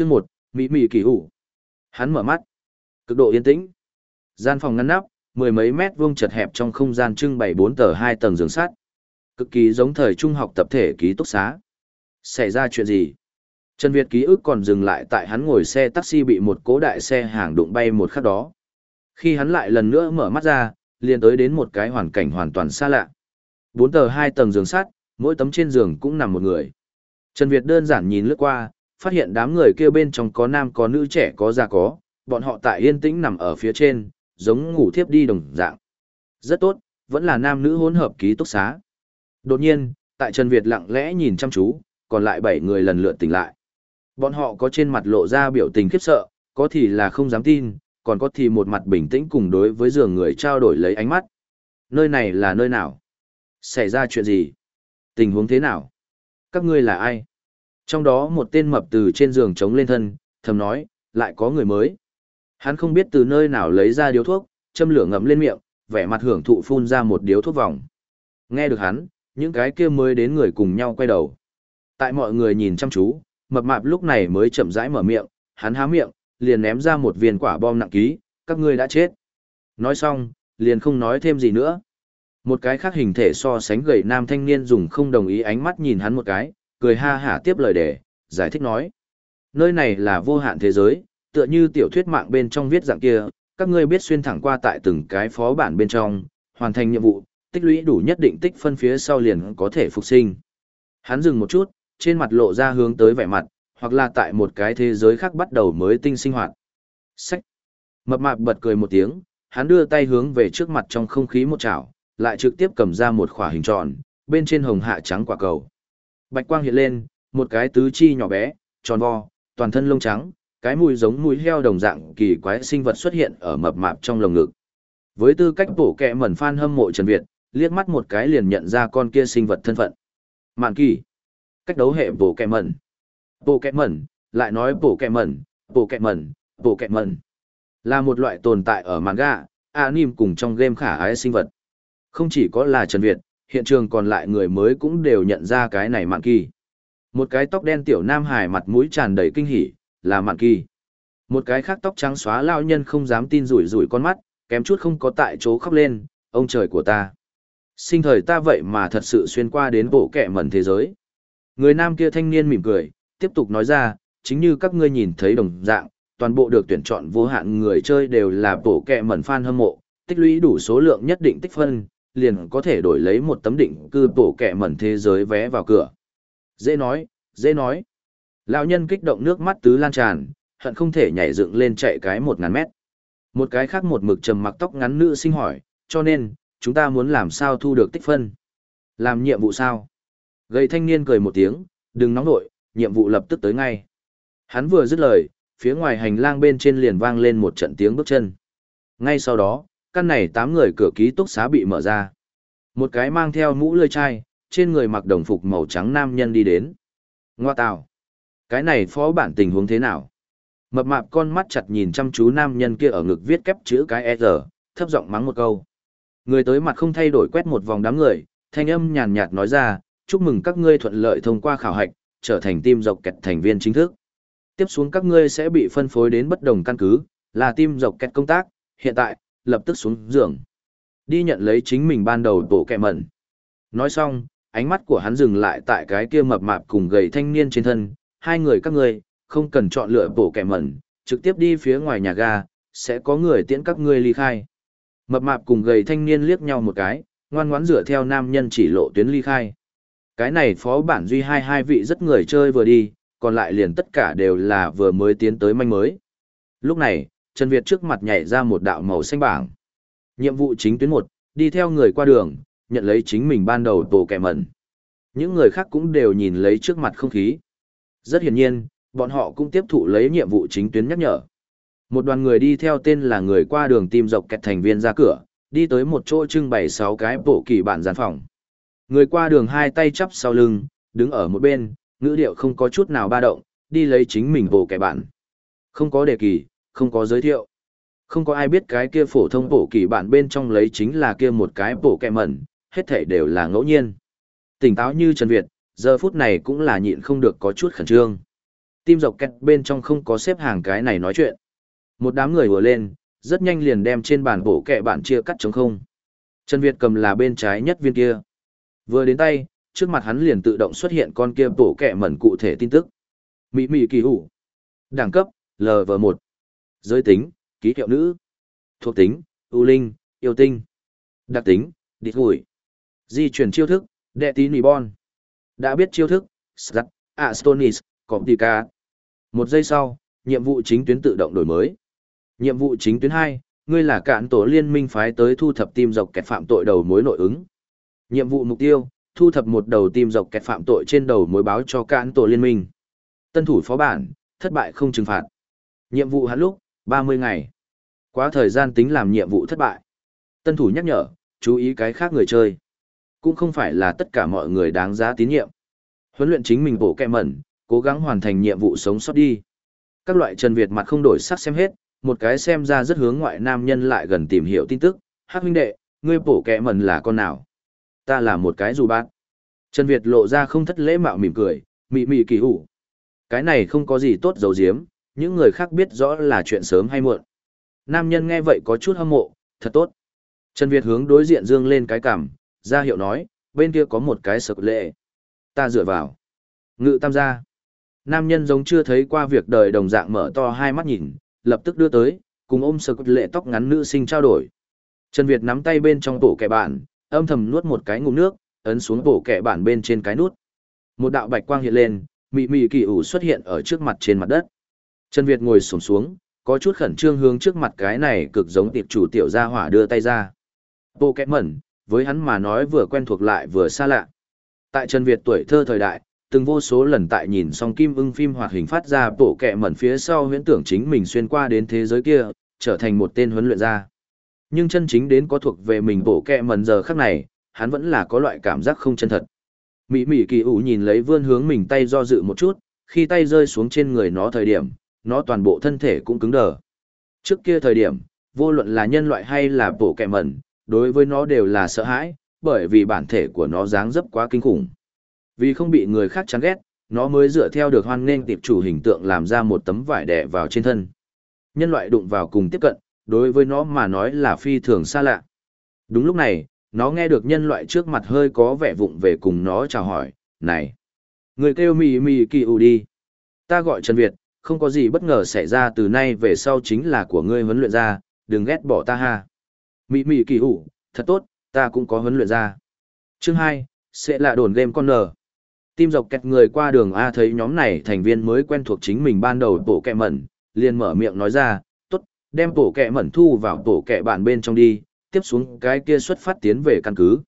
Chương một, Mỹ Mỹ kỳ hủ. Hắn mở mắt. Cực độ yên tĩnh. Gian phòng ngăn nắp, mười mấy mét vuông chật hẹp trong không gian trưng bày bốn tờ hai tầng giường sắt. Cực kỳ giống thời trung học tập thể ký túc xá. Xảy ra chuyện gì? Trần Việt ký ức còn dừng lại tại hắn ngồi xe taxi bị một cố đại xe hàng đụng bay một khắc đó. Khi hắn lại lần nữa mở mắt ra, liền tới đến một cái hoàn cảnh hoàn toàn xa lạ. Bốn tờ hai tầng giường sắt, mỗi tấm trên giường cũng nằm một người. Trần Việt đơn giản nhìn lướt qua, phát hiện đám người kia bên trong có nam có nữ trẻ có già có, bọn họ tại yên tĩnh nằm ở phía trên, giống ngủ thiếp đi đồng dạng. Rất tốt, vẫn là nam nữ hỗn hợp ký túc xá. Đột nhiên, tại Trần Việt lặng lẽ nhìn chăm chú, còn lại bảy người lần lượt tỉnh lại. Bọn họ có trên mặt lộ ra biểu tình khiếp sợ, có thì là không dám tin, còn có thì một mặt bình tĩnh cùng đối với giường người trao đổi lấy ánh mắt. Nơi này là nơi nào? Xảy ra chuyện gì? Tình huống thế nào? Các ngươi là ai? Trong đó một tên mập từ trên giường chống lên thân, thầm nói, lại có người mới. Hắn không biết từ nơi nào lấy ra điếu thuốc, châm lửa ngậm lên miệng, vẻ mặt hưởng thụ phun ra một điếu thuốc vòng. Nghe được hắn, những cái kia mới đến người cùng nhau quay đầu. Tại mọi người nhìn chăm chú, mập mạp lúc này mới chậm rãi mở miệng, hắn há miệng, liền ném ra một viên quả bom nặng ký, các ngươi đã chết. Nói xong, liền không nói thêm gì nữa. Một cái khác hình thể so sánh gầy nam thanh niên dùng không đồng ý ánh mắt nhìn hắn một cái, cười ha hả tiếp lời đề giải thích nói. Nơi này là vô hạn thế giới, tựa như tiểu thuyết mạng bên trong viết dạng kia, các ngươi biết xuyên thẳng qua tại từng cái phó bản bên trong, hoàn thành nhiệm vụ, tích lũy đủ nhất định tích phân phía sau liền có thể phục sinh. Hắn dừng một chút, trên mặt lộ ra hướng tới vẻ mặt, hoặc là tại một cái thế giới khác bắt đầu mới tinh sinh hoạt. Sách. Mập mạp bật cười một tiếng, hắn đưa tay hướng về trước mặt trong không khí một chảo, lại trực tiếp cầm ra một khỏa hình tròn, bên trên hồng hạ trắng quả cầu. Bạch quang hiện lên, một cái tứ chi nhỏ bé, tròn vo, toàn thân lông trắng, cái mùi giống mùi heo đồng dạng kỳ quái sinh vật xuất hiện ở mập mạp trong lồng ngực. Với tư cách bổ kẹ mẩn fan hâm mộ Trần Việt, liếc mắt một cái liền nhận ra con kia sinh vật thân phận. Mạn kỳ. Cách đấu hệ bổ kẹ mẩn. Bổ kẹ mẩn, lại nói bổ kẹ mẩn, bổ kẹ mẩn, bổ kẹ mẩn. Là một loại tồn tại ở manga, anime cùng trong game khả ái sinh vật. Không chỉ có là Trần Việt, hiện trường còn lại người mới cũng đều nhận ra cái này mạn kỳ. Một cái tóc đen tiểu nam hải mặt mũi tràn đầy kinh hỉ, là mạn kỳ. Một cái khác tóc trắng xóa lao nhân không dám tin rủi rủi con mắt, kém chút không có tại chỗ khóc lên, ông trời của ta. Sinh thời ta vậy mà thật sự xuyên qua đến bộ kẻ mẩn thế giới. Người nam kia thanh niên mỉm cười, tiếp tục nói ra, chính như các ngươi nhìn thấy đồng dạng, toàn bộ được tuyển chọn vô hạn người chơi đều là bộ kẻ mẩn fan hâm mộ, tích lũy đủ số lượng nhất định tích phân, liền có thể đổi lấy một tấm định cư bổ kẻ mẩn thế giới vé vào cửa. Dễ nói, dễ nói. Lão nhân kích động nước mắt tứ lan tràn, hận không thể nhảy dựng lên chạy cái một ngàn mét. Một cái khác một mực trầm mặc tóc ngắn nữ sinh hỏi, cho nên, chúng ta muốn làm sao thu được tích phân? Làm nhiệm vụ sao? Gầy thanh niên cười một tiếng, đừng nóng nội, nhiệm vụ lập tức tới ngay. Hắn vừa dứt lời, phía ngoài hành lang bên trên liền vang lên một trận tiếng bước chân. Ngay sau đó, căn này tám người cửa ký túc xá bị mở ra. Một cái mang theo mũ lươi chai, trên người mặc đồng phục màu trắng nam nhân đi đến. Ngoa tào. Cái này phó bản tình huống thế nào? Mập mạp con mắt chặt nhìn chăm chú nam nhân kia ở ngực viết kép chữ cái R, thấp giọng mắng một câu. Người tới mặt không thay đổi quét một vòng đám người, thanh âm nhàn nhạt nói ra, chúc mừng các ngươi thuận lợi thông qua khảo hạch, trở thành tim dọc kẹt thành viên chính thức. Tiếp xuống các ngươi sẽ bị phân phối đến bất đồng căn cứ, là tim dọc kẹt công tác, hiện tại, lập tức xuống giường. Đi nhận lấy chính mình ban đầu tổ kẹ mẩn. Nói xong, ánh mắt của hắn dừng lại tại cái kia mập mạp cùng gầy thanh niên trên thân, hai người các ngươi, không cần chọn lựa tổ kẹ mẩn, trực tiếp đi phía ngoài nhà ga, sẽ có người tiễn các ngươi ly khai. Mập mạp cùng gầy thanh niên liếc nhau một cái, ngoan ngoãn dựa theo nam nhân chỉ lộ tuyến ly khai. Cái này phó bản duy hai hai vị rất người chơi vừa đi, còn lại liền tất cả đều là vừa mới tiến tới manh mới. Lúc này, Trần Việt trước mặt nhảy ra một đạo màu xanh bảng. Nhiệm vụ chính tuyến một, đi theo người qua đường, nhận lấy chính mình ban đầu tổ kẻ mẩn. Những người khác cũng đều nhìn lấy trước mặt không khí. Rất hiển nhiên, bọn họ cũng tiếp thụ lấy nhiệm vụ chính tuyến nhắc nhở. Một đoàn người đi theo tên là người qua đường tìm dọc kẹt thành viên ra cửa, đi tới một chỗ trưng bày sáu cái bộ kỳ bản gian phòng. Người qua đường hai tay chắp sau lưng, đứng ở một bên, ngữ điệu không có chút nào ba động, đi lấy chính mình bộ kẻ bản. Không có đề kỳ, không có giới thiệu. Không có ai biết cái kia phổ thông bổ kỳ bản bên trong lấy chính là kia một cái bổ kẹ mẩn, hết thể đều là ngẫu nhiên. Tỉnh táo như Trần Việt, giờ phút này cũng là nhịn không được có chút khẩn trương. Tim dọc kẹt bên trong không có xếp hàng cái này nói chuyện. Một đám người vừa lên, rất nhanh liền đem trên bàn bổ kẹ bạn chia cắt trống không. Trần Việt cầm là bên trái nhất viên kia. Vừa đến tay, trước mặt hắn liền tự động xuất hiện con kia bổ kẹ mẩn cụ thể tin tức. Mỹ Mỹ kỳ hủ. Đẳng cấp, LV1. Giới tính, ký hiệu nữ. Thuộc tính, ưu linh, yêu tinh. Đặc tính, địch hủi. Di chuyển chiêu thức, đệ tí nỉ bon. Đã biết chiêu thức, Stat, Astonis, Comtica. Một giây sau, nhiệm vụ chính tuyến tự động đổi mới. Nhiệm vụ chính tuyến 2, ngươi là cạn tổ liên minh phái tới thu thập tim dọc kẹt phạm tội đầu mối nội ứng. Nhiệm vụ mục tiêu, thu thập một đầu tim dọc kẹt phạm tội trên đầu mối báo cho cạn tổ liên minh. Tân thủ phó bản, thất bại không trừng phạt. Nhiệm vụ hắn lúc, 30 ngày. Quá thời gian tính làm nhiệm vụ thất bại. Tân thủ nhắc nhở, chú ý cái khác người chơi. Cũng không phải là tất cả mọi người đáng giá tín nhiệm. Huấn luyện chính mình bổ kẹ mẩn, cố gắng hoàn thành nhiệm vụ sống sót đi. Các loại Trần Việt mặt không đổi sắc xem hết, một cái xem ra rất hướng ngoại nam nhân lại gần tìm hiểu tin tức. Hắc huynh đệ, ngươi bổ kẹ mẩn là con nào? Ta là một cái dù bát. Trần Việt lộ ra không thất lễ mạo mỉm cười, mị mị kỳ hủ. Cái này không có gì tốt dầu diếm, những người khác biết rõ là chuyện sớm hay muộn. Nam nhân nghe vậy có chút hâm mộ, thật tốt. Trần Việt hướng đối diện dương lên cái cằm, ra hiệu nói, bên kia có một cái sực lệ. Ta dựa vào. Ngự tam gia. Nam nhân giống chưa thấy qua việc đời đồng dạng mở to hai mắt nhìn, lập tức đưa tới, cùng ôm sực lệ tóc ngắn nữ sinh trao đổi. Trần Việt nắm tay bên trong bộ kẻ bản, âm thầm nuốt một cái ngụm nước, ấn xuống bộ kẻ bản bên trên cái nút. Một đạo bạch quang hiện lên, mị mị kỳ ủ xuất hiện ở trước mặt trên mặt đất. Trần Việt ngồi xổm xuống, có chút khẩn trương hướng trước mặt cái này cực giống tiệp chủ tiểu gia hỏa đưa tay ra. Bộ kẹt mẩn, với hắn mà nói vừa quen thuộc lại vừa xa lạ. Tại Trần Việt tuổi thơ thời đại, từng vô số lần tại nhìn xong kim ưng phim hoạt hình phát ra bộ kẹ mẩn phía sau huyễn tưởng chính mình xuyên qua đến thế giới kia, trở thành một tên huấn luyện gia. Nhưng chân chính đến có thuộc về mình bộ kẹ mẩn giờ khắc này, hắn vẫn là có loại cảm giác không chân thật. Mỹ Mỹ kỳ ủ nhìn lấy vươn hướng mình tay do dự một chút, khi tay rơi xuống trên người nó thời điểm, nó toàn bộ thân thể cũng cứng đờ. Trước kia thời điểm, vô luận là nhân loại hay là bộ kẹ mẩn, đối với nó đều là sợ hãi, bởi vì bản thể của nó dáng dấp quá kinh khủng. Vì không bị người khác chán ghét, nó mới dựa theo được hoan nghênh tiệp chủ hình tượng làm ra một tấm vải đẻ vào trên thân. Nhân loại đụng vào cùng tiếp cận, đối với nó mà nói là phi thường xa lạ. Đúng lúc này, nó nghe được nhân loại trước mặt hơi có vẻ vụng về cùng nó chào hỏi, này, người kêu mì mì kỳ ủ đi. Ta gọi Trần Việt, không có gì bất ngờ xảy ra từ nay về sau chính là của ngươi huấn luyện ra, đừng ghét bỏ ta ha. Mị mị kỳ ủ, thật tốt, ta cũng có huấn luyện ra. Chương hai sẽ là đồn game con nở. Tim dọc kẹt người qua đường A thấy nhóm này thành viên mới quen thuộc chính mình ban đầu tổ kẹ mẩn, liền mở miệng nói ra, tốt, đem tổ kẹ mẩn thu vào tổ kẹ bản bên trong đi, tiếp xuống cái kia xuất phát tiến về căn cứ.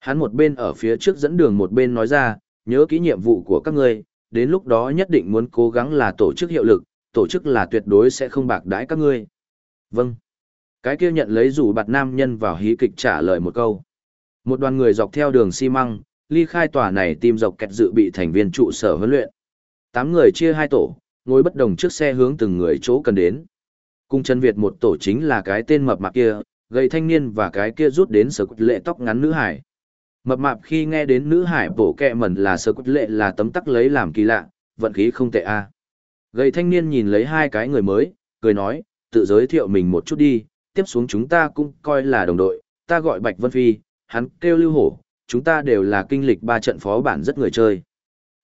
Hắn một bên ở phía trước dẫn đường một bên nói ra, nhớ kỹ nhiệm vụ của các ngươi, đến lúc đó nhất định muốn cố gắng là tổ chức hiệu lực, tổ chức là tuyệt đối sẽ không bạc đãi các ngươi. Vâng. Cái kia nhận lấy rủ bạt nam nhân vào hí kịch trả lời một câu. Một đoàn người dọc theo đường xi măng, ly khai tòa này tìm dọc kẹt dự bị thành viên trụ sở huấn luyện. Tám người chia hai tổ, ngồi bất đồng trước xe hướng từng người chỗ cần đến. Cung chân Việt một tổ chính là cái tên mập mạp kia, gầy thanh niên và cái kia rút đến sở quật lệ tóc ngắn nữ hải. Mập mạp khi nghe đến nữ hải bổ kẹ mẩn là sơ quất lệ là tấm tắc lấy làm kỳ lạ, vận khí không tệ a. À. Gầy thanh niên nhìn lấy hai cái người mới, cười nói, tự giới thiệu mình một chút đi, tiếp xuống chúng ta cũng coi là đồng đội, ta gọi Bạch Vân Phi, hắn kêu Lưu Hổ, chúng ta đều là kinh lịch ba trận phó bản rất người chơi.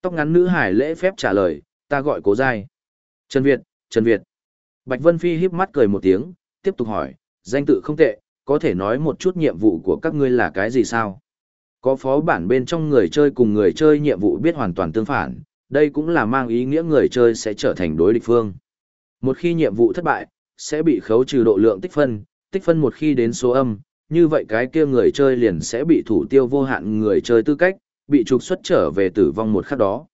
Tóc ngắn nữ hải lễ phép trả lời, ta gọi Cố Giai. Trần Việt, Trần Việt. Bạch Vân Phi híp mắt cười một tiếng, tiếp tục hỏi, danh tự không tệ, có thể nói một chút nhiệm vụ của các ngươi là cái gì sao? Có phó bản bên trong người chơi cùng người chơi nhiệm vụ biết hoàn toàn tương phản, đây cũng là mang ý nghĩa người chơi sẽ trở thành đối địch phương. Một khi nhiệm vụ thất bại, sẽ bị khấu trừ độ lượng tích phân, tích phân một khi đến số âm, như vậy cái kia người chơi liền sẽ bị thủ tiêu vô hạn người chơi tư cách, bị trục xuất trở về tử vong một khắc đó.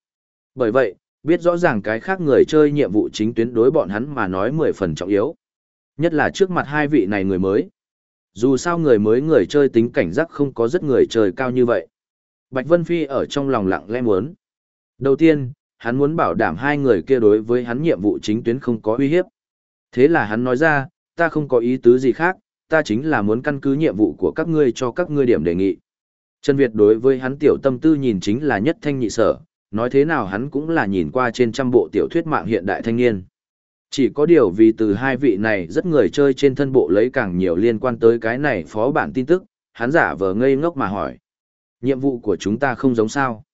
Bởi vậy, biết rõ ràng cái khác người chơi nhiệm vụ chính tuyến đối bọn hắn mà nói 10 phần trọng yếu. Nhất là trước mặt hai vị này người mới. Dù sao người mới người chơi tính cảnh giác không có rất người chơi cao như vậy. Bạch Vân Phi ở trong lòng lặng lẽ muốn. Đầu tiên, hắn muốn bảo đảm hai người kia đối với hắn nhiệm vụ chính tuyến không có uy hiếp. Thế là hắn nói ra, ta không có ý tứ gì khác, ta chính là muốn căn cứ nhiệm vụ của các ngươi cho các ngươi điểm đề nghị. Trần Việt đối với hắn tiểu tâm tư nhìn chính là nhất thanh nhị sở, nói thế nào hắn cũng là nhìn qua trên trăm bộ tiểu thuyết mạng hiện đại thanh niên. Chỉ có điều vì từ hai vị này rất người chơi trên thân bộ lấy càng nhiều liên quan tới cái này phó bản tin tức, hắn giả vờ ngây ngốc mà hỏi. Nhiệm vụ của chúng ta không giống sao?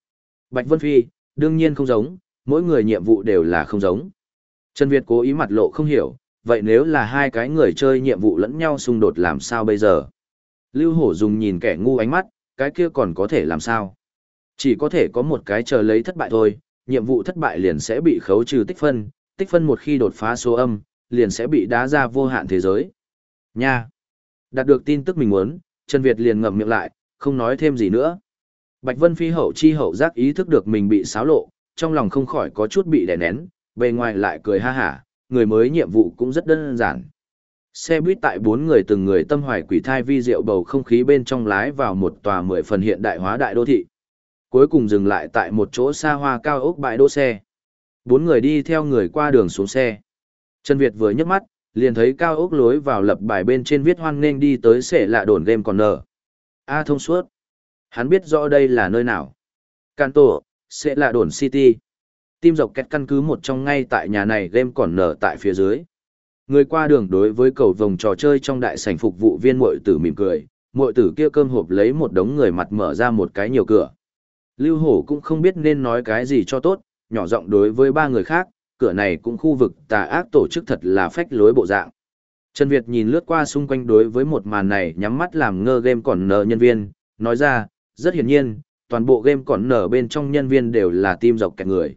Bạch Vân Phi, đương nhiên không giống, mỗi người nhiệm vụ đều là không giống. Trần Việt cố ý mặt lộ không hiểu, vậy nếu là hai cái người chơi nhiệm vụ lẫn nhau xung đột làm sao bây giờ? Lưu Hổ dùng nhìn kẻ ngu ánh mắt, cái kia còn có thể làm sao? Chỉ có thể có một cái chờ lấy thất bại thôi, nhiệm vụ thất bại liền sẽ bị khấu trừ tích phân, tích phân một khi đột phá số âm, liền sẽ bị đá ra vô hạn thế giới. Nha! Đạt được tin tức mình muốn, Trần Việt liền ngậm miệng lại, không nói thêm gì nữa. Bạch Vân Phi hậu chi hậu giác ý thức được mình bị xáo lộ, trong lòng không khỏi có chút bị đè nén, bề ngoài lại cười ha hả, người mới nhiệm vụ cũng rất đơn giản. Xe buýt tại bốn người từng người tâm hoài quỷ thai vi diệu bầu không khí bên trong lái vào một tòa mười phần hiện đại hóa đại đô thị. Cuối cùng dừng lại tại một chỗ xa hoa cao ốc bãi đỗ xe. Bốn người đi theo người qua đường xuống xe. Trần Việt vừa nhấc mắt, liền thấy cao ốc lối vào lập bài bên trên viết hoan nghênh đi tới sẽ lạ đồn game còn nở. A thông suốt. Hắn biết rõ đây là nơi nào. Canto, sẽ là đồn City. Tim dọc kẹt căn cứ một trong ngay tại nhà này game còn nở tại phía dưới. Người qua đường đối với cầu vòng trò chơi trong đại sảnh phục vụ viên muội tử mỉm cười, muội tử kia cơm hộp lấy một đống người mặt mở ra một cái nhiều cửa. Lưu Hổ cũng không biết nên nói cái gì cho tốt, nhỏ giọng đối với ba người khác, cửa này cũng khu vực tà ác tổ chức thật là phách lối bộ dạng. Trần Việt nhìn lướt qua xung quanh đối với một màn này nhắm mắt làm ngơ game còn nở nhân viên, nói ra, rất hiển nhiên, toàn bộ game còn nở bên trong nhân viên đều là tim dọc kẹt người.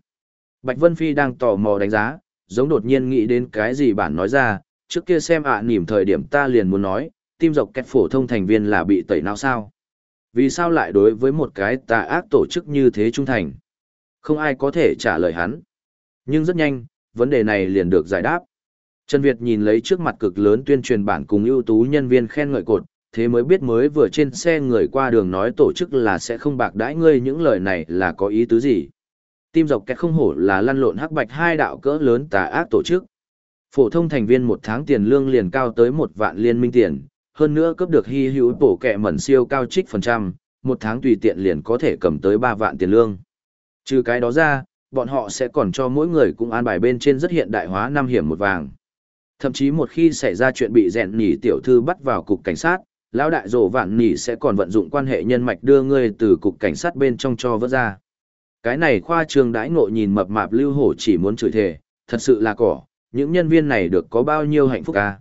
Bạch Vân Phi đang tò mò đánh giá, giống đột nhiên nghĩ đến cái gì bản nói ra, trước kia xem ạ à, nỉm thời điểm ta liền muốn nói, tim dọc kẹt phổ thông thành viên là bị tẩy não sao. Vì sao lại đối với một cái tà ác tổ chức như thế trung thành? Không ai có thể trả lời hắn. Nhưng rất nhanh, vấn đề này liền được giải đáp. Trần Việt nhìn lấy trước mặt cực lớn tuyên truyền bản cùng ưu tú nhân viên khen ngợi cột, thế mới biết mới vừa trên xe người qua đường nói tổ chức là sẽ không bạc đãi ngươi những lời này là có ý tứ gì. Tim dọc kẹt không hổ là lăn lộn hắc bạch hai đạo cỡ lớn tà ác tổ chức. Phổ thông thành viên một tháng tiền lương liền cao tới một vạn liên minh tiền, hơn nữa cấp được hy hữu bổ kẹ mẩn siêu cao trích phần trăm, một tháng tùy tiện liền có thể cầm tới ba vạn tiền lương. Trừ cái đó ra, bọn họ sẽ còn cho mỗi người cũng an bài bên trên rất hiện đại hóa năm hiểm một vàng. Thậm chí một khi xảy ra chuyện bị rèn nỉ tiểu thư bắt vào cục cảnh sát, lão đại rổ vạn nỉ sẽ còn vận dụng quan hệ nhân mạch đưa ngươi từ cục cảnh sát bên trong cho vớt ra. Cái này khoa trường đãi ngộ nhìn mập mạp lưu hổ chỉ muốn chửi thề, thật sự là cỏ, những nhân viên này được có bao nhiêu hạnh phúc à?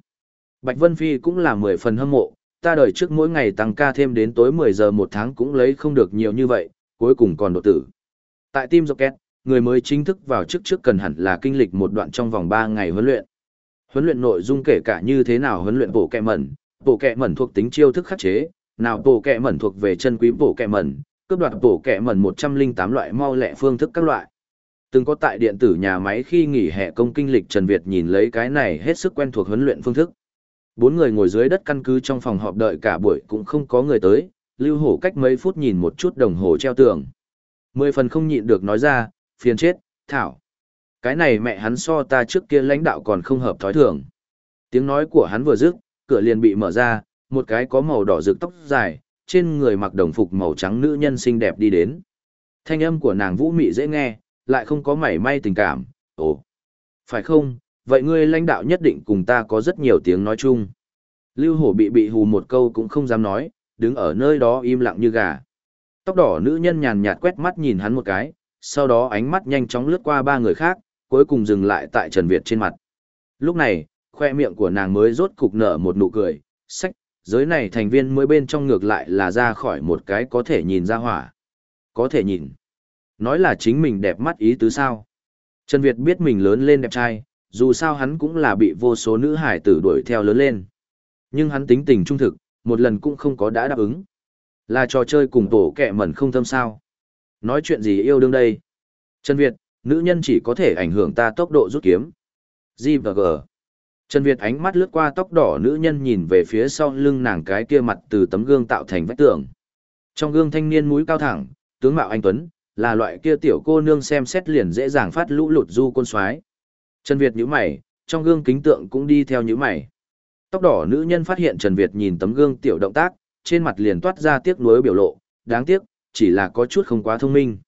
Bạch Vân Phi cũng là mười phần hâm mộ, ta đời trước mỗi ngày tăng ca thêm đến tối 10 giờ một tháng cũng lấy không được nhiều như vậy, cuối cùng còn độ tử. Tại Team Rocket, người mới chính thức vào chức trước cần hẳn là kinh lịch một đoạn trong vòng 3 ngày huấn luyện. Huấn luyện nội dung kể cả như thế nào huấn luyện bổ kẹ mẩn, bổ kẹ mẩn thuộc tính chiêu thức khắc chế, nào bổ kẹ mẩn thuộc về chân quý bổ kẹ mẩn, cướp đoạt bổ kẹ mẩn 108 loại mau lẹ phương thức các loại. Từng có tại điện tử nhà máy khi nghỉ hè công kinh lịch Trần Việt nhìn lấy cái này hết sức quen thuộc huấn luyện phương thức. Bốn người ngồi dưới đất căn cứ trong phòng họp đợi cả buổi cũng không có người tới, Lưu Hổ cách mấy phút nhìn một chút đồng hồ treo tường. Mười phần không nhịn được nói ra, phiền chết, thảo. Cái này mẹ hắn so ta trước kia lãnh đạo còn không hợp thói thường. Tiếng nói của hắn vừa dứt, cửa liền bị mở ra, một cái có màu đỏ rực tóc dài, trên người mặc đồng phục màu trắng nữ nhân xinh đẹp đi đến. Thanh âm của nàng vũ mị dễ nghe, lại không có mảy may tình cảm, ồ. Phải không, vậy ngươi lãnh đạo nhất định cùng ta có rất nhiều tiếng nói chung. Lưu hổ bị bị hù một câu cũng không dám nói, đứng ở nơi đó im lặng như gà. Tóc đỏ nữ nhân nhàn nhạt quét mắt nhìn hắn một cái, sau đó ánh mắt nhanh chóng lướt qua ba người khác, cuối cùng dừng lại tại Trần Việt trên mặt. Lúc này, khoe miệng của nàng mới rốt cục nở một nụ cười, sách, giới này thành viên mới bên trong ngược lại là ra khỏi một cái có thể nhìn ra hỏa. Có thể nhìn. Nói là chính mình đẹp mắt ý tứ sao. Trần Việt biết mình lớn lên đẹp trai, dù sao hắn cũng là bị vô số nữ hải tử đuổi theo lớn lên. Nhưng hắn tính tình trung thực, một lần cũng không có đã đáp ứng. Là trò chơi cùng tổ kẹ mẩn không thâm sao. Nói chuyện gì yêu đương đây? Trần Việt, nữ nhân chỉ có thể ảnh hưởng ta tốc độ rút kiếm. G và G. Trần Việt ánh mắt lướt qua tóc đỏ nữ nhân nhìn về phía sau lưng nàng cái kia mặt từ tấm gương tạo thành vách tường. Trong gương thanh niên mũi cao thẳng, tướng mạo anh Tuấn, là loại kia tiểu cô nương xem xét liền dễ dàng phát lũ lụt du côn soái Trần Việt nhíu mày, trong gương kính tượng cũng đi theo nhíu mày. Tóc đỏ nữ nhân phát hiện Trần Việt nhìn tấm gương tiểu động tác, trên mặt liền toát ra tiếc nuối biểu lộ, đáng tiếc, chỉ là có chút không quá thông minh.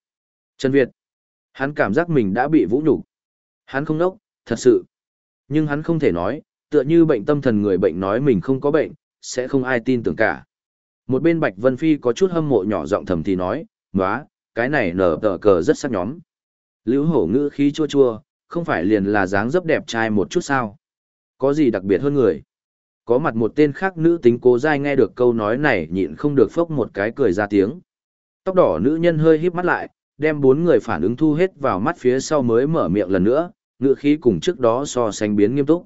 Trần Việt, Hắn cảm giác mình đã bị vũ nhục. Hắn không nốc, thật sự. Nhưng hắn không thể nói, tựa như bệnh tâm thần người bệnh nói mình không có bệnh, sẽ không ai tin tưởng cả. Một bên Bạch Vân Phi có chút hâm mộ nhỏ giọng thầm thì nói, nóa, cái này nở tờ cờ rất sắc nhóm. Lưu hổ ngữ khí chua chua, không phải liền là dáng dấp đẹp trai một chút sao. Có gì đặc biệt hơn người. Có mặt một tên khác nữ tính cố dai nghe được câu nói này nhịn không được phốc một cái cười ra tiếng. Tóc đỏ nữ nhân hơi híp mắt lại, đem bốn người phản ứng thu hết vào mắt phía sau mới mở miệng lần nữa, ngựa khí cùng trước đó so sánh biến nghiêm túc.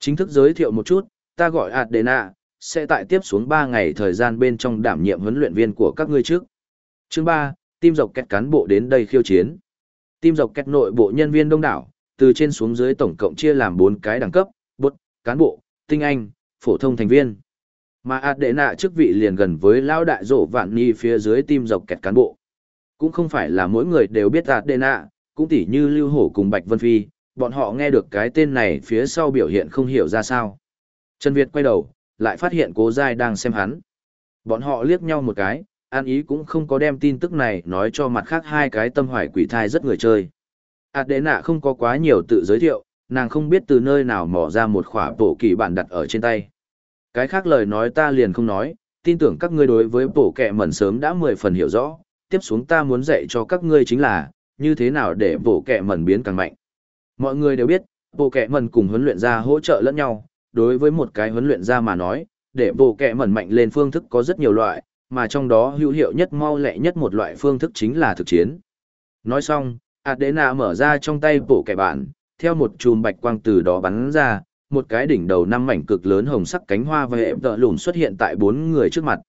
Chính thức giới thiệu một chút, ta gọi Adena, sẽ tại tiếp xuống 3 ngày thời gian bên trong đảm nhiệm huấn luyện viên của các ngươi trước. Chương 3, tim dọc kẹt cán bộ đến đây khiêu chiến. tim dọc kẹt nội bộ nhân viên đông đảo, từ trên xuống dưới tổng cộng chia làm 4 cái đẳng cấp, bột, cán bộ, tinh anh, phổ thông thành viên. Mà Adena chức vị liền gần với lão đại rổ vạn ni phía dưới tim dọc kẹt cán bộ. Cũng không phải là mỗi người đều biết Adena, cũng tỉ như Lưu Hổ cùng Bạch Vân Phi, bọn họ nghe được cái tên này phía sau biểu hiện không hiểu ra sao. Trần Việt quay đầu, lại phát hiện cố giai đang xem hắn. Bọn họ liếc nhau một cái, an ý cũng không có đem tin tức này nói cho mặt khác hai cái tâm hoài quỷ thai rất người chơi. Adena không có quá nhiều tự giới thiệu, nàng không biết từ nơi nào mò ra một khỏa bổ kỳ bản đặt ở trên tay. Cái khác lời nói ta liền không nói, tin tưởng các ngươi đối với bổ kẹ mẩn sớm đã mười phần hiểu rõ, tiếp xuống ta muốn dạy cho các ngươi chính là, như thế nào để bổ kẹ mẩn biến càng mạnh. Mọi người đều biết, bộ kẹ mẩn cùng huấn luyện ra hỗ trợ lẫn nhau, đối với một cái huấn luyện ra mà nói, để bộ kẹ mẩn mạnh lên phương thức có rất nhiều loại, mà trong đó hữu hiệu nhất mau lẹ nhất một loại phương thức chính là thực chiến. Nói xong, Adena mở ra trong tay bộ kẹ bản, theo một chùm bạch quang từ đó bắn ra, một cái đỉnh đầu năm mảnh cực lớn hồng sắc cánh hoa và hệ tợ lùn xuất hiện tại bốn người trước mặt.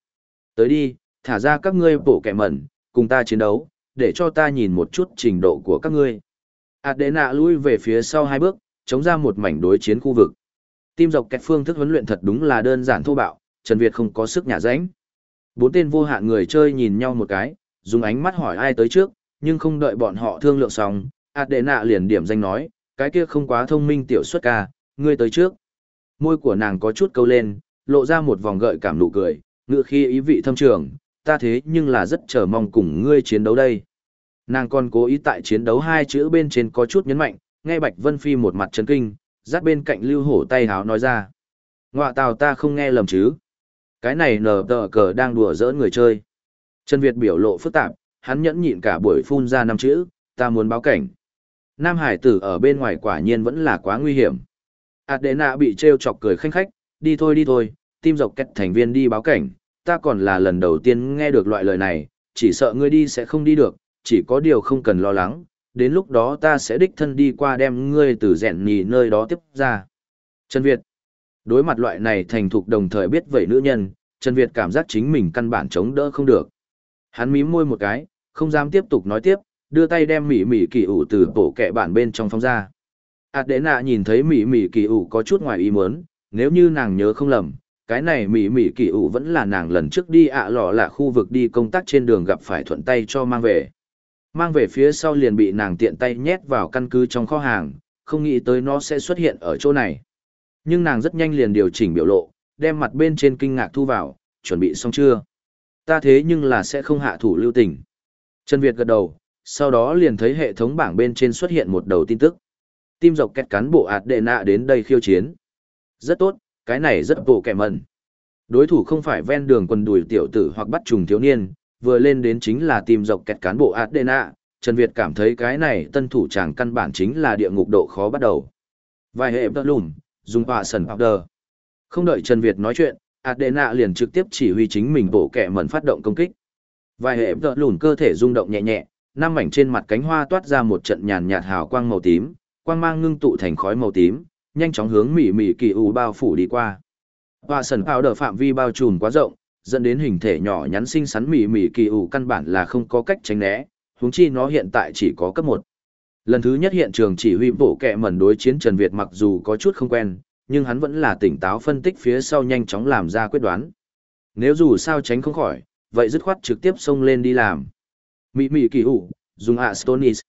Tới đi, thả ra các ngươi bổ kẻ mẩn, cùng ta chiến đấu, để cho ta nhìn một chút trình độ của các ngươi. Adena lui về phía sau hai bước, chống ra một mảnh đối chiến khu vực. Tim dọc kẹt phương thức huấn luyện thật đúng là đơn giản thô bạo, Trần Việt không có sức nhả rãnh. Bốn tên vô hạn người chơi nhìn nhau một cái, dùng ánh mắt hỏi ai tới trước, nhưng không đợi bọn họ thương lượng xong, Adena liền điểm danh nói, cái kia không quá thông minh tiểu xuất ca, ngươi tới trước. Môi của nàng có chút câu lên, lộ ra một vòng gợi cảm nụ cười, ngựa khi ý vị thâm trường, ta thế nhưng là rất chờ mong cùng ngươi chiến đấu đây. Nàng còn cố ý tại chiến đấu hai chữ bên trên có chút nhấn mạnh, nghe Bạch Vân Phi một mặt chấn kinh, dắt bên cạnh lưu hổ tay háo nói ra. Ngoạ tào ta không nghe lầm chứ. Cái này nở tờ cờ đang đùa giỡn người chơi. Trần Việt biểu lộ phức tạp, hắn nhẫn nhịn cả buổi phun ra năm chữ, ta muốn báo cảnh. Nam Hải tử ở bên ngoài quả nhiên vẫn là quá nguy hiểm. Adena bị trêu chọc cười khanh khách, đi thôi đi thôi, tim dọc kẹt thành viên đi báo cảnh, ta còn là lần đầu tiên nghe được loại lời này, chỉ sợ ngươi đi sẽ không đi được, chỉ có điều không cần lo lắng, đến lúc đó ta sẽ đích thân đi qua đem ngươi từ rèn nhì nơi đó tiếp ra. Trần Việt Đối mặt loại này thành thục đồng thời biết vậy nữ nhân, Trần Việt cảm giác chính mình căn bản chống đỡ không được. Hắn mím môi một cái, không dám tiếp tục nói tiếp, đưa tay đem mỉ mỉ kỳ ủ từ bộ kẹ bản bên trong phóng ra. Ảt đệ nạ nhìn thấy mỉ mỉ kỳ ủ có chút ngoài ý muốn, nếu như nàng nhớ không lầm, cái này mỉ mỉ kỳ ủ vẫn là nàng lần trước đi ạ lọ là khu vực đi công tác trên đường gặp phải thuận tay cho mang về. Mang về phía sau liền bị nàng tiện tay nhét vào căn cứ trong kho hàng, không nghĩ tới nó sẽ xuất hiện ở chỗ này. Nhưng nàng rất nhanh liền điều chỉnh biểu lộ, đem mặt bên trên kinh ngạc thu vào, chuẩn bị xong chưa? Ta thế nhưng là sẽ không hạ thủ lưu tình. Trần Việt gật đầu, sau đó liền thấy hệ thống bảng bên trên xuất hiện một đầu tin tức. Tim dọc kẹt cán bộ ạt đệ nạ đến đây khiêu chiến. Rất tốt, cái này rất bộ kẻ mẩn. Đối thủ không phải ven đường quần đùi tiểu tử hoặc bắt trùng thiếu niên, vừa lên đến chính là tìm dọc kẹt cán bộ Adena, Trần Việt cảm thấy cái này tân thủ chàng căn bản chính là địa ngục độ khó bắt đầu. Vài hệ bất lùm, dùng họa sần powder. Không đợi Trần Việt nói chuyện, Adena liền trực tiếp chỉ huy chính mình bộ kẻ mẩn phát động công kích. Vài hệ bất lùn cơ thể rung động nhẹ nhẹ, năm mảnh trên mặt cánh hoa toát ra một trận nhàn nhạt hào quang màu tím, quang mang ngưng tụ thành khói màu tím, nhanh chóng hướng mỉ mỉ kỳ u bao phủ đi qua. Họa sần powder phạm vi bao trùm quá rộng, dẫn đến hình thể nhỏ nhắn xinh xắn mỉ mỉ kỳ u căn bản là không có cách tránh né, huống chi nó hiện tại chỉ có cấp một. Lần thứ nhất hiện trường chỉ huy bộ kệ mẩn đối chiến Trần Việt mặc dù có chút không quen, nhưng hắn vẫn là tỉnh táo phân tích phía sau nhanh chóng làm ra quyết đoán. Nếu dù sao tránh không khỏi, vậy dứt khoát trực tiếp xông lên đi làm. Mị mị kỳ ủ, dùng Astonis.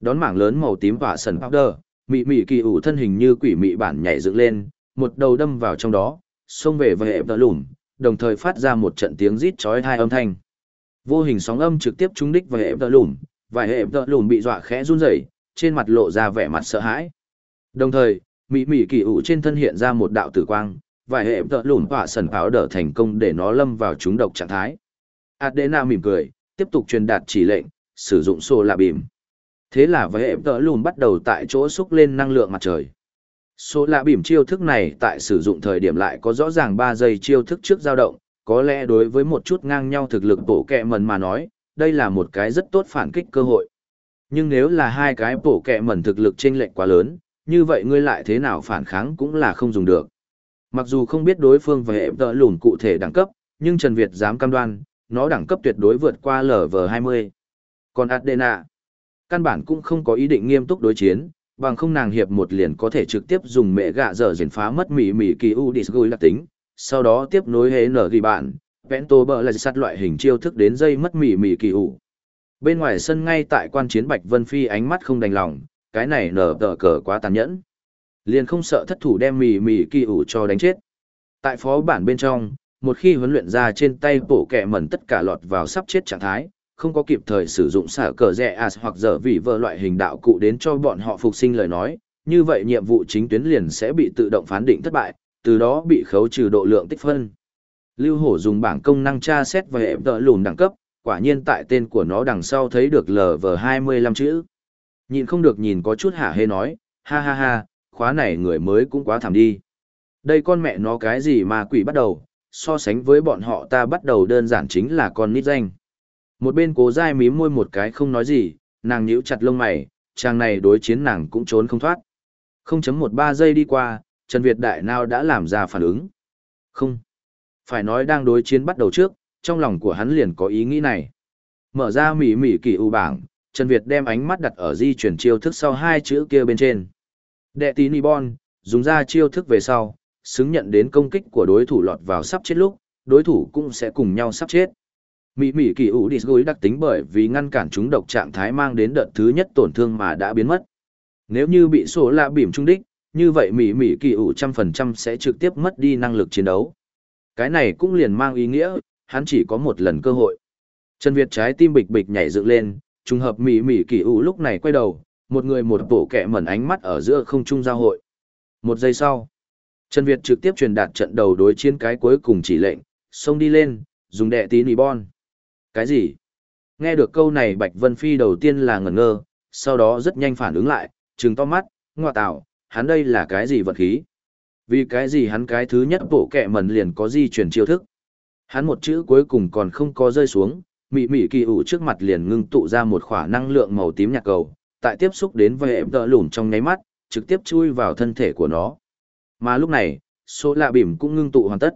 Đón mảng lớn màu tím và sần powder, mị mị kỳ ủ thân hình như quỷ mị bản nhảy dựng lên, một đầu đâm vào trong đó, xông về và hệ đỡ lùm, đồng thời phát ra một trận tiếng rít chói tai âm thanh. Vô hình sóng âm trực tiếp trúng đích về hệ đỡ lùm, vài hệ đỡ lùn bị dọa khẽ run rẩy, trên mặt lộ ra vẻ mặt sợ hãi. Đồng thời, mỹ mỹ kỳ ủ trên thân hiện ra một đạo tử quang, vài hệ đỡ lùn và sần powder thành công để nó lâm vào trúng độc trạng thái. Adena mỉm cười, tiếp tục truyền đạt chỉ lệnh, sử dụng xô lạ bìm. Thế là với hệ tợ lùn bắt đầu tại chỗ xúc lên năng lượng mặt trời. Số lạ bìm chiêu thức này tại sử dụng thời điểm lại có rõ ràng 3 giây chiêu thức trước dao động, có lẽ đối với một chút ngang nhau thực lực bổ kẹ mần mà nói, đây là một cái rất tốt phản kích cơ hội. Nhưng nếu là hai cái bổ kẹ mần thực lực chênh lệch quá lớn, như vậy ngươi lại thế nào phản kháng cũng là không dùng được. Mặc dù không biết đối phương và hệ tợ lùn cụ thể đẳng cấp, nhưng Trần Việt dám cam đoan, nó đẳng cấp tuyệt đối vượt qua LV20. Còn Adena, căn bản cũng không có ý định nghiêm túc đối chiến, bằng không nàng hiệp một liền có thể trực tiếp dùng mẹ gạ dở diễn phá mất mỉ mỉ kỳ u disgui đặc tính, sau đó tiếp nối hế nở ghi bạn, vẽn tô bờ là sát loại hình chiêu thức đến dây mất mỉ mỉ kỳ u. Bên ngoài sân ngay tại quan chiến Bạch Vân Phi ánh mắt không đành lòng, cái này nở tờ cờ quá tàn nhẫn. Liền không sợ thất thủ đem mỉ mỉ kỳ u cho đánh chết. Tại phó bản bên trong, một khi huấn luyện ra trên tay bổ kẹ mẩn tất cả lọt vào sắp chết trạng thái, không có kịp thời sử dụng xả cờ rẽ as hoặc giờ vì vợ loại hình đạo cụ đến cho bọn họ phục sinh lời nói, như vậy nhiệm vụ chính tuyến liền sẽ bị tự động phán định thất bại, từ đó bị khấu trừ độ lượng tích phân. Lưu Hổ dùng bảng công năng tra xét và hệ tợ lùn đẳng cấp, quả nhiên tại tên của nó đằng sau thấy được LV25 chữ. Nhìn không được nhìn có chút hả hê nói, ha ha ha, khóa này người mới cũng quá thảm đi. Đây con mẹ nó cái gì mà quỷ bắt đầu, so sánh với bọn họ ta bắt đầu đơn giản chính là con nít danh. Một bên cố dai mím môi một cái không nói gì, nàng nhíu chặt lông mày, chàng này đối chiến nàng cũng trốn không thoát. 0.13 giây đi qua, Trần Việt Đại Nào đã làm ra phản ứng. Không. Phải nói đang đối chiến bắt đầu trước, trong lòng của hắn liền có ý nghĩ này. Mở ra mỉ mỉ kỳ ưu bảng, Trần Việt đem ánh mắt đặt ở di chuyển chiêu thức sau hai chữ kia bên trên. Đệ tí Nibon, dùng ra chiêu thức về sau, xứng nhận đến công kích của đối thủ lọt vào sắp chết lúc, đối thủ cũng sẽ cùng nhau sắp chết. Mỹ Mỹ kỳ ủ đi gối đặc tính bởi vì ngăn cản chúng độc trạng thái mang đến đợt thứ nhất tổn thương mà đã biến mất. Nếu như bị sổ lạ bìm trung đích, như vậy Mỹ Mỹ kỳ ủ trăm phần trăm sẽ trực tiếp mất đi năng lực chiến đấu. Cái này cũng liền mang ý nghĩa, hắn chỉ có một lần cơ hội. Trần Việt trái tim bịch bịch nhảy dựng lên, trùng hợp Mỹ Mỹ kỳ ủ lúc này quay đầu, một người một bộ kẻ mẩn ánh mắt ở giữa không trung giao hội. Một giây sau, Trần Việt trực tiếp truyền đạt trận đầu đối chiến cái cuối cùng chỉ lệnh, xông đi lên, dùng đệ tí nì bon. Cái gì? Nghe được câu này Bạch Vân Phi đầu tiên là ngẩn ngơ, sau đó rất nhanh phản ứng lại, trừng to mắt, ngọa tạo, hắn đây là cái gì vật khí? Vì cái gì hắn cái thứ nhất bộ kẹ mần liền có di chuyển chiêu thức? Hắn một chữ cuối cùng còn không có rơi xuống, mị mị kỳ ủ trước mặt liền ngưng tụ ra một khỏa năng lượng màu tím nhạt cầu, tại tiếp xúc đến với em tợ lùn trong nháy mắt, trực tiếp chui vào thân thể của nó. Mà lúc này, số lạ bìm cũng ngưng tụ hoàn tất.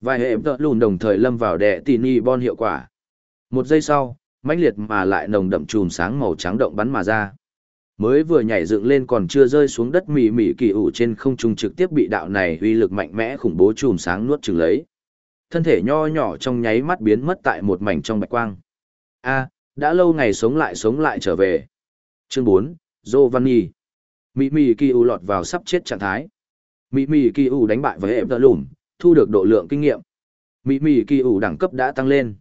Vài hệ tợ lùn đồng thời lâm vào đệ tì ni bon hiệu quả. Một giây sau, mãnh liệt mà lại nồng đậm chùm sáng màu trắng động bắn mà ra. Mới vừa nhảy dựng lên còn chưa rơi xuống đất mỉ mỉ kỳ ủ trên không trung trực tiếp bị đạo này uy lực mạnh mẽ khủng bố chùm sáng nuốt chửng lấy. Thân thể nho nhỏ trong nháy mắt biến mất tại một mảnh trong bạch quang. A, đã lâu ngày sống lại sống lại trở về. Chương 4, Giovanni. Mỉ mỉ kỳ ủ lọt vào sắp chết trạng thái mỹ mỹ kỳ ủ đánh bại với hệ tơ lùm, thu được độ lượng kinh nghiệm. mỹ mỹ kỳ ủ đẳng cấp đã tăng lên.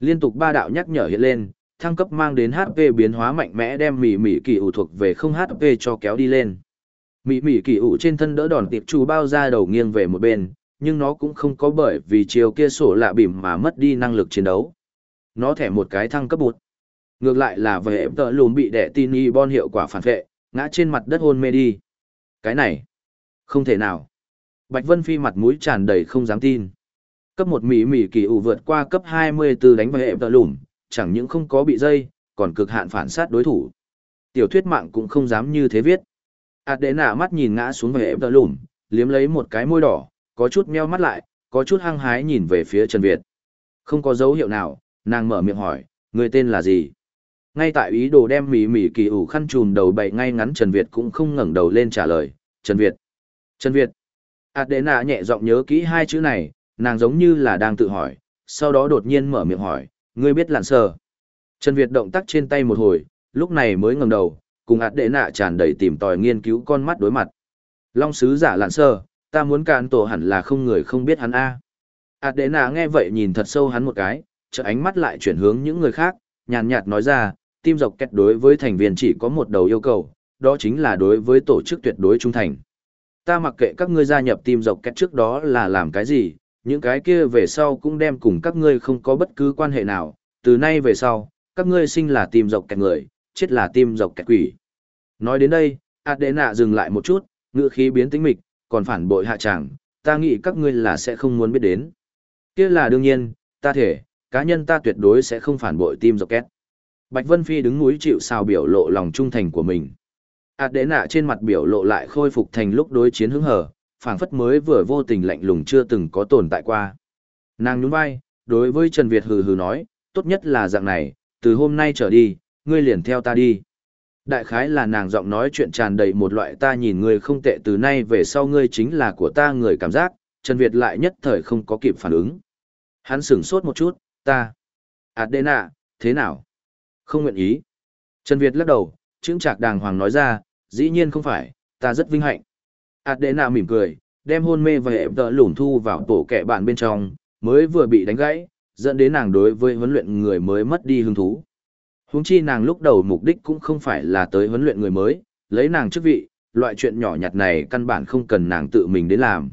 Liên tục ba đạo nhắc nhở hiện lên, thăng cấp mang đến HP biến hóa mạnh mẽ đem mỹ mỹ kỳ ủ thuộc về không HP cho kéo đi lên. mỹ mỹ kỳ ủ trên thân đỡ đòn tiệp chủ bao ra đầu nghiêng về một bên, nhưng nó cũng không có bởi vì chiều kia sổ lạ bìm mà mất đi năng lực chiến đấu. Nó thẻ một cái thăng cấp bụt. Ngược lại là về tợ lùm bị đẻ tin y bon hiệu quả phản vệ, ngã trên mặt đất hôn mê đi. Cái này, không thể nào. Bạch Vân Phi mặt mũi tràn đầy không dám tin. Cấp một mỹ mỹ kỳ ủ vượt qua cấp 24 đánh vào hệ tờ lùm, chẳng những không có bị dây, còn cực hạn phản sát đối thủ. Tiểu thuyết mạng cũng không dám như thế viết. Ảt đệ nả mắt nhìn ngã xuống vào hệ tờ lùm, liếm lấy một cái môi đỏ, có chút meo mắt lại, có chút hăng hái nhìn về phía Trần Việt. Không có dấu hiệu nào, nàng mở miệng hỏi, người tên là gì? Ngay tại ý đồ đem mỉ mỉ kỳ ủ khăn trùm đầu bậy ngay ngắn Trần Việt cũng không ngẩng đầu lên trả lời, Trần Việt. Trần Việt. Adena nhẹ giọng nhớ kỹ hai chữ này, nàng giống như là đang tự hỏi, sau đó đột nhiên mở miệng hỏi, ngươi biết lặn sờ. Trần Việt động tác trên tay một hồi, lúc này mới ngẩng đầu, cùng Adena tràn đầy tìm tòi nghiên cứu con mắt đối mặt. Long sứ giả lặn sờ, ta muốn cản tổ hẳn là không người không biết hắn a. ạt nghe vậy nhìn thật sâu hắn một cái, trợ ánh mắt lại chuyển hướng những người khác, nhàn nhạt nói ra, Tim dọc kẹt đối với thành viên chỉ có một đầu yêu cầu, đó chính là đối với tổ chức tuyệt đối trung thành. Ta mặc kệ các ngươi gia nhập tim dọc kẹt trước đó là làm cái gì, những cái kia về sau cũng đem cùng các ngươi không có bất cứ quan hệ nào, từ nay về sau, các ngươi sinh là tim dọc kẹt người, chết là tim dọc kẹt quỷ. Nói đến đây, Adena dừng lại một chút, ngựa khí biến tính mịch, còn phản bội hạ tràng, ta nghĩ các ngươi là sẽ không muốn biết đến. Kia là đương nhiên, ta thể, cá nhân ta tuyệt đối sẽ không phản bội tim dọc kẹt. Bạch Vân Phi đứng núi chịu sao biểu lộ lòng trung thành của mình ạt đế nạ trên mặt biểu lộ lại khôi phục thành lúc đối chiến hứng hở, phảng phất mới vừa vô tình lạnh lùng chưa từng có tồn tại qua. Nàng nhún vai, đối với Trần Việt hừ hừ nói, tốt nhất là dạng này, từ hôm nay trở đi, ngươi liền theo ta đi. Đại khái là nàng giọng nói chuyện tràn đầy một loại ta nhìn ngươi không tệ từ nay về sau ngươi chính là của ta người cảm giác, Trần Việt lại nhất thời không có kịp phản ứng. Hắn sửng sốt một chút, ta. Adena, thế nào? Không nguyện ý. Trần Việt lắc đầu, chững chạc đàng hoàng nói ra, dĩ nhiên không phải, ta rất vinh hạnh. Adena mỉm cười, đem hôn mê và hẹp tợ lủn thu vào tổ kẻ bạn bên trong, mới vừa bị đánh gãy, dẫn đến nàng đối với huấn luyện người mới mất đi hứng thú. Huống chi nàng lúc đầu mục đích cũng không phải là tới huấn luyện người mới, lấy nàng chức vị, loại chuyện nhỏ nhặt này căn bản không cần nàng tự mình đến làm.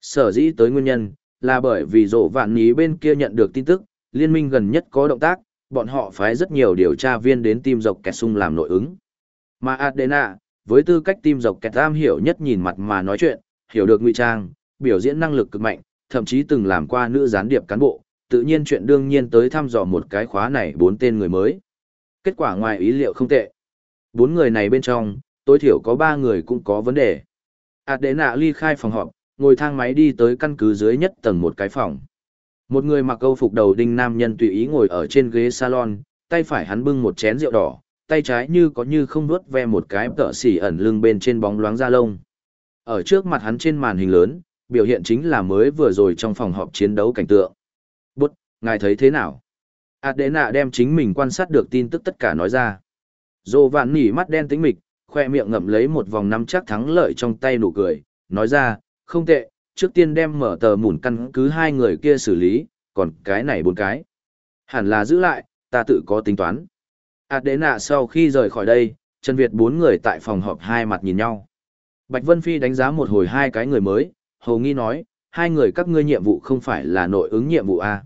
Sở dĩ tới nguyên nhân, là bởi vì rộ vạn ní bên kia nhận được tin tức, liên minh gần nhất có động tác, bọn họ phái rất nhiều điều tra viên đến tim dọc kẹt sung làm nội ứng. Mà Adena, với tư cách tim dọc kẹt tam hiểu nhất nhìn mặt mà nói chuyện, hiểu được ngụy trang, biểu diễn năng lực cực mạnh, thậm chí từng làm qua nữ gián điệp cán bộ, tự nhiên chuyện đương nhiên tới thăm dò một cái khóa này bốn tên người mới. Kết quả ngoài ý liệu không tệ. Bốn người này bên trong, tối thiểu có ba người cũng có vấn đề. Adena ly khai phòng họp, ngồi thang máy đi tới căn cứ dưới nhất tầng một cái phòng. Một người mặc câu phục đầu đinh nam nhân tùy ý ngồi ở trên ghế salon, tay phải hắn bưng một chén rượu đỏ, tay trái như có như không nuốt ve một cái tợ xỉ ẩn lưng bên trên bóng loáng da lông. Ở trước mặt hắn trên màn hình lớn, biểu hiện chính là mới vừa rồi trong phòng họp chiến đấu cảnh tượng. Bút, ngài thấy thế nào? Adena đem chính mình quan sát được tin tức tất cả nói ra. Dô vạn nỉ mắt đen tính mịch, khoe miệng ngậm lấy một vòng năm chắc thắng lợi trong tay nụ cười, nói ra, không tệ, trước tiên đem mở tờ mùn căn cứ hai người kia xử lý, còn cái này bốn cái. Hẳn là giữ lại, ta tự có tính toán. Adena sau khi rời khỏi đây, Trần Việt bốn người tại phòng họp hai mặt nhìn nhau. Bạch Vân Phi đánh giá một hồi hai cái người mới, hầu nghi nói, hai người các ngươi nhiệm vụ không phải là nội ứng nhiệm vụ A.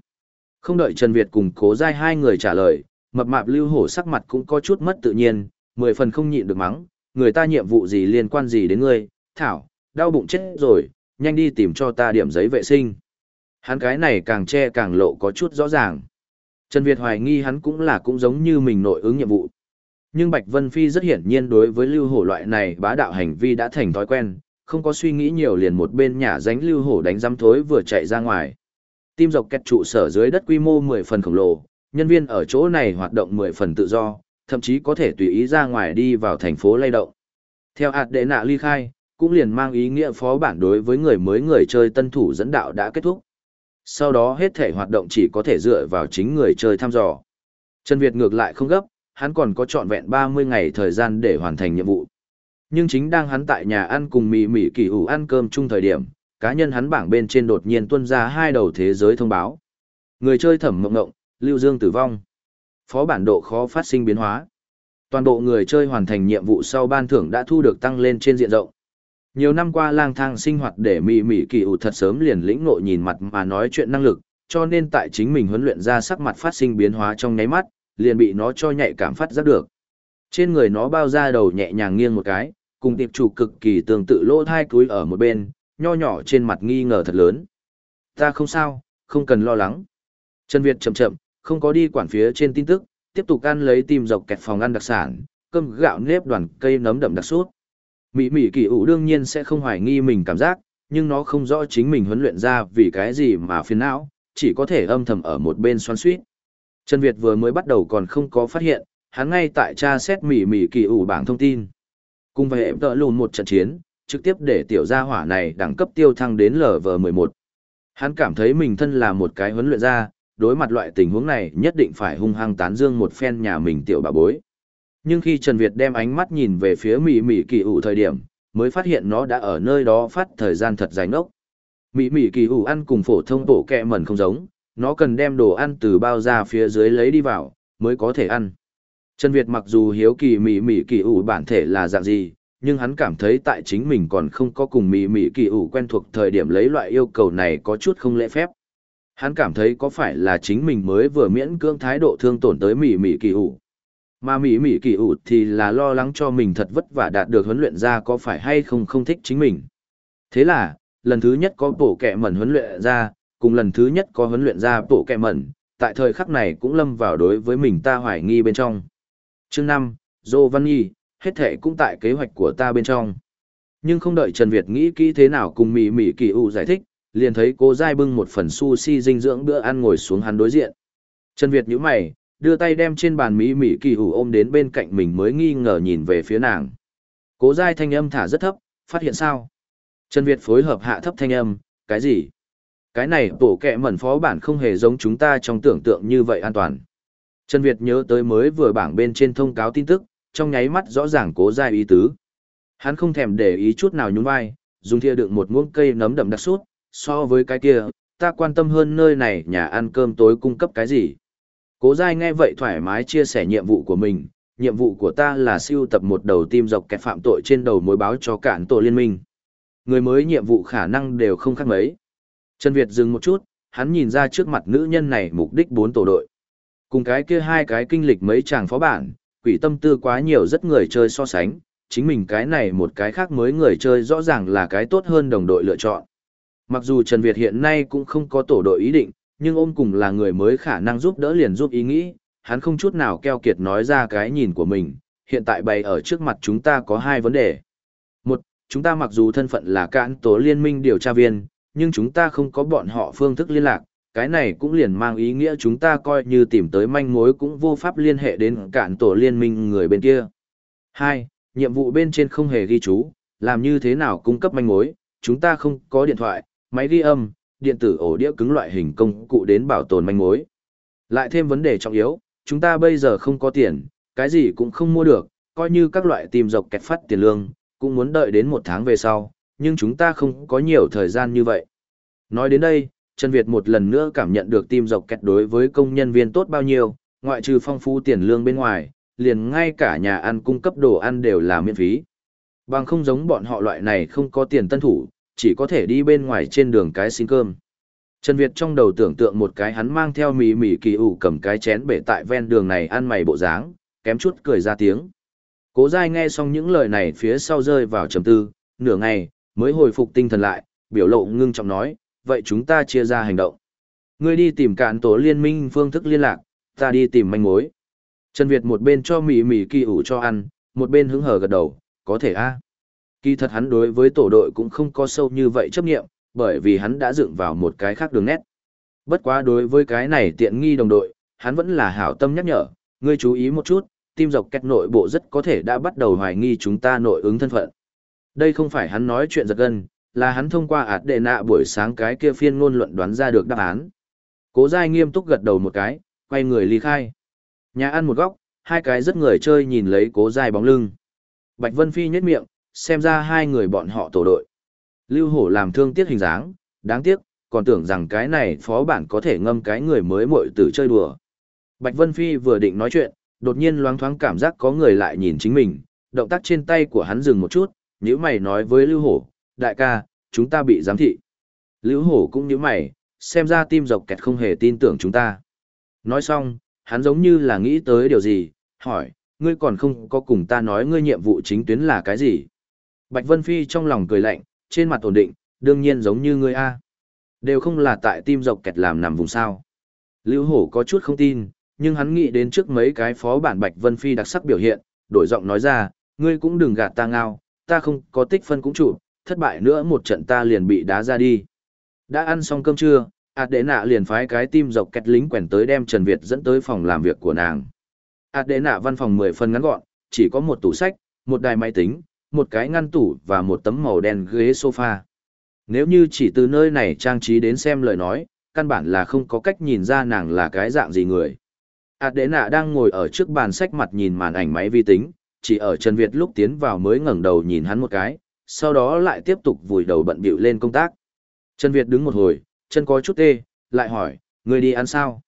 Không đợi Trần Việt cùng cố dai hai người trả lời, mập mạp lưu hổ sắc mặt cũng có chút mất tự nhiên, mười phần không nhịn được mắng, người ta nhiệm vụ gì liên quan gì đến ngươi, thảo, đau bụng chết rồi, nhanh đi tìm cho ta điểm giấy vệ sinh. Hắn cái này càng che càng lộ có chút rõ ràng. Trần Việt hoài nghi hắn cũng là cũng giống như mình nội ứng nhiệm vụ. Nhưng Bạch Vân Phi rất hiển nhiên đối với lưu hổ loại này bá đạo hành vi đã thành thói quen, không có suy nghĩ nhiều liền một bên nhà dánh lưu hổ đánh giam thối vừa chạy ra ngoài. Tim dọc kẹt trụ sở dưới đất quy mô 10 phần khổng lồ, nhân viên ở chỗ này hoạt động 10 phần tự do, thậm chí có thể tùy ý ra ngoài đi vào thành phố lay động. Theo hạt đệ nạ ly khai, cũng liền mang ý nghĩa phó bản đối với người mới người chơi tân thủ dẫn đạo đã kết thúc. Sau đó hết thể hoạt động chỉ có thể dựa vào chính người chơi thăm dò. Trần Việt ngược lại không gấp, hắn còn có trọn vẹn 30 ngày thời gian để hoàn thành nhiệm vụ. Nhưng chính đang hắn tại nhà ăn cùng mì mì kỳ ủ ăn cơm chung thời điểm, cá nhân hắn bảng bên trên đột nhiên tuân ra hai đầu thế giới thông báo. Người chơi thẩm mộng ngộng, Lưu Dương tử vong. Phó bản độ khó phát sinh biến hóa. Toàn bộ người chơi hoàn thành nhiệm vụ sau ban thưởng đã thu được tăng lên trên diện rộng. Nhiều năm qua lang thang sinh hoạt để mị mị kỳ ủ thật sớm liền lĩnh ngộ nhìn mặt mà nói chuyện năng lực, cho nên tại chính mình huấn luyện ra sắc mặt phát sinh biến hóa trong nháy mắt, liền bị nó cho nhạy cảm phát giác được. Trên người nó bao ra đầu nhẹ nhàng nghiêng một cái, cùng tiệp chủ cực kỳ tương tự lỗ thai cúi ở một bên, nho nhỏ trên mặt nghi ngờ thật lớn. Ta không sao, không cần lo lắng. Trần Việt chậm chậm, không có đi quản phía trên tin tức, tiếp tục ăn lấy tim dọc kẹt phòng ăn đặc sản, cơm gạo nếp đoàn cây nấm đậm đặc sút. Mỹ Mỹ kỳ ủ đương nhiên sẽ không hoài nghi mình cảm giác, nhưng nó không rõ chính mình huấn luyện ra vì cái gì mà phiền não, chỉ có thể âm thầm ở một bên xoắn suýt. Trần Việt vừa mới bắt đầu còn không có phát hiện, hắn ngay tại tra xét Mỹ Mỹ kỳ ủ bảng thông tin. Cùng với em tợ lùn một trận chiến, trực tiếp để tiểu gia hỏa này đẳng cấp tiêu thăng đến LV11. Hắn cảm thấy mình thân là một cái huấn luyện ra, đối mặt loại tình huống này nhất định phải hung hăng tán dương một phen nhà mình tiểu bà bối. Nhưng khi Trần Việt đem ánh mắt nhìn về phía Mị Mị kỳ ủ thời điểm, mới phát hiện nó đã ở nơi đó phát thời gian thật dài ngốc. Mị Mị kỳ ủ ăn cùng phổ thông tổ kẹ mẩn không giống, nó cần đem đồ ăn từ bao ra phía dưới lấy đi vào, mới có thể ăn. Trần Việt mặc dù hiếu kỳ Mị Mị kỳ ủ bản thể là dạng gì, nhưng hắn cảm thấy tại chính mình còn không có cùng Mị Mị kỳ ủ quen thuộc thời điểm lấy loại yêu cầu này có chút không lễ phép. Hắn cảm thấy có phải là chính mình mới vừa miễn cưỡng thái độ thương tổn tới Mị Mị kỳ ủ. Mà mỉ mỉ kỳ ủ thì là lo lắng cho mình thật vất vả đạt được huấn luyện ra có phải hay không không thích chính mình. Thế là, lần thứ nhất có bộ kẹ mẩn huấn luyện ra, cùng lần thứ nhất có huấn luyện ra bộ kẹ mẩn, tại thời khắc này cũng lâm vào đối với mình ta hoài nghi bên trong. Chương 5, Dô Văn Nhi, hết thể cũng tại kế hoạch của ta bên trong. Nhưng không đợi Trần Việt nghĩ kỹ thế nào cùng mỉ mỉ kỳ ủ giải thích, liền thấy cô dai bưng một phần sushi dinh dưỡng bữa ăn ngồi xuống hắn đối diện. Trần Việt nhíu mày, đưa tay đem trên bàn mỹ mỹ kỳ hủ ôm đến bên cạnh mình mới nghi ngờ nhìn về phía nàng. Cố dai thanh âm thả rất thấp, phát hiện sao? Trần Việt phối hợp hạ thấp thanh âm, cái gì? Cái này tổ kẹ mẩn phó bản không hề giống chúng ta trong tưởng tượng như vậy an toàn. Trần Việt nhớ tới mới vừa bảng bên trên thông cáo tin tức, trong nháy mắt rõ ràng cố dai ý tứ. Hắn không thèm để ý chút nào nhún vai, dùng thìa đựng một muỗng cây nấm đậm đặc sút, so với cái kia, ta quan tâm hơn nơi này nhà ăn cơm tối cung cấp cái gì. Cố dai nghe vậy thoải mái chia sẻ nhiệm vụ của mình, nhiệm vụ của ta là siêu tập một đầu tim dọc kẹt phạm tội trên đầu mối báo cho cản tổ liên minh. Người mới nhiệm vụ khả năng đều không khác mấy. Trần Việt dừng một chút, hắn nhìn ra trước mặt nữ nhân này mục đích bốn tổ đội. Cùng cái kia hai cái kinh lịch mấy chàng phó bản, quỷ tâm tư quá nhiều rất người chơi so sánh, chính mình cái này một cái khác mới người chơi rõ ràng là cái tốt hơn đồng đội lựa chọn. Mặc dù Trần Việt hiện nay cũng không có tổ đội ý định, nhưng ôm cùng là người mới khả năng giúp đỡ liền giúp ý nghĩ, hắn không chút nào keo kiệt nói ra cái nhìn của mình, hiện tại bày ở trước mặt chúng ta có hai vấn đề. Một, chúng ta mặc dù thân phận là cạn tổ liên minh điều tra viên, nhưng chúng ta không có bọn họ phương thức liên lạc, cái này cũng liền mang ý nghĩa chúng ta coi như tìm tới manh mối cũng vô pháp liên hệ đến cạn tổ liên minh người bên kia. Hai, nhiệm vụ bên trên không hề ghi chú, làm như thế nào cung cấp manh mối, chúng ta không có điện thoại, máy ghi âm, điện tử ổ đĩa cứng loại hình công cụ đến bảo tồn manh mối. Lại thêm vấn đề trọng yếu, chúng ta bây giờ không có tiền, cái gì cũng không mua được, coi như các loại tìm dọc kẹt phát tiền lương, cũng muốn đợi đến một tháng về sau, nhưng chúng ta không có nhiều thời gian như vậy. Nói đến đây, Trần Việt một lần nữa cảm nhận được tim dọc kẹt đối với công nhân viên tốt bao nhiêu, ngoại trừ phong phú tiền lương bên ngoài, liền ngay cả nhà ăn cung cấp đồ ăn đều là miễn phí. Bằng không giống bọn họ loại này không có tiền tân thủ, chỉ có thể đi bên ngoài trên đường cái xin cơm. Trần Việt trong đầu tưởng tượng một cái hắn mang theo mì mì kỳ ủ cầm cái chén bể tại ven đường này ăn mày bộ dáng, kém chút cười ra tiếng. Cố dai nghe xong những lời này phía sau rơi vào trầm tư, nửa ngày, mới hồi phục tinh thần lại, biểu lộ ngưng trọng nói, vậy chúng ta chia ra hành động. Ngươi đi tìm cạn tổ liên minh phương thức liên lạc, ta đi tìm manh mối. Trần Việt một bên cho mì mì kỳ ủ cho ăn, một bên hứng hờ gật đầu, có thể a Kỳ thật hắn đối với tổ đội cũng không có sâu như vậy chấp nghiệm, bởi vì hắn đã dựng vào một cái khác đường nét. Bất quá đối với cái này tiện nghi đồng đội, hắn vẫn là hảo tâm nhắc nhở, ngươi chú ý một chút, tim dọc kẹt nội bộ rất có thể đã bắt đầu hoài nghi chúng ta nội ứng thân phận. Đây không phải hắn nói chuyện giật gân, là hắn thông qua ạt đệ nạ buổi sáng cái kia phiên ngôn luận đoán ra được đáp án. Cố dai nghiêm túc gật đầu một cái, quay người ly khai. Nhà ăn một góc, hai cái rất người chơi nhìn lấy cố dai bóng lưng. Bạch Vân Phi nhếch miệng, xem ra hai người bọn họ tổ đội. Lưu Hổ làm thương tiếc hình dáng, đáng tiếc, còn tưởng rằng cái này phó bản có thể ngâm cái người mới muội tử chơi đùa. Bạch Vân Phi vừa định nói chuyện, đột nhiên loáng thoáng cảm giác có người lại nhìn chính mình, động tác trên tay của hắn dừng một chút, nhíu mày nói với Lưu Hổ, đại ca, chúng ta bị giám thị. Lưu Hổ cũng nhíu mày, xem ra tim dọc kẹt không hề tin tưởng chúng ta. Nói xong, hắn giống như là nghĩ tới điều gì, hỏi, ngươi còn không có cùng ta nói ngươi nhiệm vụ chính tuyến là cái gì? Bạch Vân Phi trong lòng cười lạnh, trên mặt ổn định, đương nhiên giống như ngươi A. Đều không là tại tim dọc kẹt làm nằm vùng sao. Lưu Hổ có chút không tin, nhưng hắn nghĩ đến trước mấy cái phó bản Bạch Vân Phi đặc sắc biểu hiện, đổi giọng nói ra, ngươi cũng đừng gạt ta ngao, ta không có tích phân cũng chủ, thất bại nữa một trận ta liền bị đá ra đi. Đã ăn xong cơm trưa, ạt đệ nạ liền phái cái tim dọc kẹt lính quèn tới đem Trần Việt dẫn tới phòng làm việc của nàng. ạt đệ nạ văn phòng 10 phần ngắn gọn, chỉ có một tủ sách, một đài máy tính, một cái ngăn tủ và một tấm màu đen ghế sofa. Nếu như chỉ từ nơi này trang trí đến xem lời nói, căn bản là không có cách nhìn ra nàng là cái dạng gì người. Ảt đế nạ đang ngồi ở trước bàn sách mặt nhìn màn ảnh máy vi tính, chỉ ở Trần Việt lúc tiến vào mới ngẩng đầu nhìn hắn một cái, sau đó lại tiếp tục vùi đầu bận bịu lên công tác. Trần Việt đứng một hồi, chân có chút tê, lại hỏi, người đi ăn sao?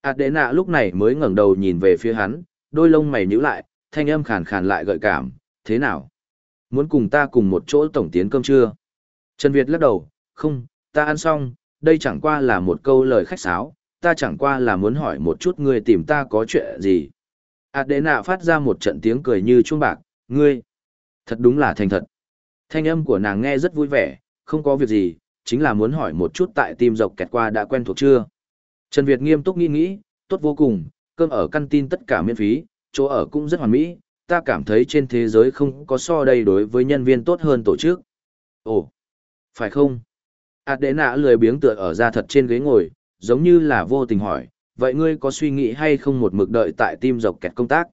Ảt đế nạ lúc này mới ngẩng đầu nhìn về phía hắn, đôi lông mày nhíu lại, thanh âm khàn khàn lại gợi cảm, thế nào? Muốn cùng ta cùng một chỗ tổng tiến cơm chưa? Trần Việt lắc đầu, không, ta ăn xong, đây chẳng qua là một câu lời khách sáo, ta chẳng qua là muốn hỏi một chút ngươi tìm ta có chuyện gì. Adena phát ra một trận tiếng cười như chuông bạc, ngươi, thật đúng là thành thật. Thanh âm của nàng nghe rất vui vẻ, không có việc gì, chính là muốn hỏi một chút tại tim dọc kẹt qua đã quen thuộc chưa. Trần Việt nghiêm túc nghĩ nghĩ, tốt vô cùng, cơm ở căn tin tất cả miễn phí, chỗ ở cũng rất hoàn mỹ, ta cảm thấy trên thế giới không có so đây đối với nhân viên tốt hơn tổ chức. Ồ, phải không? Adena lười biếng tựa ở ra thật trên ghế ngồi, giống như là vô tình hỏi, vậy ngươi có suy nghĩ hay không một mực đợi tại tim dọc kẹt công tác?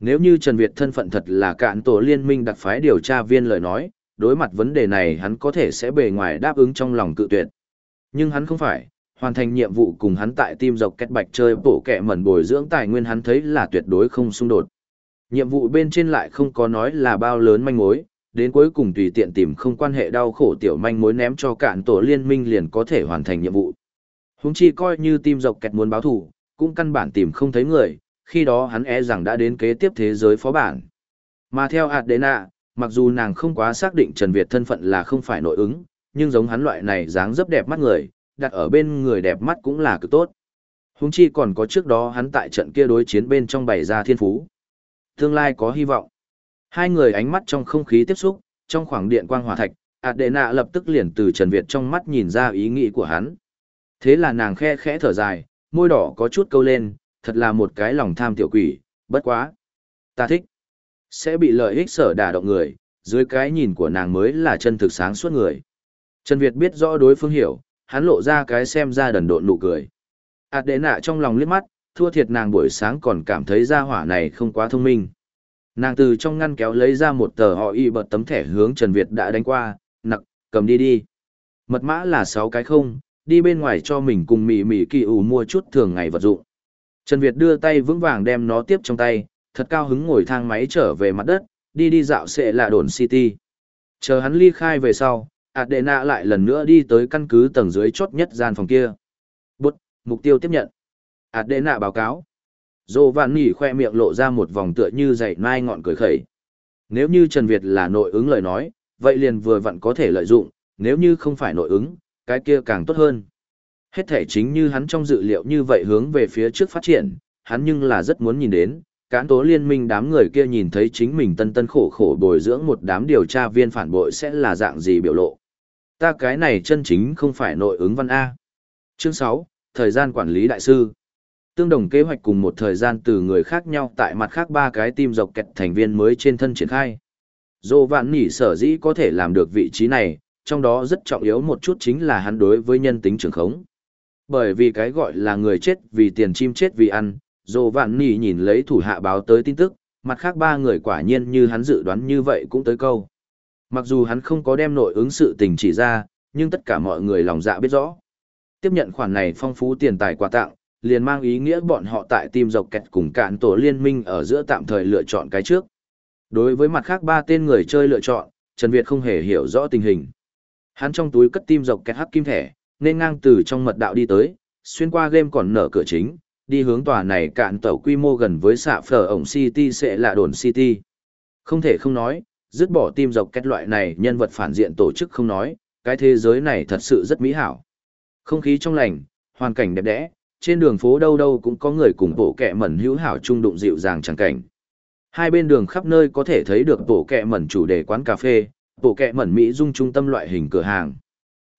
Nếu như Trần Việt thân phận thật là cạn tổ liên minh đặc phái điều tra viên lời nói, đối mặt vấn đề này hắn có thể sẽ bề ngoài đáp ứng trong lòng cự tuyệt. Nhưng hắn không phải, hoàn thành nhiệm vụ cùng hắn tại tim dọc kết bạch chơi bổ kẹ mẩn bồi dưỡng tài nguyên hắn thấy là tuyệt đối không xung đột. Nhiệm vụ bên trên lại không có nói là bao lớn manh mối, đến cuối cùng tùy tiện tìm không quan hệ đau khổ tiểu manh mối ném cho cạn tổ liên minh liền có thể hoàn thành nhiệm vụ. Húng chi coi như tim dọc kẹt muốn báo thủ, cũng căn bản tìm không thấy người, khi đó hắn e rằng đã đến kế tiếp thế giới phó bản. Mà theo Adena, mặc dù nàng không quá xác định Trần Việt thân phận là không phải nội ứng, nhưng giống hắn loại này dáng dấp đẹp mắt người, đặt ở bên người đẹp mắt cũng là cực tốt. Húng chi còn có trước đó hắn tại trận kia đối chiến bên trong bày ra thiên phú. Tương lai có hy vọng. Hai người ánh mắt trong không khí tiếp xúc, trong khoảng điện quang hòa thạch, Adena lập tức liền từ Trần Việt trong mắt nhìn ra ý nghĩ của hắn. Thế là nàng khe khẽ thở dài, môi đỏ có chút câu lên, thật là một cái lòng tham tiểu quỷ, bất quá. Ta thích. Sẽ bị lợi ích sở đả động người, dưới cái nhìn của nàng mới là chân thực sáng suốt người. Trần Việt biết rõ đối phương hiểu, hắn lộ ra cái xem ra đần độn nụ cười. Adena trong lòng liếc mắt, thua thiệt nàng buổi sáng còn cảm thấy ra hỏa này không quá thông minh. Nàng từ trong ngăn kéo lấy ra một tờ họ y bật tấm thẻ hướng Trần Việt đã đánh qua, nặc, cầm đi đi. Mật mã là 6 cái không, đi bên ngoài cho mình cùng mỉ mỉ kỳ ủ mua chút thường ngày vật dụng. Trần Việt đưa tay vững vàng đem nó tiếp trong tay, thật cao hứng ngồi thang máy trở về mặt đất, đi đi dạo sẽ là đồn City. Chờ hắn ly khai về sau, Adena lại lần nữa đi tới căn cứ tầng dưới chốt nhất gian phòng kia. Bút, mục tiêu tiếp nhận. Adena báo cáo. Dô Vạn Nỉ khoe miệng lộ ra một vòng tựa như dày mai ngọn cười khẩy. Nếu như Trần Việt là nội ứng lời nói, vậy liền vừa vặn có thể lợi dụng, nếu như không phải nội ứng, cái kia càng tốt hơn. Hết thể chính như hắn trong dự liệu như vậy hướng về phía trước phát triển, hắn nhưng là rất muốn nhìn đến, cán tố liên minh đám người kia nhìn thấy chính mình tân tân khổ khổ bồi dưỡng một đám điều tra viên phản bội sẽ là dạng gì biểu lộ. Ta cái này chân chính không phải nội ứng văn A. Chương 6, Thời gian quản lý đại sư. Tương đồng kế hoạch cùng một thời gian từ người khác nhau tại mặt khác ba cái tim dọc kẹt thành viên mới trên thân triển khai. Dô vạn nỉ sở dĩ có thể làm được vị trí này, trong đó rất trọng yếu một chút chính là hắn đối với nhân tính trường khống. Bởi vì cái gọi là người chết vì tiền chim chết vì ăn, dô vạn nỉ nhìn lấy thủ hạ báo tới tin tức, mặt khác ba người quả nhiên như hắn dự đoán như vậy cũng tới câu. Mặc dù hắn không có đem nội ứng sự tình chỉ ra, nhưng tất cả mọi người lòng dạ biết rõ. Tiếp nhận khoản này phong phú tiền tài quà tặng, liền mang ý nghĩa bọn họ tại tìm dọc kẹt cùng cạn tổ liên minh ở giữa tạm thời lựa chọn cái trước. Đối với mặt khác ba tên người chơi lựa chọn, Trần Việt không hề hiểu rõ tình hình. Hắn trong túi cất tim dọc kẹt hắc kim thẻ, nên ngang từ trong mật đạo đi tới, xuyên qua game còn nở cửa chính, đi hướng tòa này cạn tàu quy mô gần với xạ phở ổng City sẽ là đồn City. Không thể không nói, dứt bỏ tim dọc kết loại này nhân vật phản diện tổ chức không nói, cái thế giới này thật sự rất mỹ hảo. Không khí trong lành, hoàn cảnh đẹp đẽ, trên đường phố đâu đâu cũng có người cùng bộ kẹ mẩn hữu hảo trung đụng dịu dàng chẳng cảnh. Hai bên đường khắp nơi có thể thấy được bộ kẹ mẩn chủ đề quán cà phê, bộ kẹ mẩn Mỹ dung trung tâm loại hình cửa hàng.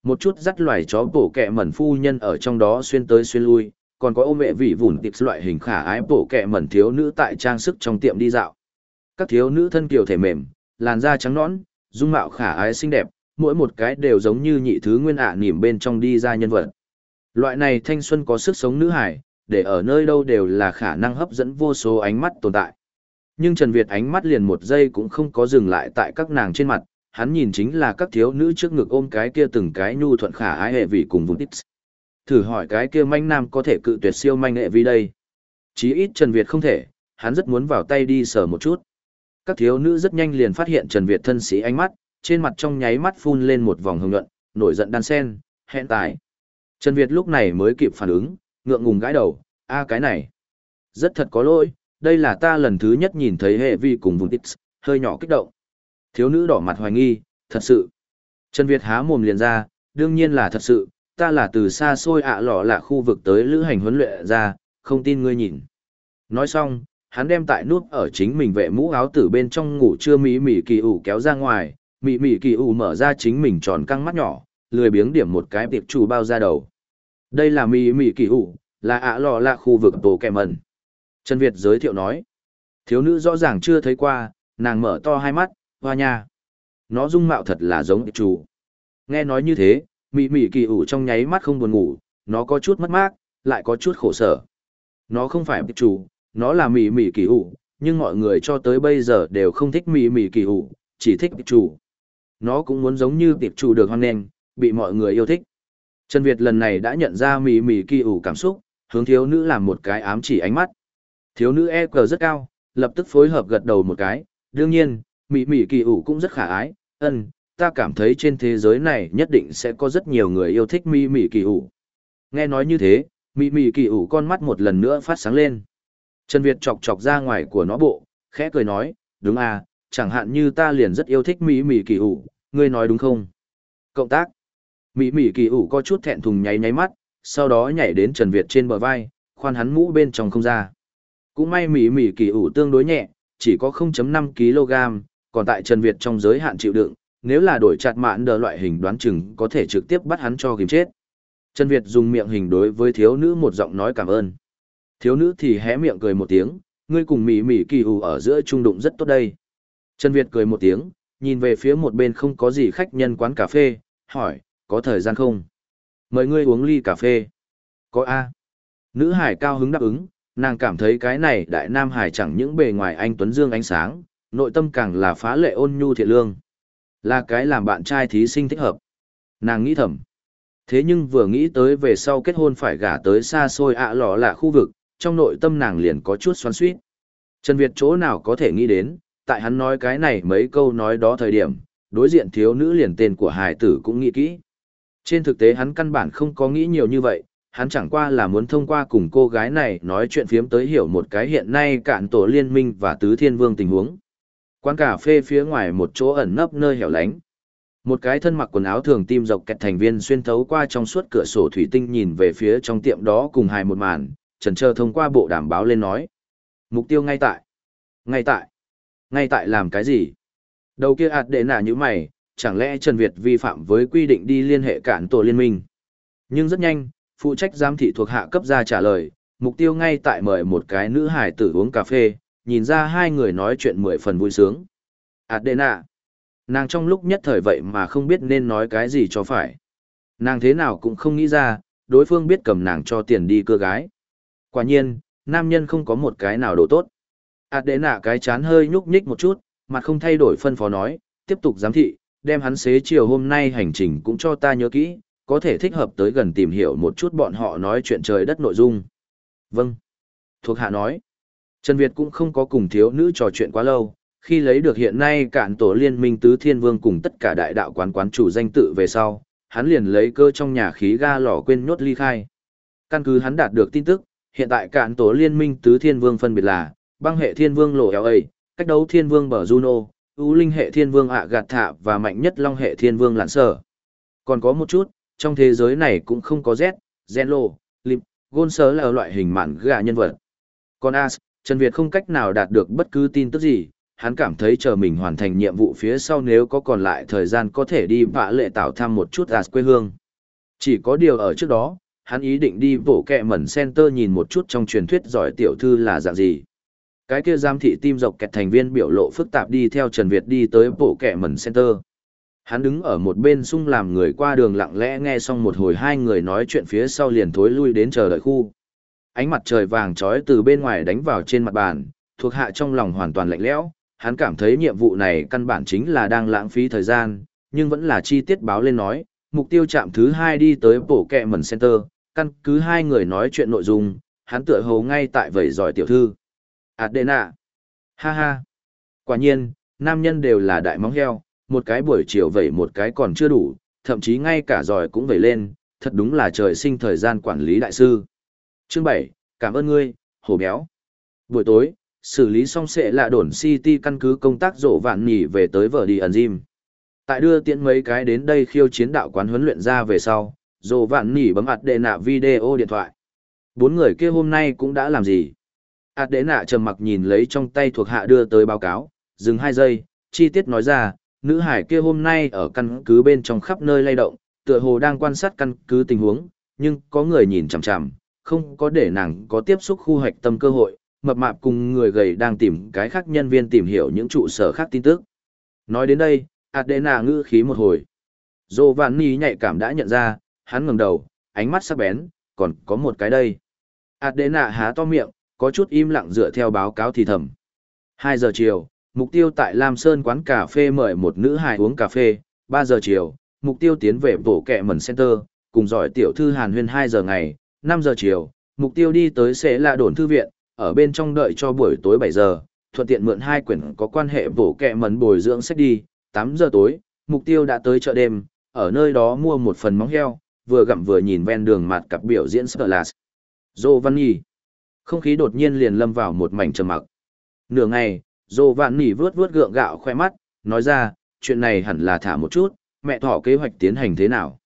Một chút dắt loài chó bộ kẹ mẩn phu nhân ở trong đó xuyên tới xuyên lui, còn có ôm mẹ vị vùn tips loại hình khả ái bộ kẹ mẩn thiếu nữ tại trang sức trong tiệm đi dạo. Các thiếu nữ thân kiều thể mềm, làn da trắng nõn, dung mạo khả ái xinh đẹp, mỗi một cái đều giống như nhị thứ nguyên ạ à bên trong đi ra nhân vật. Loại này thanh xuân có sức sống nữ hải, để ở nơi đâu đều là khả năng hấp dẫn vô số ánh mắt tồn tại. Nhưng Trần Việt ánh mắt liền một giây cũng không có dừng lại tại các nàng trên mặt, hắn nhìn chính là các thiếu nữ trước ngực ôm cái kia từng cái nhu thuận khả ái hệ vị cùng vùng tips. Thử hỏi cái kia manh nam có thể cự tuyệt siêu manh hệ vi đây. Chí ít Trần Việt không thể, hắn rất muốn vào tay đi sờ một chút. Các thiếu nữ rất nhanh liền phát hiện Trần Việt thân sĩ ánh mắt, trên mặt trong nháy mắt phun lên một vòng hồng nhuận, nổi giận đan sen, hẹn tài. Trần Việt lúc này mới kịp phản ứng, ngượng ngùng gãi đầu, a cái này. Rất thật có lỗi, đây là ta lần thứ nhất nhìn thấy hệ vi cùng vùng tix, hơi nhỏ kích động. Thiếu nữ đỏ mặt hoài nghi, thật sự. Trần Việt há mồm liền ra, đương nhiên là thật sự, ta là từ xa xôi ạ lọ là khu vực tới lữ hành huấn luyện ra, không tin ngươi nhìn. Nói xong, hắn đem tại nút ở chính mình vệ mũ áo tử bên trong ngủ chưa mỹ mỹ kỳ ủ kéo ra ngoài, mỹ mỹ kỳ ủ mở ra chính mình tròn căng mắt nhỏ, lười biếng điểm một cái tiệp chủ bao ra đầu. Đây là mì mì kỳ ủ, là ạ lọ là khu vực tổ kèm ẩn. Trần Việt giới thiệu nói, thiếu nữ rõ ràng chưa thấy qua, nàng mở to hai mắt, hoa nha. Nó dung mạo thật là giống tiệp chủ. Nghe nói như thế, mì mì kỳ ủ trong nháy mắt không buồn ngủ, nó có chút mất mát, lại có chút khổ sở. Nó không phải tiệp chủ, nó là mì mì kỳ ủ, nhưng mọi người cho tới bây giờ đều không thích mì mì kỳ ủ, chỉ thích tiệp chủ. Nó cũng muốn giống như tiệp chủ được hoan nghênh, bị mọi người yêu thích. Trần Việt lần này đã nhận ra mì mì kỳ ủ cảm xúc, hướng thiếu nữ làm một cái ám chỉ ánh mắt. Thiếu nữ e cờ rất cao, lập tức phối hợp gật đầu một cái, đương nhiên, mì mì kỳ ủ cũng rất khả ái, ơn, ta cảm thấy trên thế giới này nhất định sẽ có rất nhiều người yêu thích mì mì kỳ ủ. Nghe nói như thế, mì mì kỳ ủ con mắt một lần nữa phát sáng lên. Trần Việt chọc chọc ra ngoài của nó bộ, khẽ cười nói, đúng à, chẳng hạn như ta liền rất yêu thích mì mì kỳ ủ, ngươi nói đúng không? Cộng tác. Mỹ mỹ kỳ ủ có chút thẹn thùng nháy nháy mắt, sau đó nhảy đến Trần Việt trên bờ vai, khoan hắn mũ bên trong không ra. Cũng may mỹ mỹ kỳ ủ tương đối nhẹ, chỉ có 0.5 kg, còn tại Trần Việt trong giới hạn chịu đựng, nếu là đổi chặt mạn đờ loại hình đoán chừng có thể trực tiếp bắt hắn cho kìm chết. Trần Việt dùng miệng hình đối với thiếu nữ một giọng nói cảm ơn. Thiếu nữ thì hé miệng cười một tiếng, ngươi cùng mỹ mỹ kỳ ủ ở giữa trung đụng rất tốt đây. Trần Việt cười một tiếng, nhìn về phía một bên không có gì khách nhân quán cà phê, hỏi, có thời gian không? Mời ngươi uống ly cà phê. Có A. Nữ hải cao hứng đáp ứng, nàng cảm thấy cái này đại nam hải chẳng những bề ngoài anh Tuấn Dương ánh sáng, nội tâm càng là phá lệ ôn nhu thiện lương. Là cái làm bạn trai thí sinh thích hợp. Nàng nghĩ thầm. Thế nhưng vừa nghĩ tới về sau kết hôn phải gả tới xa xôi ạ lọ là khu vực, trong nội tâm nàng liền có chút xoắn suýt. Trần Việt chỗ nào có thể nghĩ đến, tại hắn nói cái này mấy câu nói đó thời điểm, đối diện thiếu nữ liền tên của hài tử cũng nghĩ kỹ. Trên thực tế hắn căn bản không có nghĩ nhiều như vậy, hắn chẳng qua là muốn thông qua cùng cô gái này nói chuyện phiếm tới hiểu một cái hiện nay cạn tổ liên minh và tứ thiên vương tình huống. Quán cà phê phía ngoài một chỗ ẩn nấp nơi hẻo lánh. Một cái thân mặc quần áo thường tim dọc kẹt thành viên xuyên thấu qua trong suốt cửa sổ thủy tinh nhìn về phía trong tiệm đó cùng hài một màn, trần chờ thông qua bộ đảm báo lên nói. Mục tiêu ngay tại. Ngay tại. Ngay tại làm cái gì? Đầu kia ạt đệ nả như mày, chẳng lẽ Trần Việt vi phạm với quy định đi liên hệ cản tổ liên minh? Nhưng rất nhanh, phụ trách giám thị thuộc hạ cấp ra trả lời, mục tiêu ngay tại mời một cái nữ hải tử uống cà phê, nhìn ra hai người nói chuyện mười phần vui sướng. Adena. Nàng trong lúc nhất thời vậy mà không biết nên nói cái gì cho phải. Nàng thế nào cũng không nghĩ ra, đối phương biết cầm nàng cho tiền đi cưa gái. Quả nhiên, nam nhân không có một cái nào đồ tốt. Adena cái chán hơi nhúc nhích một chút, mặt không thay đổi phân phó nói, tiếp tục giám thị, đem hắn xế chiều hôm nay hành trình cũng cho ta nhớ kỹ, có thể thích hợp tới gần tìm hiểu một chút bọn họ nói chuyện trời đất nội dung. Vâng. Thuộc hạ nói. Trần Việt cũng không có cùng thiếu nữ trò chuyện quá lâu, khi lấy được hiện nay cạn tổ liên minh tứ thiên vương cùng tất cả đại đạo quán quán chủ danh tự về sau, hắn liền lấy cơ trong nhà khí ga lò quên nhốt ly khai. Căn cứ hắn đạt được tin tức, hiện tại cạn tổ liên minh tứ thiên vương phân biệt là, băng hệ thiên vương lộ LA, cách đấu thiên vương bờ Juno, ưu linh hệ thiên vương ạ gạt thạ và mạnh nhất long hệ thiên vương lãn sở. Còn có một chút, trong thế giới này cũng không có Z, Zenlo, Lip, Gôn sớ là loại hình mạn gà nhân vật. Còn As, Trần Việt không cách nào đạt được bất cứ tin tức gì, hắn cảm thấy chờ mình hoàn thành nhiệm vụ phía sau nếu có còn lại thời gian có thể đi vạ lệ tạo thăm một chút As quê hương. Chỉ có điều ở trước đó, hắn ý định đi vỗ kẹ mẩn center nhìn một chút trong truyền thuyết giỏi tiểu thư là dạng gì. Cái kia giám thị tim dọc kẹt thành viên biểu lộ phức tạp đi theo Trần Việt đi tới bộ kẻ mẩn center. Hắn đứng ở một bên sung làm người qua đường lặng lẽ nghe xong một hồi hai người nói chuyện phía sau liền thối lui đến chờ đợi khu. Ánh mặt trời vàng trói từ bên ngoài đánh vào trên mặt bàn, thuộc hạ trong lòng hoàn toàn lạnh lẽo, hắn cảm thấy nhiệm vụ này căn bản chính là đang lãng phí thời gian, nhưng vẫn là chi tiết báo lên nói, mục tiêu chạm thứ hai đi tới bộ kẹ mẩn center, căn cứ hai người nói chuyện nội dung, hắn tựa hồ ngay tại vẩy giỏi tiểu thư. Adena. Ha ha. Quả nhiên, nam nhân đều là đại móng heo, một cái buổi chiều vẩy một cái còn chưa đủ, thậm chí ngay cả giỏi cũng vẩy lên, thật đúng là trời sinh thời gian quản lý đại sư. Chương 7, cảm ơn ngươi, hổ béo. Buổi tối, xử lý xong sẽ là đồn City căn cứ công tác rổ vạn nhỉ về tới vở đi ẩn gym. Tại đưa tiễn mấy cái đến đây khiêu chiến đạo quán huấn luyện ra về sau, rổ vạn nhỉ bấm ạt đệ nạ video điện thoại. Bốn người kia hôm nay cũng đã làm gì? Ạt đệ nạ trầm mặc nhìn lấy trong tay thuộc hạ đưa tới báo cáo, dừng hai giây, chi tiết nói ra, nữ hải kia hôm nay ở căn cứ bên trong khắp nơi lay động, tựa hồ đang quan sát căn cứ tình huống, nhưng có người nhìn chằm chằm, không có để nàng có tiếp xúc khu hoạch tâm cơ hội, mập mạp cùng người gầy đang tìm cái khác nhân viên tìm hiểu những trụ sở khác tin tức. Nói đến đây, Adena ngữ khí một hồi. Giovanni nhạy cảm đã nhận ra, hắn ngẩng đầu, ánh mắt sắc bén, còn có một cái đây. Adena há to miệng, có chút im lặng dựa theo báo cáo thì thầm. 2 giờ chiều, mục tiêu tại Lam Sơn quán cà phê mời một nữ hài uống cà phê, 3 giờ chiều, mục tiêu tiến về bộ kẹ mẩn center, cùng giỏi tiểu thư Hàn Huyên 2 giờ ngày, 5 giờ chiều, mục tiêu đi tới sẽ là đồn thư viện, ở bên trong đợi cho buổi tối 7 giờ, thuận tiện mượn hai quyển có quan hệ bộ kẹ mẩn bồi dưỡng sách đi, 8 giờ tối, mục tiêu đã tới chợ đêm, ở nơi đó mua một phần móng heo, vừa gặm vừa nhìn ven đường mặt cặp biểu diễn Sperlas. Giovanni. Văn không khí đột nhiên liền lâm vào một mảnh trầm mặc. Nửa ngày, Dô Vạn Nỉ vướt vướt gượng gạo khoe mắt, nói ra, chuyện này hẳn là thả một chút, mẹ thỏ kế hoạch tiến hành thế nào.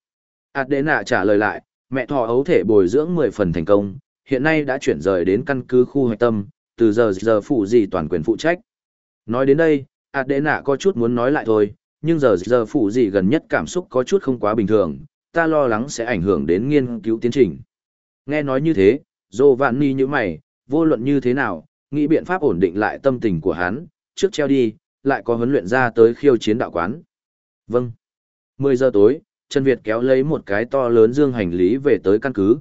Adena trả lời lại, mẹ thỏ ấu thể bồi dưỡng 10 phần thành công, hiện nay đã chuyển rời đến căn cứ khu hoạch tâm, từ giờ giờ phụ gì toàn quyền phụ trách. Nói đến đây, Adena có chút muốn nói lại thôi, nhưng giờ giờ phụ gì gần nhất cảm xúc có chút không quá bình thường, ta lo lắng sẽ ảnh hưởng đến nghiên cứu tiến trình. Nghe nói như thế, Dô vạn ni như mày, vô luận như thế nào, nghĩ biện pháp ổn định lại tâm tình của hắn, trước treo đi, lại có huấn luyện ra tới khiêu chiến đạo quán. Vâng. 10 giờ tối, Trần Việt kéo lấy một cái to lớn dương hành lý về tới căn cứ.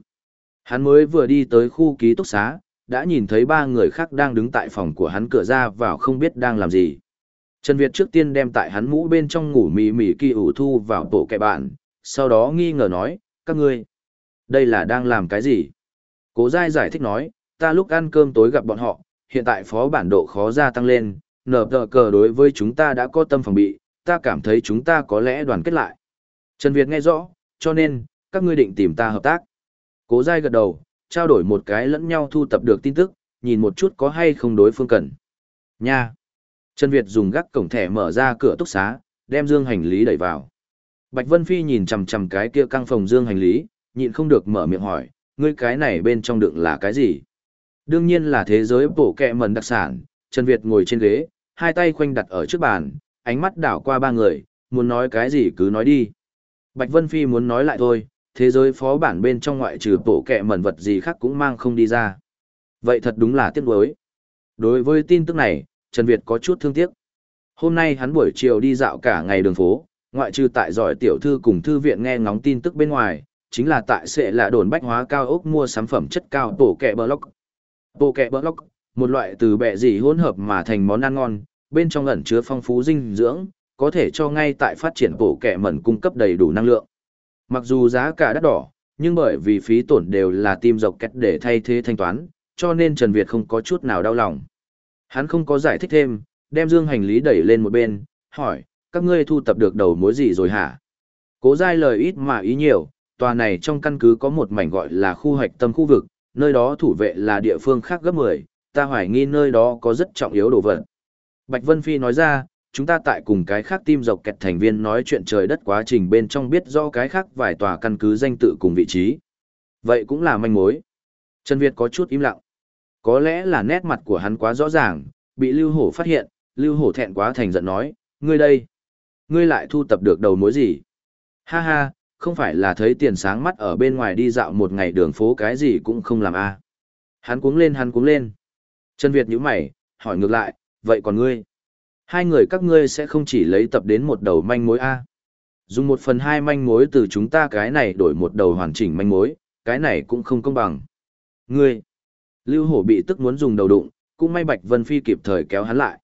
Hắn mới vừa đi tới khu ký túc xá, đã nhìn thấy ba người khác đang đứng tại phòng của hắn cửa ra vào không biết đang làm gì. Trần Việt trước tiên đem tại hắn mũ bên trong ngủ mì mì kỳ ủ thu vào tổ kẹ bạn, sau đó nghi ngờ nói, các ngươi, đây là đang làm cái gì? Cố Giai giải thích nói, ta lúc ăn cơm tối gặp bọn họ, hiện tại phó bản độ khó gia tăng lên, nở tờ cờ đối với chúng ta đã có tâm phòng bị, ta cảm thấy chúng ta có lẽ đoàn kết lại. Trần Việt nghe rõ, cho nên, các ngươi định tìm ta hợp tác. Cố Giai gật đầu, trao đổi một cái lẫn nhau thu tập được tin tức, nhìn một chút có hay không đối phương cần. Nha! Trần Việt dùng gác cổng thẻ mở ra cửa túc xá, đem dương hành lý đẩy vào. Bạch Vân Phi nhìn chằm chằm cái kia căng phòng dương hành lý, nhịn không được mở miệng hỏi, ngươi cái này bên trong đựng là cái gì? Đương nhiên là thế giới bổ kẹ mần đặc sản, Trần Việt ngồi trên ghế, hai tay khoanh đặt ở trước bàn, ánh mắt đảo qua ba người, muốn nói cái gì cứ nói đi. Bạch Vân Phi muốn nói lại thôi, thế giới phó bản bên trong ngoại trừ bộ kẹ mẩn vật gì khác cũng mang không đi ra. Vậy thật đúng là tiếc đối. Đối với tin tức này, Trần Việt có chút thương tiếc. Hôm nay hắn buổi chiều đi dạo cả ngày đường phố, ngoại trừ tại giỏi tiểu thư cùng thư viện nghe ngóng tin tức bên ngoài, chính là tại sẽ là đồn bách hóa cao ốc mua sản phẩm chất cao bộ kẹ block. Bộ kẹ block, một loại từ bẹ gì hỗn hợp mà thành món ăn ngon, bên trong ẩn chứa phong phú dinh dưỡng, có thể cho ngay tại phát triển bộ kẹ mẩn cung cấp đầy đủ năng lượng. Mặc dù giá cả đắt đỏ, nhưng bởi vì phí tổn đều là tim dọc kết để thay thế thanh toán, cho nên Trần Việt không có chút nào đau lòng. Hắn không có giải thích thêm, đem dương hành lý đẩy lên một bên, hỏi, các ngươi thu tập được đầu mối gì rồi hả? Cố dai lời ít mà ý nhiều, tòa này trong căn cứ có một mảnh gọi là khu hoạch tâm khu vực, nơi đó thủ vệ là địa phương khác gấp 10, ta hoài nghi nơi đó có rất trọng yếu đồ vật. Bạch Vân Phi nói ra, chúng ta tại cùng cái khác tim dọc kẹt thành viên nói chuyện trời đất quá trình bên trong biết do cái khác vài tòa căn cứ danh tự cùng vị trí. Vậy cũng là manh mối. Trần Việt có chút im lặng. Có lẽ là nét mặt của hắn quá rõ ràng, bị Lưu Hổ phát hiện, Lưu Hổ thẹn quá thành giận nói, ngươi đây, ngươi lại thu tập được đầu mối gì? Ha ha, không phải là thấy tiền sáng mắt ở bên ngoài đi dạo một ngày đường phố cái gì cũng không làm a à. Hắn cuống lên hắn cuống lên. Trần Việt nhíu mày, hỏi ngược lại, vậy còn ngươi? Hai người các ngươi sẽ không chỉ lấy tập đến một đầu manh mối A. Dùng một phần hai manh mối từ chúng ta cái này đổi một đầu hoàn chỉnh manh mối, cái này cũng không công bằng. Ngươi! Lưu Hổ bị tức muốn dùng đầu đụng, cũng may Bạch Vân Phi kịp thời kéo hắn lại.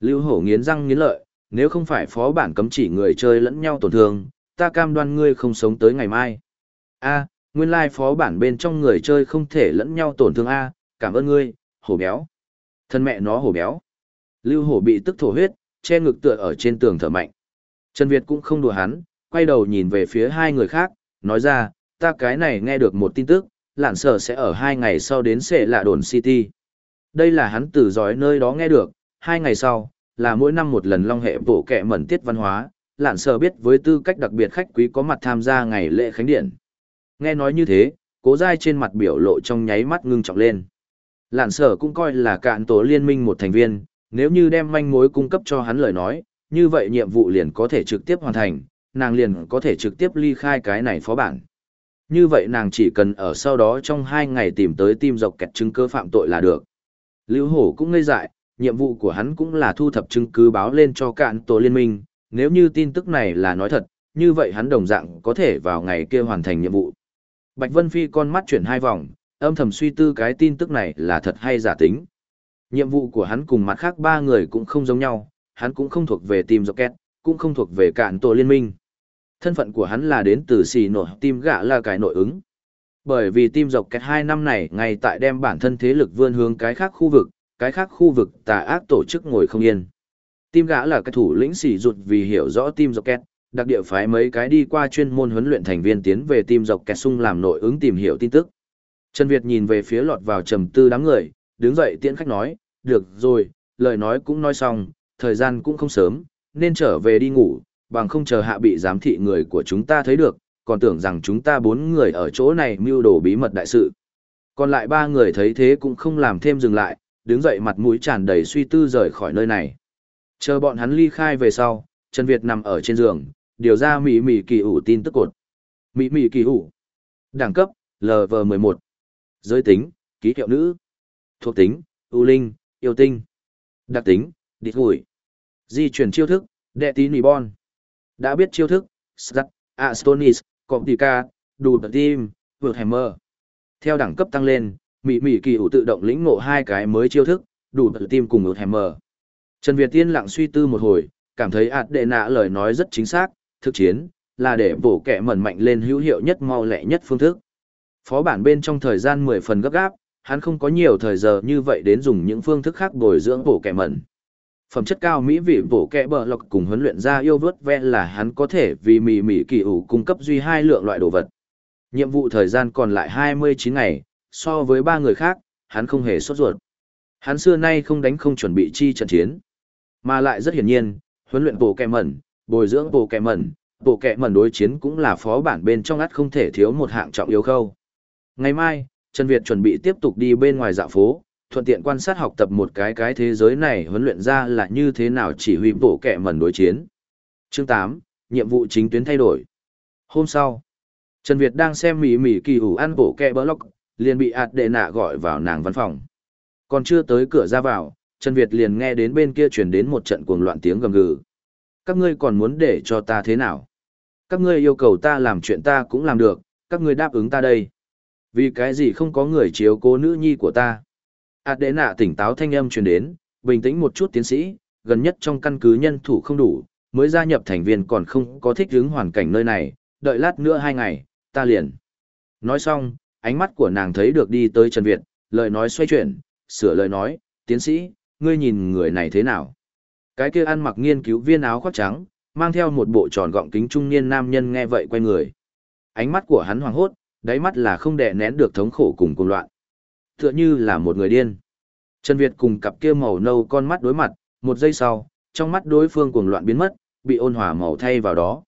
Lưu Hổ nghiến răng nghiến lợi, nếu không phải phó bản cấm chỉ người chơi lẫn nhau tổn thương, ta cam đoan ngươi không sống tới ngày mai. A, nguyên lai phó bản bên trong người chơi không thể lẫn nhau tổn thương A, cảm ơn ngươi, hổ béo. Thân mẹ nó hổ béo. Lưu hổ bị tức thổ huyết, che ngực tựa ở trên tường thở mạnh. Trần Việt cũng không đùa hắn, quay đầu nhìn về phía hai người khác, nói ra, ta cái này nghe được một tin tức, lạn sở sẽ ở hai ngày sau đến sẽ lạ đồn City. Đây là hắn từ dõi nơi đó nghe được, hai ngày sau, là mỗi năm một lần long hệ bổ kẹ mẩn tiết văn hóa, lạn sở biết với tư cách đặc biệt khách quý có mặt tham gia ngày lễ khánh điện. Nghe nói như thế, cố dai trên mặt biểu lộ trong nháy mắt ngưng trọng lên. Lạn sở cũng coi là cạn tổ liên minh một thành viên, nếu như đem manh mối cung cấp cho hắn lời nói, như vậy nhiệm vụ liền có thể trực tiếp hoàn thành, nàng liền có thể trực tiếp ly khai cái này phó bản. Như vậy nàng chỉ cần ở sau đó trong hai ngày tìm tới tim dọc kẹt chứng cơ phạm tội là được. Lưu Hổ cũng ngây dại, nhiệm vụ của hắn cũng là thu thập chứng cứ báo lên cho cạn tổ liên minh, nếu như tin tức này là nói thật, như vậy hắn đồng dạng có thể vào ngày kia hoàn thành nhiệm vụ. Bạch Vân Phi con mắt chuyển hai vòng, âm thầm suy tư cái tin tức này là thật hay giả tính. Nhiệm vụ của hắn cùng mặt khác ba người cũng không giống nhau, hắn cũng không thuộc về team Rocket, cũng không thuộc về cạn tổ liên minh. Thân phận của hắn là đến từ xì nổi team gạ là cái nội ứng. Bởi vì team Rocket hai năm này ngay tại đem bản thân thế lực vươn hướng cái khác khu vực, cái khác khu vực tà ác tổ chức ngồi không yên. Tim gã là cái thủ lĩnh sỉ rụt vì hiểu rõ tim dọc kẹt. đặc địa phái mấy cái đi qua chuyên môn huấn luyện thành viên tiến về tim dọc kẹt sung làm nội ứng tìm hiểu tin tức. Trần Việt nhìn về phía lọt vào trầm tư đám người, đứng dậy tiễn khách nói, được rồi, lời nói cũng nói xong, thời gian cũng không sớm, nên trở về đi ngủ, bằng không chờ hạ bị giám thị người của chúng ta thấy được, còn tưởng rằng chúng ta bốn người ở chỗ này mưu đồ bí mật đại sự. Còn lại ba người thấy thế cũng không làm thêm dừng lại, đứng dậy mặt mũi tràn đầy suy tư rời khỏi nơi này. Chờ bọn hắn ly khai về sau, Trần Việt nằm ở trên giường, điều ra Mỹ Mỹ kỳ ủ tin tức cột. Mỹ Mỹ kỳ ủ. Đẳng cấp, LV11. Giới tính, ký hiệu nữ. Thuộc tính, ưu linh, yêu tinh. Đặc tính, địch gủi. Di chuyển chiêu thức, đệ tí nì bon. Đã biết chiêu thức, Skat, Astonis, Comptica, đủ tật tim, vượt hammer. Theo đẳng cấp tăng lên, Mỹ Mỹ kỳ ủ tự động lĩnh ngộ hai cái mới chiêu thức, đủ tật tim cùng vượt hammer. Trần Việt Tiên lặng suy tư một hồi, cảm thấy ạt đệ nạ lời nói rất chính xác, thực chiến, là để bổ kẻ mẩn mạnh lên hữu hiệu nhất mau lẹ nhất phương thức. Phó bản bên trong thời gian 10 phần gấp gáp, hắn không có nhiều thời giờ như vậy đến dùng những phương thức khác bồi dưỡng bổ kẻ mẩn. Phẩm chất cao mỹ vị bổ kẻ bờ lọc cùng huấn luyện ra yêu vớt ve là hắn có thể vì mì mì kỳ ủ cung cấp duy hai lượng loại đồ vật. Nhiệm vụ thời gian còn lại 29 ngày, so với ba người khác, hắn không hề sốt ruột. Hắn xưa nay không đánh không chuẩn bị chi trận chiến. Mà lại rất hiển nhiên, huấn luyện bộ kẹ mẩn, bồi dưỡng bộ kẹ mẩn, bộ kẹ mẩn đối chiến cũng là phó bản bên trong ắt không thể thiếu một hạng trọng yếu khâu. Ngày mai, Trần Việt chuẩn bị tiếp tục đi bên ngoài dạo phố, thuận tiện quan sát học tập một cái cái thế giới này huấn luyện ra là như thế nào chỉ huy bộ kẹ mẩn đối chiến. Chương 8, nhiệm vụ chính tuyến thay đổi. Hôm sau, Trần Việt đang xem mỉ mỉ kỳ ủ ăn bộ kẹ block, liền bị ạt đệ nạ gọi vào nàng văn phòng. Còn chưa tới cửa ra vào, Trần Việt liền nghe đến bên kia truyền đến một trận cuồng loạn tiếng gầm gừ. Các ngươi còn muốn để cho ta thế nào? Các ngươi yêu cầu ta làm chuyện ta cũng làm được, các ngươi đáp ứng ta đây. Vì cái gì không có người chiếu cố nữ nhi của ta? Ảt đệ nạ tỉnh táo thanh âm truyền đến, bình tĩnh một chút tiến sĩ, gần nhất trong căn cứ nhân thủ không đủ, mới gia nhập thành viên còn không có thích ứng hoàn cảnh nơi này, đợi lát nữa hai ngày, ta liền. Nói xong, ánh mắt của nàng thấy được đi tới Trần Việt, lời nói xoay chuyển, sửa lời nói, tiến sĩ, ngươi nhìn người này thế nào? Cái kia ăn mặc nghiên cứu viên áo khoác trắng, mang theo một bộ tròn gọng kính trung niên nam nhân nghe vậy quay người. Ánh mắt của hắn hoàng hốt, đáy mắt là không đè nén được thống khổ cùng cuồng loạn. Tựa như là một người điên. Trần Việt cùng cặp kia màu nâu con mắt đối mặt, một giây sau, trong mắt đối phương cuồng loạn biến mất, bị ôn hòa màu thay vào đó.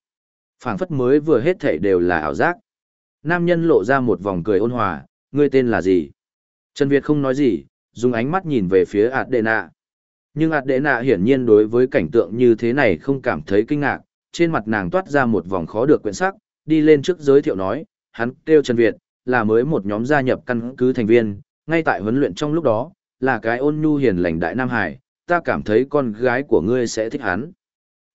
phảng phất mới vừa hết thảy đều là ảo giác. Nam nhân lộ ra một vòng cười ôn hòa, ngươi tên là gì? Trần Việt không nói gì, dùng ánh mắt nhìn về phía Adena. Nhưng Adena hiển nhiên đối với cảnh tượng như thế này không cảm thấy kinh ngạc, trên mặt nàng toát ra một vòng khó được quyện sắc, đi lên trước giới thiệu nói, hắn kêu Trần Việt, là mới một nhóm gia nhập căn cứ thành viên, ngay tại huấn luyện trong lúc đó, là cái ôn nhu hiền lành đại Nam Hải, ta cảm thấy con gái của ngươi sẽ thích hắn.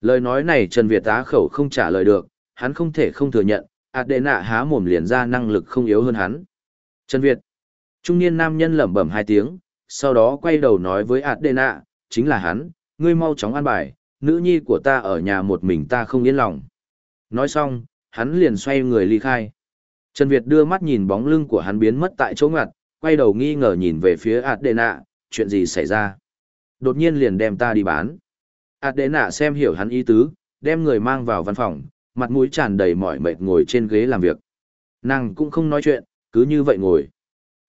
Lời nói này Trần Việt á khẩu không trả lời được, hắn không thể không thừa nhận, Adena há mồm liền ra năng lực không yếu hơn hắn. Trần Việt, trung niên nam nhân lẩm bẩm hai tiếng, sau đó quay đầu nói với Adena, chính là hắn, ngươi mau chóng an bài, nữ nhi của ta ở nhà một mình ta không yên lòng. Nói xong, hắn liền xoay người ly khai. Trần Việt đưa mắt nhìn bóng lưng của hắn biến mất tại chỗ ngặt, quay đầu nghi ngờ nhìn về phía Adena, chuyện gì xảy ra? Đột nhiên liền đem ta đi bán. Adena xem hiểu hắn ý tứ, đem người mang vào văn phòng, mặt mũi tràn đầy mỏi mệt ngồi trên ghế làm việc. Nàng cũng không nói chuyện, cứ như vậy ngồi.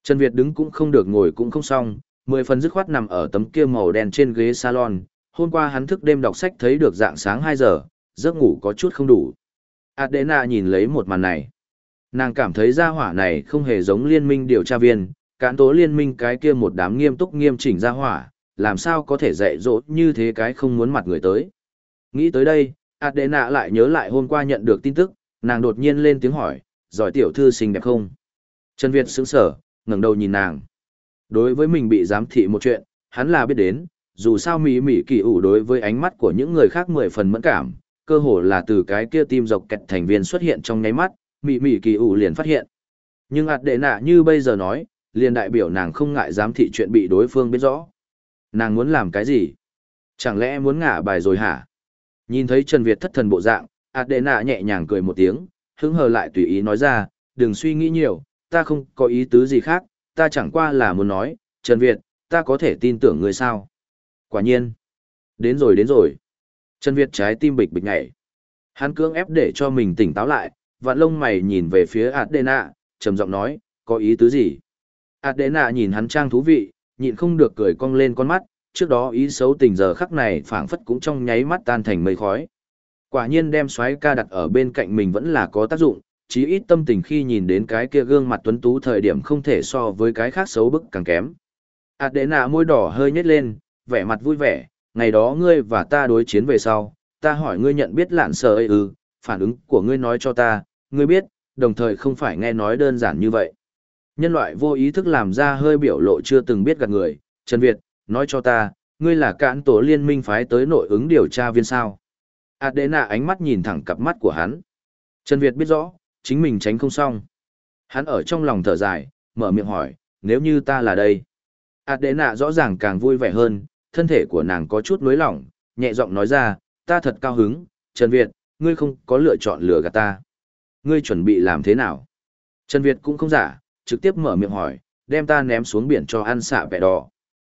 Trần Việt đứng cũng không được ngồi cũng không xong, Mười phần dứt khoát nằm ở tấm kia màu đen trên ghế salon, hôm qua hắn thức đêm đọc sách thấy được dạng sáng hai giờ, giấc ngủ có chút không đủ. Adena nhìn lấy một màn này. Nàng cảm thấy gia hỏa này không hề giống liên minh điều tra viên, cán tố liên minh cái kia một đám nghiêm túc nghiêm chỉnh gia hỏa, làm sao có thể dạy dỗ như thế cái không muốn mặt người tới. Nghĩ tới đây, Adena lại nhớ lại hôm qua nhận được tin tức, nàng đột nhiên lên tiếng hỏi, giỏi tiểu thư xinh đẹp không? Trần Việt sững sờ, ngẩng đầu nhìn nàng. Đối với mình bị giám thị một chuyện, hắn là biết đến, dù sao mỹ mỹ kỳ ủ đối với ánh mắt của những người khác mười phần mẫn cảm, cơ hồ là từ cái kia tim dọc kẹt thành viên xuất hiện trong nháy mắt, mỹ mỹ kỳ ủ liền phát hiện. Nhưng ạt đệ nạ như bây giờ nói, liền đại biểu nàng không ngại giám thị chuyện bị đối phương biết rõ. Nàng muốn làm cái gì? Chẳng lẽ muốn ngả bài rồi hả? Nhìn thấy Trần Việt thất thần bộ dạng, ạt đệ nạ nhẹ nhàng cười một tiếng, hứng hờ lại tùy ý nói ra, đừng suy nghĩ nhiều, ta không có ý tứ gì khác, ta chẳng qua là muốn nói, Trần Việt, ta có thể tin tưởng người sao? Quả nhiên. Đến rồi đến rồi. Trần Việt trái tim bịch bịch nhảy. Hắn cưỡng ép để cho mình tỉnh táo lại, vạn lông mày nhìn về phía Adena, trầm giọng nói, có ý tứ gì? Adena nhìn hắn trang thú vị, nhịn không được cười cong lên con mắt, trước đó ý xấu tình giờ khắc này phảng phất cũng trong nháy mắt tan thành mây khói. Quả nhiên đem xoáy ca đặt ở bên cạnh mình vẫn là có tác dụng, chí ít tâm tình khi nhìn đến cái kia gương mặt tuấn tú thời điểm không thể so với cái khác xấu bức càng kém. Adena môi đỏ hơi nhếch lên, vẻ mặt vui vẻ, ngày đó ngươi và ta đối chiến về sau, ta hỏi ngươi nhận biết lạn sờ ấy ư, phản ứng của ngươi nói cho ta, ngươi biết, đồng thời không phải nghe nói đơn giản như vậy. Nhân loại vô ý thức làm ra hơi biểu lộ chưa từng biết gạt người, Trần Việt, nói cho ta, ngươi là cạn tổ liên minh phái tới nội ứng điều tra viên sao. Adena ánh mắt nhìn thẳng cặp mắt của hắn. Trần Việt biết rõ, chính mình tránh không xong. Hắn ở trong lòng thở dài, mở miệng hỏi, nếu như ta là đây. Adena rõ ràng càng vui vẻ hơn, thân thể của nàng có chút nối lỏng, nhẹ giọng nói ra, ta thật cao hứng, Trần Việt, ngươi không có lựa chọn lừa gạt ta. Ngươi chuẩn bị làm thế nào? Trần Việt cũng không giả, trực tiếp mở miệng hỏi, đem ta ném xuống biển cho ăn xạ vẻ đỏ.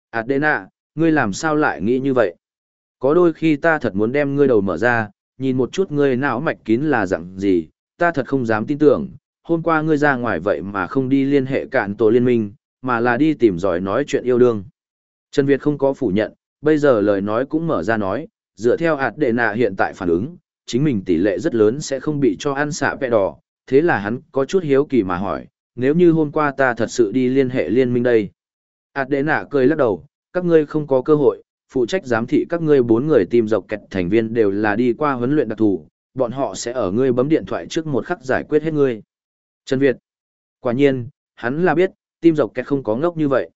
Adena, ngươi làm sao lại nghĩ như vậy? Có đôi khi ta thật muốn đem ngươi đầu mở ra, nhìn một chút ngươi não mạch kín là dạng gì, ta thật không dám tin tưởng, hôm qua ngươi ra ngoài vậy mà không đi liên hệ cạn tổ liên minh, mà là đi tìm giỏi nói chuyện yêu đương. Trần Việt không có phủ nhận, bây giờ lời nói cũng mở ra nói, dựa theo ạt đệ nạ hiện tại phản ứng, chính mình tỷ lệ rất lớn sẽ không bị cho ăn xạ vẹ đỏ, thế là hắn có chút hiếu kỳ mà hỏi, nếu như hôm qua ta thật sự đi liên hệ liên minh đây. ạt đệ nạ cười lắc đầu, các ngươi không có cơ hội, phụ trách giám thị các ngươi bốn người tìm dọc kẹt thành viên đều là đi qua huấn luyện đặc thù, bọn họ sẽ ở ngươi bấm điện thoại trước một khắc giải quyết hết ngươi. Trần Việt. Quả nhiên, hắn là biết, tim dọc kẹt không có ngốc như vậy.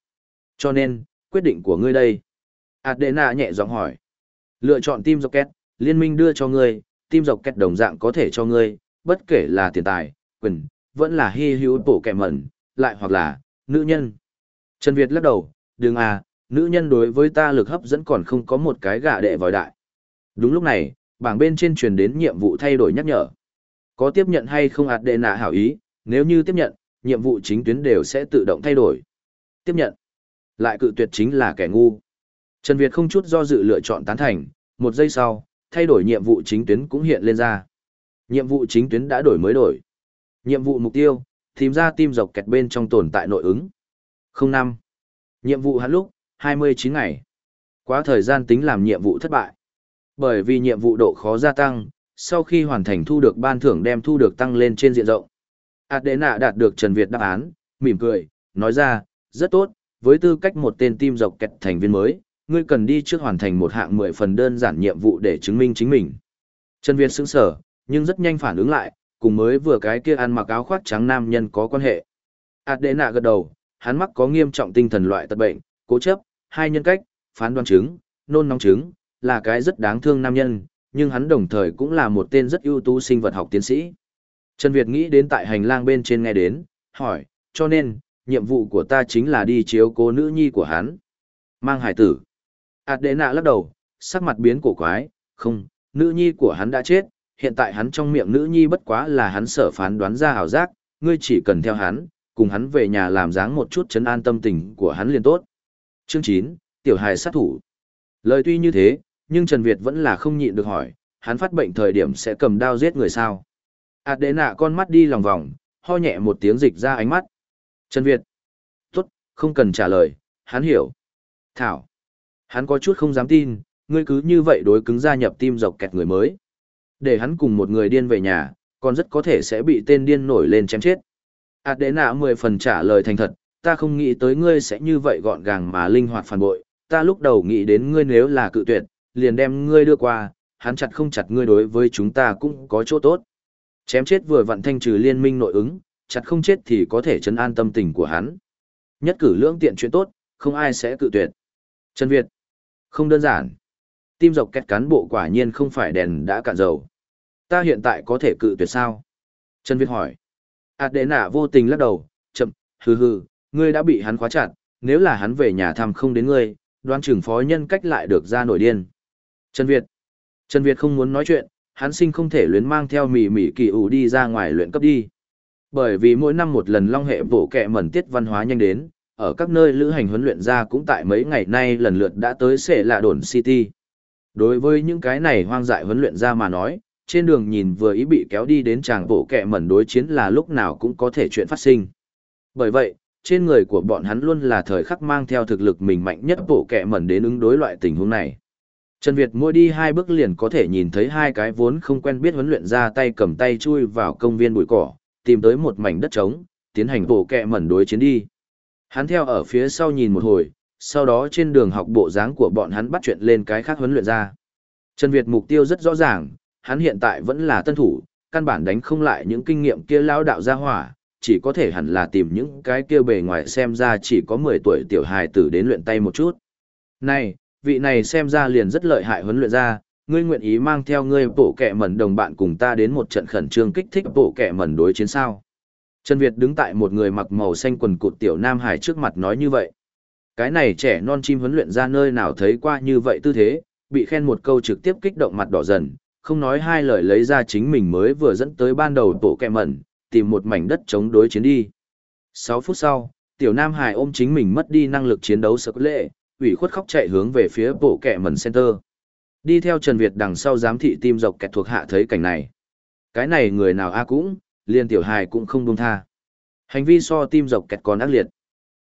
Cho nên, quyết định của ngươi đây. Adena nhẹ giọng hỏi. Lựa chọn tim dọc kẹt, liên minh đưa cho ngươi, tim dọc kẹt đồng dạng có thể cho ngươi, bất kể là tiền tài, quyền, vẫn là hy hữu bổ kẻ mẩn, lại hoặc là, nữ nhân. Trần Việt lắc đầu, đừng à, nữ nhân đối với ta lực hấp dẫn còn không có một cái gạ đệ vòi đại. Đúng lúc này, bảng bên trên truyền đến nhiệm vụ thay đổi nhắc nhở. Có tiếp nhận hay không ạt đệ nạ hảo ý, nếu như tiếp nhận, nhiệm vụ chính tuyến đều sẽ tự động thay đổi. Tiếp nhận. Lại cự tuyệt chính là kẻ ngu. Trần Việt không chút do dự lựa chọn tán thành, một giây sau, thay đổi nhiệm vụ chính tuyến cũng hiện lên ra. Nhiệm vụ chính tuyến đã đổi mới đổi. Nhiệm vụ mục tiêu, tìm ra tim dọc kẹt bên trong tồn tại nội ứng. 05. Nhiệm vụ hắn lúc, 29 ngày. Quá thời gian tính làm nhiệm vụ thất bại. Bởi vì nhiệm vụ độ khó gia tăng, sau khi hoàn thành thu được ban thưởng đem thu được tăng lên trên diện rộng. Adena đạt được Trần Việt đáp án, mỉm cười, nói ra, rất tốt, với tư cách một tên tim dọc kẹt thành viên mới, ngươi cần đi trước hoàn thành một hạng 10 phần đơn giản nhiệm vụ để chứng minh chính mình. Trần Việt sững sở, nhưng rất nhanh phản ứng lại, cùng mới vừa cái kia ăn mặc áo khoác trắng nam nhân có quan hệ. Adena gật đầu, hắn mắc có nghiêm trọng tinh thần loại tật bệnh, cố chấp, hai nhân cách, phán đoán chứng, nôn nóng chứng, là cái rất đáng thương nam nhân, nhưng hắn đồng thời cũng là một tên rất ưu tú sinh vật học tiến sĩ. Trần Việt nghĩ đến tại hành lang bên trên nghe đến, hỏi, cho nên, nhiệm vụ của ta chính là đi chiếu cố nữ nhi của hắn. Mang hải tử. Adena lắc đầu, sắc mặt biến cổ quái, không, nữ nhi của hắn đã chết, hiện tại hắn trong miệng nữ nhi bất quá là hắn sở phán đoán ra hào giác, ngươi chỉ cần theo hắn, cùng hắn về nhà làm dáng một chút chấn an tâm tình của hắn liền tốt. Chương 9, Tiểu hài sát thủ. Lời tuy như thế, nhưng Trần Việt vẫn là không nhịn được hỏi, hắn phát bệnh thời điểm sẽ cầm đao giết người sao? Ảt đế nạ con mắt đi lòng vòng, ho nhẹ một tiếng dịch ra ánh mắt. Trần Việt. Tốt, không cần trả lời, hắn hiểu. Thảo. Hắn có chút không dám tin, ngươi cứ như vậy đối cứng gia nhập tim dọc kẹt người mới. Để hắn cùng một người điên về nhà, còn rất có thể sẽ bị tên điên nổi lên chém chết. Ảt đế nạ mười phần trả lời thành thật, ta không nghĩ tới ngươi sẽ như vậy gọn gàng mà linh hoạt phản bội, ta lúc đầu nghĩ đến ngươi nếu là cự tuyệt, liền đem ngươi đưa qua, hắn chặt không chặt ngươi đối với chúng ta cũng có chỗ tốt. Chém chết vừa vặn thanh trừ liên minh nội ứng, chặt không chết thì có thể chấn an tâm tình của hắn. Nhất cử lưỡng tiện chuyện tốt, không ai sẽ cự tuyệt. Trần Việt. Không đơn giản. Tim dọc kẹt cán bộ quả nhiên không phải đèn đã cạn dầu. Ta hiện tại có thể cự tuyệt sao? Trần Việt hỏi. Ảt đệ nạ vô tình lắc đầu, chậm, hừ hừ, ngươi đã bị hắn khóa chặt, nếu là hắn về nhà thăm không đến ngươi, đoán trưởng phó nhân cách lại được ra nổi điên. Trần Việt. Trần Việt không muốn nói chuyện, hắn sinh không thể luyến mang theo mỉ mỉ kỳ ủ đi ra ngoài luyện cấp đi. Bởi vì mỗi năm một lần long hệ bổ kẹ mẩn tiết văn hóa nhanh đến, ở các nơi lữ hành huấn luyện ra cũng tại mấy ngày nay lần lượt đã tới sẽ là đồn City. Đối với những cái này hoang dại huấn luyện ra mà nói, trên đường nhìn vừa ý bị kéo đi đến chàng bổ kẹ mẩn đối chiến là lúc nào cũng có thể chuyện phát sinh. Bởi vậy, trên người của bọn hắn luôn là thời khắc mang theo thực lực mình mạnh nhất bổ kẹ mẩn đến ứng đối loại tình huống này. Trần Việt mỗi đi hai bước liền có thể nhìn thấy hai cái vốn không quen biết huấn luyện ra tay cầm tay chui vào công viên bụi cỏ, tìm tới một mảnh đất trống, tiến hành bộ kẹ mẩn đối chiến đi. Hắn theo ở phía sau nhìn một hồi, sau đó trên đường học bộ dáng của bọn hắn bắt chuyện lên cái khác huấn luyện ra. Trần Việt mục tiêu rất rõ ràng, hắn hiện tại vẫn là tân thủ, căn bản đánh không lại những kinh nghiệm kia lão đạo gia hỏa, chỉ có thể hẳn là tìm những cái kia bề ngoài xem ra chỉ có 10 tuổi tiểu hài tử đến luyện tay một chút. Này, vị này xem ra liền rất lợi hại huấn luyện ra, ngươi nguyện ý mang theo ngươi bộ kẻ mẩn đồng bạn cùng ta đến một trận khẩn trương kích thích bộ kẻ mẩn đối chiến sao. Trần Việt đứng tại một người mặc màu xanh quần cụt tiểu Nam Hải trước mặt nói như vậy. Cái này trẻ non chim huấn luyện ra nơi nào thấy qua như vậy tư thế, bị khen một câu trực tiếp kích động mặt đỏ dần, không nói hai lời lấy ra chính mình mới vừa dẫn tới ban đầu tổ kẹ mẩn, tìm một mảnh đất chống đối chiến đi. 6 phút sau, tiểu Nam Hải ôm chính mình mất đi năng lực chiến đấu sợ lệ, ủy khuất khóc chạy hướng về phía bộ kẹ mẩn center. Đi theo Trần Việt đằng sau giám thị tim dọc kẹt thuộc hạ thấy cảnh này. Cái này người nào a à cũng, liền tiểu hài cũng không buông tha. Hành vi so tim dọc kẹt còn ác liệt.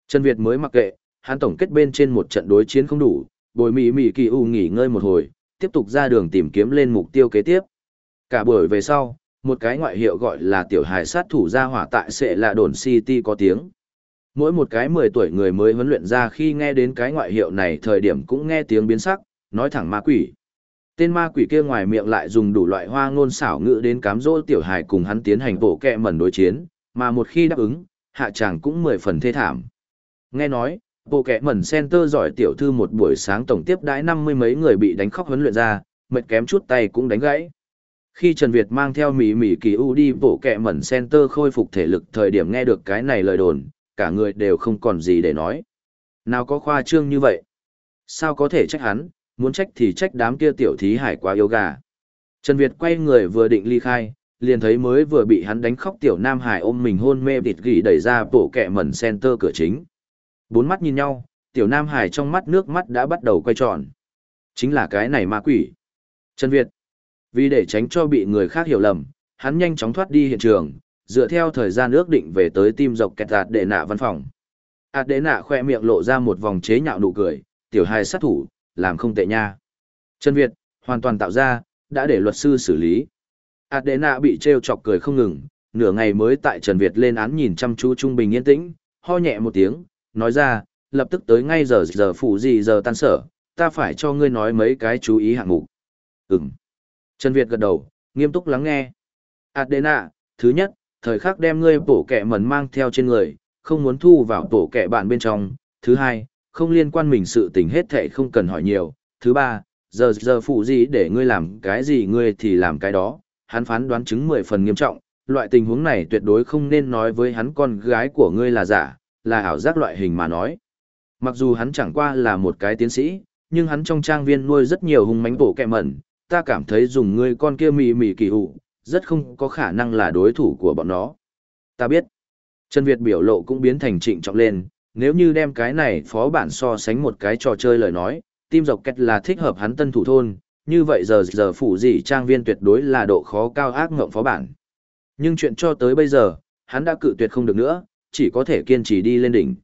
Trần Việt mới mặc kệ, hắn tổng kết bên trên một trận đối chiến không đủ, bồi mỉ mỉ kỳ u nghỉ ngơi một hồi, tiếp tục ra đường tìm kiếm lên mục tiêu kế tiếp. Cả buổi về sau, một cái ngoại hiệu gọi là tiểu hài sát thủ ra hỏa tại sẽ là đồn City có tiếng. Mỗi một cái 10 tuổi người mới huấn luyện ra khi nghe đến cái ngoại hiệu này thời điểm cũng nghe tiếng biến sắc, nói thẳng ma quỷ. Tên ma quỷ kia ngoài miệng lại dùng đủ loại hoa ngôn xảo ngữ đến cám dỗ tiểu hài cùng hắn tiến hành bộ kẹ mẩn đối chiến, mà một khi đáp ứng, hạ chàng cũng mười phần thê thảm. Nghe nói, bộ kẹ mẩn center giỏi tiểu thư một buổi sáng tổng tiếp đãi năm mươi mấy người bị đánh khóc huấn luyện ra, mệt kém chút tay cũng đánh gãy. Khi Trần Việt mang theo Mỹ Mỹ Kỳ U đi bộ kẹ mẩn center khôi phục thể lực thời điểm nghe được cái này lời đồn, cả người đều không còn gì để nói. Nào có khoa trương như vậy? Sao có thể trách hắn, muốn trách thì trách đám kia tiểu thí hải quá yêu gà. Trần Việt quay người vừa định ly khai, liền thấy mới vừa bị hắn đánh khóc tiểu Nam Hải ôm mình hôn mê bịt gỉ đẩy ra bộ kẹ mẩn center cửa chính. Bốn mắt nhìn nhau, tiểu Nam Hải trong mắt nước mắt đã bắt đầu quay tròn. Chính là cái này ma quỷ. Trần Việt. Vì để tránh cho bị người khác hiểu lầm, hắn nhanh chóng thoát đi hiện trường, dựa theo thời gian ước định về tới tim dọc kẹt ạt đệ nạ văn phòng. ạt đệ nạ khoe miệng lộ ra một vòng chế nhạo nụ cười, tiểu hài sát thủ, làm không tệ nha. Trần Việt, hoàn toàn tạo ra, đã để luật sư xử lý. Adena bị treo chọc cười không ngừng, nửa ngày mới tại Trần Việt lên án nhìn chăm chú trung bình yên tĩnh, ho nhẹ một tiếng, nói ra, lập tức tới ngay giờ giờ phụ gì giờ tan sở, ta phải cho ngươi nói mấy cái chú ý hạng mục. Ừm. Trần Việt gật đầu, nghiêm túc lắng nghe. Adena, thứ nhất, thời khắc đem ngươi bổ kẹ mẩn mang theo trên người, không muốn thu vào tổ kẹ bạn bên trong. Thứ hai, không liên quan mình sự tình hết thệ không cần hỏi nhiều. Thứ ba, giờ giờ phụ gì để ngươi làm cái gì ngươi thì làm cái đó. Hắn phán đoán chứng mười phần nghiêm trọng, loại tình huống này tuyệt đối không nên nói với hắn con gái của ngươi là giả, là ảo giác loại hình mà nói. Mặc dù hắn chẳng qua là một cái tiến sĩ, nhưng hắn trong trang viên nuôi rất nhiều hung mánh bổ kẹ mẩn, ta cảm thấy dùng ngươi con kia mì mì kỳ hụ, rất không có khả năng là đối thủ của bọn nó. Ta biết. Trần Việt biểu lộ cũng biến thành trịnh trọng lên, nếu như đem cái này phó bản so sánh một cái trò chơi lời nói, tim dọc kẹt là thích hợp hắn tân thủ thôn, như vậy giờ giờ phủ gì trang viên tuyệt đối là độ khó cao ác ngộng phó bản. Nhưng chuyện cho tới bây giờ, hắn đã cự tuyệt không được nữa, chỉ có thể kiên trì đi lên đỉnh.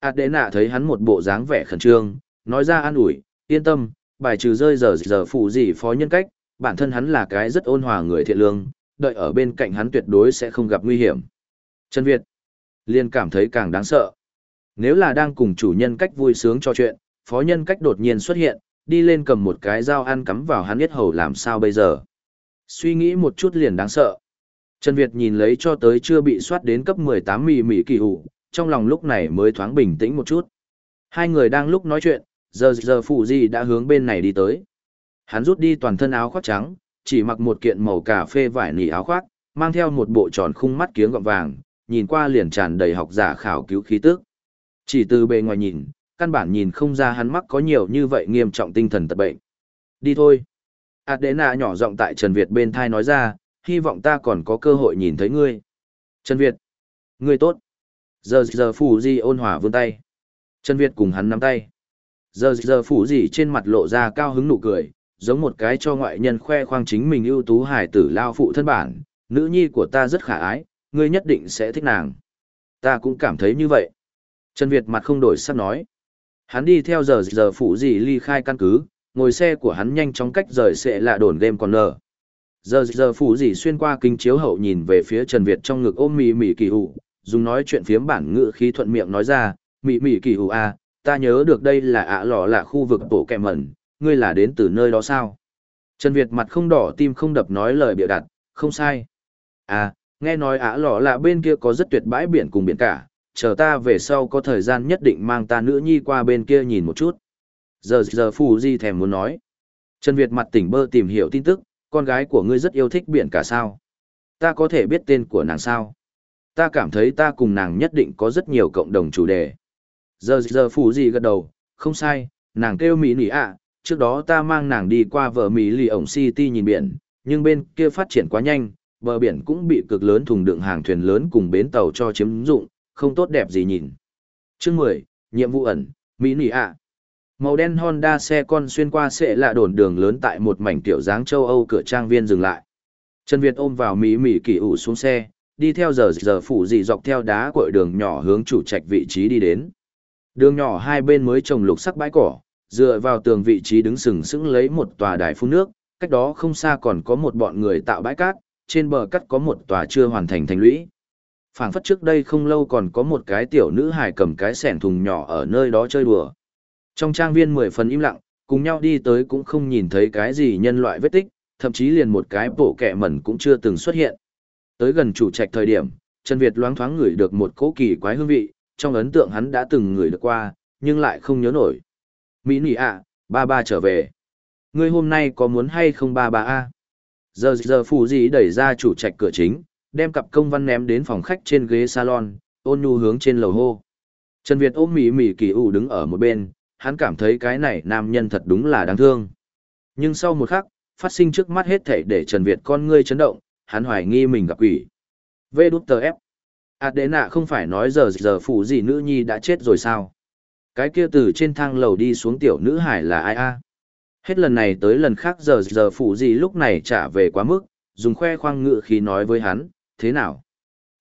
Ảt đế nạ thấy hắn một bộ dáng vẻ khẩn trương, nói ra an ủi, yên tâm, bài trừ rơi giờ giờ phủ gì phó nhân cách, bản thân hắn là cái rất ôn hòa người thiện lương, đợi ở bên cạnh hắn tuyệt đối sẽ không gặp nguy hiểm. Trần Việt liền cảm thấy càng đáng sợ. Nếu là đang cùng chủ nhân cách vui sướng cho chuyện, phó nhân cách đột nhiên xuất hiện, đi lên cầm một cái dao ăn cắm vào hắn biết hầu làm sao bây giờ. Suy nghĩ một chút liền đáng sợ. Trần Việt nhìn lấy cho tới chưa bị soát đến cấp 18 mì mì kỳ hủ, trong lòng lúc này mới thoáng bình tĩnh một chút. Hai người đang lúc nói chuyện, giờ giờ phụ gì đã hướng bên này đi tới. Hắn rút đi toàn thân áo khoác trắng, chỉ mặc một kiện màu cà phê vải nỉ áo khoác, mang theo một bộ tròn khung mắt kiếng gọng vàng, nhìn qua liền tràn đầy học giả khảo cứu khí tức. Chỉ từ bề ngoài nhìn, căn bản nhìn không ra hắn mắc có nhiều như vậy nghiêm trọng tinh thần tật bệnh. Đi thôi. Adena nhỏ giọng tại Trần Việt bên thai nói ra, hy vọng ta còn có cơ hội nhìn thấy ngươi. Trần Việt. Ngươi tốt. Giờ giờ phủ gì ôn hòa vươn tay. Trần Việt cùng hắn nắm tay. Giờ giờ phủ gì trên mặt lộ ra cao hứng nụ cười, giống một cái cho ngoại nhân khoe khoang chính mình ưu tú hải tử lao phụ thân bản. Nữ nhi của ta rất khả ái, ngươi nhất định sẽ thích nàng. Ta cũng cảm thấy như vậy. Trần Việt mặt không đổi sắc nói. Hắn đi theo giờ giờ phụ gì ly khai căn cứ, ngồi xe của hắn nhanh chóng cách rời sẽ là đồn game còn nở. Giờ giờ phụ gì xuyên qua kính chiếu hậu nhìn về phía Trần Việt trong ngực ôm mì mì kỳ hụ, dùng nói chuyện phiếm bản ngữ khí thuận miệng nói ra, mì mì kỳ hụ à, ta nhớ được đây là ạ lò là khu vực tổ kẹ mẩn, ngươi là đến từ nơi đó sao? Trần Việt mặt không đỏ tim không đập nói lời bịa đặt, không sai. À, nghe nói ạ lọ là bên kia có rất tuyệt bãi biển cùng biển cả, chờ ta về sau có thời gian nhất định mang ta nữ nhi qua bên kia nhìn một chút. Giờ giờ phù di thèm muốn nói. Trần Việt mặt tỉnh bơ tìm hiểu tin tức, con gái của ngươi rất yêu thích biển cả sao. Ta có thể biết tên của nàng sao? Ta cảm thấy ta cùng nàng nhất định có rất nhiều cộng đồng chủ đề. Giờ giờ phù di gật đầu, không sai, nàng kêu Mỹ nỉ ạ, trước đó ta mang nàng đi qua vợ Mỹ lì ổng City nhìn biển, nhưng bên kia phát triển quá nhanh, bờ biển cũng bị cực lớn thùng đựng hàng thuyền lớn cùng bến tàu cho chiếm dụng, không tốt đẹp gì nhìn. Chương 10, nhiệm vụ ẩn, Mỹ nỉ ạ. Màu đen Honda xe con xuyên qua sẽ lạ đồn đường lớn tại một mảnh tiểu dáng châu Âu cửa trang viên dừng lại. Trần Việt ôm vào Mỹ Mỹ kỳ ủ xuống xe, đi theo giờ giờ phủ dị dọc theo đá cội đường nhỏ hướng chủ trạch vị trí đi đến. Đường nhỏ hai bên mới trồng lục sắc bãi cỏ, dựa vào tường vị trí đứng sừng sững lấy một tòa đài phun nước, cách đó không xa còn có một bọn người tạo bãi cát, trên bờ cát có một tòa chưa hoàn thành thành lũy phảng phất trước đây không lâu còn có một cái tiểu nữ hài cầm cái sẻn thùng nhỏ ở nơi đó chơi đùa. Trong trang viên mười phần im lặng, cùng nhau đi tới cũng không nhìn thấy cái gì nhân loại vết tích, thậm chí liền một cái bộ kẹ mẩn cũng chưa từng xuất hiện. Tới gần chủ trạch thời điểm, Trần Việt loáng thoáng ngửi được một cỗ kỳ quái hương vị, trong ấn tượng hắn đã từng ngửi được qua, nhưng lại không nhớ nổi. Mỹ nị ạ, ba ba trở về. Ngươi hôm nay có muốn hay không ba ba a? Giờ giờ phù gì đẩy ra chủ trạch cửa chính, đem cặp công văn ném đến phòng khách trên ghế salon, ôn nhu hướng trên lầu hô. Trần Việt ôm Mỹ Mỹ kỳ ủ đứng ở một bên, hắn cảm thấy cái này nam nhân thật đúng là đáng thương. Nhưng sau một khắc, phát sinh trước mắt hết thảy để Trần Việt con ngươi chấn động, hắn hoài nghi mình gặp quỷ. Vê đút tờ ép. Adena không phải nói giờ giờ phù gì nữ nhi đã chết rồi sao? Cái kia từ trên thang lầu đi xuống tiểu nữ hải là ai a? Hết lần này tới lần khác giờ giờ phụ gì lúc này trả về quá mức, dùng khoe khoang ngự khí nói với hắn, thế nào?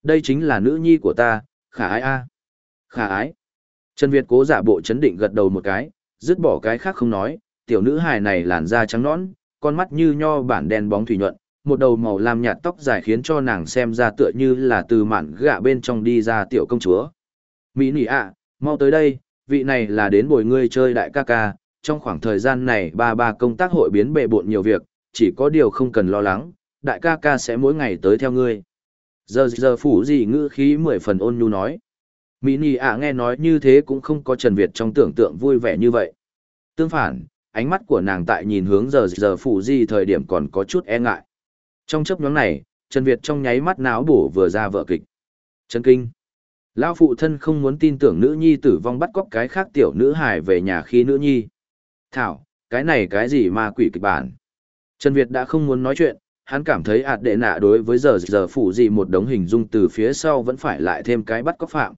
Đây chính là nữ nhi của ta, khả ái a. Khả ái. Trần Việt cố giả bộ chấn định gật đầu một cái, dứt bỏ cái khác không nói, tiểu nữ hài này làn da trắng nõn, con mắt như nho bản đen bóng thủy nhuận, một đầu màu lam nhạt tóc dài khiến cho nàng xem ra tựa như là từ mạn gạ bên trong đi ra tiểu công chúa. Mỹ nỉ ạ, mau tới đây, vị này là đến bồi ngươi chơi đại ca ca, trong khoảng thời gian này ba ba công tác hội biến bệ bộn nhiều việc, chỉ có điều không cần lo lắng, đại ca ca sẽ mỗi ngày tới theo ngươi. Giờ giờ phủ gì ngữ khí mười phần ôn nhu nói. Mỹ nì ạ nghe nói như thế cũng không có Trần Việt trong tưởng tượng vui vẻ như vậy. Tương phản, ánh mắt của nàng tại nhìn hướng giờ giờ phủ gì thời điểm còn có chút e ngại. Trong chấp nhóm này, Trần Việt trong nháy mắt náo bổ vừa ra vợ kịch. Trần Kinh. Lão phụ thân không muốn tin tưởng nữ nhi tử vong bắt cóc cái khác tiểu nữ hài về nhà khi nữ nhi. Thảo, cái này cái gì mà quỷ kịch bản. Trần Việt đã không muốn nói chuyện, hắn cảm thấy ạt đệ nạ đối với giờ giờ phủ gì một đống hình dung từ phía sau vẫn phải lại thêm cái bắt cóc phạm.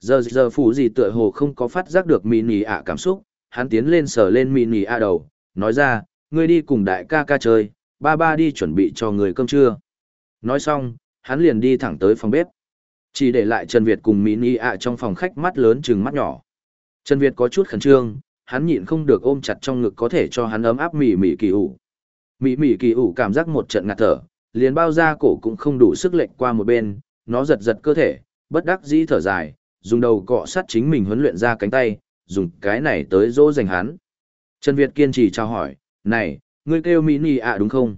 Giờ giờ phủ gì tựa hồ không có phát giác được mini ạ cảm xúc, hắn tiến lên sờ lên mini ạ đầu, nói ra, ngươi đi cùng đại ca ca chơi, ba ba đi chuẩn bị cho người cơm trưa. Nói xong, hắn liền đi thẳng tới phòng bếp. Chỉ để lại Trần Việt cùng mini ạ trong phòng khách mắt lớn chừng mắt nhỏ. Trần Việt có chút khẩn trương, hắn nhịn không được ôm chặt trong ngực có thể cho hắn ấm áp mỉ mỉ kỳ ủ. Mỉ mỉ kỳ ủ cảm giác một trận ngạt thở, liền bao ra cổ cũng không đủ sức lệnh qua một bên, nó giật giật cơ thể, bất đắc dĩ thở dài, dùng đầu cọ sát chính mình huấn luyện ra cánh tay, dùng cái này tới dỗ dành hắn. Trần Việt kiên trì chào hỏi, này, ngươi kêu Mỹ Nì ạ đúng không?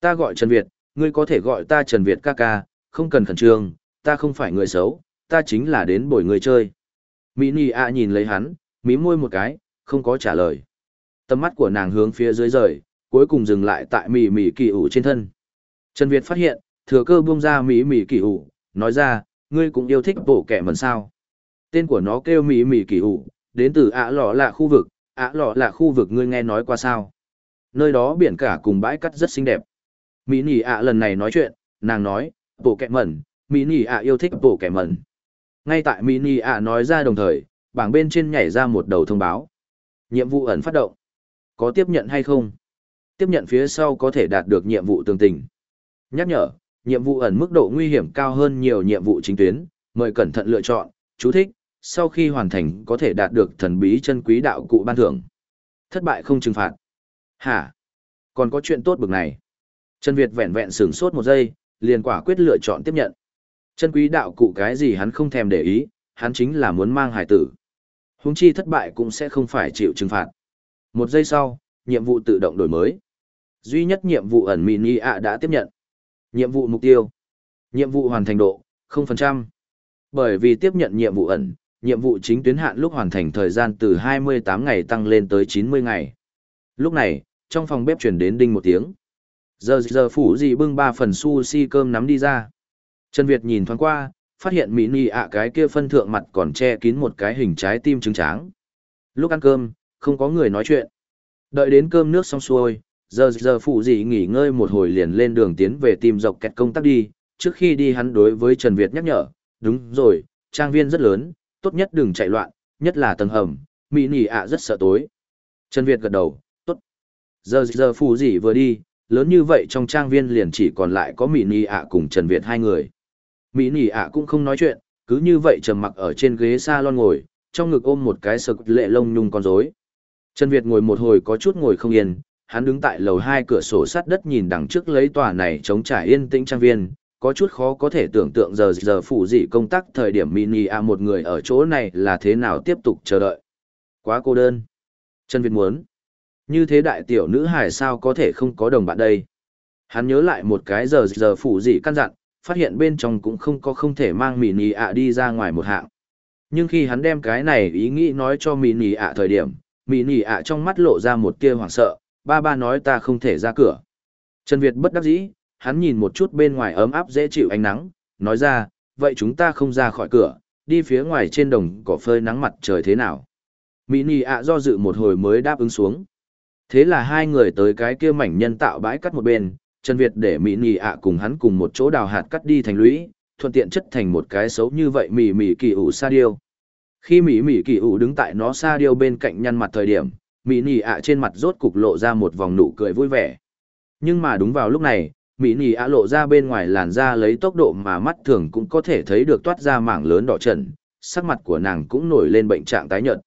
Ta gọi Trần Việt, ngươi có thể gọi ta Trần Việt ca ca, không cần khẩn trương, ta không phải người xấu, ta chính là đến bồi người chơi. Mỹ Nì ạ nhìn lấy hắn, mí môi một cái, không có trả lời. Tầm mắt của nàng hướng phía dưới rời, cuối cùng dừng lại tại Mỹ Mỹ kỳ ủ trên thân. Trần Việt phát hiện, thừa cơ buông ra Mỹ Mỹ kỳ ủ, nói ra, ngươi cũng yêu thích bộ kẻ mần sao. Tên của nó kêu Mỹ Mỹ kỳ ủ, đến từ ạ lọ là khu vực, ạ lọ là khu vực ngươi nghe nói qua sao. Nơi đó biển cả cùng bãi cắt rất xinh đẹp. Mỹ Nì ạ lần này nói chuyện, nàng nói, bộ kẻ mẩn, Mỹ ạ yêu thích bộ kẻ mẩn. Ngay tại Mỹ ạ nói ra đồng thời, bảng bên trên nhảy ra một đầu thông báo. Nhiệm vụ ẩn phát động. Có tiếp nhận hay không? Tiếp nhận phía sau có thể đạt được nhiệm vụ tương tình. Nhắc nhở, nhiệm vụ ẩn mức độ nguy hiểm cao hơn nhiều nhiệm vụ chính tuyến, mời cẩn thận lựa chọn, chú thích, sau khi hoàn thành có thể đạt được thần bí chân quý đạo cụ ban thưởng. Thất bại không trừng phạt. Hả? Còn có chuyện tốt bực này. Trần Việt vẹn vẹn sửng sốt một giây, liền quả quyết lựa chọn tiếp nhận. Chân quý đạo cụ cái gì hắn không thèm để ý, hắn chính là muốn mang hải tử. Húng chi thất bại cũng sẽ không phải chịu trừng phạt. Một giây sau, nhiệm vụ tự động đổi mới. Duy nhất nhiệm vụ ẩn mini ạ đã tiếp nhận. Nhiệm vụ mục tiêu. Nhiệm vụ hoàn thành độ, 0%. Bởi vì tiếp nhận nhiệm vụ ẩn, nhiệm vụ chính tuyến hạn lúc hoàn thành thời gian từ 28 ngày tăng lên tới 90 ngày. Lúc này, trong phòng bếp chuyển đến đinh một tiếng. Giờ giờ phủ gì bưng ba phần sushi cơm nắm đi ra. Trần Việt nhìn thoáng qua, phát hiện mỹ nì ạ cái kia phân thượng mặt còn che kín một cái hình trái tim trứng tráng. Lúc ăn cơm, không có người nói chuyện. Đợi đến cơm nước xong xuôi, giờ giờ phụ gì nghỉ ngơi một hồi liền lên đường tiến về tìm dọc kẹt công tác đi. Trước khi đi hắn đối với Trần Việt nhắc nhở, đúng rồi, trang viên rất lớn, tốt nhất đừng chạy loạn, nhất là tầng hầm, mỹ nì ạ rất sợ tối. Trần Việt gật đầu, tốt. Giờ giờ phụ gì vừa đi, lớn như vậy trong trang viên liền chỉ còn lại có mỹ nì ạ cùng Trần Việt hai người. Mỹ nỉ ạ cũng không nói chuyện, cứ như vậy trầm mặc ở trên ghế salon ngồi, trong ngực ôm một cái sực lệ lông nhung con rối. Trần Việt ngồi một hồi có chút ngồi không yên, hắn đứng tại lầu hai cửa sổ sát đất nhìn đằng trước lấy tòa này chống trải yên tĩnh trang viên, có chút khó có thể tưởng tượng giờ giờ phụ dị công tác thời điểm mini a một người ở chỗ này là thế nào tiếp tục chờ đợi. Quá cô đơn. Trần Việt muốn. Như thế đại tiểu nữ hải sao có thể không có đồng bạn đây. Hắn nhớ lại một cái giờ giờ phụ dị căn dặn, phát hiện bên trong cũng không có không thể mang mì nì ạ đi ra ngoài một hạng. Nhưng khi hắn đem cái này ý nghĩ nói cho mì nì ạ thời điểm, mì nì ạ trong mắt lộ ra một tia hoảng sợ, ba ba nói ta không thể ra cửa. Trần Việt bất đắc dĩ, hắn nhìn một chút bên ngoài ấm áp dễ chịu ánh nắng, nói ra, vậy chúng ta không ra khỏi cửa, đi phía ngoài trên đồng cỏ phơi nắng mặt trời thế nào. Mỹ nì ạ do dự một hồi mới đáp ứng xuống. Thế là hai người tới cái kia mảnh nhân tạo bãi cắt một bên, Trần Việt để Mỹ Nì ạ cùng hắn cùng một chỗ đào hạt cắt đi thành lũy, thuận tiện chất thành một cái xấu như vậy Mỹ Mỹ kỳ ủ sa điêu. Khi Mỹ Mỹ kỳ ủ đứng tại nó sa điêu bên cạnh nhăn mặt thời điểm, Mỹ Nì ạ trên mặt rốt cục lộ ra một vòng nụ cười vui vẻ. Nhưng mà đúng vào lúc này, Mỹ Nì ạ lộ ra bên ngoài làn da lấy tốc độ mà mắt thường cũng có thể thấy được toát ra mảng lớn đỏ trần, sắc mặt của nàng cũng nổi lên bệnh trạng tái nhợt.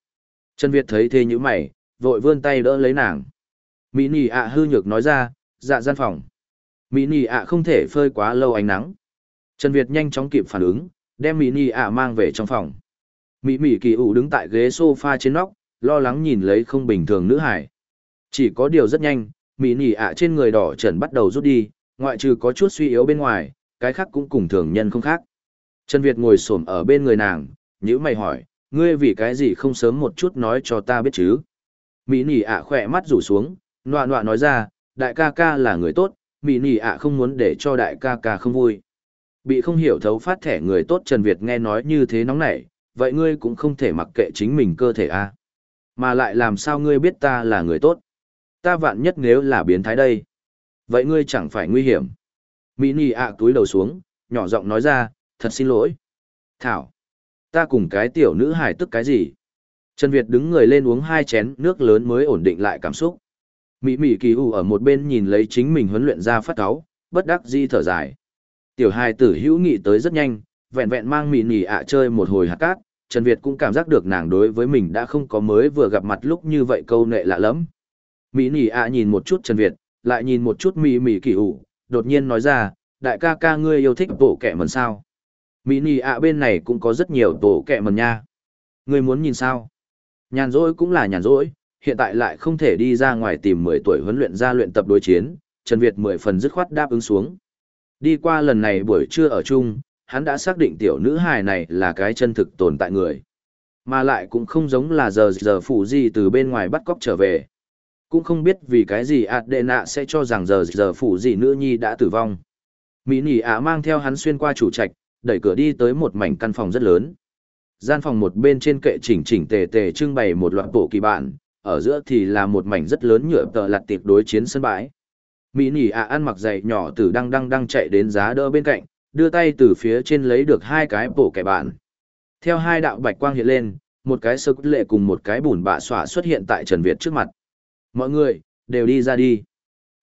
Trần Việt thấy thế như mày, vội vươn tay đỡ lấy nàng. Mỹ Nì ạ hư nhược nói ra, dạ gian phòng. Mỹ nị ạ không thể phơi quá lâu ánh nắng. Trần Việt nhanh chóng kịp phản ứng, đem Mỹ nị ạ mang về trong phòng. Mỹ Mỹ kỳ ủ đứng tại ghế sofa trên nóc, lo lắng nhìn lấy không bình thường nữ hải. Chỉ có điều rất nhanh, Mỹ nị ạ trên người đỏ trần bắt đầu rút đi, ngoại trừ có chút suy yếu bên ngoài, cái khác cũng cùng thường nhân không khác. Trần Việt ngồi xổm ở bên người nàng, nhữ mày hỏi, ngươi vì cái gì không sớm một chút nói cho ta biết chứ? Mỹ nỉ ạ khỏe mắt rủ xuống, nọa nọa nói ra, đại ca ca là người tốt, mỹ nỉ ạ không muốn để cho đại ca ca không vui. Bị không hiểu thấu phát thẻ người tốt trần việt nghe nói như thế nóng nảy, vậy ngươi cũng không thể mặc kệ chính mình cơ thể a à? mà lại làm sao ngươi biết ta là người tốt? Ta vạn nhất nếu là biến thái đây. Vậy ngươi chẳng phải nguy hiểm. Mỹ nỉ ạ túi đầu xuống, nhỏ giọng nói ra, thật xin lỗi. Thảo, ta cùng cái tiểu nữ hài tức cái gì? Trần việt đứng người lên uống hai chén nước lớn mới ổn định lại cảm xúc. Mỹ Mỹ kỳ U ở một bên nhìn lấy chính mình huấn luyện ra phát cáo, bất đắc di thở dài. Tiểu hài tử hữu nghị tới rất nhanh, vẹn vẹn mang Mỹ Nỉ ạ chơi một hồi hạt cát, Trần Việt cũng cảm giác được nàng đối với mình đã không có mới vừa gặp mặt lúc như vậy câu nệ lạ lắm. Mỹ nỉ ạ nhìn một chút Trần Việt, lại nhìn một chút Mỹ Mỹ kỳ U, đột nhiên nói ra, đại ca ca ngươi yêu thích bộ kẻ mần sao. Mỹ nỉ ạ bên này cũng có rất nhiều tổ kẻ mần nha. Ngươi muốn nhìn sao? Nhàn rỗi cũng là nhàn rỗi, hiện tại lại không thể đi ra ngoài tìm 10 tuổi huấn luyện ra luyện tập đối chiến, Trần Việt 10 phần dứt khoát đáp ứng xuống. Đi qua lần này buổi trưa ở chung, hắn đã xác định tiểu nữ hài này là cái chân thực tồn tại người. Mà lại cũng không giống là giờ giờ phụ gì từ bên ngoài bắt cóc trở về. Cũng không biết vì cái gì ạt đệ nạ sẽ cho rằng giờ giờ phụ gì nữ nhi đã tử vong. Mỹ nỉ ạ mang theo hắn xuyên qua chủ trạch, đẩy cửa đi tới một mảnh căn phòng rất lớn. Gian phòng một bên trên kệ chỉnh chỉnh tề tề trưng bày một loạt bộ kỳ bản, ở giữa thì là một mảnh rất lớn nhựa tờ lặt tiệp đối chiến sân bãi. Mỹ nỉ ạ ăn mặc giày nhỏ từ đang đang đang chạy đến giá đỡ bên cạnh, đưa tay từ phía trên lấy được hai cái bổ kẻ bản. Theo hai đạo bạch quang hiện lên, một cái sơ lệ cùng một cái bùn bạ xỏa xuất hiện tại Trần Việt trước mặt. Mọi người, đều đi ra đi.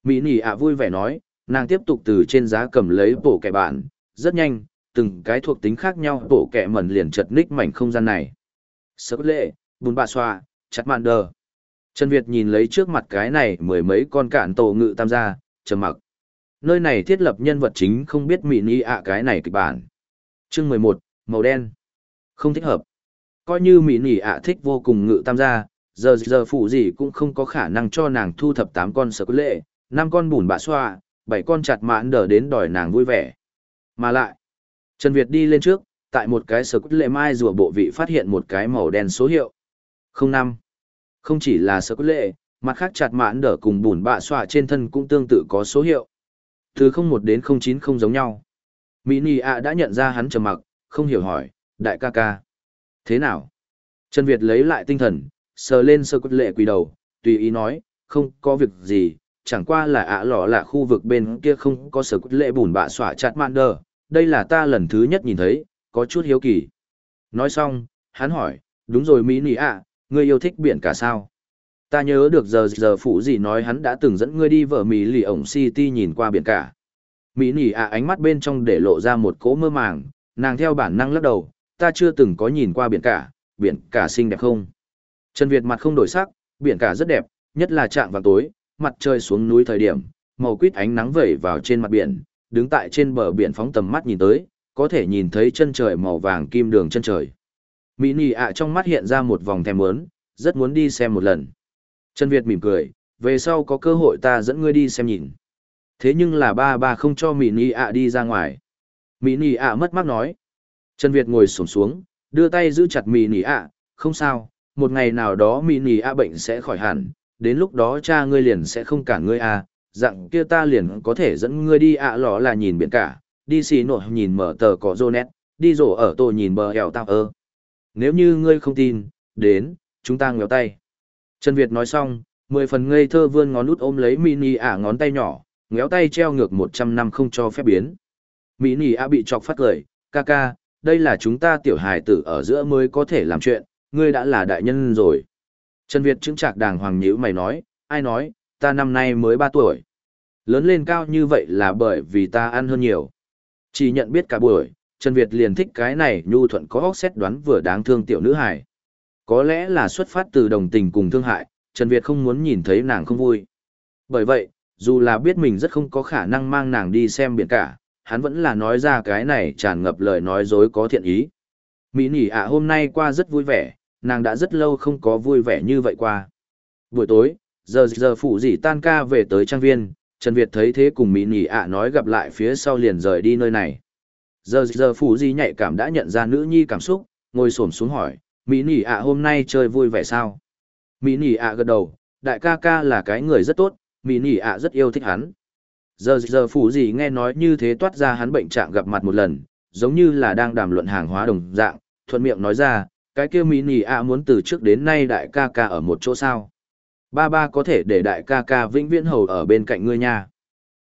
Mỹ nỉ ạ vui vẻ nói, nàng tiếp tục từ trên giá cầm lấy bổ kẻ bản, rất nhanh, từng cái thuộc tính khác nhau bổ kẻ mẩn liền chật ních mảnh không gian này. Sơ lệ, bùn bạ xòa, chặt mạn đờ. Trần Việt nhìn lấy trước mặt cái này mười mấy con cạn tổ ngự tam gia, trầm mặc. Nơi này thiết lập nhân vật chính không biết mị ni ạ cái này kịch bản. Chương mười một màu đen. Không thích hợp. Coi như mị nỉ ạ thích vô cùng ngự tam gia, giờ giờ phụ gì cũng không có khả năng cho nàng thu thập tám con sở lệ, năm con bùn bạ xoa, bảy con chặt mãn đờ đến đòi nàng vui vẻ. Mà lại, Trần Việt đi lên trước, tại một cái sở lệ mai rùa bộ vị phát hiện một cái màu đen số hiệu. không năm không chỉ là sở lệ, mặt khác chặt mãn đờ cùng bùn bạ xoa trên thân cũng tương tự có số hiệu. Từ 01 đến 09 không giống nhau. Mỹ Nì ạ đã nhận ra hắn trầm mặc, không hiểu hỏi, đại ca ca. Thế nào? Trần Việt lấy lại tinh thần, sờ lên sơ quyết lệ quỳ đầu, tùy ý nói, không có việc gì, chẳng qua là ạ lọ là khu vực bên kia không có sơ quyết lệ bùn bạ xỏa chặt mạn đờ, đây là ta lần thứ nhất nhìn thấy, có chút hiếu kỳ. Nói xong, hắn hỏi, đúng rồi Mỹ Nì ạ, ngươi yêu thích biển cả sao? Ta nhớ được giờ giờ phụ gì nói hắn đã từng dẫn ngươi đi vở Mỹ lì ổng City nhìn qua biển cả. Mỹ nỉ ạ ánh mắt bên trong để lộ ra một cỗ mơ màng, nàng theo bản năng lắc đầu, ta chưa từng có nhìn qua biển cả, biển cả xinh đẹp không? Trần Việt mặt không đổi sắc, biển cả rất đẹp, nhất là trạng vào tối, mặt trời xuống núi thời điểm, màu quýt ánh nắng vẩy vào trên mặt biển, đứng tại trên bờ biển phóng tầm mắt nhìn tới, có thể nhìn thấy chân trời màu vàng kim đường chân trời. Mỹ nì ạ trong mắt hiện ra một vòng thèm muốn, rất muốn đi xem một lần. Trần Việt mỉm cười, về sau có cơ hội ta dẫn ngươi đi xem nhìn. Thế nhưng là ba ba không cho Mỹ nì ạ đi ra ngoài. Mỹ nì ạ mất mát nói. Trần Việt ngồi xổm xuống, đưa tay giữ chặt Mỹ nì ạ, không sao, một ngày nào đó Mỹ nì ạ bệnh sẽ khỏi hẳn, đến lúc đó cha ngươi liền sẽ không cản ngươi à, dặn kia ta liền có thể dẫn ngươi đi ạ lọ là nhìn biển cả, đi xì nội nhìn mở tờ có rô nét, đi rổ ở tổ nhìn bờ hẻo tao ơ. Nếu như ngươi không tin, đến, chúng ta ngéo tay. Trần Việt nói xong, mười phần ngây thơ vươn ngón út ôm lấy mini ả ngón tay nhỏ, ngéo tay treo ngược một trăm năm không cho phép biến. Mini ả bị chọc phát cười, ca ca, đây là chúng ta tiểu hài tử ở giữa mới có thể làm chuyện, ngươi đã là đại nhân rồi. Trần Việt chứng trạc đàng hoàng nhữ mày nói, ai nói, ta năm nay mới ba tuổi. Lớn lên cao như vậy là bởi vì ta ăn hơn nhiều. Chỉ nhận biết cả buổi, Trần Việt liền thích cái này nhu thuận có óc xét đoán vừa đáng thương tiểu nữ hài. Có lẽ là xuất phát từ đồng tình cùng thương hại, Trần Việt không muốn nhìn thấy nàng không vui. Bởi vậy, dù là biết mình rất không có khả năng mang nàng đi xem biển cả, hắn vẫn là nói ra cái này tràn ngập lời nói dối có thiện ý. Mỹ nỉ ạ hôm nay qua rất vui vẻ, nàng đã rất lâu không có vui vẻ như vậy qua. Buổi tối, giờ giờ phụ dì tan ca về tới trang viên, Trần Việt thấy thế cùng Mỹ nỉ ạ nói gặp lại phía sau liền rời đi nơi này. Giờ giờ phù di nhạy cảm đã nhận ra nữ nhi cảm xúc, ngồi xổm xuống hỏi, Mỹ nỉ ạ hôm nay chơi vui vẻ sao? Mỹ nỉ ạ gật đầu, đại ca ca là cái người rất tốt, Mỹ nỉ ạ rất yêu thích hắn. Giờ giờ phủ gì nghe nói như thế toát ra hắn bệnh trạng gặp mặt một lần, giống như là đang đàm luận hàng hóa đồng dạng, thuận miệng nói ra, cái kia Mỹ nỉ ạ muốn từ trước đến nay đại ca ca ở một chỗ sao. Ba ba có thể để đại ca ca vĩnh viễn hầu ở bên cạnh ngươi nha.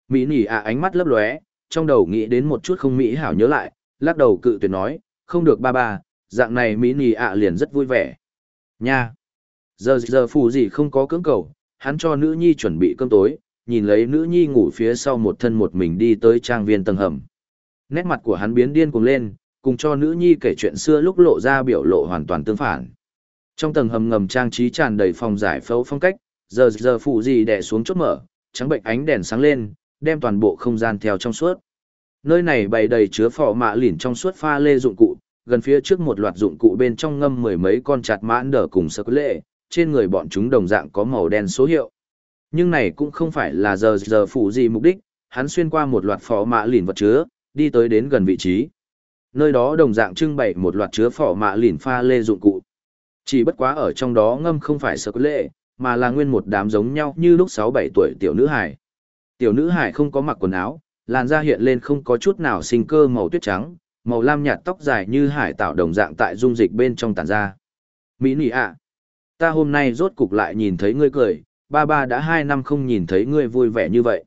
Mỹ nỉ ạ ánh mắt lấp lóe, trong đầu nghĩ đến một chút không mỹ hảo nhớ lại, lắc đầu cự tuyệt nói, không được ba ba, dạng này Mỹ nì ạ liền rất vui vẻ. Nha! Giờ giờ phù gì không có cưỡng cầu, hắn cho nữ nhi chuẩn bị cơm tối, nhìn lấy nữ nhi ngủ phía sau một thân một mình đi tới trang viên tầng hầm. Nét mặt của hắn biến điên cuồng lên, cùng cho nữ nhi kể chuyện xưa lúc lộ ra biểu lộ hoàn toàn tương phản. Trong tầng hầm ngầm trang trí tràn đầy phòng giải phẫu phong cách, giờ giờ phụ gì đè xuống chốt mở, trắng bệnh ánh đèn sáng lên, đem toàn bộ không gian theo trong suốt. Nơi này bày đầy chứa phỏ mạ lỉn trong suốt pha lê dụng cụ, gần phía trước một loạt dụng cụ bên trong ngâm mười mấy con chặt mãn đờ cùng sơ lệ, trên người bọn chúng đồng dạng có màu đen số hiệu. Nhưng này cũng không phải là giờ giờ phụ gì mục đích, hắn xuyên qua một loạt phỏ mạ lỉn vật chứa, đi tới đến gần vị trí. Nơi đó đồng dạng trưng bày một loạt chứa phỏ mạ lỉn pha lê dụng cụ. Chỉ bất quá ở trong đó ngâm không phải sơ lệ, mà là nguyên một đám giống nhau như lúc 6-7 tuổi tiểu nữ hải. Tiểu nữ hải không có mặc quần áo, làn da hiện lên không có chút nào sinh cơ màu tuyết trắng, màu lam nhạt tóc dài như hải tạo đồng dạng tại dung dịch bên trong tàn da. Mỹ nỉ ạ, ta hôm nay rốt cục lại nhìn thấy ngươi cười, ba ba đã hai năm không nhìn thấy ngươi vui vẻ như vậy.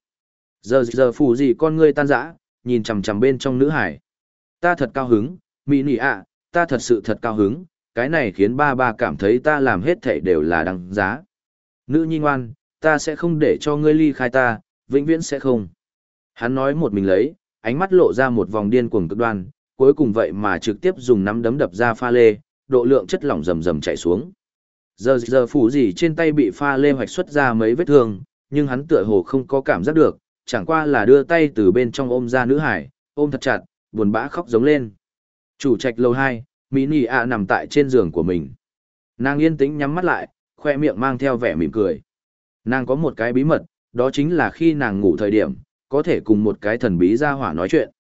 Giờ giờ phù gì con ngươi tan rã, nhìn chằm chằm bên trong nữ hải. Ta thật cao hứng, Mỹ nỉ ạ, ta thật sự thật cao hứng, cái này khiến ba ba cảm thấy ta làm hết thảy đều là đáng giá. Nữ nhi ngoan, ta sẽ không để cho ngươi ly khai ta, vĩnh viễn sẽ không. Hắn nói một mình lấy, ánh mắt lộ ra một vòng điên cuồng cực đoan, cuối cùng vậy mà trực tiếp dùng nắm đấm đập ra pha lê, độ lượng chất lỏng rầm rầm chảy xuống. Giờ giờ phủ gì trên tay bị pha lê hoạch xuất ra mấy vết thương, nhưng hắn tựa hồ không có cảm giác được, chẳng qua là đưa tay từ bên trong ôm ra nữ hải, ôm thật chặt, buồn bã khóc giống lên. Chủ trạch lầu 2, Mỹ A ạ nằm tại trên giường của mình. Nàng yên tĩnh nhắm mắt lại, khoe miệng mang theo vẻ mỉm cười. Nàng có một cái bí mật, đó chính là khi nàng ngủ thời điểm, có thể cùng một cái thần bí ra hỏa nói chuyện.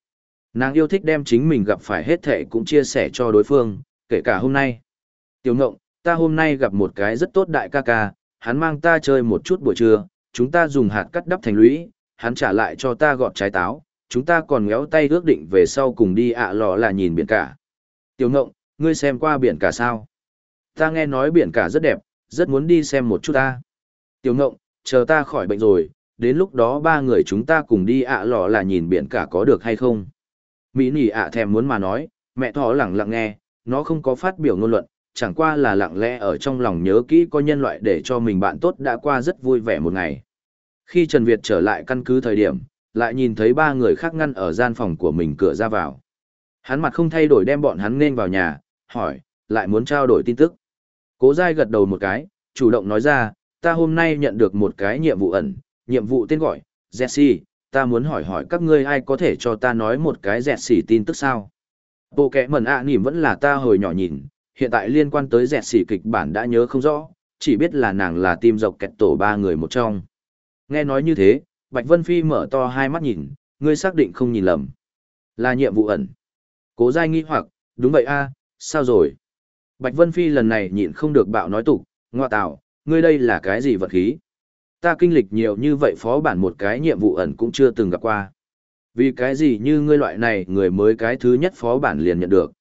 Nàng yêu thích đem chính mình gặp phải hết thể cũng chia sẻ cho đối phương, kể cả hôm nay. Tiểu ngộng, ta hôm nay gặp một cái rất tốt đại ca ca, hắn mang ta chơi một chút buổi trưa, chúng ta dùng hạt cắt đắp thành lũy, hắn trả lại cho ta gọt trái táo, chúng ta còn ngéo tay ước định về sau cùng đi ạ lò là nhìn biển cả. Tiểu ngộng, ngươi xem qua biển cả sao? Ta nghe nói biển cả rất đẹp, rất muốn đi xem một chút ta. Tiểu ngộng, chờ ta khỏi bệnh rồi, đến lúc đó ba người chúng ta cùng đi ạ lò là nhìn biển cả có được hay không? Mỹ nỉ ạ thèm muốn mà nói, mẹ thỏ lặng lặng nghe, nó không có phát biểu ngôn luận, chẳng qua là lặng lẽ ở trong lòng nhớ kỹ có nhân loại để cho mình bạn tốt đã qua rất vui vẻ một ngày. Khi Trần Việt trở lại căn cứ thời điểm, lại nhìn thấy ba người khác ngăn ở gian phòng của mình cửa ra vào. Hắn mặt không thay đổi đem bọn hắn nên vào nhà, hỏi, lại muốn trao đổi tin tức. Cố dai gật đầu một cái, chủ động nói ra, ta hôm nay nhận được một cái nhiệm vụ ẩn, nhiệm vụ tên gọi, Jesse, ta muốn hỏi hỏi các ngươi ai có thể cho ta nói một cái Jesse xỉ tin tức sao. Bộ kẻ mẩn ạ à nỉm vẫn là ta hồi nhỏ nhìn, hiện tại liên quan tới Jesse xỉ kịch bản đã nhớ không rõ, chỉ biết là nàng là tim dọc kẹt tổ ba người một trong. Nghe nói như thế, Bạch Vân Phi mở to hai mắt nhìn, ngươi xác định không nhìn lầm. Là nhiệm vụ ẩn. Cố dai nghi hoặc, đúng vậy a sao rồi? Bạch Vân Phi lần này nhịn không được bạo nói tục, ngoa tạo, ngươi đây là cái gì vật khí? Ta kinh lịch nhiều như vậy phó bản một cái nhiệm vụ ẩn cũng chưa từng gặp qua. Vì cái gì như ngươi loại này người mới cái thứ nhất phó bản liền nhận được.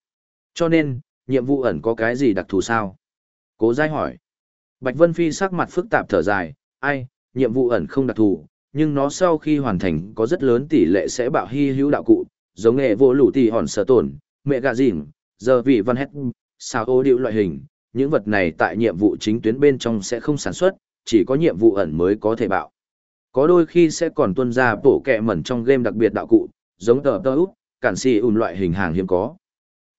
Cho nên, nhiệm vụ ẩn có cái gì đặc thù sao? Cố giai hỏi. Bạch Vân Phi sắc mặt phức tạp thở dài, ai, nhiệm vụ ẩn không đặc thù, nhưng nó sau khi hoàn thành có rất lớn tỷ lệ sẽ bạo hy hữu đạo cụ, giống nghệ vô lũ tỷ hòn sở tổn, mẹ gà dìm, giờ vị văn hét. sao ô điệu loại hình, những vật này tại nhiệm vụ chính tuyến bên trong sẽ không sản xuất, chỉ có nhiệm vụ ẩn mới có thể bạo. Có đôi khi sẽ còn tuân ra bổ kẹ mẩn trong game đặc biệt đạo cụ, giống tờ tơ út, cản xì ùn loại hình hàng hiếm có.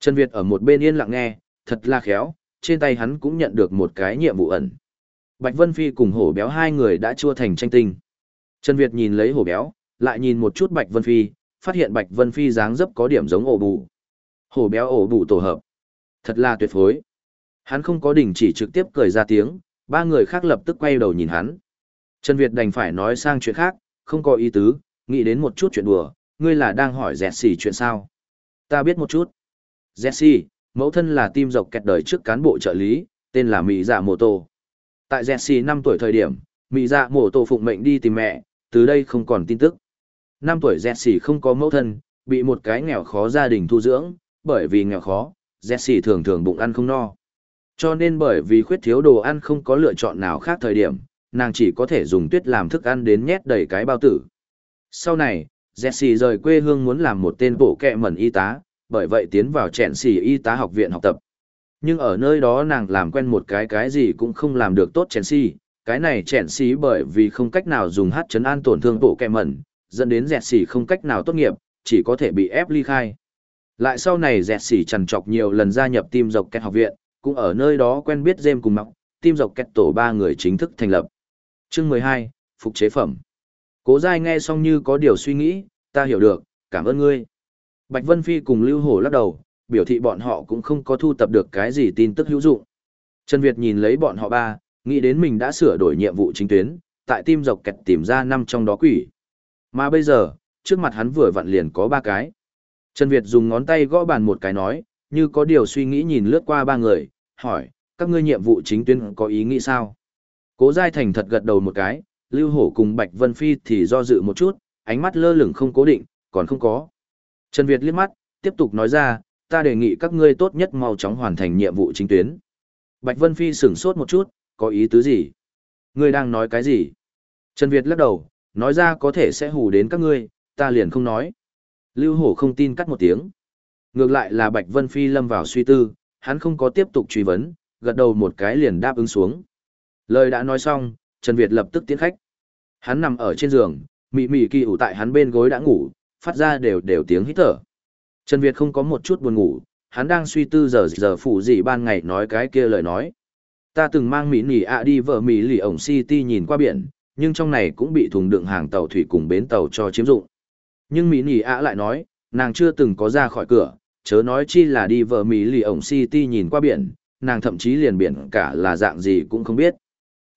Trần Việt ở một bên yên lặng nghe, thật là khéo, trên tay hắn cũng nhận được một cái nhiệm vụ ẩn. Bạch Vân Phi cùng hổ béo hai người đã chua thành tranh tinh. Trần Việt nhìn lấy hổ béo, lại nhìn một chút Bạch Vân Phi, phát hiện Bạch Vân Phi dáng dấp có điểm giống ổ bù. Hổ béo ổ bù tổ hợp. Thật là tuyệt phối. Hắn không có đỉnh chỉ trực tiếp cười ra tiếng, ba người khác lập tức quay đầu nhìn hắn. Trần Việt đành phải nói sang chuyện khác, không có ý tứ, nghĩ đến một chút chuyện đùa, ngươi là đang hỏi dẹt chuyện sao. Ta biết một chút. Jesse, mẫu thân là tim dọc kẹt đời trước cán bộ trợ lý, tên là Mỹ Dạ Mộ Tô. Tại Jesse 5 tuổi thời điểm, Mỹ Dạ Mộ Tô phụng mệnh đi tìm mẹ, từ đây không còn tin tức. 5 tuổi Jesse không có mẫu thân, bị một cái nghèo khó gia đình thu dưỡng, bởi vì nghèo khó, Jesse thường thường bụng ăn không no. Cho nên bởi vì khuyết thiếu đồ ăn không có lựa chọn nào khác thời điểm, nàng chỉ có thể dùng tuyết làm thức ăn đến nhét đầy cái bao tử. Sau này, Jesse rời quê hương muốn làm một tên bộ kẹ mẩn y tá, bởi vậy tiến vào trẹn xì y tá học viện học tập. Nhưng ở nơi đó nàng làm quen một cái cái gì cũng không làm được tốt trẹn xì, cái này trẹn xì bởi vì không cách nào dùng hát chấn an tổn thương bộ kẹ mẩn, dẫn đến dẹt không cách nào tốt nghiệp, chỉ có thể bị ép ly khai. Lại sau này dẹt trần trằn trọc nhiều lần gia nhập team dọc kẹt học viện, cũng ở nơi đó quen biết James cùng Mọc, tim dọc kẹt tổ ba người chính thức thành lập. Chương 12, Phục chế phẩm. Cố Giai nghe xong như có điều suy nghĩ, ta hiểu được, cảm ơn ngươi. Bạch Vân Phi cùng Lưu Hổ lắc đầu, biểu thị bọn họ cũng không có thu tập được cái gì tin tức hữu dụng. Trần Việt nhìn lấy bọn họ ba, nghĩ đến mình đã sửa đổi nhiệm vụ chính tuyến, tại tim dọc kẹt tìm ra năm trong đó quỷ. Mà bây giờ, trước mặt hắn vừa vặn liền có ba cái. Trần Việt dùng ngón tay gõ bàn một cái nói, như có điều suy nghĩ nhìn lướt qua ba người, hỏi, các ngươi nhiệm vụ chính tuyến có ý nghĩ sao? Cố Giai Thành thật gật đầu một cái, Lưu Hổ cùng Bạch Vân Phi thì do dự một chút, ánh mắt lơ lửng không cố định, còn không có. Trần Việt liếc mắt, tiếp tục nói ra, ta đề nghị các ngươi tốt nhất mau chóng hoàn thành nhiệm vụ chính tuyến. Bạch Vân Phi sửng sốt một chút, có ý tứ gì? Ngươi đang nói cái gì? Trần Việt lắc đầu, nói ra có thể sẽ hù đến các ngươi, ta liền không nói. Lưu Hổ không tin cắt một tiếng. Ngược lại là Bạch Vân Phi lâm vào suy tư, hắn không có tiếp tục truy vấn, gật đầu một cái liền đáp ứng xuống. Lời đã nói xong, Trần Việt lập tức tiến khách. Hắn nằm ở trên giường, mị mị kỳ ủ tại hắn bên gối đã ngủ, phát ra đều đều tiếng hít thở. Trần Việt không có một chút buồn ngủ, hắn đang suy tư giờ giờ phụ gì ban ngày nói cái kia lời nói. Ta từng mang mỹ nỉ ạ đi vợ mỹ lì ổng city nhìn qua biển, nhưng trong này cũng bị thùng đựng hàng tàu thủy cùng bến tàu cho chiếm dụng. Nhưng mỹ nỉ ạ lại nói, nàng chưa từng có ra khỏi cửa, chớ nói chi là đi vợ mỹ lì ổng city nhìn qua biển, nàng thậm chí liền biển cả là dạng gì cũng không biết.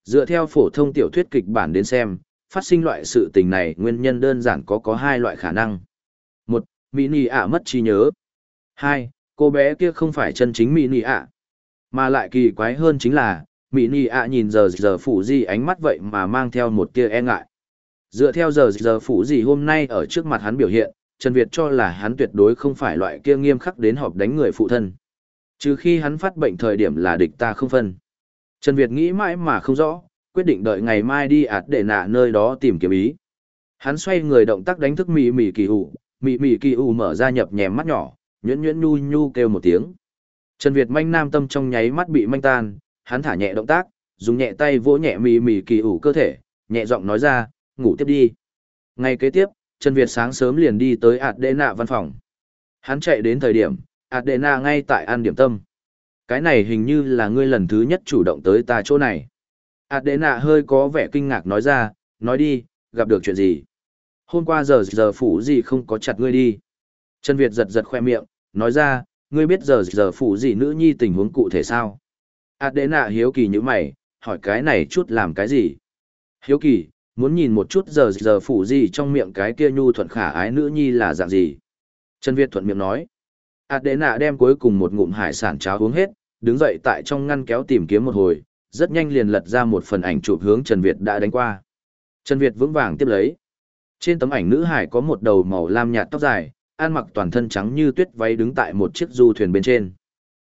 Dựa theo phổ thông tiểu thuyết kịch bản đến xem, phát sinh loại sự tình này nguyên nhân đơn giản có có hai loại khả năng. Một, Mỹ Nì ạ mất trí nhớ. Hai, cô bé kia không phải chân chính Mỹ Nì ạ. Mà lại kỳ quái hơn chính là, Mỹ Nì ạ nhìn giờ giờ phủ gì ánh mắt vậy mà mang theo một tia e ngại. Dựa theo giờ giờ phủ gì hôm nay ở trước mặt hắn biểu hiện, Trần Việt cho là hắn tuyệt đối không phải loại kia nghiêm khắc đến họp đánh người phụ thân. Trừ khi hắn phát bệnh thời điểm là địch ta không phân. Trần Việt nghĩ mãi mà không rõ, quyết định đợi ngày mai đi ạt để nạ nơi đó tìm kiếm ý. Hắn xoay người động tác đánh thức mị mị kỳ hủ, mị mị kỳ hủ mở ra nhập nhèm mắt nhỏ, nhuyễn nhuyễn nhu nhu kêu một tiếng. Trần Việt manh nam tâm trong nháy mắt bị manh tan, hắn thả nhẹ động tác, dùng nhẹ tay vỗ nhẹ mị mị kỳ hủ cơ thể, nhẹ giọng nói ra, ngủ tiếp đi. Ngày kế tiếp, Trần Việt sáng sớm liền đi tới ạt đệ nạ văn phòng. Hắn chạy đến thời điểm, ạt đệ nạ ngay tại ăn điểm tâm. Cái này hình như là ngươi lần thứ nhất chủ động tới ta chỗ này. Adena hơi có vẻ kinh ngạc nói ra, nói đi, gặp được chuyện gì? Hôm qua giờ giờ phủ gì không có chặt ngươi đi. Trần Việt giật giật khoe miệng, nói ra, ngươi biết giờ giờ phủ gì nữ nhi tình huống cụ thể sao? Adena hiếu kỳ như mày, hỏi cái này chút làm cái gì? Hiếu kỳ, muốn nhìn một chút giờ giờ phủ gì trong miệng cái kia nhu thuận khả ái nữ nhi là dạng gì? Trần Việt thuận miệng nói. Ảt đế nạ đem cuối cùng một ngụm hải sản cháo uống hết, đứng dậy tại trong ngăn kéo tìm kiếm một hồi, rất nhanh liền lật ra một phần ảnh chụp hướng Trần Việt đã đánh qua. Trần Việt vững vàng tiếp lấy. Trên tấm ảnh nữ hải có một đầu màu lam nhạt tóc dài, ăn mặc toàn thân trắng như tuyết váy đứng tại một chiếc du thuyền bên trên.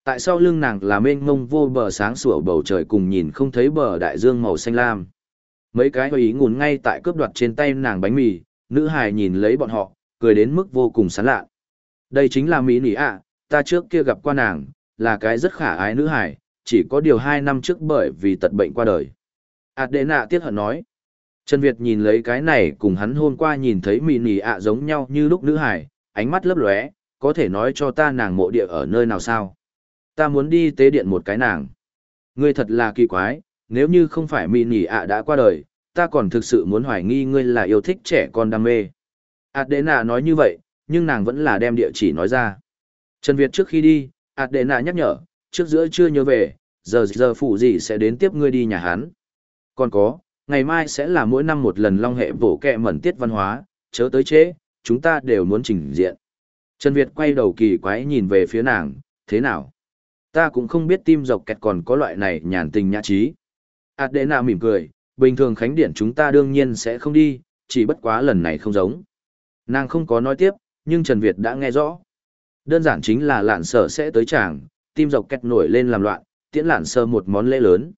Tại sau lưng nàng là mênh mông vô bờ sáng sủa bầu trời cùng nhìn không thấy bờ đại dương màu xanh lam. Mấy cái ý ngùn ngay tại cướp đoạt trên tay nàng bánh mì, nữ hải nhìn lấy bọn họ, cười đến mức vô cùng sán lạ. Đây chính là Mỹ Nỉ ạ, ta trước kia gặp qua nàng, là cái rất khả ái nữ hải, chỉ có điều hai năm trước bởi vì tật bệnh qua đời. Adena tiếc hận nói. Trần Việt nhìn lấy cái này cùng hắn hôm qua nhìn thấy mỹ nỉ ạ giống nhau như lúc nữ hải, ánh mắt lấp lóe, có thể nói cho ta nàng mộ địa ở nơi nào sao? Ta muốn đi tế điện một cái nàng. Ngươi thật là kỳ quái, nếu như không phải mỹ nỉ ạ đã qua đời, ta còn thực sự muốn hoài nghi ngươi là yêu thích trẻ con đam mê. Adena nói như vậy, nhưng nàng vẫn là đem địa chỉ nói ra. Trần Việt trước khi đi, Adena nhắc nhở, trước giữa chưa nhớ về, giờ giờ phụ gì sẽ đến tiếp ngươi đi nhà hắn. Còn có, ngày mai sẽ là mỗi năm một lần long hệ bổ kẹ mẩn tiết văn hóa, chớ tới chế, chúng ta đều muốn trình diện. Trần Việt quay đầu kỳ quái nhìn về phía nàng, thế nào? Ta cũng không biết tim dọc kẹt còn có loại này nhàn tình nhã trí. Adena mỉm cười, bình thường khánh điển chúng ta đương nhiên sẽ không đi, chỉ bất quá lần này không giống. Nàng không có nói tiếp, nhưng Trần Việt đã nghe rõ. Đơn giản chính là lạn sở sẽ tới chàng, tim dọc kẹt nổi lên làm loạn, tiễn lạn sơ một món lễ lớn.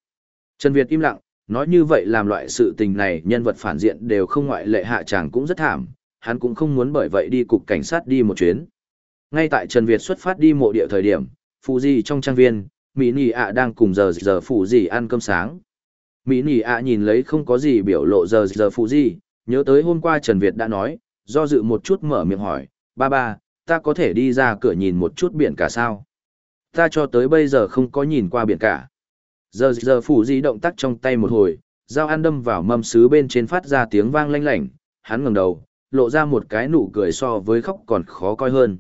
Trần Việt im lặng, nói như vậy làm loại sự tình này nhân vật phản diện đều không ngoại lệ hạ chàng cũng rất thảm, hắn cũng không muốn bởi vậy đi cục cảnh sát đi một chuyến. Ngay tại Trần Việt xuất phát đi mộ địa thời điểm, Phụ Di trong trang viên, Mỹ Nì ạ đang cùng giờ giờ Phụ Di ăn cơm sáng. Mỹ Nỉ ạ nhìn lấy không có gì biểu lộ giờ giờ Phụ gì nhớ tới hôm qua Trần Việt đã nói, do dự một chút mở miệng hỏi, ba ba, ta có thể đi ra cửa nhìn một chút biển cả sao? Ta cho tới bây giờ không có nhìn qua biển cả. Giờ giờ phủ di động tác trong tay một hồi, dao ăn đâm vào mâm sứ bên trên phát ra tiếng vang lanh lảnh, hắn ngẩng đầu, lộ ra một cái nụ cười so với khóc còn khó coi hơn.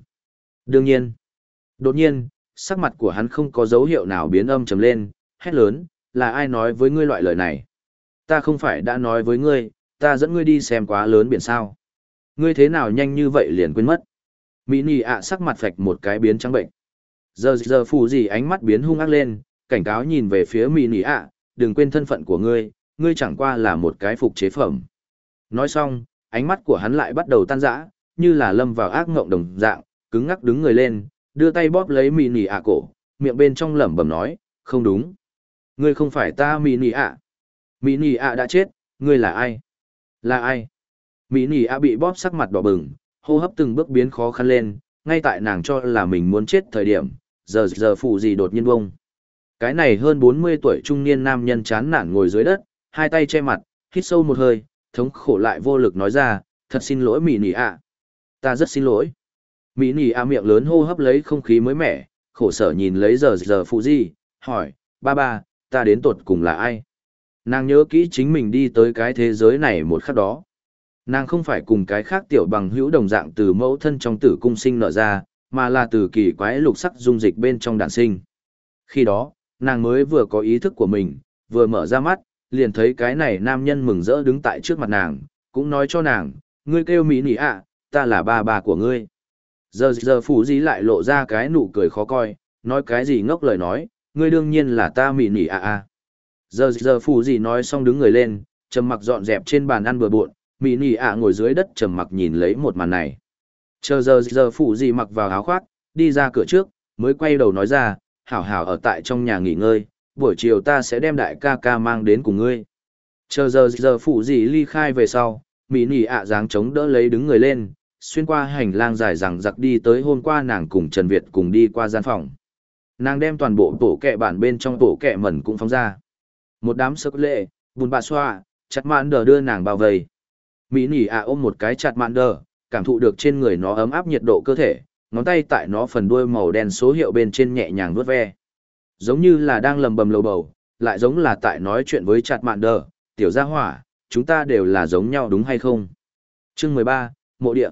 Đương nhiên, đột nhiên, sắc mặt của hắn không có dấu hiệu nào biến âm trầm lên, hét lớn, là ai nói với ngươi loại lời này? Ta không phải đã nói với ngươi, ta dẫn ngươi đi xem quá lớn biển sao. Ngươi thế nào nhanh như vậy liền quên mất. Mỹ nì ạ sắc mặt phạch một cái biến trắng bệnh. Giờ giờ phù gì ánh mắt biến hung ác lên, cảnh cáo nhìn về phía Mỹ nì ạ, đừng quên thân phận của ngươi, ngươi chẳng qua là một cái phục chế phẩm. Nói xong, ánh mắt của hắn lại bắt đầu tan rã, như là lâm vào ác ngộng đồng dạng, cứng ngắc đứng người lên, đưa tay bóp lấy Mỹ nì ạ cổ, miệng bên trong lẩm bẩm nói, không đúng. Ngươi không phải ta Mỹ nì ạ. Mỹ nì ạ đã chết, ngươi là ai? Là ai? Mỹ nì ạ bị bóp sắc mặt đỏ bừng, hô hấp từng bước biến khó khăn lên, ngay tại nàng cho là mình muốn chết thời điểm, giờ giờ phụ gì đột nhiên bông. Cái này hơn 40 tuổi trung niên nam nhân chán nản ngồi dưới đất, hai tay che mặt, hít sâu một hơi, thống khổ lại vô lực nói ra, thật xin lỗi Mỹ nì ạ. Ta rất xin lỗi. Mỹ nì ạ miệng lớn hô hấp lấy không khí mới mẻ, khổ sở nhìn lấy giờ giờ phụ gì, hỏi, ba ba, ta đến tột cùng là ai? Nàng nhớ kỹ chính mình đi tới cái thế giới này một khắc đó. Nàng không phải cùng cái khác tiểu bằng hữu đồng dạng từ mẫu thân trong tử cung sinh nở ra, mà là từ kỳ quái lục sắc dung dịch bên trong đàn sinh. Khi đó, nàng mới vừa có ý thức của mình, vừa mở ra mắt, liền thấy cái này nam nhân mừng rỡ đứng tại trước mặt nàng, cũng nói cho nàng, ngươi kêu mỹ nỉ ạ, ta là ba bà của ngươi. Giờ giờ phủ dí lại lộ ra cái nụ cười khó coi, nói cái gì ngốc lời nói, ngươi đương nhiên là ta mỉ nỉ à à Giờ giờ phù gì nói xong đứng người lên, trầm mặc dọn dẹp trên bàn ăn bừa bộn, mỉ nỉ à ngồi dưới đất trầm mặc nhìn lấy một màn này. Chờ giờ giờ phù gì mặc vào áo khoác, đi ra cửa trước, mới quay đầu nói ra, hảo hảo ở tại trong nhà nghỉ ngơi, buổi chiều ta sẽ đem đại ca ca mang đến cùng ngươi. Chờ giờ giờ phụ gì ly khai về sau, mỹ nỉ ạ dáng chống đỡ lấy đứng người lên, xuyên qua hành lang dài rằng giặc đi tới hôm qua nàng cùng Trần Việt cùng đi qua gian phòng. Nàng đem toàn bộ tổ kẹ bản bên trong tổ kẹ mẩn cũng phóng ra. Một đám sức lệ, bùn bạ xoa, chặt mạn đờ đưa nàng bao vây. Mỹ nỉ ạ ôm một cái chặt mạn đờ, cảm thụ được trên người nó ấm áp nhiệt độ cơ thể, ngón tay tại nó phần đuôi màu đen số hiệu bên trên nhẹ nhàng vuốt ve. Giống như là đang lầm bầm lầu bầu, lại giống là tại nói chuyện với chặt mạn đờ, tiểu gia hỏa, chúng ta đều là giống nhau đúng hay không? Chương mười ba Mộ địa.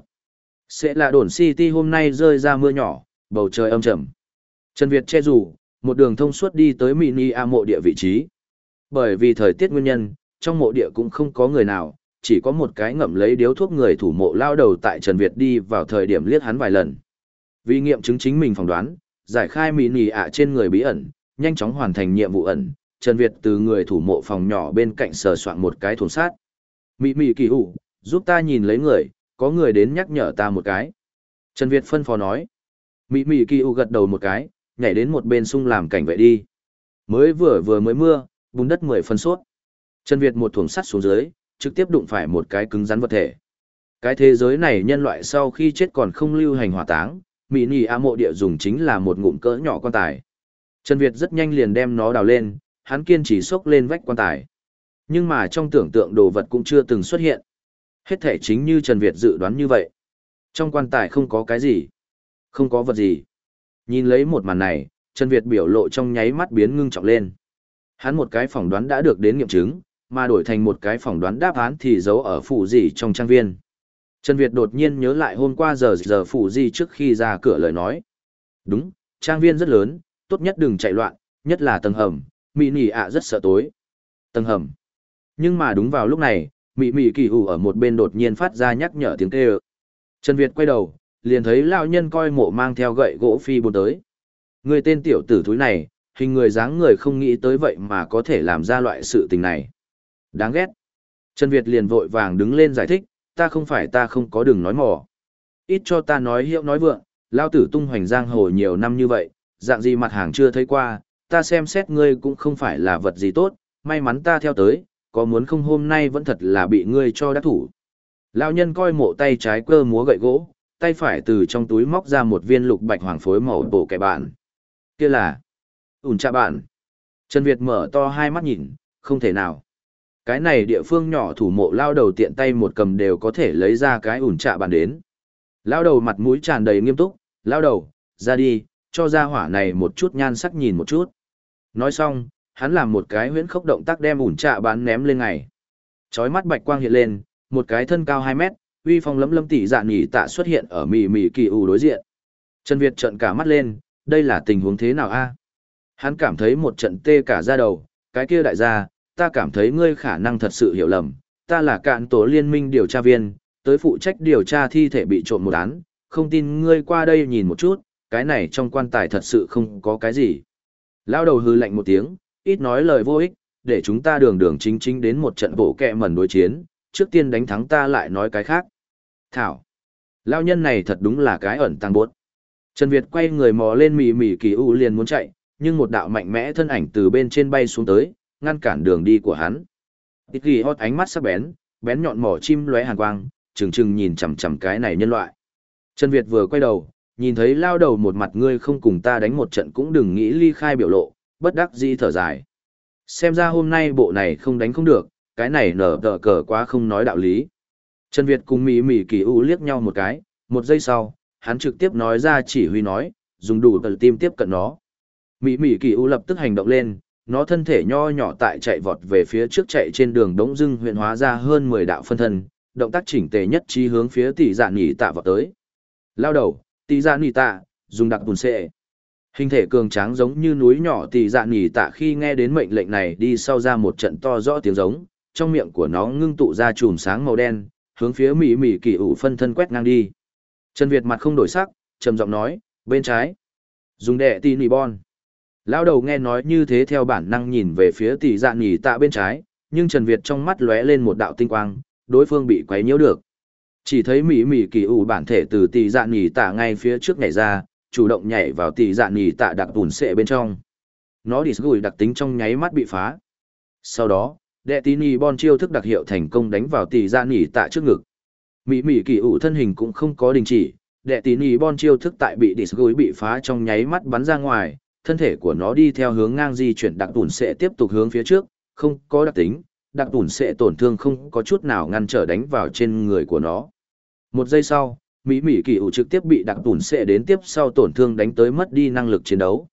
Sẽ là đồn City hôm nay rơi ra mưa nhỏ, bầu trời âm trầm. Trần Việt che rủ, một đường thông suốt đi tới mini A mộ địa vị trí. Bởi vì thời tiết nguyên nhân, trong mộ địa cũng không có người nào, chỉ có một cái ngậm lấy điếu thuốc người thủ mộ lao đầu tại Trần Việt đi vào thời điểm liếc hắn vài lần. Vì nghiệm chứng chính mình phỏng đoán, giải khai mini nì ạ trên người bí ẩn, nhanh chóng hoàn thành nhiệm vụ ẩn, Trần Việt từ người thủ mộ phòng nhỏ bên cạnh sờ soạn một cái thùng sát. Mị mị kỳ hủ, giúp ta nhìn lấy người, có người đến nhắc nhở ta một cái. Trần Việt phân phó nói. Mị mị kỳ hủ gật đầu một cái, nhảy đến một bên sung làm cảnh vệ đi. Mới vừa vừa mới mưa, bùn đất mười phân suốt. Trần Việt một thủng sắt xuống dưới, trực tiếp đụng phải một cái cứng rắn vật thể. Cái thế giới này nhân loại sau khi chết còn không lưu hành hỏa táng, mỹ nì a mộ địa dùng chính là một ngụm cỡ nhỏ quan tài trần việt rất nhanh liền đem nó đào lên hắn kiên trì xốc lên vách quan tài nhưng mà trong tưởng tượng đồ vật cũng chưa từng xuất hiện hết thể chính như trần việt dự đoán như vậy trong quan tài không có cái gì không có vật gì nhìn lấy một màn này trần việt biểu lộ trong nháy mắt biến ngưng trọng lên hắn một cái phỏng đoán đã được đến nghiệm chứng mà đổi thành một cái phỏng đoán đáp án thì giấu ở phủ gì trong trang viên Trần Việt đột nhiên nhớ lại hôm qua giờ giờ phủ gì trước khi ra cửa lời nói. Đúng, trang viên rất lớn, tốt nhất đừng chạy loạn, nhất là tầng hầm, mị nỉ ạ rất sợ tối. Tầng hầm. Nhưng mà đúng vào lúc này, mị mị kỳ hủ ở một bên đột nhiên phát ra nhắc nhở tiếng kêu. Trần Việt quay đầu, liền thấy lão nhân coi mộ mang theo gậy gỗ phi buôn tới. Người tên tiểu tử thúi này, hình người dáng người không nghĩ tới vậy mà có thể làm ra loại sự tình này. Đáng ghét. Trần Việt liền vội vàng đứng lên giải thích, ta không phải ta không có đường nói mỏ. Ít cho ta nói hiệu nói vượng, lao tử tung hoành giang hồ nhiều năm như vậy, dạng gì mặt hàng chưa thấy qua, ta xem xét ngươi cũng không phải là vật gì tốt, may mắn ta theo tới, có muốn không hôm nay vẫn thật là bị ngươi cho đắc thủ. Lão nhân coi mộ tay trái cơ múa gậy gỗ, tay phải từ trong túi móc ra một viên lục bạch hoàng phối màu bổ kẻ bạn. Kia là, ủn trạ bạn. Trần Việt mở to hai mắt nhìn, không thể nào. Cái này địa phương nhỏ thủ mộ lao đầu tiện tay một cầm đều có thể lấy ra cái ủn trạ bạn đến. Lao đầu mặt mũi tràn đầy nghiêm túc, lao đầu, ra đi, cho ra hỏa này một chút nhan sắc nhìn một chút. Nói xong, hắn làm một cái huyễn khốc động tác đem ủn trạ bán ném lên ngày. Chói mắt bạch quang hiện lên, một cái thân cao 2 mét, uy phong lấm lấm tỷ dạ nhỉ tạ xuất hiện ở mì mì kỳ ủ đối diện. Trần Việt trợn cả mắt lên, đây là tình huống thế nào a? Hắn cảm thấy một trận tê cả da đầu, cái kia đại gia, ta cảm thấy ngươi khả năng thật sự hiểu lầm, ta là cạn tổ liên minh điều tra viên, tới phụ trách điều tra thi thể bị trộm một án, không tin ngươi qua đây nhìn một chút, cái này trong quan tài thật sự không có cái gì. Lao đầu hư lạnh một tiếng, ít nói lời vô ích, để chúng ta đường đường chính chính đến một trận bộ kẹ mẩn đối chiến, trước tiên đánh thắng ta lại nói cái khác. Thảo. Lao nhân này thật đúng là cái ẩn tăng bốt. Trần Việt quay người mò lên mỉ mỉ kỳ u liền muốn chạy, nhưng một đạo mạnh mẽ thân ảnh từ bên trên bay xuống tới, ngăn cản đường đi của hắn. Tịch ghi hót ánh mắt sắc bén, bén nhọn mỏ chim lóe hàn quang, trừng trừng nhìn chằm chằm cái này nhân loại. Trần Việt vừa quay đầu, nhìn thấy lao đầu một mặt ngươi không cùng ta đánh một trận cũng đừng nghĩ ly khai biểu lộ, bất đắc dĩ thở dài. Xem ra hôm nay bộ này không đánh không được, cái này nở tờ cờ quá không nói đạo lý. Trần Việt cùng Mỹ Mỹ Kỳ U liếc nhau một cái, một giây sau, hắn trực tiếp nói ra chỉ huy nói, dùng đủ tờ tim tiếp cận nó. Mỹ Mỹ Kỳ U lập tức hành động lên, nó thân thể nho nhỏ tại chạy vọt về phía trước chạy trên đường đống dưng huyện hóa ra hơn 10 đạo phân thân, động tác chỉnh tề nhất trí hướng phía tỷ dạ nỉ tạ vọt tới. Lao đầu, tỷ dạ nỉ tạ, dùng đặc bùn xệ. Hình thể cường tráng giống như núi nhỏ tỷ dạ nỉ tạ khi nghe đến mệnh lệnh này đi sau ra một trận to rõ tiếng giống, trong miệng của nó ngưng tụ ra chùm sáng màu đen, hướng phía mỹ mỹ kỳ ủ phân thân quét ngang đi. Trần Việt mặt không đổi sắc, trầm giọng nói, bên trái. Dùng đệ tì nỉ bon. Lao đầu nghe nói như thế theo bản năng nhìn về phía tỷ dạ nỉ tạ bên trái, nhưng Trần Việt trong mắt lóe lên một đạo tinh quang, đối phương bị quấy nhiễu được. Chỉ thấy mỹ mỹ kỳ ủ bản thể từ tỷ dạ nỉ tạ ngay phía trước nhảy ra, chủ động nhảy vào tỷ dạ nỉ tạ đặc bùn sệ bên trong. Nó đi gửi đặc tính trong nháy mắt bị phá. Sau đó, đệ tí nỉ bon chiêu thức đặc hiệu thành công đánh vào tỷ ra nỉ tạ trước ngực. Mỹ mỹ kỳ ủ thân hình cũng không có đình chỉ, đệ tí nỉ bon chiêu thức tại bị đi gối bị phá trong nháy mắt bắn ra ngoài, thân thể của nó đi theo hướng ngang di chuyển đặc tùn sẽ tiếp tục hướng phía trước, không có đặc tính, đặc tùn sẽ tổn thương không có chút nào ngăn trở đánh vào trên người của nó. Một giây sau, Mỹ Mỹ kỳ ủ trực tiếp bị đặc tùn sẽ đến tiếp sau tổn thương đánh tới mất đi năng lực chiến đấu.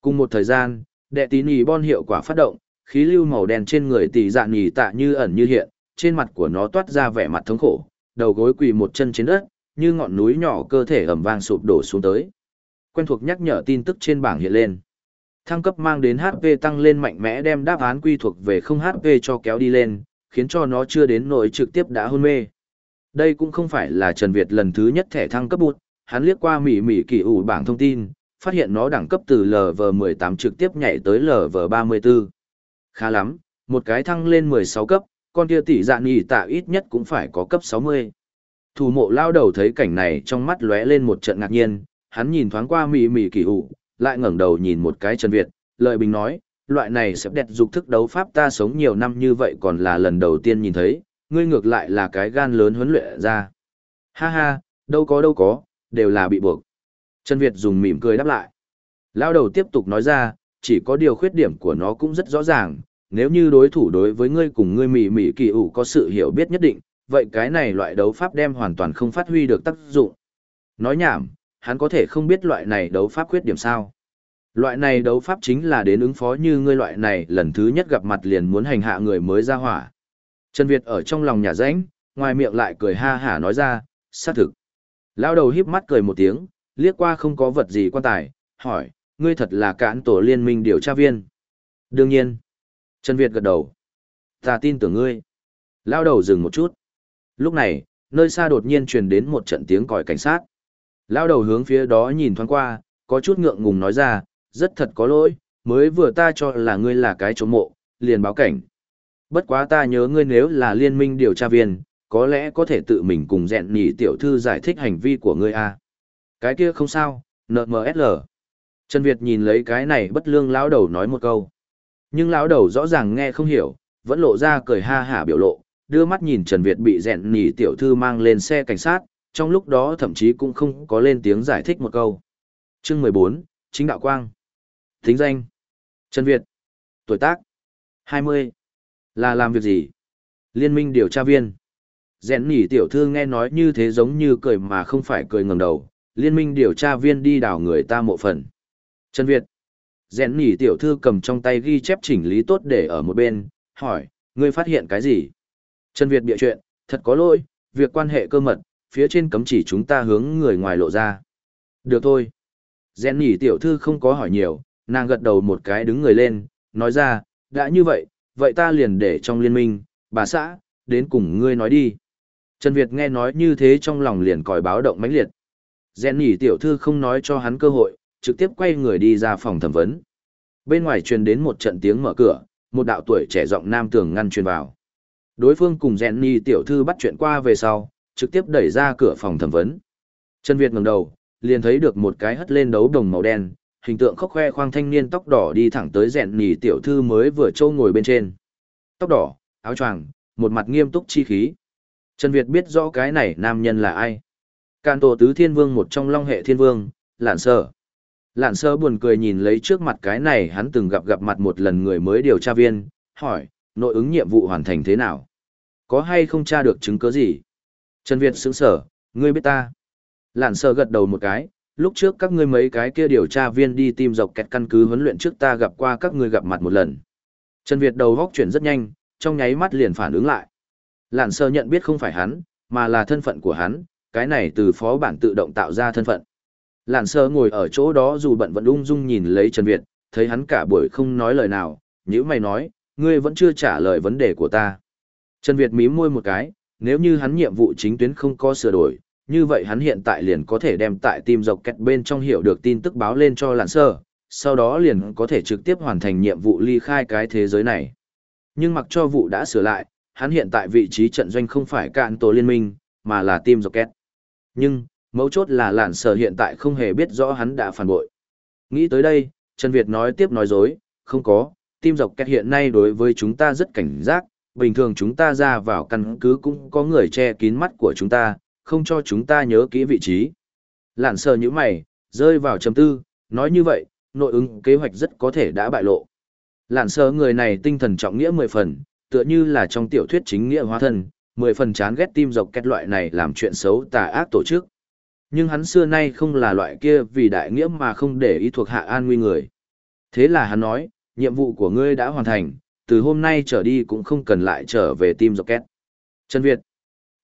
Cùng một thời gian, đệ tí nì bon hiệu quả phát động, khí lưu màu đen trên người tỷ dạ nhì tạ như ẩn như hiện, trên mặt của nó toát ra vẻ mặt thống khổ, đầu gối quỳ một chân trên đất, như ngọn núi nhỏ cơ thể ẩm vang sụp đổ xuống tới quen thuộc nhắc nhở tin tức trên bảng hiện lên. Thăng cấp mang đến HP tăng lên mạnh mẽ đem đáp án quy thuộc về không HP cho kéo đi lên, khiến cho nó chưa đến nỗi trực tiếp đã hôn mê. Đây cũng không phải là Trần Việt lần thứ nhất thẻ thăng cấp bụt, hắn liếc qua mỉ mỉ kỳ ủ bảng thông tin, phát hiện nó đẳng cấp từ LV18 trực tiếp nhảy tới LV34. Khá lắm, một cái thăng lên 16 cấp, con kia tỷ dạ nhì tạ ít nhất cũng phải có cấp 60. Thủ mộ lao đầu thấy cảnh này trong mắt lóe lên một trận ngạc nhiên, hắn nhìn thoáng qua mỉ mỉ kỳ hụ, lại ngẩng đầu nhìn một cái Trần Việt, lợi bình nói, loại này sẽ đẹp dục thức đấu pháp ta sống nhiều năm như vậy còn là lần đầu tiên nhìn thấy, ngươi ngược lại là cái gan lớn huấn luyện ra. Ha ha, đâu có đâu có, đều là bị buộc. Trần Việt dùng mỉm cười đáp lại. Lao đầu tiếp tục nói ra, chỉ có điều khuyết điểm của nó cũng rất rõ ràng, nếu như đối thủ đối với ngươi cùng ngươi mỉ mỉ kỳ ủ có sự hiểu biết nhất định, vậy cái này loại đấu pháp đem hoàn toàn không phát huy được tác dụng. Nói nhảm, hắn có thể không biết loại này đấu pháp khuyết điểm sao. Loại này đấu pháp chính là đến ứng phó như ngươi loại này lần thứ nhất gặp mặt liền muốn hành hạ người mới ra hỏa. Trần Việt ở trong lòng nhà rãnh, ngoài miệng lại cười ha hả nói ra, xác thực. Lao đầu híp mắt cười một tiếng, liếc qua không có vật gì quan tài, hỏi, ngươi thật là cản tổ liên minh điều tra viên. Đương nhiên. Trần Việt gật đầu. Ta tin tưởng ngươi. Lao đầu dừng một chút. Lúc này, nơi xa đột nhiên truyền đến một trận tiếng còi cảnh sát. Lao đầu hướng phía đó nhìn thoáng qua, có chút ngượng ngùng nói ra, rất thật có lỗi, mới vừa ta cho là ngươi là cái trốn mộ, liền báo cảnh. Bất quá ta nhớ ngươi nếu là liên minh điều tra viên, có lẽ có thể tự mình cùng dẹn nhỉ tiểu thư giải thích hành vi của ngươi a. À. Cái kia không sao, NMSL. Trần Việt nhìn lấy cái này bất lương lão đầu nói một câu. Nhưng lão đầu rõ ràng nghe không hiểu, vẫn lộ ra cười ha hả biểu lộ, đưa mắt nhìn Trần Việt bị dẹn nhỉ tiểu thư mang lên xe cảnh sát, trong lúc đó thậm chí cũng không có lên tiếng giải thích một câu. Chương 14, Chính Đạo Quang. Thính danh. Trần Việt. Tuổi tác. 20. Là làm việc gì? Liên minh điều tra viên. Rèn nỉ tiểu thư nghe nói như thế giống như cười mà không phải cười ngầm đầu, liên minh điều tra viên đi đào người ta mộ phần. Trần Việt. Rèn nỉ tiểu thư cầm trong tay ghi chép chỉnh lý tốt để ở một bên, hỏi, ngươi phát hiện cái gì? Trần Việt bịa chuyện, thật có lỗi, việc quan hệ cơ mật, phía trên cấm chỉ chúng ta hướng người ngoài lộ ra. Được thôi. Rèn nỉ tiểu thư không có hỏi nhiều, nàng gật đầu một cái đứng người lên, nói ra, đã như vậy, vậy ta liền để trong liên minh, bà xã, đến cùng ngươi nói đi. Trần Việt nghe nói như thế trong lòng liền còi báo động mãnh liệt. Rèn nỉ tiểu thư không nói cho hắn cơ hội, trực tiếp quay người đi ra phòng thẩm vấn. Bên ngoài truyền đến một trận tiếng mở cửa, một đạo tuổi trẻ giọng nam tường ngăn truyền vào. Đối phương cùng Jenny nỉ tiểu thư bắt chuyện qua về sau, trực tiếp đẩy ra cửa phòng thẩm vấn. Trần Việt ngẩng đầu, liền thấy được một cái hất lên đấu đồng màu đen, hình tượng khóc khoe khoang thanh niên tóc đỏ đi thẳng tới Jenny nỉ tiểu thư mới vừa trâu ngồi bên trên. Tóc đỏ, áo choàng, một mặt nghiêm túc chi khí. Trần Việt biết rõ cái này nam nhân là ai. Càn tổ tứ thiên vương một trong long hệ thiên vương, lạn sở Lạn sơ buồn cười nhìn lấy trước mặt cái này hắn từng gặp gặp mặt một lần người mới điều tra viên, hỏi, nội ứng nhiệm vụ hoàn thành thế nào? Có hay không tra được chứng cứ gì? Trần Việt sững sở, ngươi biết ta. Lạn sơ gật đầu một cái, lúc trước các ngươi mấy cái kia điều tra viên đi tìm dọc kẹt căn cứ huấn luyện trước ta gặp qua các ngươi gặp mặt một lần. Trần Việt đầu góc chuyển rất nhanh, trong nháy mắt liền phản ứng lại. Lạn sơ nhận biết không phải hắn, mà là thân phận của hắn, cái này từ phó bản tự động tạo ra thân phận. Lạn sơ ngồi ở chỗ đó dù bận vẫn ung dung nhìn lấy Trần Việt, thấy hắn cả buổi không nói lời nào, nếu mày nói, ngươi vẫn chưa trả lời vấn đề của ta. Trần Việt mím môi một cái, nếu như hắn nhiệm vụ chính tuyến không có sửa đổi, như vậy hắn hiện tại liền có thể đem tại tim dọc kẹt bên trong hiểu được tin tức báo lên cho lạn sơ, sau đó liền có thể trực tiếp hoàn thành nhiệm vụ ly khai cái thế giới này. Nhưng mặc cho vụ đã sửa lại, hắn hiện tại vị trí trận doanh không phải cạn tổ liên minh, mà là tim dọc kẹt. Nhưng, mấu chốt là lạn sở hiện tại không hề biết rõ hắn đã phản bội. Nghĩ tới đây, Trần Việt nói tiếp nói dối, không có, tim dọc kẹt hiện nay đối với chúng ta rất cảnh giác, bình thường chúng ta ra vào căn cứ cũng có người che kín mắt của chúng ta, không cho chúng ta nhớ kỹ vị trí. Lạn sở như mày, rơi vào chấm tư, nói như vậy, nội ứng kế hoạch rất có thể đã bại lộ. Lạn sở người này tinh thần trọng nghĩa mười phần, tựa như là trong tiểu thuyết chính nghĩa hóa thân, mười phần chán ghét tim dọc kết loại này làm chuyện xấu tà ác tổ chức. Nhưng hắn xưa nay không là loại kia vì đại nghĩa mà không để ý thuộc hạ an nguy người. Thế là hắn nói, nhiệm vụ của ngươi đã hoàn thành, từ hôm nay trở đi cũng không cần lại trở về tim dọc Két. Trần Việt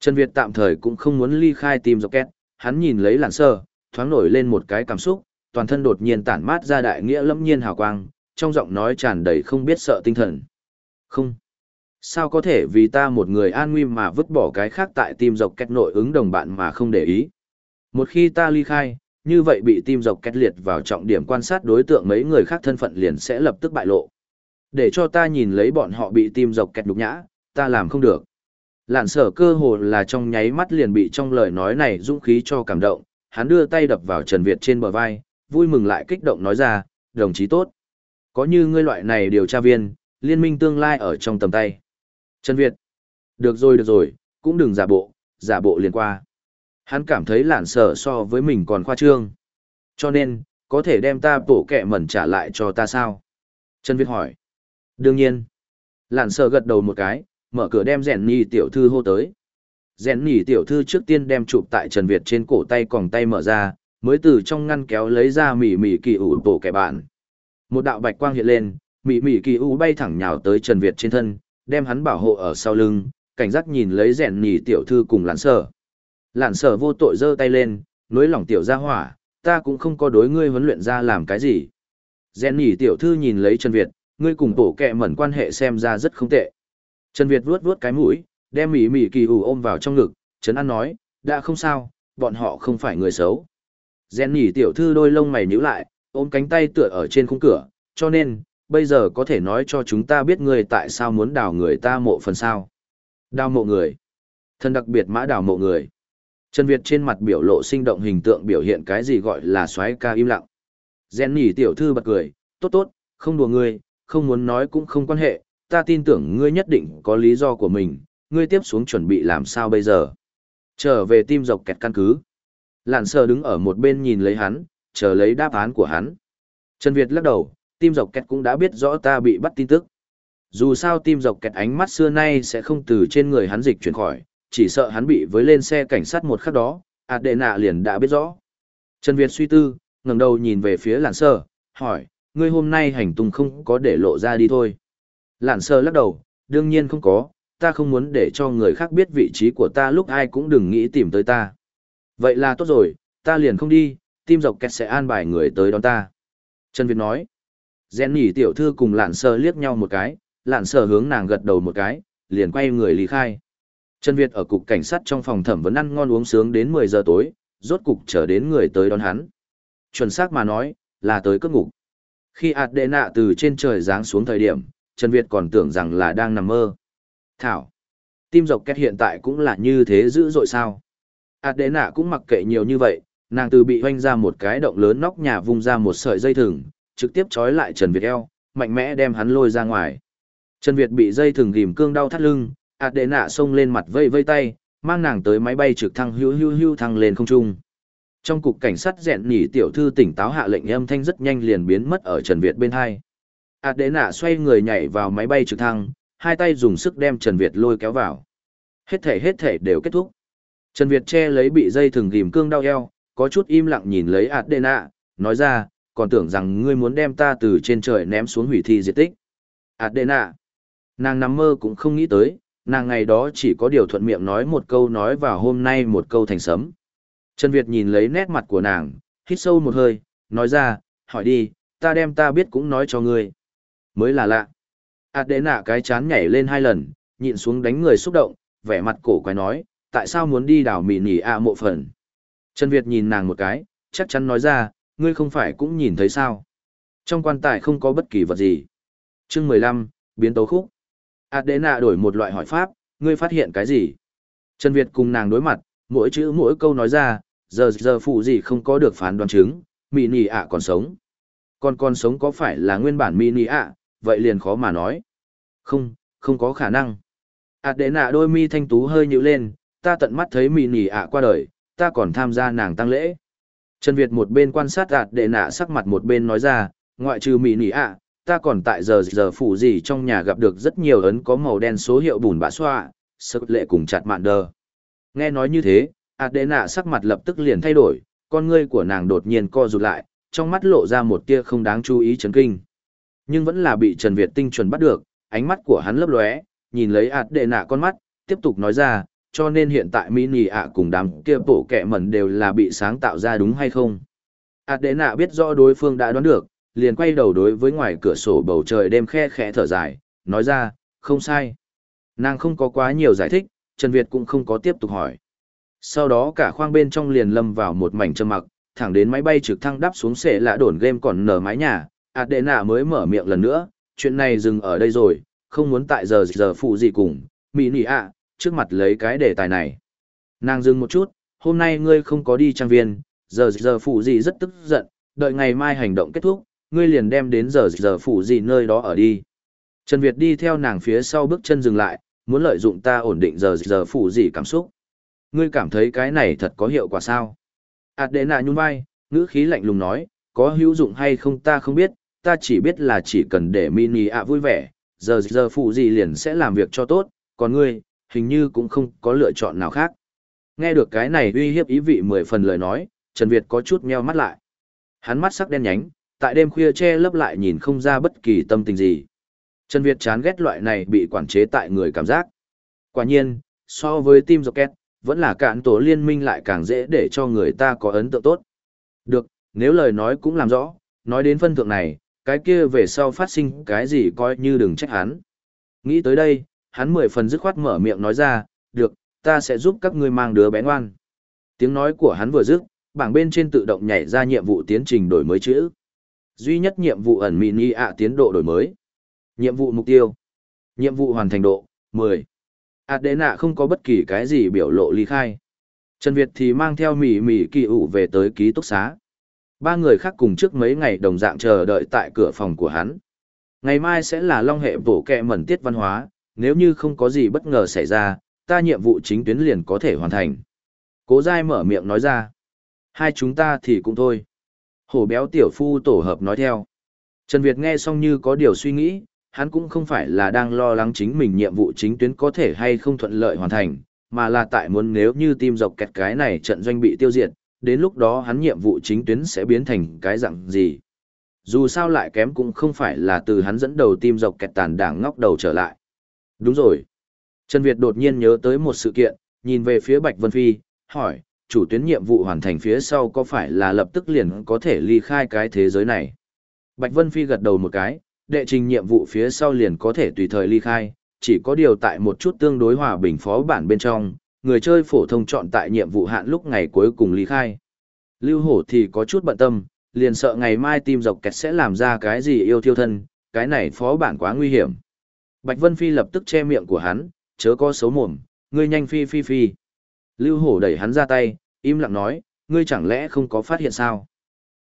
Trần Việt tạm thời cũng không muốn ly khai tim dọc Két. hắn nhìn lấy làn sơ, thoáng nổi lên một cái cảm xúc, toàn thân đột nhiên tản mát ra đại nghĩa lâm nhiên hào quang, trong giọng nói tràn đầy không biết sợ tinh thần. Không. Sao có thể vì ta một người an nguy mà vứt bỏ cái khác tại tim dọc Két nội ứng đồng bạn mà không để ý? Một khi ta ly khai, như vậy bị tim dọc kết liệt vào trọng điểm quan sát đối tượng mấy người khác thân phận liền sẽ lập tức bại lộ. Để cho ta nhìn lấy bọn họ bị tim dọc kẹt đục nhã, ta làm không được. Lạn sở cơ hồ là trong nháy mắt liền bị trong lời nói này dũng khí cho cảm động, hắn đưa tay đập vào Trần Việt trên bờ vai, vui mừng lại kích động nói ra, đồng chí tốt. Có như ngươi loại này điều tra viên, liên minh tương lai ở trong tầm tay. Trần Việt. Được rồi được rồi, cũng đừng giả bộ, giả bộ liền qua. Hắn cảm thấy lạn sở so với mình còn khoa trương. Cho nên, có thể đem ta bổ kẹ mẩn trả lại cho ta sao? Trần Việt hỏi. Đương nhiên. Lạn sở gật đầu một cái, mở cửa đem rèn nhì tiểu thư hô tới. Rèn nhì tiểu thư trước tiên đem chụp tại Trần Việt trên cổ tay còng tay mở ra, mới từ trong ngăn kéo lấy ra mỉ mỉ kỳ ủ bổ kẻ bạn. Một đạo bạch quang hiện lên, mỉ mỉ kỳ ủ bay thẳng nhào tới Trần Việt trên thân, đem hắn bảo hộ ở sau lưng, cảnh giác nhìn lấy rèn nhì tiểu thư cùng lạn sở. Lạn sở vô tội giơ tay lên, nối lỏng tiểu gia hỏa, ta cũng không có đối ngươi huấn luyện ra làm cái gì. Gen nhỉ tiểu thư nhìn lấy Trần Việt, ngươi cùng tổ kẹ mẩn quan hệ xem ra rất không tệ. Trần Việt vuốt vuốt cái mũi, đem mỉ mỉ kỳ ủ ôm vào trong ngực, Trấn An nói, đã không sao, bọn họ không phải người xấu. Gen nhỉ tiểu thư đôi lông mày nhíu lại, ôm cánh tay tựa ở trên khung cửa, cho nên, bây giờ có thể nói cho chúng ta biết ngươi tại sao muốn đào người ta mộ phần sao. Đào mộ người. Thân đặc biệt mã đào mộ người. Trần Việt trên mặt biểu lộ sinh động hình tượng biểu hiện cái gì gọi là xoáy ca im lặng. Jenny nhỉ tiểu thư bật cười, tốt tốt, không đùa ngươi, không muốn nói cũng không quan hệ, ta tin tưởng ngươi nhất định có lý do của mình, ngươi tiếp xuống chuẩn bị làm sao bây giờ. Trở về tim dọc kẹt căn cứ. Lạn sờ đứng ở một bên nhìn lấy hắn, chờ lấy đáp án của hắn. Trần Việt lắc đầu, tim dọc kẹt cũng đã biết rõ ta bị bắt tin tức. Dù sao tim dọc kẹt ánh mắt xưa nay sẽ không từ trên người hắn dịch chuyển khỏi, chỉ sợ hắn bị với lên xe cảnh sát một khắc đó, ạt đệ nạ liền đã biết rõ. Trần Việt suy tư, ngẩng đầu nhìn về phía lạn sơ, hỏi, ngươi hôm nay hành tung không có để lộ ra đi thôi. Lạn sơ lắc đầu, đương nhiên không có, ta không muốn để cho người khác biết vị trí của ta lúc ai cũng đừng nghĩ tìm tới ta. Vậy là tốt rồi, ta liền không đi, tim dọc kẹt sẽ an bài người tới đón ta. Trần Việt nói, Gen nhỉ tiểu thư cùng lạn sơ liếc nhau một cái, lạn sơ hướng nàng gật đầu một cái, liền quay người lý khai. Trần Việt ở cục cảnh sát trong phòng thẩm vấn ăn ngon uống sướng đến 10 giờ tối, rốt cục chờ đến người tới đón hắn. Chuẩn xác mà nói, là tới cất ngục. Khi ạt đệ nạ từ trên trời giáng xuống thời điểm, Trần Việt còn tưởng rằng là đang nằm mơ. Thảo. Tim dọc kết hiện tại cũng là như thế dữ dội sao. ạt đệ nạ cũng mặc kệ nhiều như vậy, nàng từ bị hoanh ra một cái động lớn nóc nhà vung ra một sợi dây thừng, trực tiếp trói lại Trần Việt eo, mạnh mẽ đem hắn lôi ra ngoài. Trần Việt bị dây thừng ghim cương đau thắt lưng, ạt đệ nạ xông lên mặt vây vây tay, mang nàng tới máy bay trực thăng hưu hưu hưu thăng lên không trung. Trong cục cảnh sát rẽn nhỉ tiểu thư tỉnh táo hạ lệnh âm thanh rất nhanh liền biến mất ở Trần Việt bên hai. ạt đệ nạ xoay người nhảy vào máy bay trực thăng, hai tay dùng sức đem Trần Việt lôi kéo vào. Hết thể hết thể đều kết thúc. Trần Việt che lấy bị dây thừng ghìm cương đau eo, có chút im lặng nhìn lấy ạt đệ nạ, nói ra, còn tưởng rằng ngươi muốn đem ta từ trên trời ném xuống hủy thi diệt tích. ạt đệ nạ. Nàng nằm mơ cũng không nghĩ tới, nàng ngày đó chỉ có điều thuận miệng nói một câu nói vào hôm nay một câu thành sấm. Trần Việt nhìn lấy nét mặt của nàng, hít sâu một hơi, nói ra, hỏi đi, ta đem ta biết cũng nói cho ngươi. Mới là lạ. Ảt đế nạ cái chán nhảy lên hai lần, nhịn xuống đánh người xúc động, vẻ mặt cổ quái nói, tại sao muốn đi đảo mì nỉ ạ mộ phần. Trần Việt nhìn nàng một cái, chắc chắn nói ra, ngươi không phải cũng nhìn thấy sao. Trong quan tài không có bất kỳ vật gì. chương mười lăm biến tấu khúc. Adena đổi một loại hỏi pháp, ngươi phát hiện cái gì? Trần Việt cùng nàng đối mặt, mỗi chữ mỗi câu nói ra, giờ giờ phụ gì không có được phán đoán chứng, mì nỉ ạ còn sống. Còn còn sống có phải là nguyên bản mì nỉ ạ, vậy liền khó mà nói. Không, không có khả năng. Adena đôi mi thanh tú hơi nhíu lên, ta tận mắt thấy mì nỉ ạ qua đời, ta còn tham gia nàng tăng lễ. Trần Việt một bên quan sát Adena đệ nạ sắc mặt một bên nói ra, ngoại trừ mì nỉ ạ, ta còn tại giờ giờ phủ gì trong nhà gặp được rất nhiều ấn có màu đen số hiệu bùn bã xoa, sức lệ cùng chặt mạn đờ. Nghe nói như thế, Adena sắc mặt lập tức liền thay đổi, con ngươi của nàng đột nhiên co rụt lại, trong mắt lộ ra một tia không đáng chú ý chấn kinh. Nhưng vẫn là bị Trần Việt tinh chuẩn bắt được, ánh mắt của hắn lấp lóe, nhìn lấy Adena con mắt, tiếp tục nói ra, cho nên hiện tại mini ạ cùng đám kia bộ kẹ mẩn đều là bị sáng tạo ra đúng hay không. Adena biết rõ đối phương đã đoán được, liền quay đầu đối với ngoài cửa sổ bầu trời đêm khe khẽ thở dài, nói ra, không sai. Nàng không có quá nhiều giải thích, Trần Việt cũng không có tiếp tục hỏi. Sau đó cả khoang bên trong liền lâm vào một mảnh trầm mặc, thẳng đến máy bay trực thăng đáp xuống xệ lạ đồn game còn nở mái nhà, ạt đệ nạ mới mở miệng lần nữa, chuyện này dừng ở đây rồi, không muốn tại giờ giờ phụ gì cùng, mỹ nỉ ạ, trước mặt lấy cái đề tài này. Nàng dừng một chút, hôm nay ngươi không có đi trang viên, giờ giờ phụ gì rất tức giận, đợi ngày mai hành động kết thúc, ngươi liền đem đến giờ giờ phủ gì nơi đó ở đi. Trần Việt đi theo nàng phía sau bước chân dừng lại, muốn lợi dụng ta ổn định giờ giờ phủ gì cảm xúc. Ngươi cảm thấy cái này thật có hiệu quả sao? Ảt đệ nạ nhún vai, ngữ khí lạnh lùng nói, có hữu dụng hay không ta không biết, ta chỉ biết là chỉ cần để mini ạ vui vẻ, giờ giờ phụ gì liền sẽ làm việc cho tốt, còn ngươi, hình như cũng không có lựa chọn nào khác. Nghe được cái này uy hiếp ý vị mười phần lời nói, Trần Việt có chút meo mắt lại. Hắn mắt sắc đen nhánh, tại đêm khuya che lấp lại nhìn không ra bất kỳ tâm tình gì. Trần Việt chán ghét loại này bị quản chế tại người cảm giác. Quả nhiên, so với Team Rocket, vẫn là cạn tổ liên minh lại càng dễ để cho người ta có ấn tượng tốt. Được, nếu lời nói cũng làm rõ, nói đến phân thượng này, cái kia về sau phát sinh cái gì coi như đừng trách hắn. Nghĩ tới đây, hắn mười phần dứt khoát mở miệng nói ra, được, ta sẽ giúp các ngươi mang đứa bé ngoan. Tiếng nói của hắn vừa dứt, bảng bên trên tự động nhảy ra nhiệm vụ tiến trình đổi mới chữ. Duy nhất nhiệm vụ ẩn mini ạ tiến độ đổi mới. Nhiệm vụ mục tiêu. Nhiệm vụ hoàn thành độ, 10. Adena không có bất kỳ cái gì biểu lộ ly khai. Trần Việt thì mang theo mỉ mỉ kỳ ủ về tới ký túc xá. Ba người khác cùng trước mấy ngày đồng dạng chờ đợi tại cửa phòng của hắn. Ngày mai sẽ là long hệ bổ kẹ mẩn tiết văn hóa, nếu như không có gì bất ngờ xảy ra, ta nhiệm vụ chính tuyến liền có thể hoàn thành. Cố giai mở miệng nói ra. Hai chúng ta thì cũng thôi. Hổ béo tiểu phu tổ hợp nói theo. Trần Việt nghe xong như có điều suy nghĩ, hắn cũng không phải là đang lo lắng chính mình nhiệm vụ chính tuyến có thể hay không thuận lợi hoàn thành, mà là tại muốn nếu như tim dọc kẹt cái này trận doanh bị tiêu diệt, đến lúc đó hắn nhiệm vụ chính tuyến sẽ biến thành cái dạng gì. Dù sao lại kém cũng không phải là từ hắn dẫn đầu tim dọc kẹt tàn đảng ngóc đầu trở lại. Đúng rồi. Trần Việt đột nhiên nhớ tới một sự kiện, nhìn về phía Bạch Vân Phi, hỏi, chủ tuyến nhiệm vụ hoàn thành phía sau có phải là lập tức liền có thể ly khai cái thế giới này? Bạch Vân Phi gật đầu một cái, đệ trình nhiệm vụ phía sau liền có thể tùy thời ly khai, chỉ có điều tại một chút tương đối hòa bình phó bản bên trong, người chơi phổ thông chọn tại nhiệm vụ hạn lúc ngày cuối cùng ly khai. Lưu Hổ thì có chút bận tâm, liền sợ ngày mai tim dọc kẹt sẽ làm ra cái gì yêu thiêu thân, cái này phó bản quá nguy hiểm. Bạch Vân Phi lập tức che miệng của hắn, chớ có xấu mồm, ngươi nhanh phi phi phi. Lưu Hổ đẩy hắn ra tay, im lặng nói, ngươi chẳng lẽ không có phát hiện sao?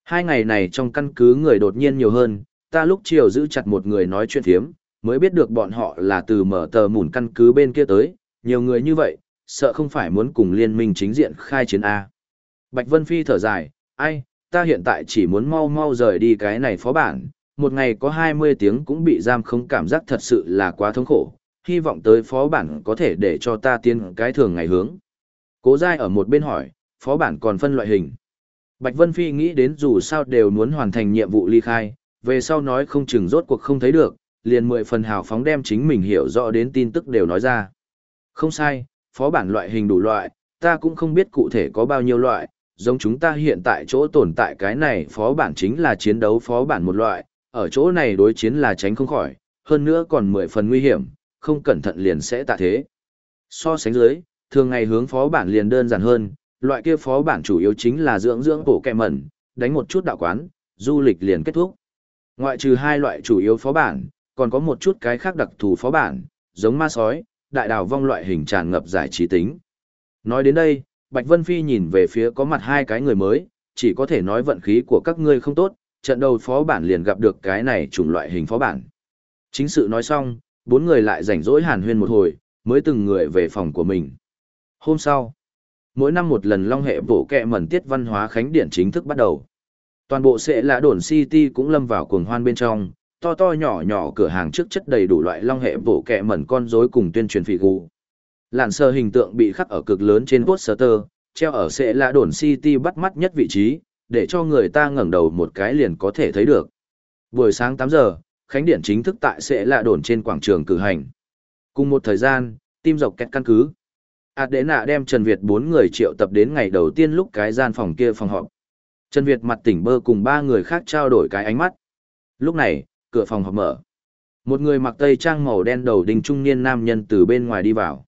Hai ngày này trong căn cứ người đột nhiên nhiều hơn, ta lúc chiều giữ chặt một người nói chuyện thiếm, mới biết được bọn họ là từ mở tờ mùn căn cứ bên kia tới, nhiều người như vậy, sợ không phải muốn cùng liên minh chính diện khai chiến A. Bạch Vân Phi thở dài, ai, ta hiện tại chỉ muốn mau mau rời đi cái này phó bản, một ngày có 20 tiếng cũng bị giam không cảm giác thật sự là quá thống khổ, hy vọng tới phó bản có thể để cho ta tiến cái thường ngày hướng. Cố Giai ở một bên hỏi, phó bản còn phân loại hình. Bạch Vân Phi nghĩ đến dù sao đều muốn hoàn thành nhiệm vụ ly khai, về sau nói không chừng rốt cuộc không thấy được, liền mười phần hào phóng đem chính mình hiểu rõ đến tin tức đều nói ra. Không sai, phó bản loại hình đủ loại, ta cũng không biết cụ thể có bao nhiêu loại, giống chúng ta hiện tại chỗ tồn tại cái này phó bản chính là chiến đấu phó bản một loại, ở chỗ này đối chiến là tránh không khỏi, hơn nữa còn mười phần nguy hiểm, không cẩn thận liền sẽ tạ thế. So sánh dưới, thường ngày hướng phó bản liền đơn giản hơn, loại kia phó bản chủ yếu chính là dưỡng dưỡng bổ kẹ mẩn, đánh một chút đạo quán, du lịch liền kết thúc. Ngoại trừ hai loại chủ yếu phó bản, còn có một chút cái khác đặc thù phó bản, giống ma sói, đại đảo vong loại hình tràn ngập giải trí tính. Nói đến đây, Bạch Vân Phi nhìn về phía có mặt hai cái người mới, chỉ có thể nói vận khí của các ngươi không tốt, trận đầu phó bản liền gặp được cái này chủng loại hình phó bản. Chính sự nói xong, bốn người lại rảnh rỗi hàn huyên một hồi, mới từng người về phòng của mình. Hôm sau, mỗi năm một lần long hệ bổ kẹ mẩn tiết văn hóa khánh điển chính thức bắt đầu. Toàn bộ sẽ là đồn City cũng lâm vào cuồng hoan bên trong, to to nhỏ nhỏ cửa hàng trước chất đầy đủ loại long hệ bổ kẹ mẩn con rối cùng tuyên truyền phỉ gù. Lạn sơ hình tượng bị khắc ở cực lớn trên poster, treo ở sẽ là đồn City bắt mắt nhất vị trí, để cho người ta ngẩng đầu một cái liền có thể thấy được. Buổi sáng 8 giờ, khánh điển chính thức tại sẽ là đồn trên quảng trường cử hành. Cùng một thời gian, tim dọc kẹt căn cứ. Ảt đế nạ đem Trần Việt bốn người triệu tập đến ngày đầu tiên lúc cái gian phòng kia phòng họp. Trần Việt mặt tỉnh bơ cùng ba người khác trao đổi cái ánh mắt. Lúc này, cửa phòng họp mở. Một người mặc tây trang màu đen đầu đinh trung niên nam nhân từ bên ngoài đi vào.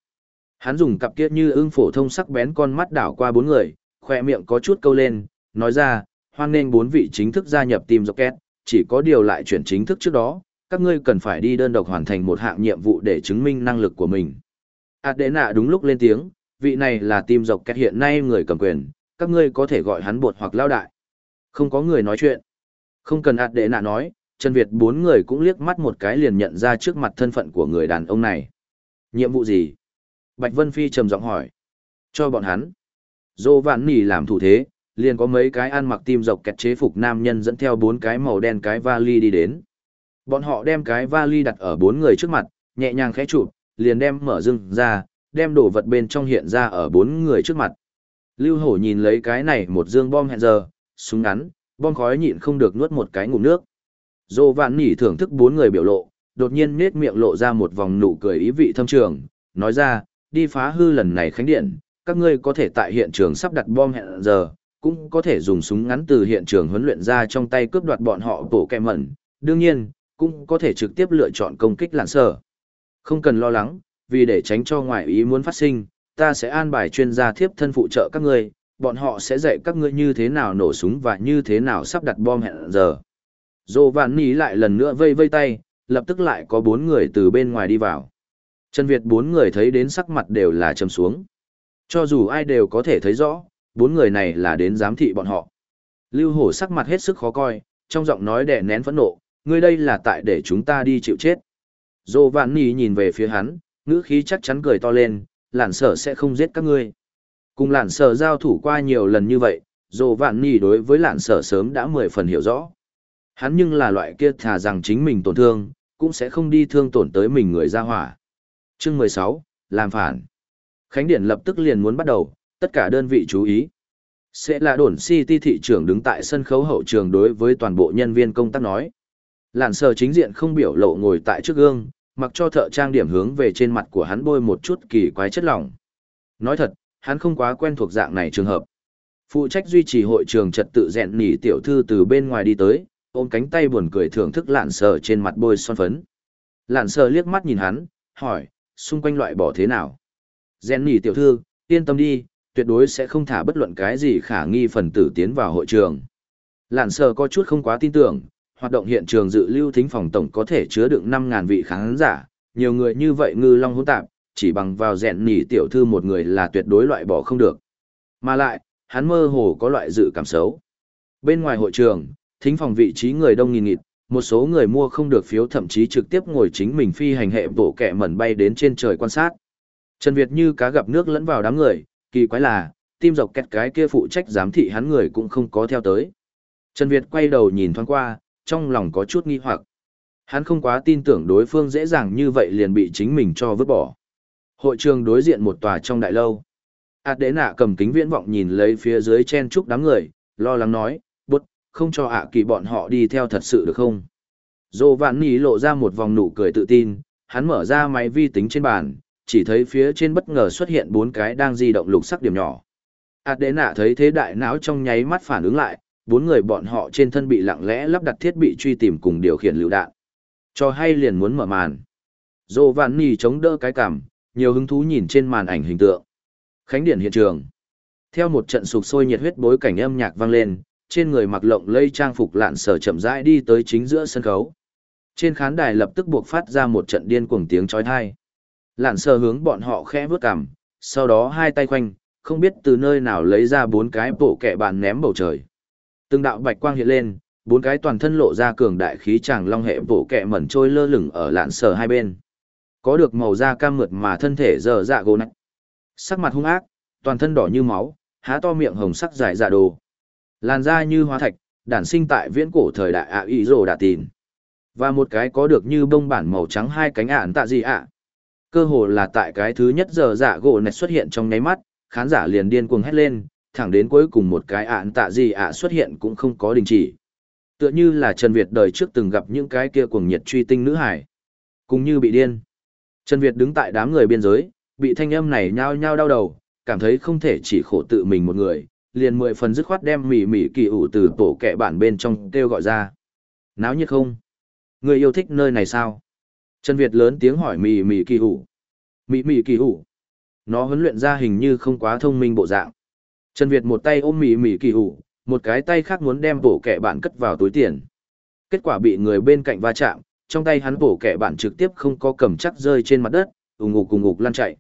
Hắn dùng cặp kia như ưng phổ thông sắc bén con mắt đảo qua bốn người, khoe miệng có chút câu lên, nói ra, hoan nên bốn vị chính thức gia nhập team Rocket, chỉ có điều lại chuyển chính thức trước đó, các ngươi cần phải đi đơn độc hoàn thành một hạng nhiệm vụ để chứng minh năng lực của mình. Adena đúng lúc lên tiếng, vị này là tim dọc kẹt hiện nay người cầm quyền, các ngươi có thể gọi hắn bột hoặc lao đại. Không có người nói chuyện. Không cần Adena nói, Trần Việt bốn người cũng liếc mắt một cái liền nhận ra trước mặt thân phận của người đàn ông này. Nhiệm vụ gì? Bạch Vân Phi trầm giọng hỏi. Cho bọn hắn. Dô Vạn Nỉ làm thủ thế, liền có mấy cái ăn mặc tim dọc kẹt chế phục nam nhân dẫn theo bốn cái màu đen cái vali đi đến. Bọn họ đem cái vali đặt ở bốn người trước mặt, nhẹ nhàng khẽ chụp, liền đem mở rừng ra, đem đồ vật bên trong hiện ra ở bốn người trước mặt. Lưu Hổ nhìn lấy cái này một dương bom hẹn giờ, súng ngắn, bom khói nhịn không được nuốt một cái ngụm nước. Dô Vạn Nỉ thưởng thức bốn người biểu lộ, đột nhiên nết miệng lộ ra một vòng nụ cười ý vị thâm trường, nói ra, đi phá hư lần này khánh điện, các ngươi có thể tại hiện trường sắp đặt bom hẹn giờ, cũng có thể dùng súng ngắn từ hiện trường huấn luyện ra trong tay cướp đoạt bọn họ bổ kẹ mẩn, đương nhiên, cũng có thể trực tiếp lựa chọn công kích lạn sở. Không cần lo lắng, vì để tránh cho ngoại ý muốn phát sinh, ta sẽ an bài chuyên gia thiếp thân phụ trợ các ngươi, bọn họ sẽ dạy các ngươi như thế nào nổ súng và như thế nào sắp đặt bom hẹn giờ. Dô Vạn Ní lại lần nữa vây vây tay, lập tức lại có bốn người từ bên ngoài đi vào. Trần Việt bốn người thấy đến sắc mặt đều là trầm xuống. Cho dù ai đều có thể thấy rõ, bốn người này là đến giám thị bọn họ. Lưu Hổ sắc mặt hết sức khó coi, trong giọng nói đè nén phẫn nộ, ngươi đây là tại để chúng ta đi chịu chết. Dô Vạn Nì nhìn về phía hắn, ngữ khí chắc chắn cười to lên, lản sở sẽ không giết các ngươi. Cùng lản sở giao thủ qua nhiều lần như vậy, Dô Vạn Nì đối với lản sở sớm đã mười phần hiểu rõ. Hắn nhưng là loại kia thà rằng chính mình tổn thương, cũng sẽ không đi thương tổn tới mình người ra hỏa. Chương mười sáu làm phản. Khánh Điển lập tức liền muốn bắt đầu, tất cả đơn vị chú ý. Sẽ là đồn City thị trưởng đứng tại sân khấu hậu trường đối với toàn bộ nhân viên công tác nói. Lạn sờ chính diện không biểu lộ ngồi tại trước gương, mặc cho thợ trang điểm hướng về trên mặt của hắn bôi một chút kỳ quái chất lỏng. Nói thật, hắn không quá quen thuộc dạng này trường hợp. Phụ trách duy trì hội trường trật tự dẹn nỉ tiểu thư từ bên ngoài đi tới, ôm cánh tay buồn cười thưởng thức lạn sờ trên mặt bôi son phấn. Lạn sờ liếc mắt nhìn hắn, hỏi, xung quanh loại bỏ thế nào? Dẹn nỉ tiểu thư, yên tâm đi, tuyệt đối sẽ không thả bất luận cái gì khả nghi phần tử tiến vào hội trường. Lạn sờ có chút không quá tin tưởng, hoạt động hiện trường dự lưu thính phòng tổng có thể chứa đựng 5.000 vị khán giả, nhiều người như vậy ngư long hỗn tạp, chỉ bằng vào rèn nỉ tiểu thư một người là tuyệt đối loại bỏ không được. Mà lại, hắn mơ hồ có loại dự cảm xấu. Bên ngoài hội trường, thính phòng vị trí người đông nghìn nghịt, một số người mua không được phiếu thậm chí trực tiếp ngồi chính mình phi hành hệ bộ kẹ mẩn bay đến trên trời quan sát. Trần Việt như cá gặp nước lẫn vào đám người, kỳ quái là, tim dọc kẹt cái kia phụ trách giám thị hắn người cũng không có theo tới. Trần Việt quay đầu nhìn thoáng qua, trong lòng có chút nghi hoặc. Hắn không quá tin tưởng đối phương dễ dàng như vậy liền bị chính mình cho vứt bỏ. Hội trường đối diện một tòa trong đại lâu. Ảt đế nạ cầm kính viễn vọng nhìn lấy phía dưới chen chúc đám người, lo lắng nói, bút, không cho ạ kỳ bọn họ đi theo thật sự được không? Dô vạn nỉ lộ ra một vòng nụ cười tự tin, hắn mở ra máy vi tính trên bàn, chỉ thấy phía trên bất ngờ xuất hiện bốn cái đang di động lục sắc điểm nhỏ. Ảt đế nạ thấy thế đại não trong nháy mắt phản ứng lại, bốn người bọn họ trên thân bị lặng lẽ lắp đặt thiết bị truy tìm cùng điều khiển lựu đạn. Cho hay liền muốn mở màn. Dô vạn nỉ chống đỡ cái cằm, nhiều hứng thú nhìn trên màn ảnh hình tượng. Khánh điển hiện trường. Theo một trận sục sôi nhiệt huyết bối cảnh âm nhạc vang lên, trên người mặc lộng lây trang phục lạn sở chậm rãi đi tới chính giữa sân khấu. Trên khán đài lập tức buộc phát ra một trận điên cuồng tiếng chói tai. Lạn sở hướng bọn họ khẽ vướt cằm, sau đó hai tay quanh, không biết từ nơi nào lấy ra bốn cái bộ kẹ bàn ném bầu trời. Từng đạo bạch quang hiện lên, bốn cái toàn thân lộ ra cường đại khí chàng long hệ bổ kẹ mẩn trôi lơ lửng ở lạn sở hai bên. Có được màu da cam mượt mà thân thể dở dạ gỗ nạch. Sắc mặt hung ác, toàn thân đỏ như máu, há to miệng hồng sắc dài dạ đồ. Làn da như hóa thạch, đản sinh tại viễn cổ thời đại ạ ý rồ đạ tìn. Và một cái có được như bông bản màu trắng hai cánh ạn tạ gì ạ. Cơ hồ là tại cái thứ nhất giờ dạ gỗ này xuất hiện trong nháy mắt, khán giả liền điên cuồng hét lên, thẳng đến cuối cùng một cái ạn tạ gì ạ xuất hiện cũng không có đình chỉ. Tựa như là Trần Việt đời trước từng gặp những cái kia cuồng nhiệt truy tinh nữ hải. Cũng như bị điên. Trần Việt đứng tại đám người biên giới, bị thanh âm này nhao nhao đau đầu, cảm thấy không thể chỉ khổ tự mình một người, liền mười phần dứt khoát đem mỉ mỉ kỳ ủ từ tổ kẹ bản bên trong kêu gọi ra. Náo nhiệt không? Người yêu thích nơi này sao? Trần Việt lớn tiếng hỏi mỉ mỉ kỳ ủ. Mỉ mỉ kỳ ủ. Nó huấn luyện ra hình như không quá thông minh bộ dạng. Trần Việt một tay ôm mỉ mỉ kỳ hủ, một cái tay khác muốn đem bổ kẻ bản cất vào túi tiền. Kết quả bị người bên cạnh va chạm, trong tay hắn bổ kẻ bạn trực tiếp không có cầm chắc rơi trên mặt đất, ùng ục cùng ục lăn chạy.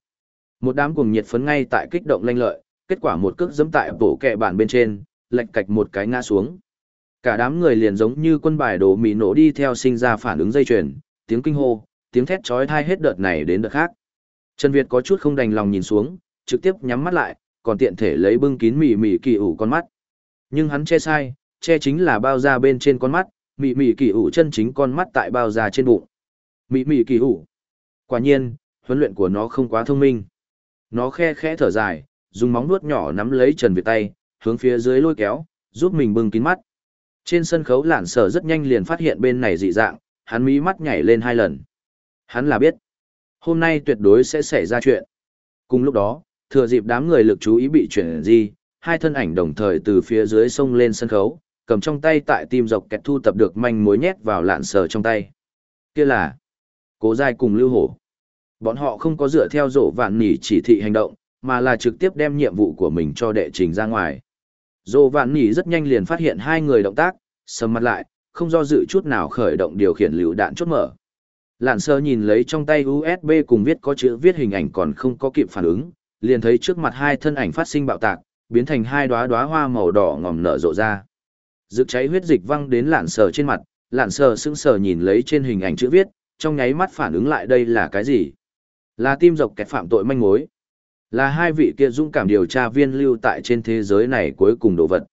Một đám cuồng nhiệt phấn ngay tại kích động lanh lợi, kết quả một cước giẫm tại bổ kẻ bạn bên trên, lệch cạch một cái ngã xuống. Cả đám người liền giống như quân bài đổ mì nổ đi theo sinh ra phản ứng dây chuyền, tiếng kinh hô, tiếng thét chói tai hết đợt này đến đợt khác. Trần Việt có chút không đành lòng nhìn xuống, trực tiếp nhắm mắt lại, còn tiện thể lấy bưng kín mỉ mỉ kỳ ủ con mắt. Nhưng hắn che sai, che chính là bao da bên trên con mắt, mị mị kỳ ủ chân chính con mắt tại bao da trên bụng. Mị mị kỳ ủ. Quả nhiên huấn luyện của nó không quá thông minh. Nó khe khẽ thở dài dùng móng nuốt nhỏ nắm lấy trần việt tay hướng phía dưới lôi kéo giúp mình bưng kín mắt. Trên sân khấu lản sở rất nhanh liền phát hiện bên này dị dạng hắn mí mắt nhảy lên hai lần. Hắn là biết hôm nay tuyệt đối sẽ xảy ra chuyện. Cùng lúc đó thừa dịp đám người lực chú ý bị chuyển di hai thân ảnh đồng thời từ phía dưới sông lên sân khấu cầm trong tay tại tim dọc kẹt thu tập được manh mối nhét vào lạn sờ trong tay. Kia là cố giai cùng lưu hổ. Bọn họ không có dựa theo rổ vạn nỉ chỉ thị hành động, mà là trực tiếp đem nhiệm vụ của mình cho đệ trình ra ngoài. Rổ vạn nỉ rất nhanh liền phát hiện hai người động tác, sầm mặt lại, không do dự chút nào khởi động điều khiển lựu đạn chốt mở. Lạn sơ nhìn lấy trong tay USB cùng viết có chữ viết hình ảnh còn không có kịp phản ứng, liền thấy trước mặt hai thân ảnh phát sinh bạo tạc, biến thành hai đóa đóa hoa màu đỏ ngòm nở rộ ra. dược cháy huyết dịch văng đến lạn sờ trên mặt, lạn sờ sững sờ nhìn lấy trên hình ảnh chữ viết, trong nháy mắt phản ứng lại đây là cái gì? Là tim dọc kẹt phạm tội manh mối. Là hai vị kia dũng cảm điều tra viên lưu tại trên thế giới này cuối cùng đồ vật.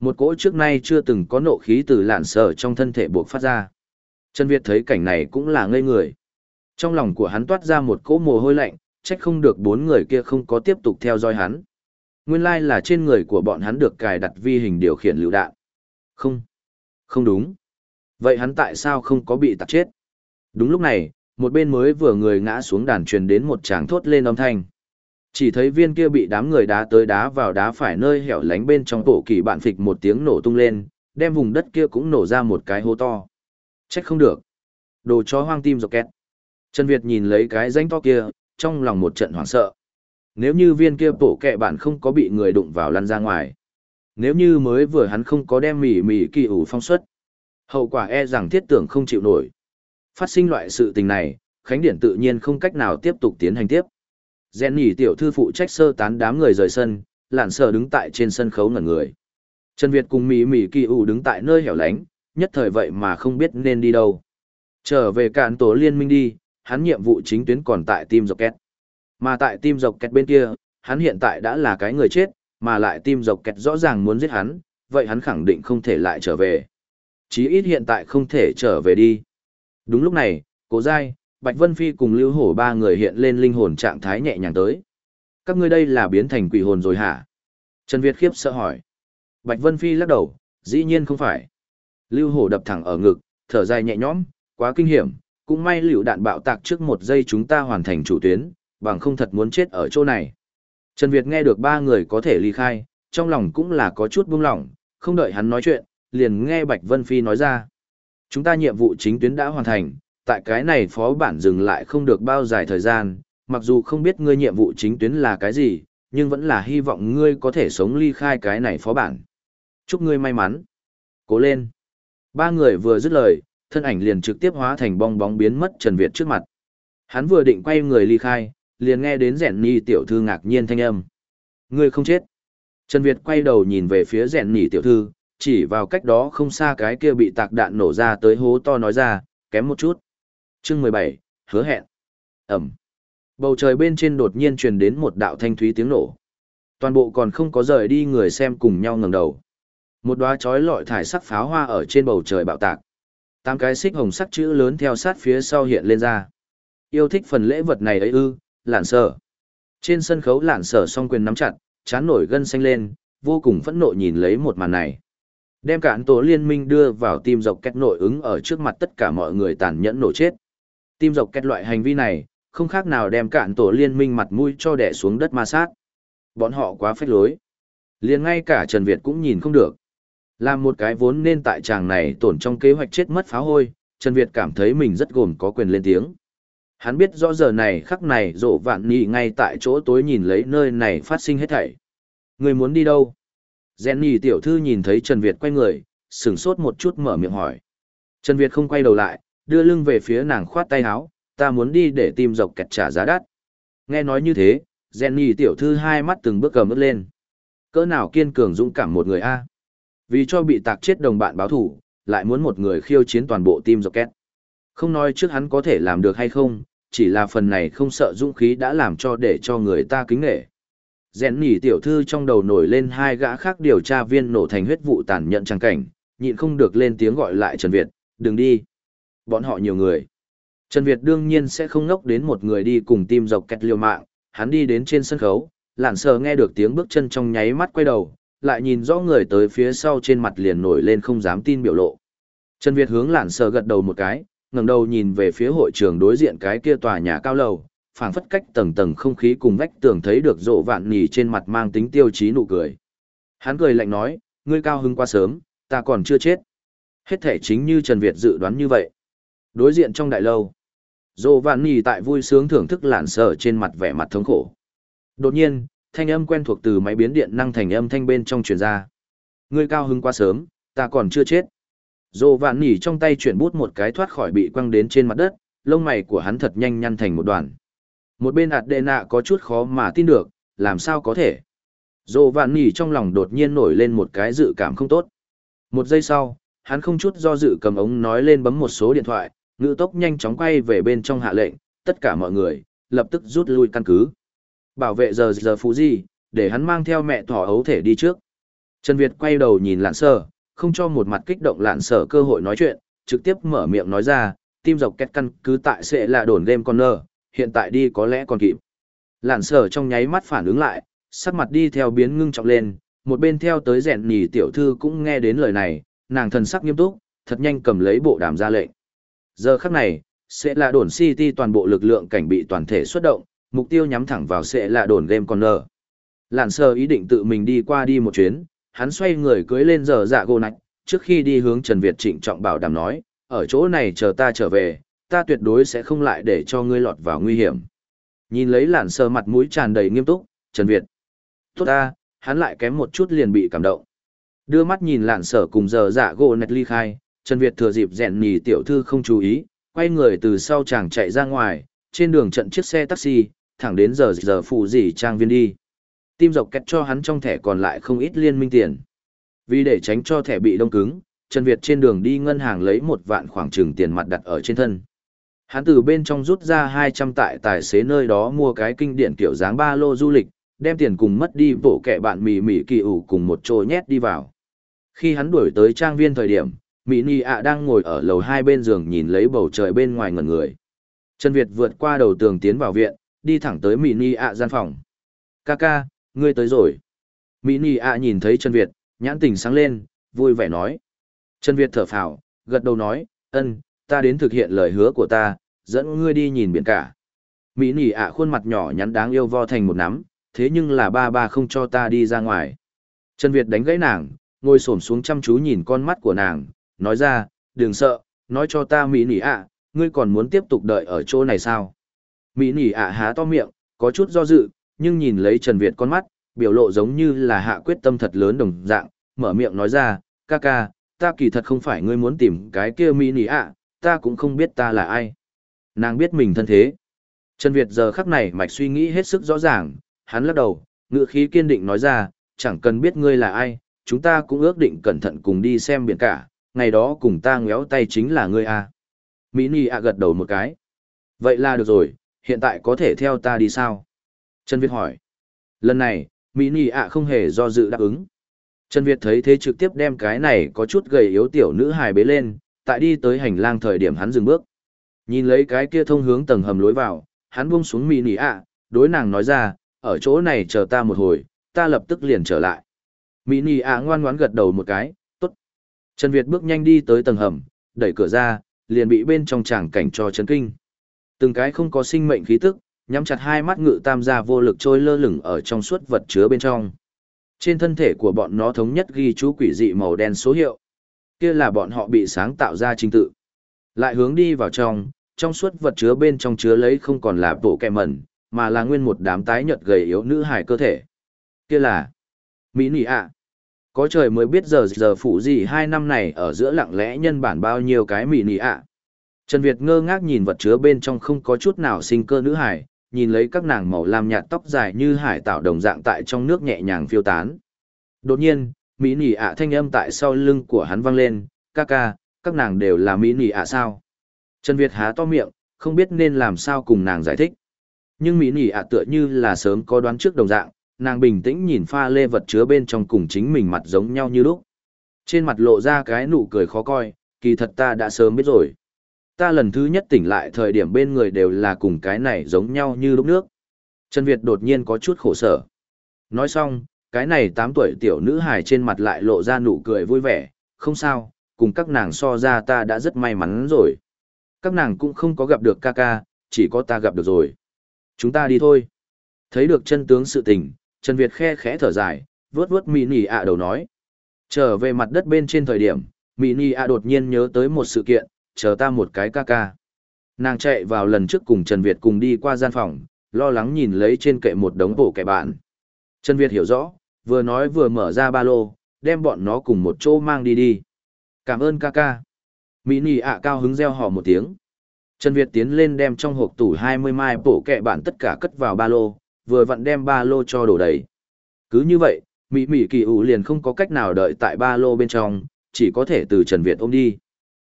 Một cỗ trước nay chưa từng có nộ khí từ lạn sờ trong thân thể buộc phát ra. Trần Việt thấy cảnh này cũng là ngây người. Trong lòng của hắn toát ra một cỗ mồ hôi lạnh, trách không được bốn người kia không có tiếp tục theo dõi hắn. Nguyên lai là trên người của bọn hắn được cài đặt vi hình điều khiển lựu đạn. Không, không đúng. Vậy hắn tại sao không có bị tạt chết? Đúng lúc này, một bên mới vừa người ngã xuống đàn truyền đến một tràng thốt lên âm thanh. Chỉ thấy viên kia bị đám người đá tới đá vào đá phải nơi hẻo lánh bên trong tổ kỳ bạn phịch một tiếng nổ tung lên, đem vùng đất kia cũng nổ ra một cái hố to. Trách không được. Đồ chó hoang tim dọc kẹt. Trần Việt nhìn lấy cái danh to kia, trong lòng một trận hoảng sợ. Nếu như viên kia bổ kẹ bạn không có bị người đụng vào lăn ra ngoài. Nếu như mới vừa hắn không có đem mỉ mỉ kỳ ủ phong suất. Hậu quả e rằng thiết tưởng không chịu nổi. Phát sinh loại sự tình này, Khánh Điển tự nhiên không cách nào tiếp tục tiến hành tiếp. Gen nhỉ tiểu thư phụ trách sơ tán đám người rời sân, lạn sờ đứng tại trên sân khấu ngẩn người. Trần Việt cùng Mỹ Mỹ Kỳ ủ đứng tại nơi hẻo lánh, nhất thời vậy mà không biết nên đi đâu. Trở về cạn tổ liên minh đi, hắn nhiệm vụ chính tuyến còn tại tim dọc kẹt. Mà tại tim dọc kẹt bên kia, hắn hiện tại đã là cái người chết, mà lại tim dọc kẹt rõ ràng muốn giết hắn, vậy hắn khẳng định không thể lại trở về. Chí ít hiện tại không thể trở về đi. Đúng lúc này, cố dai, Bạch Vân Phi cùng Lưu Hổ ba người hiện lên linh hồn trạng thái nhẹ nhàng tới. Các ngươi đây là biến thành quỷ hồn rồi hả? Trần Việt khiếp sợ hỏi. Bạch Vân Phi lắc đầu, dĩ nhiên không phải. Lưu Hổ đập thẳng ở ngực, thở dài nhẹ nhõm, quá kinh hiểm, cũng may liều đạn bạo tạc trước một giây chúng ta hoàn thành chủ tuyến, bằng không thật muốn chết ở chỗ này. Trần Việt nghe được ba người có thể ly khai, trong lòng cũng là có chút buông lỏng, không đợi hắn nói chuyện, liền nghe Bạch Vân Phi nói ra. Chúng ta nhiệm vụ chính tuyến đã hoàn thành, tại cái này phó bản dừng lại không được bao dài thời gian, mặc dù không biết ngươi nhiệm vụ chính tuyến là cái gì, nhưng vẫn là hy vọng ngươi có thể sống ly khai cái này phó bản. Chúc ngươi may mắn. Cố lên. Ba người vừa dứt lời, thân ảnh liền trực tiếp hóa thành bong bóng biến mất Trần Việt trước mặt. Hắn vừa định quay người ly khai, liền nghe đến rèn nì tiểu thư ngạc nhiên thanh âm. Ngươi không chết. Trần Việt quay đầu nhìn về phía rèn nì tiểu thư, chỉ vào cách đó không xa cái kia bị tạc đạn nổ ra tới hố to nói ra, kém một chút. Chương mười bảy hứa hẹn. Ẩm. Bầu trời bên trên đột nhiên truyền đến một đạo thanh thúy tiếng nổ. Toàn bộ còn không có rời đi người xem cùng nhau ngẩng đầu. Một đóa chói lọi thải sắc pháo hoa ở trên bầu trời bạo tạc. Tám cái xích hồng sắc chữ lớn theo sát phía sau hiện lên ra. Yêu thích phần lễ vật này ấy ư, lạn sở. Trên sân khấu lạn sở song quyền nắm chặt, chán nổi gân xanh lên, vô cùng phẫn nộ nhìn lấy một màn này. Đem cản tổ liên minh đưa vào tim dọc két nội ứng ở trước mặt tất cả mọi người tàn nhẫn nổ chết. Tim dọc két loại hành vi này, không khác nào đem cản tổ liên minh mặt mũi cho đẻ xuống đất ma sát. Bọn họ quá phách lối. liền ngay cả Trần Việt cũng nhìn không được. Làm một cái vốn nên tại chàng này tổn trong kế hoạch chết mất phá hôi, Trần Việt cảm thấy mình rất gồm có quyền lên tiếng. Hắn biết rõ giờ này khắc này rộ vạn nhị ngay tại chỗ tối nhìn lấy nơi này phát sinh hết thảy. Người muốn đi đâu? Jenny tiểu thư nhìn thấy Trần Việt quay người, sửng sốt một chút mở miệng hỏi. Trần Việt không quay đầu lại, đưa lưng về phía nàng khoát tay áo, ta muốn đi để tìm dọc kẹt trả giá đắt. Nghe nói như thế, Jenny tiểu thư hai mắt từng bước cầm ướt lên. Cỡ nào kiên cường dũng cảm một người a vì cho bị tạc chết đồng bạn báo thủ, lại muốn một người khiêu chiến toàn bộ team két, Không nói trước hắn có thể làm được hay không, chỉ là phần này không sợ dũng khí đã làm cho để cho người ta kính nghệ. Rèn nỉ tiểu thư trong đầu nổi lên hai gã khác điều tra viên nổ thành huyết vụ tàn nhẫn trang cảnh, nhịn không được lên tiếng gọi lại Trần Việt, đừng đi. Bọn họ nhiều người. Trần Việt đương nhiên sẽ không ngốc đến một người đi cùng tim dọc kẹt liều mạng, hắn đi đến trên sân khấu, lản sờ nghe được tiếng bước chân trong nháy mắt quay đầu, lại nhìn rõ người tới phía sau trên mặt liền nổi lên không dám tin biểu lộ. Trần Việt hướng lạn sờ gật đầu một cái, ngẩng đầu nhìn về phía hội trường đối diện cái kia tòa nhà cao lầu, phảng phất cách tầng tầng không khí cùng vách tường thấy được rộ vạn nhì trên mặt mang tính tiêu chí nụ cười. Hắn cười lạnh nói, ngươi cao hứng quá sớm, ta còn chưa chết. Hết thể chính như Trần Việt dự đoán như vậy. Đối diện trong đại lâu, rộ vạn nhì tại vui sướng thưởng thức lạn sờ trên mặt vẻ mặt thống khổ. Đột nhiên, thanh âm quen thuộc từ máy biến điện năng thành âm thanh bên trong truyền ra. Ngươi cao hứng quá sớm, ta còn chưa chết. Dồ vạn nỉ trong tay chuyển bút một cái thoát khỏi bị quăng đến trên mặt đất, lông mày của hắn thật nhanh nhăn thành một đoàn. Một bên ạt đệ nạ có chút khó mà tin được, làm sao có thể. Dồ vạn nỉ trong lòng đột nhiên nổi lên một cái dự cảm không tốt. Một giây sau, hắn không chút do dự cầm ống nói lên bấm một số điện thoại, ngữ tốc nhanh chóng quay về bên trong hạ lệnh, tất cả mọi người, lập tức rút lui căn cứ. Bảo vệ giờ giờ phú gì, để hắn mang theo mẹ thỏ ấu thể đi trước. Trần Việt quay đầu nhìn lạn Sở, không cho một mặt kích động lạn sở cơ hội nói chuyện, trực tiếp mở miệng nói ra, tim dọc kết căn cứ tại sẽ là đồn game corner, hiện tại đi có lẽ còn kịp. Lạn sở trong nháy mắt phản ứng lại, sắc mặt đi theo biến ngưng trọng lên, một bên theo tới rèn nhì tiểu thư cũng nghe đến lời này, nàng thần sắc nghiêm túc, thật nhanh cầm lấy bộ đàm ra lệnh. Giờ khắc này, sẽ là đồn City toàn bộ lực lượng cảnh bị toàn thể xuất động, mục tiêu nhắm thẳng vào sẽ là đồn game corner. Lạn sơ ý định tự mình đi qua đi một chuyến, hắn xoay người cưới lên giờ dạ gô nạch, trước khi đi hướng Trần Việt trịnh trọng bảo đảm nói, ở chỗ này chờ ta trở về, ta tuyệt đối sẽ không lại để cho ngươi lọt vào nguy hiểm. Nhìn lấy lạn sơ mặt mũi tràn đầy nghiêm túc, Trần Việt. Tốt ta, hắn lại kém một chút liền bị cảm động. Đưa mắt nhìn lạn sở cùng giờ dạ gỗ nạch ly khai, Trần Việt thừa dịp rèn nhì tiểu thư không chú ý, quay người từ sau chàng chạy ra ngoài, trên đường trận chiếc xe taxi, thẳng đến giờ giờ phụ gì trang viên đi. Tim dọc kẹt cho hắn trong thẻ còn lại không ít liên minh tiền. Vì để tránh cho thẻ bị đông cứng, Trần Việt trên đường đi ngân hàng lấy một vạn khoảng trừng tiền mặt đặt ở trên thân. Hắn từ bên trong rút ra 200 tại tài xế nơi đó mua cái kinh điển kiểu dáng ba lô du lịch, đem tiền cùng mất đi bộ kẻ bạn mì mì kỳ ủ cùng một chỗ nhét đi vào. Khi hắn đuổi tới trang viên thời điểm, Mỹ Nì ạ đang ngồi ở lầu hai bên giường nhìn lấy bầu trời bên ngoài ngẩn người. Trần Việt vượt qua đầu tường tiến vào viện, đi thẳng tới Mỹ Nì ạ gian phòng. Kaka, ngươi tới rồi. Mỹ Nì ạ nhìn thấy Trần Việt, nhãn tình sáng lên, vui vẻ nói. Trần Việt thở phào, gật đầu nói, ân, ta đến thực hiện lời hứa của ta, dẫn ngươi đi nhìn biển cả. Mỹ Nì ạ khuôn mặt nhỏ nhắn đáng yêu vo thành một nắm, thế nhưng là ba ba không cho ta đi ra ngoài. Trần Việt đánh gãy nàng, ngồi xổm xuống chăm chú nhìn con mắt của nàng, nói ra, đừng sợ, nói cho ta Mỹ nỉ ạ, ngươi còn muốn tiếp tục đợi ở chỗ này sao? Mỹ nỉ ạ há to miệng, có chút do dự, nhưng nhìn lấy Trần Việt con mắt, biểu lộ giống như là hạ quyết tâm thật lớn đồng dạng, mở miệng nói ra, ca ca, ta kỳ thật không phải ngươi muốn tìm cái kia Mỹ nỉ ạ, ta cũng không biết ta là ai. Nàng biết mình thân thế. Trần Việt giờ khắc này mạch suy nghĩ hết sức rõ ràng, hắn lắc đầu, ngựa khí kiên định nói ra, chẳng cần biết ngươi là ai, chúng ta cũng ước định cẩn thận cùng đi xem biển cả, ngày đó cùng ta ngéo tay chính là ngươi à. Mỹ Nì ạ gật đầu một cái. Vậy là được rồi, hiện tại có thể theo ta đi sao? Trần Việt hỏi. Lần này, Mỹ Nì ạ không hề do dự đáp ứng. Trần Việt thấy thế trực tiếp đem cái này có chút gầy yếu tiểu nữ hài bế lên, tại đi tới hành lang thời điểm hắn dừng bước. Nhìn lấy cái kia thông hướng tầng hầm lối vào, hắn buông xuống Mỹ Nì ạ, đối nàng nói ra, ở chỗ này chờ ta một hồi, ta lập tức liền trở lại. Mỹ Nì ạ ngoan ngoãn gật đầu một cái, tốt. Trần Việt bước nhanh đi tới tầng hầm, đẩy cửa ra, liền bị bên trong tràng cảnh cho chấn kinh. Từng cái không có sinh mệnh khí tức, nhắm chặt hai mắt ngự tam gia vô lực trôi lơ lửng ở trong suốt vật chứa bên trong. Trên thân thể của bọn nó thống nhất ghi chú quỷ dị màu đen số hiệu. Kia là bọn họ bị sáng tạo ra trình tự. Lại hướng đi vào trong, trong suốt vật chứa bên trong chứa lấy không còn là bộ kẹ mẩn, mà là nguyên một đám tái nhợt gầy yếu nữ hài cơ thể. Kia là Mỹ Nị ạ. Có trời mới biết giờ giờ phụ gì hai năm này ở giữa lặng lẽ nhân bản bao nhiêu cái Mỹ Nị ạ. Trần Việt ngơ ngác nhìn vật chứa bên trong không có chút nào sinh cơ nữ hải, nhìn lấy các nàng màu lam nhạt tóc dài như hải tạo đồng dạng tại trong nước nhẹ nhàng phiêu tán. Đột nhiên, mỹ nỉ ạ thanh âm tại sau lưng của hắn vang lên, ca ca, các nàng đều là mỹ nỉ ạ sao. Trần Việt há to miệng, không biết nên làm sao cùng nàng giải thích. Nhưng mỹ nỉ ạ tựa như là sớm có đoán trước đồng dạng, nàng bình tĩnh nhìn pha lê vật chứa bên trong cùng chính mình mặt giống nhau như lúc. Trên mặt lộ ra cái nụ cười khó coi, kỳ thật ta đã sớm biết rồi. Ta lần thứ nhất tỉnh lại thời điểm bên người đều là cùng cái này giống nhau như lúc nước. Trần Việt đột nhiên có chút khổ sở. Nói xong, cái này 8 tuổi tiểu nữ hài trên mặt lại lộ ra nụ cười vui vẻ, không sao, cùng các nàng so ra ta đã rất may mắn rồi. Các nàng cũng không có gặp được ca ca, chỉ có ta gặp được rồi. Chúng ta đi thôi. Thấy được chân tướng sự tình, Trần Việt khe khẽ thở dài, vướt vướt Mỹ Nì ạ đầu nói. Trở về mặt đất bên trên thời điểm, Mỹ Nì ạ đột nhiên nhớ tới một sự kiện, chờ ta một cái ca ca. Nàng chạy vào lần trước cùng Trần Việt cùng đi qua gian phòng, lo lắng nhìn lấy trên kệ một đống bộ kẻ bạn. Trần Việt hiểu rõ, vừa nói vừa mở ra ba lô, đem bọn nó cùng một chỗ mang đi đi. Cảm ơn ca ca. Mỹ Nì ạ cao hứng reo hò một tiếng. Trần Việt tiến lên đem trong hộp tủ 20 mai bổ kẹ bạn tất cả cất vào ba lô, vừa vặn đem ba lô cho đổ đầy. Cứ như vậy, Mỹ Mỹ kỳ ủ liền không có cách nào đợi tại ba lô bên trong, chỉ có thể từ Trần Việt ôm đi.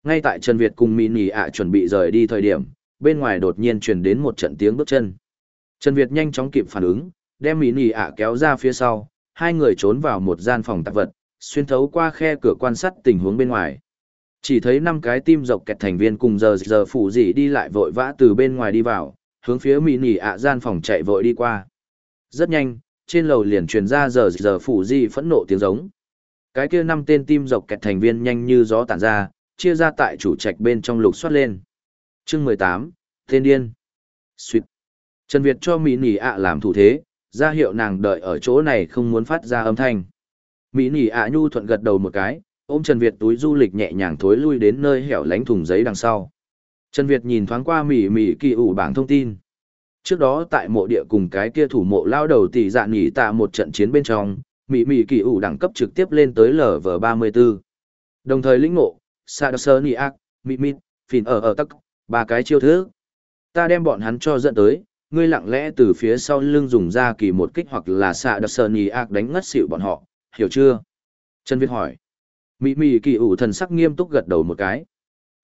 Ngay tại Trần Việt cùng Mỹ Nỉ ạ chuẩn bị rời đi thời điểm, bên ngoài đột nhiên truyền đến một trận tiếng bước chân. Trần Việt nhanh chóng kịp phản ứng, đem Mỹ Nỉ ạ kéo ra phía sau, hai người trốn vào một gian phòng tạp vật, xuyên thấu qua khe cửa quan sát tình huống bên ngoài. Chỉ thấy năm cái tim dọc kẹt thành viên cùng giờ giờ phủ dị đi lại vội vã từ bên ngoài đi vào, hướng phía mỹ nỉ ạ gian phòng chạy vội đi qua. Rất nhanh, trên lầu liền truyền ra giờ giờ phủ di phẫn nộ tiếng giống. Cái kia năm tên tim dọc kẹt thành viên nhanh như gió tản ra, chia ra tại chủ trạch bên trong lục soát lên. Chương mười tám Tên điên. Xuyệt. Trần Việt cho Mỹ nỉ ạ làm thủ thế, ra hiệu nàng đợi ở chỗ này không muốn phát ra âm thanh. Mỹ nỉ ạ nhu thuận gật đầu một cái, ôm Trần Việt túi du lịch nhẹ nhàng thối lui đến nơi hẻo lánh thùng giấy đằng sau. Trần Việt nhìn thoáng qua Mỹ Mỹ kỳ ủ bảng thông tin. Trước đó tại mộ địa cùng cái kia thủ mộ lao đầu tỷ dạ nghỉ tạ một trận chiến bên trong, Mỹ Mỹ kỳ ủ đẳng cấp trực tiếp lên tới LV34. Đồng thời lĩnh ngộ, Sadasơ Mimit, Ác, Phìn ở ở tắc, ba cái chiêu thứ. Ta đem bọn hắn cho dẫn tới, ngươi lặng lẽ từ phía sau lưng dùng ra kỳ một kích hoặc là Sadasơ Ác đánh ngất xỉu bọn họ, hiểu chưa? Trần Việt hỏi. Mỹ mị kỳ ủ thần sắc nghiêm túc gật đầu một cái.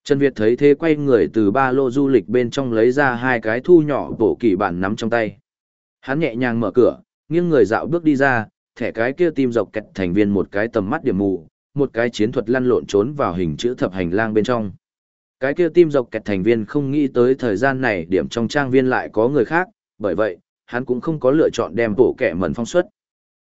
Trần Việt thấy thế quay người từ ba lô du lịch bên trong lấy ra hai cái thu nhỏ bổ kỳ bản nắm trong tay. Hắn nhẹ nhàng mở cửa, nghiêng người dạo bước đi ra, thẻ cái kia tim dọc kẹt thành viên một cái tầm mắt điểm mù, một cái chiến thuật lăn lộn trốn vào hình chữ thập hành lang bên trong. Cái kia tim dọc kẹt thành viên không nghĩ tới thời gian này điểm trong trang viên lại có người khác, bởi vậy, hắn cũng không có lựa chọn đem bộ kẻ mẩn phong xuất.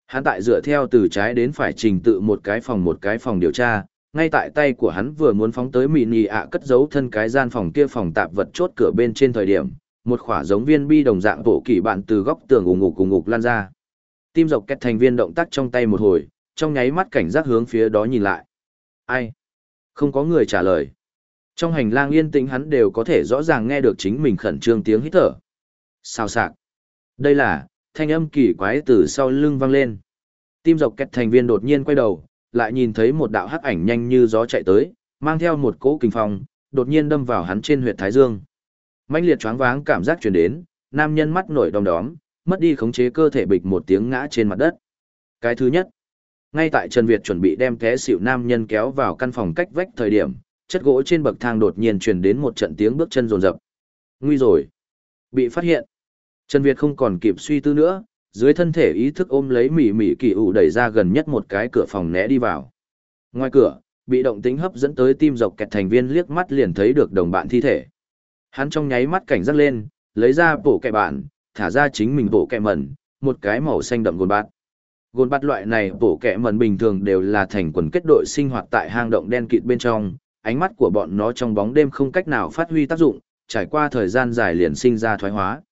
Hắn tại dựa theo từ trái đến phải trình tự một cái phòng một cái phòng điều tra, ngay tại tay của hắn vừa muốn phóng tới mini ạ cất giấu thân cái gian phòng kia phòng tạp vật chốt cửa bên trên thời điểm, một khỏa giống viên bi đồng dạng bộ kỳ bạn từ góc tường ủng ngục cùng ngục lan ra. Tim dọc kẹt thành viên động tác trong tay một hồi, trong nháy mắt cảnh giác hướng phía đó nhìn lại. Ai? Không có người trả lời. Trong hành lang yên tĩnh hắn đều có thể rõ ràng nghe được chính mình khẩn trương tiếng hít thở. Sao sạc. Đây là, thanh âm kỳ quái từ sau lưng vang lên. Tim dọc kẹt thành viên đột nhiên quay đầu, lại nhìn thấy một đạo hắc ảnh nhanh như gió chạy tới, mang theo một cỗ kinh phong, đột nhiên đâm vào hắn trên huyệt thái dương. Mãnh liệt choáng váng cảm giác truyền đến, nam nhân mắt nổi đom đóm, mất đi khống chế cơ thể bịch một tiếng ngã trên mặt đất. Cái thứ nhất, ngay tại Trần Việt chuẩn bị đem té xỉu nam nhân kéo vào căn phòng cách vách thời điểm, chất gỗ trên bậc thang đột nhiên truyền đến một trận tiếng bước chân rồn rập. Nguy rồi, bị phát hiện. Trần Việt không còn kịp suy tư nữa, dưới thân thể ý thức ôm lấy mỉ mỉ kỳ ủ đẩy ra gần nhất một cái cửa phòng né đi vào. Ngoài cửa, bị động tính hấp dẫn tới tim dọc kẹt thành viên liếc mắt liền thấy được đồng bạn thi thể. Hắn trong nháy mắt cảnh giác lên, lấy ra bộ kẹ bạn, thả ra chính mình bộ kẹ mẩn, một cái màu xanh đậm gồn bát. Gồn bắt loại này bộ kẻ mần bình thường đều là thành quần kết đội sinh hoạt tại hang động đen kịt bên trong, ánh mắt của bọn nó trong bóng đêm không cách nào phát huy tác dụng, trải qua thời gian dài liền sinh ra thoái hóa.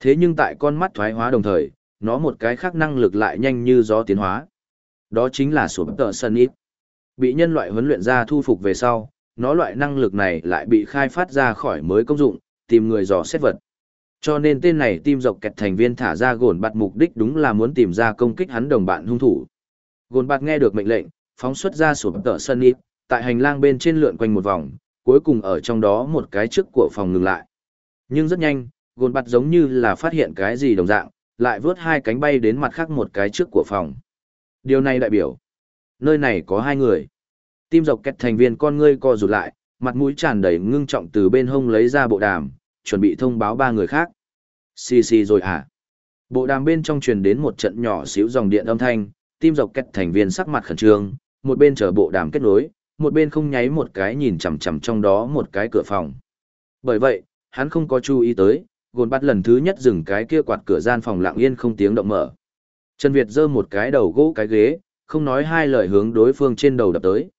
Thế nhưng tại con mắt thoái hóa đồng thời, nó một cái khác năng lực lại nhanh như gió tiến hóa. Đó chính là sổ tờ sân ít. Bị nhân loại huấn luyện ra thu phục về sau, nó loại năng lực này lại bị khai phát ra khỏi mới công dụng, tìm người dò xét vật. Cho nên tên này tim dọc kẹt thành viên thả ra gồn bạt mục đích đúng là muốn tìm ra công kích hắn đồng bạn hung thủ. Gồn bạt nghe được mệnh lệnh, phóng xuất ra sổ tờ sân ít, tại hành lang bên trên lượn quanh một vòng, cuối cùng ở trong đó một cái trước của phòng ngừng lại. Nhưng rất nhanh, gồn bạt giống như là phát hiện cái gì đồng dạng, lại vớt hai cánh bay đến mặt khác một cái trước của phòng. Điều này đại biểu, nơi này có hai người. Tim dọc kẹt thành viên con ngươi co rụt lại, mặt mũi tràn đầy ngưng trọng từ bên hông lấy ra bộ đàm, chuẩn bị thông báo ba người khác. Xì xì rồi à? Bộ đàm bên trong truyền đến một trận nhỏ xíu dòng điện âm thanh, tim dọc kẹt thành viên sắc mặt khẩn trương, một bên chờ bộ đàm kết nối, một bên không nháy một cái nhìn chằm chằm trong đó một cái cửa phòng. Bởi vậy, hắn không có chú ý tới, gồn bắt lần thứ nhất dừng cái kia quạt cửa gian phòng lặng yên không tiếng động mở. Trần Việt giơ một cái đầu gỗ cái ghế, không nói hai lời hướng đối phương trên đầu đập tới.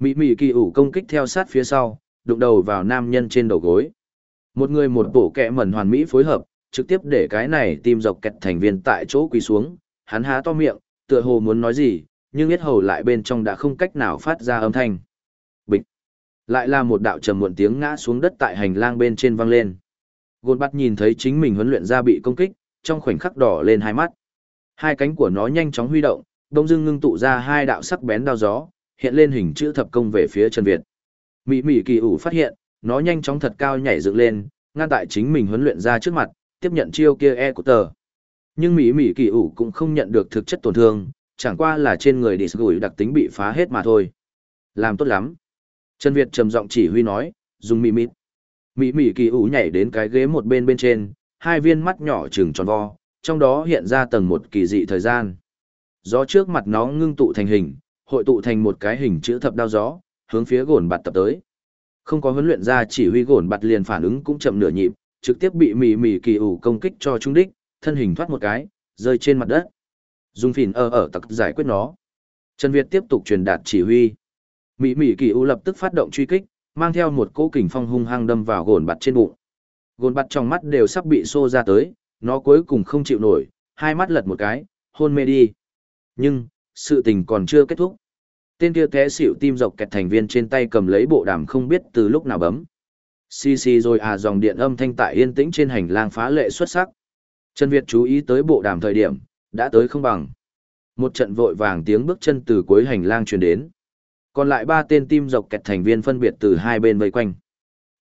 Mỹ Mỹ kỳ ủ công kích theo sát phía sau, đụng đầu vào nam nhân trên đầu gối. Một người một bộ kẹ mẩn hoàn mỹ phối hợp, trực tiếp để cái này tìm dọc kẹt thành viên tại chỗ quỳ xuống, hắn há to miệng, tựa hồ muốn nói gì, nhưng biết hầu lại bên trong đã không cách nào phát ra âm thanh. Bịch! Lại là một đạo trầm muộn tiếng ngã xuống đất tại hành lang bên trên vang lên. Gôn bắt nhìn thấy chính mình huấn luyện ra bị công kích, trong khoảnh khắc đỏ lên hai mắt. Hai cánh của nó nhanh chóng huy động, đông dưng ngưng tụ ra hai đạo sắc bén đao gió, hiện lên hình chữ thập công về phía Trần Việt. Mỹ Mỹ kỳ ủ phát hiện, nó nhanh chóng thật cao nhảy dựng lên, ngăn tại chính mình huấn luyện ra trước mặt, tiếp nhận chiêu kia e của tờ. Nhưng Mỹ Mỹ kỳ ủ cũng không nhận được thực chất tổn thương, chẳng qua là trên người đi gửi đặc tính bị phá hết mà thôi. Làm tốt lắm. Trần Việt trầm giọng chỉ huy nói, dùng mị mịt. Mỹ Mỹ kỳ ủ nhảy đến cái ghế một bên bên trên, hai viên mắt nhỏ trừng tròn vo, trong đó hiện ra tầng một kỳ dị thời gian. Gió trước mặt nó ngưng tụ thành hình, hội tụ thành một cái hình chữ thập đao gió, hướng phía gồn bạt tập tới. Không có huấn luyện ra chỉ huy gổn bạt liền phản ứng cũng chậm nửa nhịp, trực tiếp bị mì mì kỳ ủ công kích cho trung đích, thân hình thoát một cái, rơi trên mặt đất. dùng phìn ở ở tặc giải quyết nó. Trần Việt tiếp tục truyền đạt chỉ huy. mị mị kỳ ủ lập tức phát động truy kích, mang theo một cỗ kình phong hung hăng đâm vào gồn bạt trên bụng. Gồn bạt trong mắt đều sắp bị xô ra tới, nó cuối cùng không chịu nổi, hai mắt lật một cái, hôn mê đi. Nhưng, sự tình còn chưa kết thúc. Tên kia té xỉu tim dọc kẹt thành viên trên tay cầm lấy bộ đàm không biết từ lúc nào bấm. Xì xì rồi à dòng điện âm thanh tại yên tĩnh trên hành lang phá lệ xuất sắc. Trần Việt chú ý tới bộ đàm thời điểm, đã tới không bằng. Một trận vội vàng tiếng bước chân từ cuối hành lang truyền đến. Còn lại ba tên tim dọc kẹt thành viên phân biệt từ hai bên vây quanh.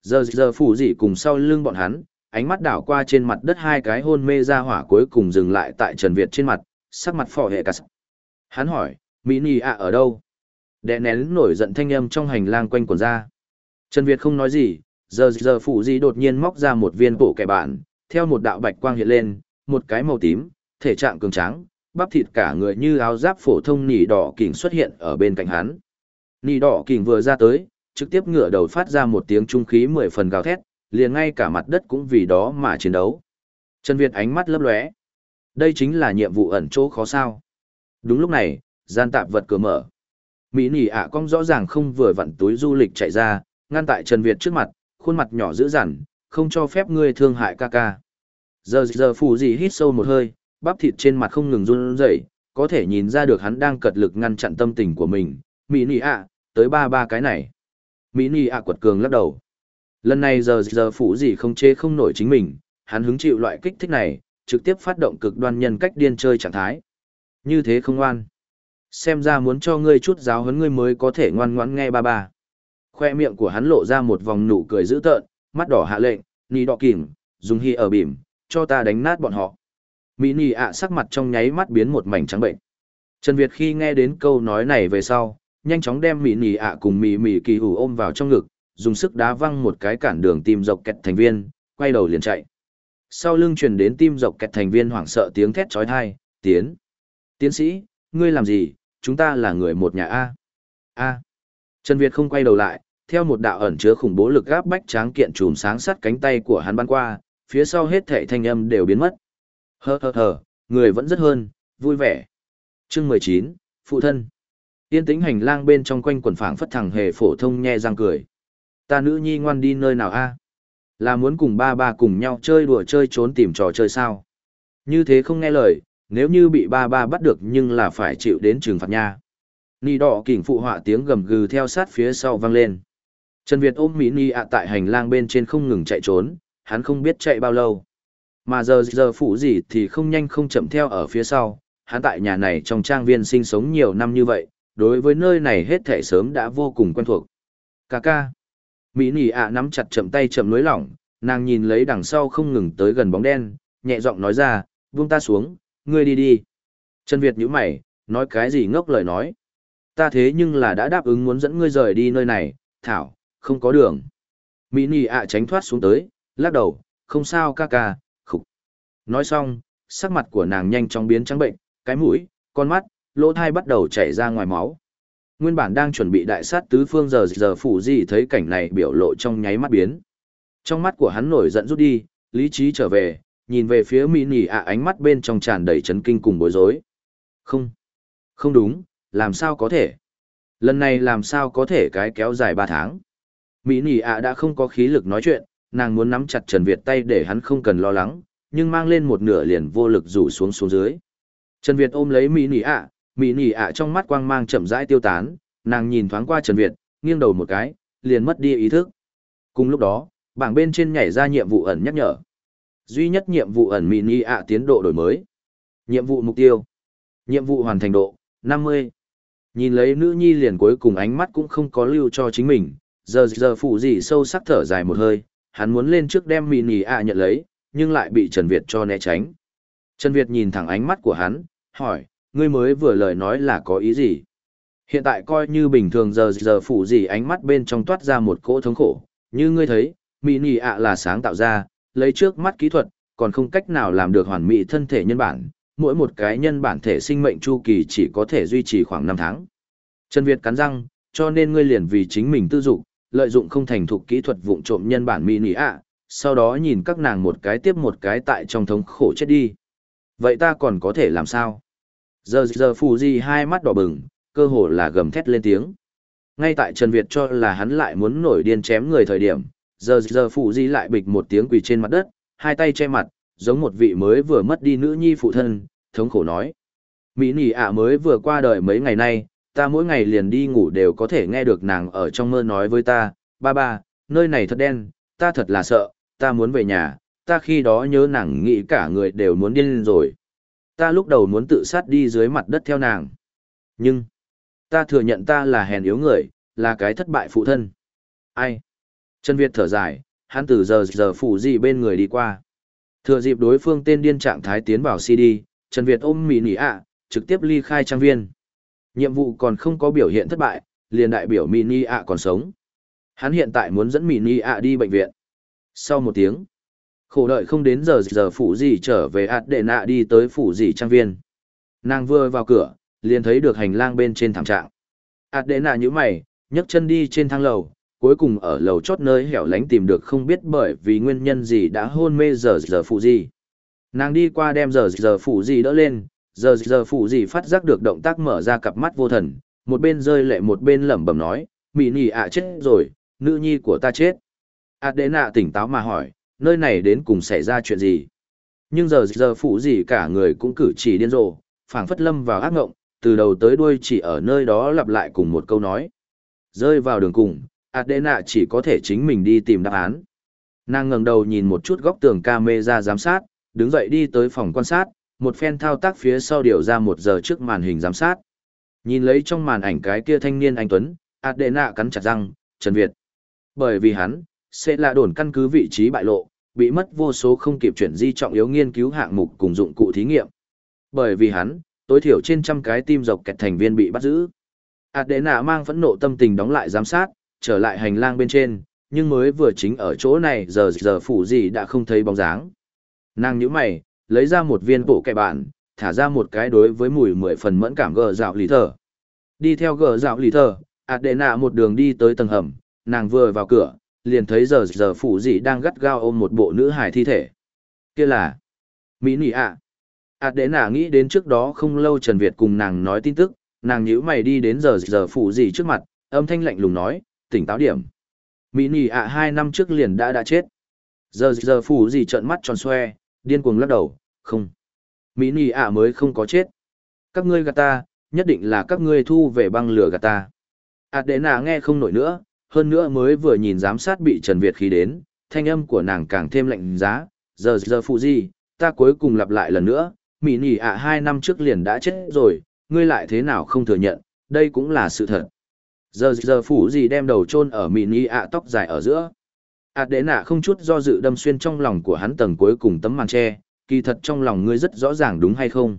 Giờ giờ phủ dị cùng sau lưng bọn hắn, ánh mắt đảo qua trên mặt đất hai cái hôn mê ra hỏa cuối cùng dừng lại tại Trần Việt trên mặt, sắc mặt phỏ hệ cả sắc. Hắn hỏi, Mỹ Nì ạ ở đâu? Đè nén nổi giận thanh âm trong hành lang quanh quần ra. Trần Việt không nói gì, giờ giờ phụ gì đột nhiên móc ra một viên bổ kẻ bạn, theo một đạo bạch quang hiện lên, một cái màu tím, thể trạng cường tráng, bắp thịt cả người như áo giáp phổ thông nỉ đỏ kình xuất hiện ở bên cạnh hắn. Nỉ đỏ kình vừa ra tới, trực tiếp ngửa đầu phát ra một tiếng trung khí mười phần gào thét, liền ngay cả mặt đất cũng vì đó mà chiến đấu. Trần Việt ánh mắt lấp lóe. Đây chính là nhiệm vụ ẩn chỗ khó sao. Đúng lúc này, gian tạp vật cửa mở. Mỹ nỉ ạ cong rõ ràng không vừa vặn túi du lịch chạy ra, ngăn tại Trần Việt trước mặt, khuôn mặt nhỏ dữ dằn, không cho phép ngươi thương hại ca ca. Giờ giờ phù gì hít sâu một hơi, bắp thịt trên mặt không ngừng run rẩy, có thể nhìn ra được hắn đang cật lực ngăn chặn tâm tình của mình. Mỹ nỉ ạ, tới ba ba cái này. Mỹ nỉ ạ quật cường lắc đầu. Lần này giờ giờ phù gì không chế không nổi chính mình, hắn hứng chịu loại kích thích này, trực tiếp phát động cực đoan nhân cách điên chơi trạng thái. Như thế không ngoan. Xem ra muốn cho ngươi chút giáo huấn ngươi mới có thể ngoan ngoãn nghe ba ba. Khoe miệng của hắn lộ ra một vòng nụ cười dữ tợn, mắt đỏ hạ lệnh, nì đỏ kìm, dùng hy ở bìm, cho ta đánh nát bọn họ. Mỹ nì ạ sắc mặt trong nháy mắt biến một mảnh trắng bệnh. Trần Việt khi nghe đến câu nói này về sau, nhanh chóng đem Mỹ nì ạ cùng Mỹ Mỹ kỳ hủ ôm vào trong ngực, dùng sức đá văng một cái cản đường tìm dọc kẹt thành viên, quay đầu liền chạy. Sau lưng truyền đến tim dọc kẹt thành viên hoảng sợ tiếng thét trói thai, tiến. Tiến sĩ, ngươi làm gì, chúng ta là người một nhà A. A. Trần Việt không quay đầu lại, theo một đạo ẩn chứa khủng bố lực gáp bách tráng kiện chùm sáng sắt cánh tay của hắn bắn qua, phía sau hết thảy thanh âm đều biến mất. Hơ hơ hờ người vẫn rất hơn, vui vẻ. Chương 19, Phụ thân. Yên tĩnh hành lang bên trong quanh quần phảng phất thẳng hề phổ thông nhe răng cười. Ta nữ nhi ngoan đi nơi nào a? Là muốn cùng ba ba cùng nhau chơi đùa chơi trốn tìm trò chơi sao? Như thế không nghe lời, nếu như bị ba ba bắt được nhưng là phải chịu đến trừng phạt nha. Nì đỏ kỉnh phụ họa tiếng gầm gừ theo sát phía sau vang lên. Trần Việt ôm Mỹ Nì ạ tại hành lang bên trên không ngừng chạy trốn, hắn không biết chạy bao lâu. Mà giờ giờ phụ gì thì không nhanh không chậm theo ở phía sau, hắn tại nhà này trong trang viên sinh sống nhiều năm như vậy, đối với nơi này hết thể sớm đã vô cùng quen thuộc. Cà ca. Mỹ Nì ạ nắm chặt chậm tay chậm lưới lỏng, nàng nhìn lấy đằng sau không ngừng tới gần bóng đen, nhẹ giọng nói ra, buông ta xuống, ngươi đi đi. Trần Việt nhíu mày, nói cái gì ngốc lời nói. Ta thế nhưng là đã đáp ứng muốn dẫn ngươi rời đi nơi này, Thảo, không có đường. Mỹ nì ạ tránh thoát xuống tới, lắc đầu, không sao ca ca, khục. Nói xong, sắc mặt của nàng nhanh chóng biến trắng bệnh, cái mũi, con mắt, lỗ thai bắt đầu chảy ra ngoài máu. Nguyên bản đang chuẩn bị đại sát tứ phương giờ giờ phủ gì thấy cảnh này biểu lộ trong nháy mắt biến. Trong mắt của hắn nổi giận rút đi, lý trí trở về, nhìn về phía mỹ nỉ ạ ánh mắt bên trong tràn đầy chấn kinh cùng bối rối. Không, không đúng, làm sao có thể? Lần này làm sao có thể cái kéo dài ba tháng? Mỹ nỉ ạ đã không có khí lực nói chuyện, nàng muốn nắm chặt Trần Việt tay để hắn không cần lo lắng, nhưng mang lên một nửa liền vô lực rủ xuống xuống dưới. Trần Việt ôm lấy Mỹ nỉ ạ, Mỹ nỉ ạ trong mắt quang mang chậm rãi tiêu tán, nàng nhìn thoáng qua Trần Việt, nghiêng đầu một cái, liền mất đi ý thức. Cùng lúc đó, bảng bên trên nhảy ra nhiệm vụ ẩn nhắc nhở. Duy nhất nhiệm vụ ẩn mini ạ tiến độ đổi mới. Nhiệm vụ mục tiêu. Nhiệm vụ hoàn thành độ, 50. Nhìn lấy nữ nhi liền cuối cùng ánh mắt cũng không có lưu cho chính mình, giờ giờ phụ gì sâu sắc thở dài một hơi, hắn muốn lên trước đem mini ạ nhận lấy, nhưng lại bị Trần Việt cho né tránh. Trần Việt nhìn thẳng ánh mắt của hắn, hỏi, ngươi mới vừa lời nói là có ý gì? Hiện tại coi như bình thường giờ giờ phụ gì ánh mắt bên trong toát ra một cỗ thống khổ, như ngươi thấy, mini ạ là sáng tạo ra, lấy trước mắt kỹ thuật, còn không cách nào làm được hoàn mỹ thân thể nhân bản, mỗi một cái nhân bản thể sinh mệnh chu kỳ chỉ có thể duy trì khoảng 5 tháng. Trần Việt cắn răng, cho nên ngươi liền vì chính mình tư dụng, lợi dụng không thành thục kỹ thuật vụng trộm nhân bản mini ạ, sau đó nhìn các nàng một cái tiếp một cái tại trong thống khổ chết đi. Vậy ta còn có thể làm sao? Giờ giờ phù di hai mắt đỏ bừng, cơ hồ là gầm thét lên tiếng. Ngay tại Trần Việt cho là hắn lại muốn nổi điên chém người thời điểm, giờ giờ phụ di lại bịch một tiếng quỳ trên mặt đất, hai tay che mặt, giống một vị mới vừa mất đi nữ nhi phụ thân, thống khổ nói. Mỹ nỉ ạ mới vừa qua đời mấy ngày nay, ta mỗi ngày liền đi ngủ đều có thể nghe được nàng ở trong mơ nói với ta, ba ba, nơi này thật đen, ta thật là sợ, ta muốn về nhà, ta khi đó nhớ nàng nghĩ cả người đều muốn điên lên rồi. Ta lúc đầu muốn tự sát đi dưới mặt đất theo nàng. Nhưng, ta thừa nhận ta là hèn yếu người, là cái thất bại phụ thân. Ai? Trần Việt thở dài, hắn từ giờ giờ phủ gì bên người đi qua. Thừa dịp đối phương tên điên trạng thái tiến vào CD, Trần Việt ôm mì nỉ ạ, trực tiếp ly khai trang viên. Nhiệm vụ còn không có biểu hiện thất bại, liền đại biểu mini ạ còn sống. Hắn hiện tại muốn dẫn mini ạ đi bệnh viện. Sau một tiếng, khổ đợi không đến giờ giờ phủ gì trở về ạt để nạ đi tới phủ gì trang viên. Nàng vừa vào cửa, liền thấy được hành lang bên trên thảm trạng. ạt đệ nạ như mày, nhấc chân đi trên thang lầu, cuối cùng ở lầu chót nơi hẻo lánh tìm được không biết bởi vì nguyên nhân gì đã hôn mê giờ giờ phụ gì. Nàng đi qua đem giờ giờ phụ gì đỡ lên, giờ giờ phụ gì phát giác được động tác mở ra cặp mắt vô thần, một bên rơi lệ một bên lẩm bẩm nói, mị nỉ ạ chết rồi, nữ nhi của ta chết. Adena tỉnh táo mà hỏi, nơi này đến cùng xảy ra chuyện gì? Nhưng giờ giờ phụ gì cả người cũng cử chỉ điên rồ, phảng phất lâm vào ác ngộng, từ đầu tới đuôi chỉ ở nơi đó lặp lại cùng một câu nói. Rơi vào đường cùng, Adena chỉ có thể chính mình đi tìm đáp án. Nàng ngẩng đầu nhìn một chút góc tường camera giám sát, đứng dậy đi tới phòng quan sát, một phen thao tác phía sau điều ra một giờ trước màn hình giám sát. Nhìn lấy trong màn ảnh cái kia thanh niên anh Tuấn, Adena cắn chặt răng, Trần Việt. Bởi vì hắn, sẽ là đồn căn cứ vị trí bại lộ, bị mất vô số không kịp chuyển di trọng yếu nghiên cứu hạng mục cùng dụng cụ thí nghiệm. Bởi vì hắn, tối thiểu trên trăm cái tim dọc kẹt thành viên bị bắt giữ. Adena mang phẫn nộ tâm tình đóng lại giám sát, trở lại hành lang bên trên, nhưng mới vừa chính ở chỗ này giờ giờ phủ gì đã không thấy bóng dáng. Nàng nhíu mày, lấy ra một viên bộ kẻ bản, thả ra một cái đối với mùi mười phần mẫn cảm gờ dạo lý thờ. Đi theo gờ dạo lý thờ, Adena một đường đi tới tầng hầm, nàng vừa vào cửa, liền thấy giờ giờ phủ gì đang gắt gao ôm một bộ nữ hài thi thể. Kia là Mỹ Nị ạ. Adena nghĩ đến trước đó không lâu Trần Việt cùng nàng nói tin tức, nàng nhíu mày đi đến giờ giờ phủ gì trước mặt, âm thanh lạnh lùng nói, tỉnh táo điểm. Mỹ nì ạ hai năm trước liền đã đã chết. Giờ giờ phủ gì trợn mắt tròn xoe, điên cuồng lắc đầu, không. Mỹ nì ạ mới không có chết. Các ngươi gạt ta, nhất định là các ngươi thu về băng lửa gạt ta. Adena nghe không nổi nữa, hơn nữa mới vừa nhìn giám sát bị Trần Việt khí đến, thanh âm của nàng càng thêm lạnh giá, giờ giờ phụ gì, ta cuối cùng lặp lại lần nữa, Mỹ nì ạ hai năm trước liền đã chết rồi, ngươi lại thế nào không thừa nhận, đây cũng là sự thật. Giờ giờ phụ gì đem đầu chôn ở mini Nỉ ạ tóc dài ở giữa. ạt đệ nạ không chút do dự đâm xuyên trong lòng của hắn tầng cuối cùng tấm màn tre, kỳ thật trong lòng ngươi rất rõ ràng đúng hay không.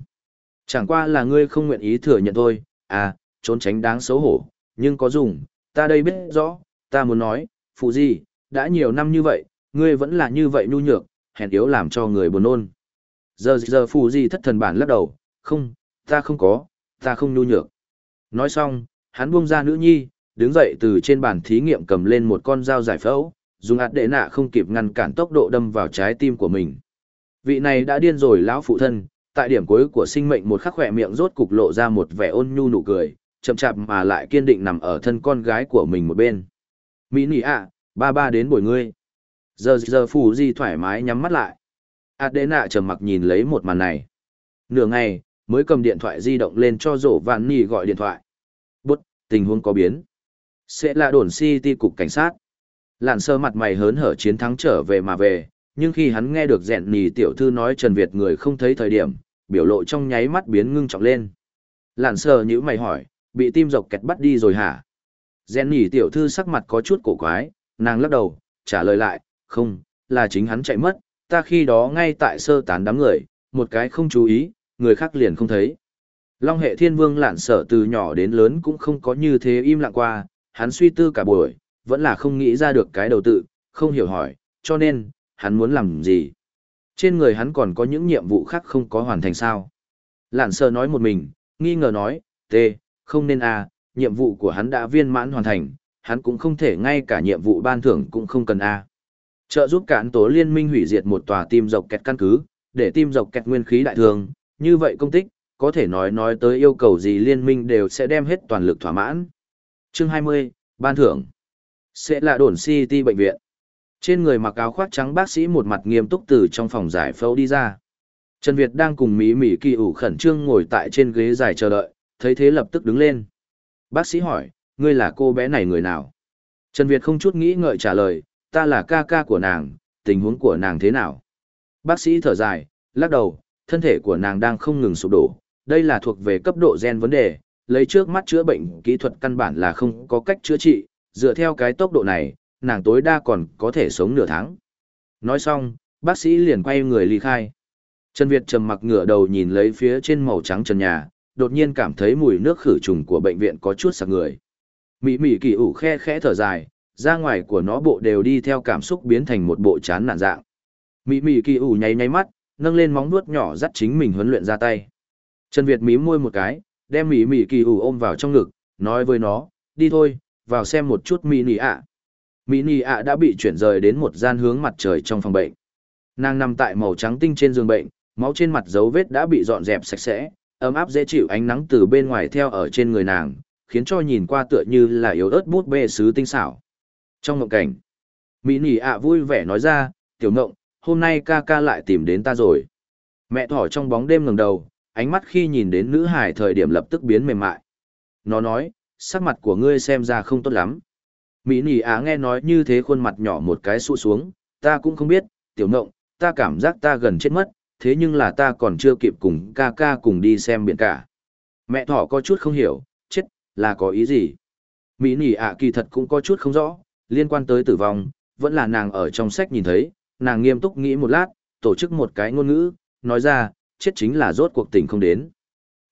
Chẳng qua là ngươi không nguyện ý thừa nhận thôi, à, trốn tránh đáng xấu hổ, nhưng có dùng, ta đây biết rõ, ta muốn nói, phụ gì, đã nhiều năm như vậy, ngươi vẫn là như vậy nhu nhược, hèn yếu làm cho người buồn nôn. Giờ giờ phụ gì thất thần bản lắc đầu, không, ta không có, ta không nhu nhược. Nói xong, hắn buông ra nữ nhi, đứng dậy từ trên bàn thí nghiệm cầm lên một con dao giải phẫu, dùng ạt đệ nạ không kịp ngăn cản tốc độ đâm vào trái tim của mình. Vị này đã điên rồi lão phụ thân, tại điểm cuối của sinh mệnh một khắc khỏe miệng rốt cục lộ ra một vẻ ôn nhu nụ cười, chậm chạp mà lại kiên định nằm ở thân con gái của mình một bên. Mỹ nỉ ạ, ba ba đến bồi ngươi. Giờ giờ phù di thoải mái nhắm mắt lại. Adena trầm mặc nhìn lấy một màn này. Nửa ngày, mới cầm điện thoại di động lên cho rổ vạn nỉ gọi điện thoại. Tình huống có biến. Sẽ là đồn City cục cảnh sát. Lạn sơ mặt mày hớn hở chiến thắng trở về mà về, nhưng khi hắn nghe được dẹn nì tiểu thư nói Trần Việt người không thấy thời điểm, biểu lộ trong nháy mắt biến ngưng trọng lên. Lạn sơ nhữ mày hỏi, bị tim dọc kẹt bắt đi rồi hả? Dẹn nì tiểu thư sắc mặt có chút cổ quái, nàng lắc đầu, trả lời lại, không, là chính hắn chạy mất, ta khi đó ngay tại sơ tán đám người, một cái không chú ý, người khác liền không thấy. Long hệ thiên vương lạn sở từ nhỏ đến lớn cũng không có như thế im lặng qua, hắn suy tư cả buổi, vẫn là không nghĩ ra được cái đầu tự, không hiểu hỏi, cho nên, hắn muốn làm gì? Trên người hắn còn có những nhiệm vụ khác không có hoàn thành sao? Lạn sở nói một mình, nghi ngờ nói, tê, không nên a, nhiệm vụ của hắn đã viên mãn hoàn thành, hắn cũng không thể ngay cả nhiệm vụ ban thưởng cũng không cần a. Trợ giúp cản tố liên minh hủy diệt một tòa tim dọc kẹt căn cứ, để tim dọc kẹt nguyên khí đại thường, như vậy công tích, có thể nói nói tới yêu cầu gì liên minh đều sẽ đem hết toàn lực thỏa mãn. Chương 20, Ban thưởng. Sẽ là đồn City bệnh viện. Trên người mặc áo khoác trắng bác sĩ một mặt nghiêm túc từ trong phòng giải phẫu đi ra. Trần Việt đang cùng Mỹ Mỹ kỳ ủ khẩn trương ngồi tại trên ghế dài chờ đợi, thấy thế lập tức đứng lên. Bác sĩ hỏi, ngươi là cô bé này người nào? Trần Việt không chút nghĩ ngợi trả lời, ta là ca ca của nàng, tình huống của nàng thế nào? Bác sĩ thở dài, lắc đầu, thân thể của nàng đang không ngừng sụp đổ, đây là thuộc về cấp độ gen vấn đề, lấy trước mắt chữa bệnh kỹ thuật căn bản là không có cách chữa trị, dựa theo cái tốc độ này, nàng tối đa còn có thể sống nửa tháng. Nói xong, bác sĩ liền quay người ly khai. Trần Việt trầm mặc ngửa đầu nhìn lấy phía trên màu trắng trần nhà, đột nhiên cảm thấy mùi nước khử trùng của bệnh viện có chút sặc người. Mị mị kỳ ủ khe khẽ thở dài, ra ngoài của nó bộ đều đi theo cảm xúc biến thành một bộ chán nản dạng. Mị mị kỳ ủ nháy nháy mắt, nâng lên móng vuốt nhỏ dắt chính mình huấn luyện ra tay. Trần Việt mím môi một cái, đem Mỹ Mỹ kỳ ủ ôm vào trong ngực, nói với nó, đi thôi, vào xem một chút Mỹ Nì ạ. Mỹ Nì ạ đã bị chuyển rời đến một gian hướng mặt trời trong phòng bệnh. Nàng nằm tại màu trắng tinh trên giường bệnh, máu trên mặt dấu vết đã bị dọn dẹp sạch sẽ, ấm áp dễ chịu ánh nắng từ bên ngoài theo ở trên người nàng, khiến cho nhìn qua tựa như là yếu ớt bút bê sứ tinh xảo. Trong mộng cảnh, Mỹ nỉ ạ vui vẻ nói ra, tiểu ngộng, hôm nay ca ca lại tìm đến ta rồi. Mẹ thỏ trong bóng đêm ngẩng đầu, ánh mắt khi nhìn đến nữ hải thời điểm lập tức biến mềm mại. Nó nói, sắc mặt của ngươi xem ra không tốt lắm. Mỹ nỉ Á nghe nói như thế khuôn mặt nhỏ một cái sụ xuống, ta cũng không biết, tiểu ngộng, ta cảm giác ta gần chết mất, thế nhưng là ta còn chưa kịp cùng ca ca cùng đi xem biển cả. Mẹ thỏ có chút không hiểu, chết, là có ý gì? Mỹ nỉ ạ kỳ thật cũng có chút không rõ, liên quan tới tử vong, vẫn là nàng ở trong sách nhìn thấy, nàng nghiêm túc nghĩ một lát, tổ chức một cái ngôn ngữ, nói ra, chết chính là rốt cuộc tình không đến.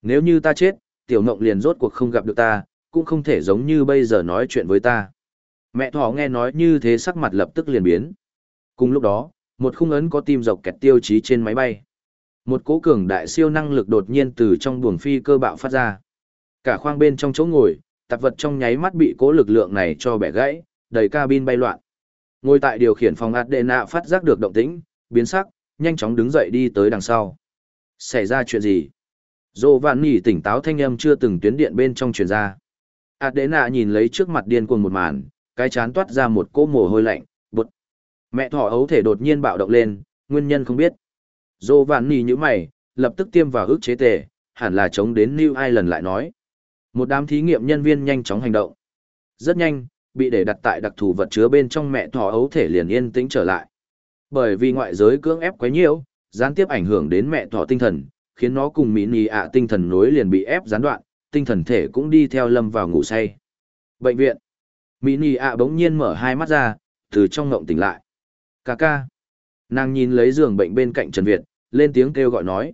Nếu như ta chết, tiểu ngộng liền rốt cuộc không gặp được ta, cũng không thể giống như bây giờ nói chuyện với ta. Mẹ thỏ nghe nói như thế sắc mặt lập tức liền biến. Cùng lúc đó, một khung ấn có tim dọc kẹt tiêu chí trên máy bay. Một cố cường đại siêu năng lực đột nhiên từ trong buồng phi cơ bạo phát ra. Cả khoang bên trong chỗ ngồi, tạp vật trong nháy mắt bị cố lực lượng này cho bẻ gãy, đầy cabin bay loạn. Ngồi tại điều khiển phòng Adena phát giác được động tĩnh, biến sắc, nhanh chóng đứng dậy đi tới đằng sau. Xảy ra chuyện gì? Dô vạn nỉ tỉnh táo thanh âm chưa từng tuyến điện bên trong truyền ra. ạt đế nạ nhìn lấy trước mặt điên cuồng một màn, cái chán toát ra một cỗ mồ hôi lạnh, bụt. Mẹ thỏ ấu thể đột nhiên bạo động lên, nguyên nhân không biết. Dô vạn nỉ nhữ mày, lập tức tiêm vào ức chế tề, hẳn là chống đến New lần lại nói. Một đám thí nghiệm nhân viên nhanh chóng hành động. Rất nhanh, bị để đặt tại đặc thù vật chứa bên trong mẹ thỏ ấu thể liền yên tĩnh trở lại. Bởi vì ngoại giới cưỡng ép quá nhiều, gián tiếp ảnh hưởng đến mẹ thỏ tinh thần, khiến nó cùng mỹ nì ạ tinh thần nối liền bị ép gián đoạn, tinh thần thể cũng đi theo lâm vào ngủ say. Bệnh viện. Mỹ nì ạ bỗng nhiên mở hai mắt ra, từ trong ngộng tỉnh lại. Cà ca. Nàng nhìn lấy giường bệnh bên cạnh Trần Việt, lên tiếng kêu gọi nói.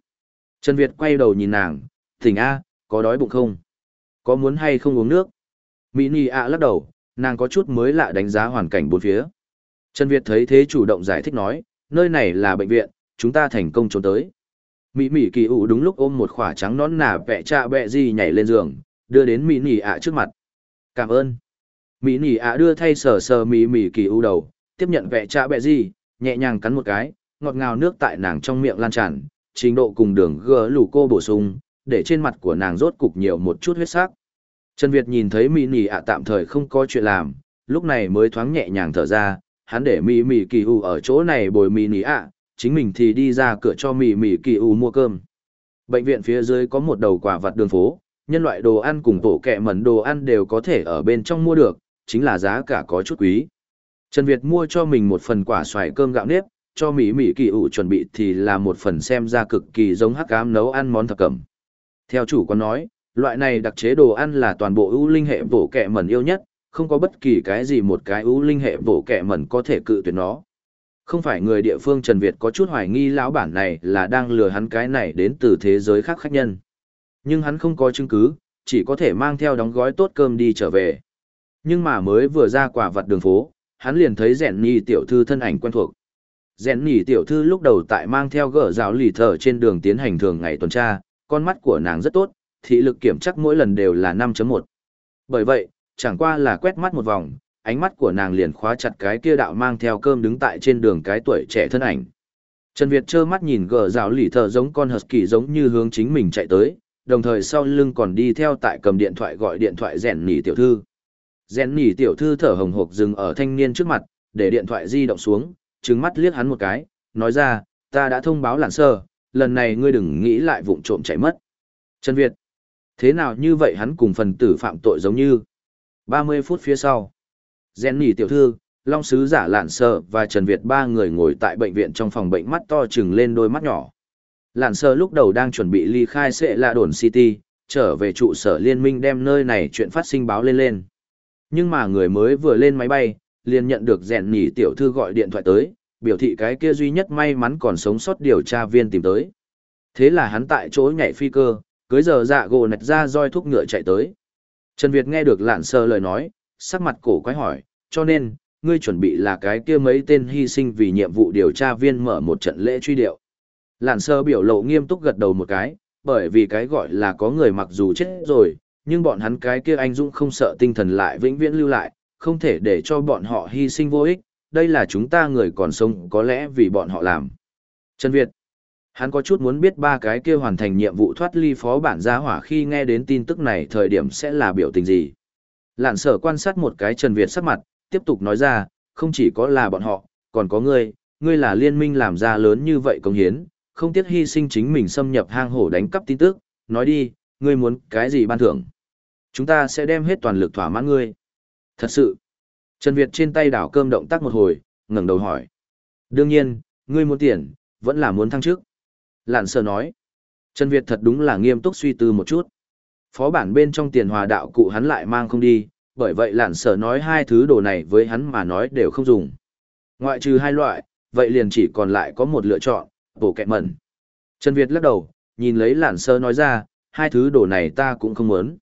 Trần Việt quay đầu nhìn nàng, tỉnh A, có đói bụng không? Có muốn hay không uống nước? Mỹ nì ạ lắc đầu, nàng có chút mới lạ đánh giá hoàn cảnh bốn phía. Trần Việt thấy thế chủ động giải thích nói, nơi này là bệnh viện, chúng ta thành công trốn tới. Mỹ Mỹ kỳ ủ đúng lúc ôm một khỏa trắng nón nà vẹ cha bẹ gì nhảy lên giường, đưa đến Mỹ Nỉ ạ trước mặt. Cảm ơn. Mỹ Nỉ ạ đưa thay sờ sờ Mỹ Mỹ kỳ ủ đầu, tiếp nhận vẹ cha bẹ gì, nhẹ nhàng cắn một cái, ngọt ngào nước tại nàng trong miệng lan tràn, trình độ cùng đường gỡ lù cô bổ sung, để trên mặt của nàng rốt cục nhiều một chút huyết sắc. Trần Việt nhìn thấy Mỹ Nỉ ạ tạm thời không có chuyện làm, lúc này mới thoáng nhẹ nhàng thở ra, hắn để Mỹ Mỹ Kỳ U ở chỗ này bồi Mỹ Nỉ ạ, chính mình thì đi ra cửa cho mì mì Kỳ U mua cơm. Bệnh viện phía dưới có một đầu quả vặt đường phố, nhân loại đồ ăn cùng tổ kẹ mẩn đồ ăn đều có thể ở bên trong mua được, chính là giá cả có chút quý. Trần Việt mua cho mình một phần quả xoài cơm gạo nếp, cho Mỹ Mỹ Kỳ ủ chuẩn bị thì là một phần xem ra cực kỳ giống hắc ám nấu ăn món thập cẩm. Theo chủ quán nói, Loại này đặc chế đồ ăn là toàn bộ ưu linh hệ bổ kẹ mẩn yêu nhất, không có bất kỳ cái gì một cái ưu linh hệ bổ kẹ mẩn có thể cự tuyệt nó. Không phải người địa phương Trần Việt có chút hoài nghi lão bản này là đang lừa hắn cái này đến từ thế giới khác khách nhân. Nhưng hắn không có chứng cứ, chỉ có thể mang theo đóng gói tốt cơm đi trở về. Nhưng mà mới vừa ra quả vặt đường phố, hắn liền thấy rèn nhì tiểu thư thân ảnh quen thuộc. Rèn nhì tiểu thư lúc đầu tại mang theo gỡ rào lì thở trên đường tiến hành thường ngày tuần tra, con mắt của nàng rất tốt, thị lực kiểm chắc mỗi lần đều là 5.1. Bởi vậy, chẳng qua là quét mắt một vòng, ánh mắt của nàng liền khóa chặt cái kia đạo mang theo cơm đứng tại trên đường cái tuổi trẻ thân ảnh. Trần Việt trơ mắt nhìn gờ rào lì thờ giống con husky giống như hướng chính mình chạy tới, đồng thời sau lưng còn đi theo tại cầm điện thoại gọi điện thoại rèn nỉ tiểu thư. Rèn nỉ tiểu thư thở hồng hộc dừng ở thanh niên trước mặt, để điện thoại di động xuống, trừng mắt liếc hắn một cái, nói ra, ta đã thông báo lản sơ, lần này ngươi đừng nghĩ lại vụng trộm chạy mất. Trần Việt, thế nào như vậy hắn cùng phần tử phạm tội giống như. 30 phút phía sau, Rèn nỉ tiểu thư, Long Sứ giả Lạn Sơ và Trần Việt ba người ngồi tại bệnh viện trong phòng bệnh mắt to chừng lên đôi mắt nhỏ. Lạn Sơ lúc đầu đang chuẩn bị ly khai sẽ là đồn City, trở về trụ sở liên minh đem nơi này chuyện phát sinh báo lên lên. Nhưng mà người mới vừa lên máy bay, liền nhận được rèn nhỉ tiểu thư gọi điện thoại tới, biểu thị cái kia duy nhất may mắn còn sống sót điều tra viên tìm tới. Thế là hắn tại chỗ nhảy phi cơ, cưới giờ dạ gồ nạch ra roi thúc ngựa chạy tới. Trần Việt nghe được lạn sơ lời nói, sắc mặt cổ quái hỏi, cho nên, ngươi chuẩn bị là cái kia mấy tên hy sinh vì nhiệm vụ điều tra viên mở một trận lễ truy điệu. Lạn sơ biểu lộ nghiêm túc gật đầu một cái, bởi vì cái gọi là có người mặc dù chết rồi, nhưng bọn hắn cái kia anh dũng không sợ tinh thần lại vĩnh viễn lưu lại, không thể để cho bọn họ hy sinh vô ích, đây là chúng ta người còn sống có lẽ vì bọn họ làm. Trần Việt, hắn có chút muốn biết ba cái kia hoàn thành nhiệm vụ thoát ly phó bản gia hỏa khi nghe đến tin tức này thời điểm sẽ là biểu tình gì. Lạn sở quan sát một cái Trần Việt sắc mặt, tiếp tục nói ra, không chỉ có là bọn họ, còn có ngươi, ngươi là liên minh làm ra lớn như vậy công hiến, không tiếc hy sinh chính mình xâm nhập hang hổ đánh cắp tin tức, nói đi, ngươi muốn cái gì ban thưởng. Chúng ta sẽ đem hết toàn lực thỏa mãn ngươi. Thật sự. Trần Việt trên tay đảo cơm động tác một hồi, ngẩng đầu hỏi. Đương nhiên, ngươi muốn tiền, vẫn là muốn thăng chức. Lạn sơ nói. Trần Việt thật đúng là nghiêm túc suy tư một chút. Phó bản bên trong tiền hòa đạo cụ hắn lại mang không đi, bởi vậy lạn sở nói hai thứ đồ này với hắn mà nói đều không dùng. Ngoại trừ hai loại, vậy liền chỉ còn lại có một lựa chọn, bổ kẹt mẩn. Trần Việt lắc đầu, nhìn lấy lạn sở nói ra, hai thứ đồ này ta cũng không muốn.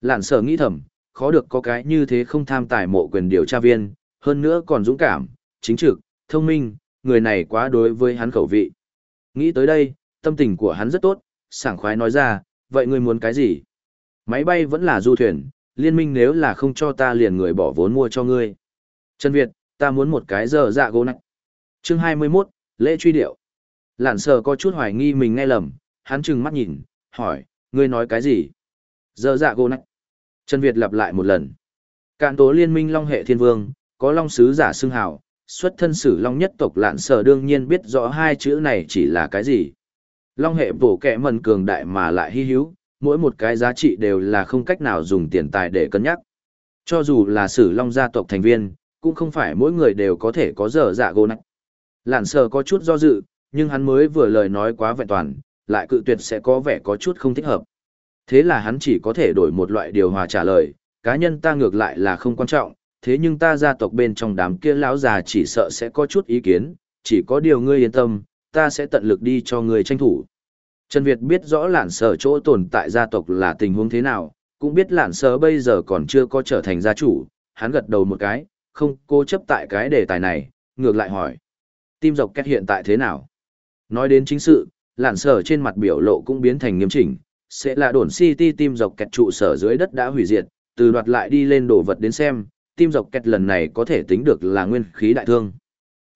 Lạn sở nghĩ thầm, khó được có cái như thế không tham tài mộ quyền điều tra viên, hơn nữa còn dũng cảm, chính trực, thông minh, người này quá đối với hắn khẩu vị. Nghĩ tới đây, tâm tình của hắn rất tốt, sảng khoái nói ra, vậy ngươi muốn cái gì? Máy bay vẫn là du thuyền, liên minh nếu là không cho ta liền người bỏ vốn mua cho ngươi. Trần Việt, ta muốn một cái giờ dạ gỗ nặng. Chương 21, lễ truy điệu. Lạn sờ có chút hoài nghi mình nghe lầm, hắn trừng mắt nhìn, hỏi, ngươi nói cái gì? Giờ dạ gỗ nặng. Trần Việt lặp lại một lần. Cạn tố liên minh long hệ thiên vương, có long sứ giả xưng hào, xuất thân sử long nhất tộc lạn sở đương nhiên biết rõ hai chữ này chỉ là cái gì. Long hệ bổ kẻ mần cường đại mà lại hy hữu, mỗi một cái giá trị đều là không cách nào dùng tiền tài để cân nhắc. Cho dù là sử long gia tộc thành viên, cũng không phải mỗi người đều có thể có dở dạ gô nách. Lạn sờ có chút do dự, nhưng hắn mới vừa lời nói quá vẹn toàn, lại cự tuyệt sẽ có vẻ có chút không thích hợp. Thế là hắn chỉ có thể đổi một loại điều hòa trả lời, cá nhân ta ngược lại là không quan trọng, thế nhưng ta gia tộc bên trong đám kia lão già chỉ sợ sẽ có chút ý kiến, chỉ có điều ngươi yên tâm, ta sẽ tận lực đi cho ngươi tranh thủ. Trần Việt biết rõ lạn sở chỗ tồn tại gia tộc là tình huống thế nào, cũng biết lạn sở bây giờ còn chưa có trở thành gia chủ, hắn gật đầu một cái, không cố chấp tại cái đề tài này, ngược lại hỏi. Tim dọc kết hiện tại thế nào? Nói đến chính sự, lạn sở trên mặt biểu lộ cũng biến thành nghiêm chỉnh, sẽ là đồn City tim dọc kẹt trụ sở dưới đất đã hủy diệt, từ đoạt lại đi lên đổ vật đến xem, tim dọc kẹt lần này có thể tính được là nguyên khí đại thương.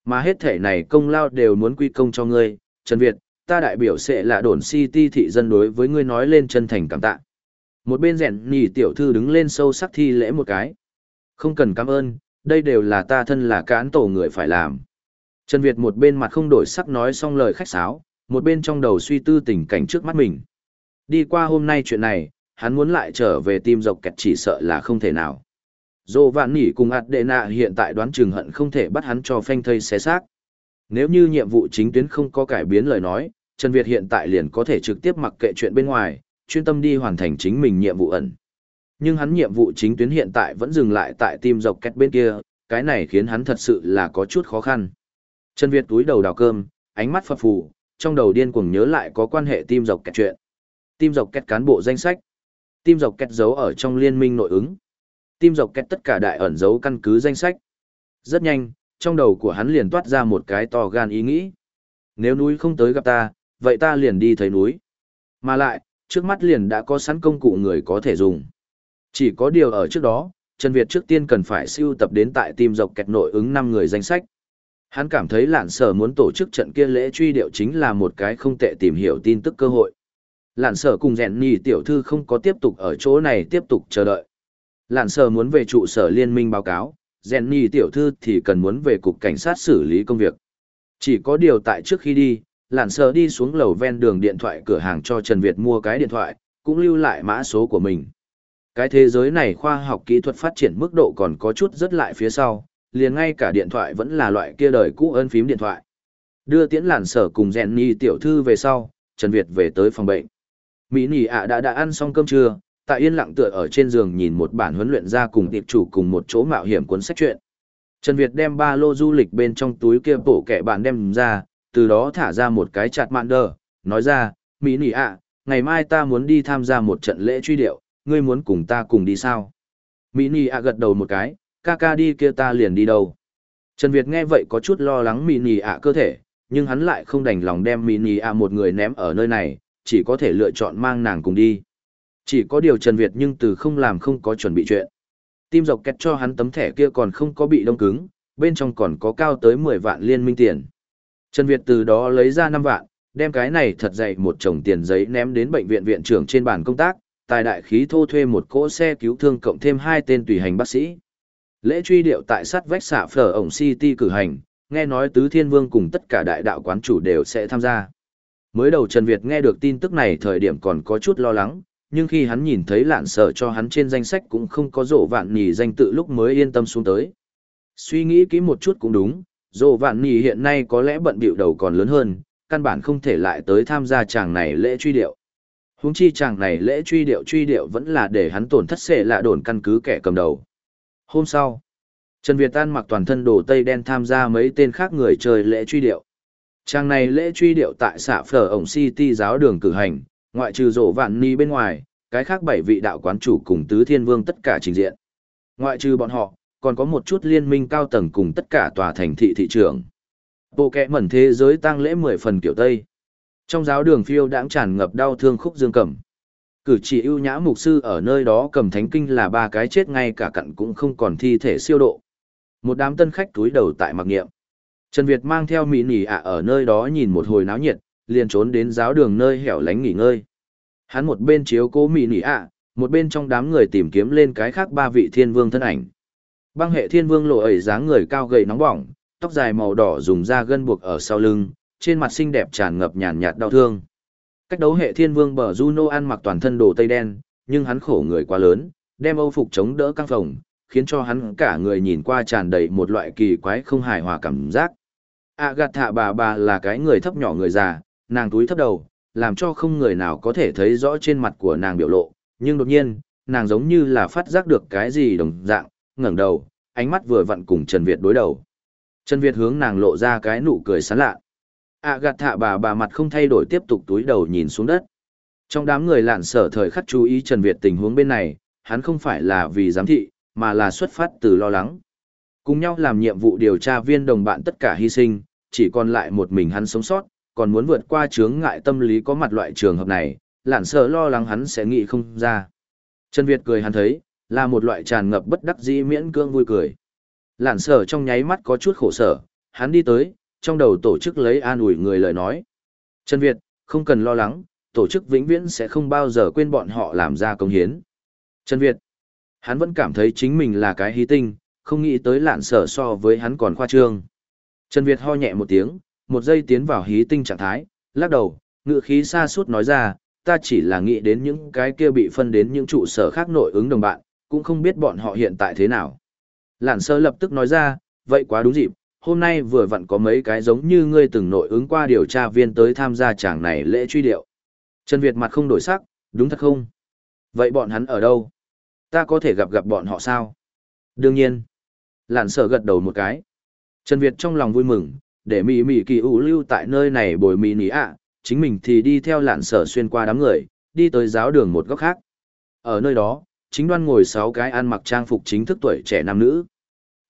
Mà hết thể này công lao đều muốn quy công cho ngươi, Trần Việt, ta đại biểu sẽ là đồn City thị dân đối với ngươi nói lên chân thành cảm tạ. Một bên rèn nhì tiểu thư đứng lên sâu sắc thi lễ một cái. Không cần cảm ơn, đây đều là ta thân là cán tổ người phải làm. Trần Việt một bên mặt không đổi sắc nói xong lời khách sáo, một bên trong đầu suy tư tình cảnh trước mắt mình. Đi qua hôm nay chuyện này, hắn muốn lại trở về tim dọc kẹt chỉ sợ là không thể nào. Dô vạn nỉ cùng ạt đệ nạ hiện tại đoán chừng hận không thể bắt hắn cho phanh thây xé xác. Nếu như nhiệm vụ chính tuyến không có cải biến lời nói, Trần Việt hiện tại liền có thể trực tiếp mặc kệ chuyện bên ngoài, chuyên tâm đi hoàn thành chính mình nhiệm vụ ẩn. Nhưng hắn nhiệm vụ chính tuyến hiện tại vẫn dừng lại tại tim dọc kẹt bên kia, cái này khiến hắn thật sự là có chút khó khăn. Trần Việt túi đầu đào cơm, ánh mắt phập phù, trong đầu điên cuồng nhớ lại có quan hệ tim dọc kẹt chuyện. Tim dọc kẹt cán bộ danh sách. Tim dọc kẹt giấu ở trong liên minh nội ứng. Tim dọc kẹt tất cả đại ẩn giấu căn cứ danh sách. Rất nhanh, trong đầu của hắn liền toát ra một cái to gan ý nghĩ. Nếu núi không tới gặp ta, vậy ta liền đi thấy núi. Mà lại, trước mắt liền đã có sẵn công cụ người có thể dùng. Chỉ có điều ở trước đó, Trần Việt trước tiên cần phải siêu tập đến tại tim dọc kẹt nội ứng 5 người danh sách. Hắn cảm thấy lạn sở muốn tổ chức trận kia lễ truy điệu chính là một cái không tệ tìm hiểu tin tức cơ hội. Lạn sở cùng rèn nhì tiểu thư không có tiếp tục ở chỗ này tiếp tục chờ đợi. Lạn sở muốn về trụ sở liên minh báo cáo, Jenny tiểu thư thì cần muốn về cục cảnh sát xử lý công việc. Chỉ có điều tại trước khi đi, lạn sở đi xuống lầu ven đường điện thoại cửa hàng cho Trần Việt mua cái điện thoại, cũng lưu lại mã số của mình. Cái thế giới này khoa học kỹ thuật phát triển mức độ còn có chút rất lại phía sau, liền ngay cả điện thoại vẫn là loại kia đời cũ ấn phím điện thoại. Đưa tiễn làn sở cùng Jenny tiểu thư về sau, Trần Việt về tới phòng bệnh. Mỹ nỉ ạ đã đã ăn xong cơm trưa, tại yên lặng tựa ở trên giường nhìn một bản huấn luyện ra cùng tiệp chủ cùng một chỗ mạo hiểm cuốn sách truyện. Trần Việt đem ba lô du lịch bên trong túi kia bổ kẻ bạn đem ra, từ đó thả ra một cái chặt mạn đờ, nói ra, Mỹ nỉ ạ, ngày mai ta muốn đi tham gia một trận lễ truy điệu, ngươi muốn cùng ta cùng đi sao? Mỹ nỉ ạ gật đầu một cái, ca ca đi kia ta liền đi đâu. Trần Việt nghe vậy có chút lo lắng Mỹ nỉ ạ cơ thể, nhưng hắn lại không đành lòng đem Mỹ nỉ ạ một người ném ở nơi này, chỉ có thể lựa chọn mang nàng cùng đi. Chỉ có điều Trần Việt nhưng từ không làm không có chuẩn bị chuyện. Tim dọc kẹt cho hắn tấm thẻ kia còn không có bị đông cứng, bên trong còn có cao tới 10 vạn liên minh tiền. Trần Việt từ đó lấy ra 5 vạn, đem cái này thật dày một chồng tiền giấy ném đến bệnh viện viện trưởng trên bàn công tác, tài đại khí thô thuê một cỗ xe cứu thương cộng thêm hai tên tùy hành bác sĩ. Lễ truy điệu tại sát vách xạ phở ổng City cử hành, nghe nói Tứ Thiên Vương cùng tất cả đại đạo quán chủ đều sẽ tham gia. Mới đầu Trần Việt nghe được tin tức này thời điểm còn có chút lo lắng, nhưng khi hắn nhìn thấy lạn sợ cho hắn trên danh sách cũng không có rổ vạn nhì danh tự lúc mới yên tâm xuống tới. Suy nghĩ kỹ một chút cũng đúng, rổ vạn nhì hiện nay có lẽ bận bịu đầu còn lớn hơn, căn bản không thể lại tới tham gia chàng này lễ truy điệu. Huống chi chàng này lễ truy điệu truy điệu vẫn là để hắn tổn thất xệ lạ đồn căn cứ kẻ cầm đầu. Hôm sau, Trần Việt An mặc toàn thân đồ tây đen tham gia mấy tên khác người chơi lễ truy điệu. Trang này lễ truy điệu tại xã Phở ổng City giáo đường cử hành, ngoại trừ rổ vạn ni bên ngoài, cái khác bảy vị đạo quán chủ cùng tứ thiên vương tất cả trình diện. Ngoại trừ bọn họ, còn có một chút liên minh cao tầng cùng tất cả tòa thành thị thị trường. Bộ kẽ mẩn thế giới tăng lễ mười phần kiểu Tây. Trong giáo đường phiêu đãng tràn ngập đau thương khúc dương cầm. Cử chỉ ưu nhã mục sư ở nơi đó cầm thánh kinh là ba cái chết ngay cả cặn cũng không còn thi thể siêu độ. Một đám tân khách túi đầu tại mặc niệm Trần Việt mang theo mỹ nỉ ạ ở nơi đó nhìn một hồi náo nhiệt, liền trốn đến giáo đường nơi hẻo lánh nghỉ ngơi. Hắn một bên chiếu cố mỹ nỉ ạ, một bên trong đám người tìm kiếm lên cái khác ba vị thiên vương thân ảnh. Băng hệ thiên vương lộ ẩy dáng người cao gầy nóng bỏng, tóc dài màu đỏ dùng da gân buộc ở sau lưng, trên mặt xinh đẹp tràn ngập nhàn nhạt đau thương. Cách đấu hệ thiên vương bờ Juno ăn mặc toàn thân đồ tây đen, nhưng hắn khổ người quá lớn, đem âu phục chống đỡ căng phòng, khiến cho hắn cả người nhìn qua tràn đầy một loại kỳ quái không hài hòa cảm giác. Agatha bà bà là cái người thấp nhỏ người già, nàng túi thấp đầu, làm cho không người nào có thể thấy rõ trên mặt của nàng biểu lộ, nhưng đột nhiên, nàng giống như là phát giác được cái gì đồng dạng, ngẩng đầu, ánh mắt vừa vặn cùng Trần Việt đối đầu. Trần Việt hướng nàng lộ ra cái nụ cười sán lạ. À gạt thạ bà bà mặt không thay đổi tiếp tục túi đầu nhìn xuống đất. Trong đám người lạn sở thời khắc chú ý trần việt tình huống bên này hắn không phải là vì giám thị mà là xuất phát từ lo lắng. Cùng nhau làm nhiệm vụ điều tra viên đồng bạn tất cả hy sinh chỉ còn lại một mình hắn sống sót còn muốn vượt qua chướng ngại tâm lý có mặt loại trường hợp này lạn sợ lo lắng hắn sẽ nghĩ không ra trần việt cười hắn thấy là một loại tràn ngập bất đắc dĩ miễn cưỡng vui cười lạn sở trong nháy mắt có chút khổ sở hắn đi tới trong đầu tổ chức lấy an ủi người lời nói. Trần Việt, không cần lo lắng, tổ chức vĩnh viễn sẽ không bao giờ quên bọn họ làm ra công hiến. Trần Việt, hắn vẫn cảm thấy chính mình là cái hí tinh, không nghĩ tới lạn sở so với hắn còn khoa trương. Trần Việt ho nhẹ một tiếng, một giây tiến vào hí tinh trạng thái, lắc đầu, ngựa khí xa suốt nói ra, ta chỉ là nghĩ đến những cái kia bị phân đến những trụ sở khác nội ứng đồng bạn, cũng không biết bọn họ hiện tại thế nào. Lạn sơ lập tức nói ra, vậy quá đúng dịp, hôm nay vừa vặn có mấy cái giống như ngươi từng nội ứng qua điều tra viên tới tham gia chàng này lễ truy điệu. Trần Việt mặt không đổi sắc, đúng thật không? Vậy bọn hắn ở đâu? Ta có thể gặp gặp bọn họ sao? Đương nhiên. Lạn sở gật đầu một cái. Trần Việt trong lòng vui mừng, để mỉ mỉ kỳ ủ lưu tại nơi này bồi mỉ nỉ ạ, chính mình thì đi theo lạn sở xuyên qua đám người, đi tới giáo đường một góc khác. Ở nơi đó, chính đoan ngồi sáu cái ăn mặc trang phục chính thức tuổi trẻ nam nữ.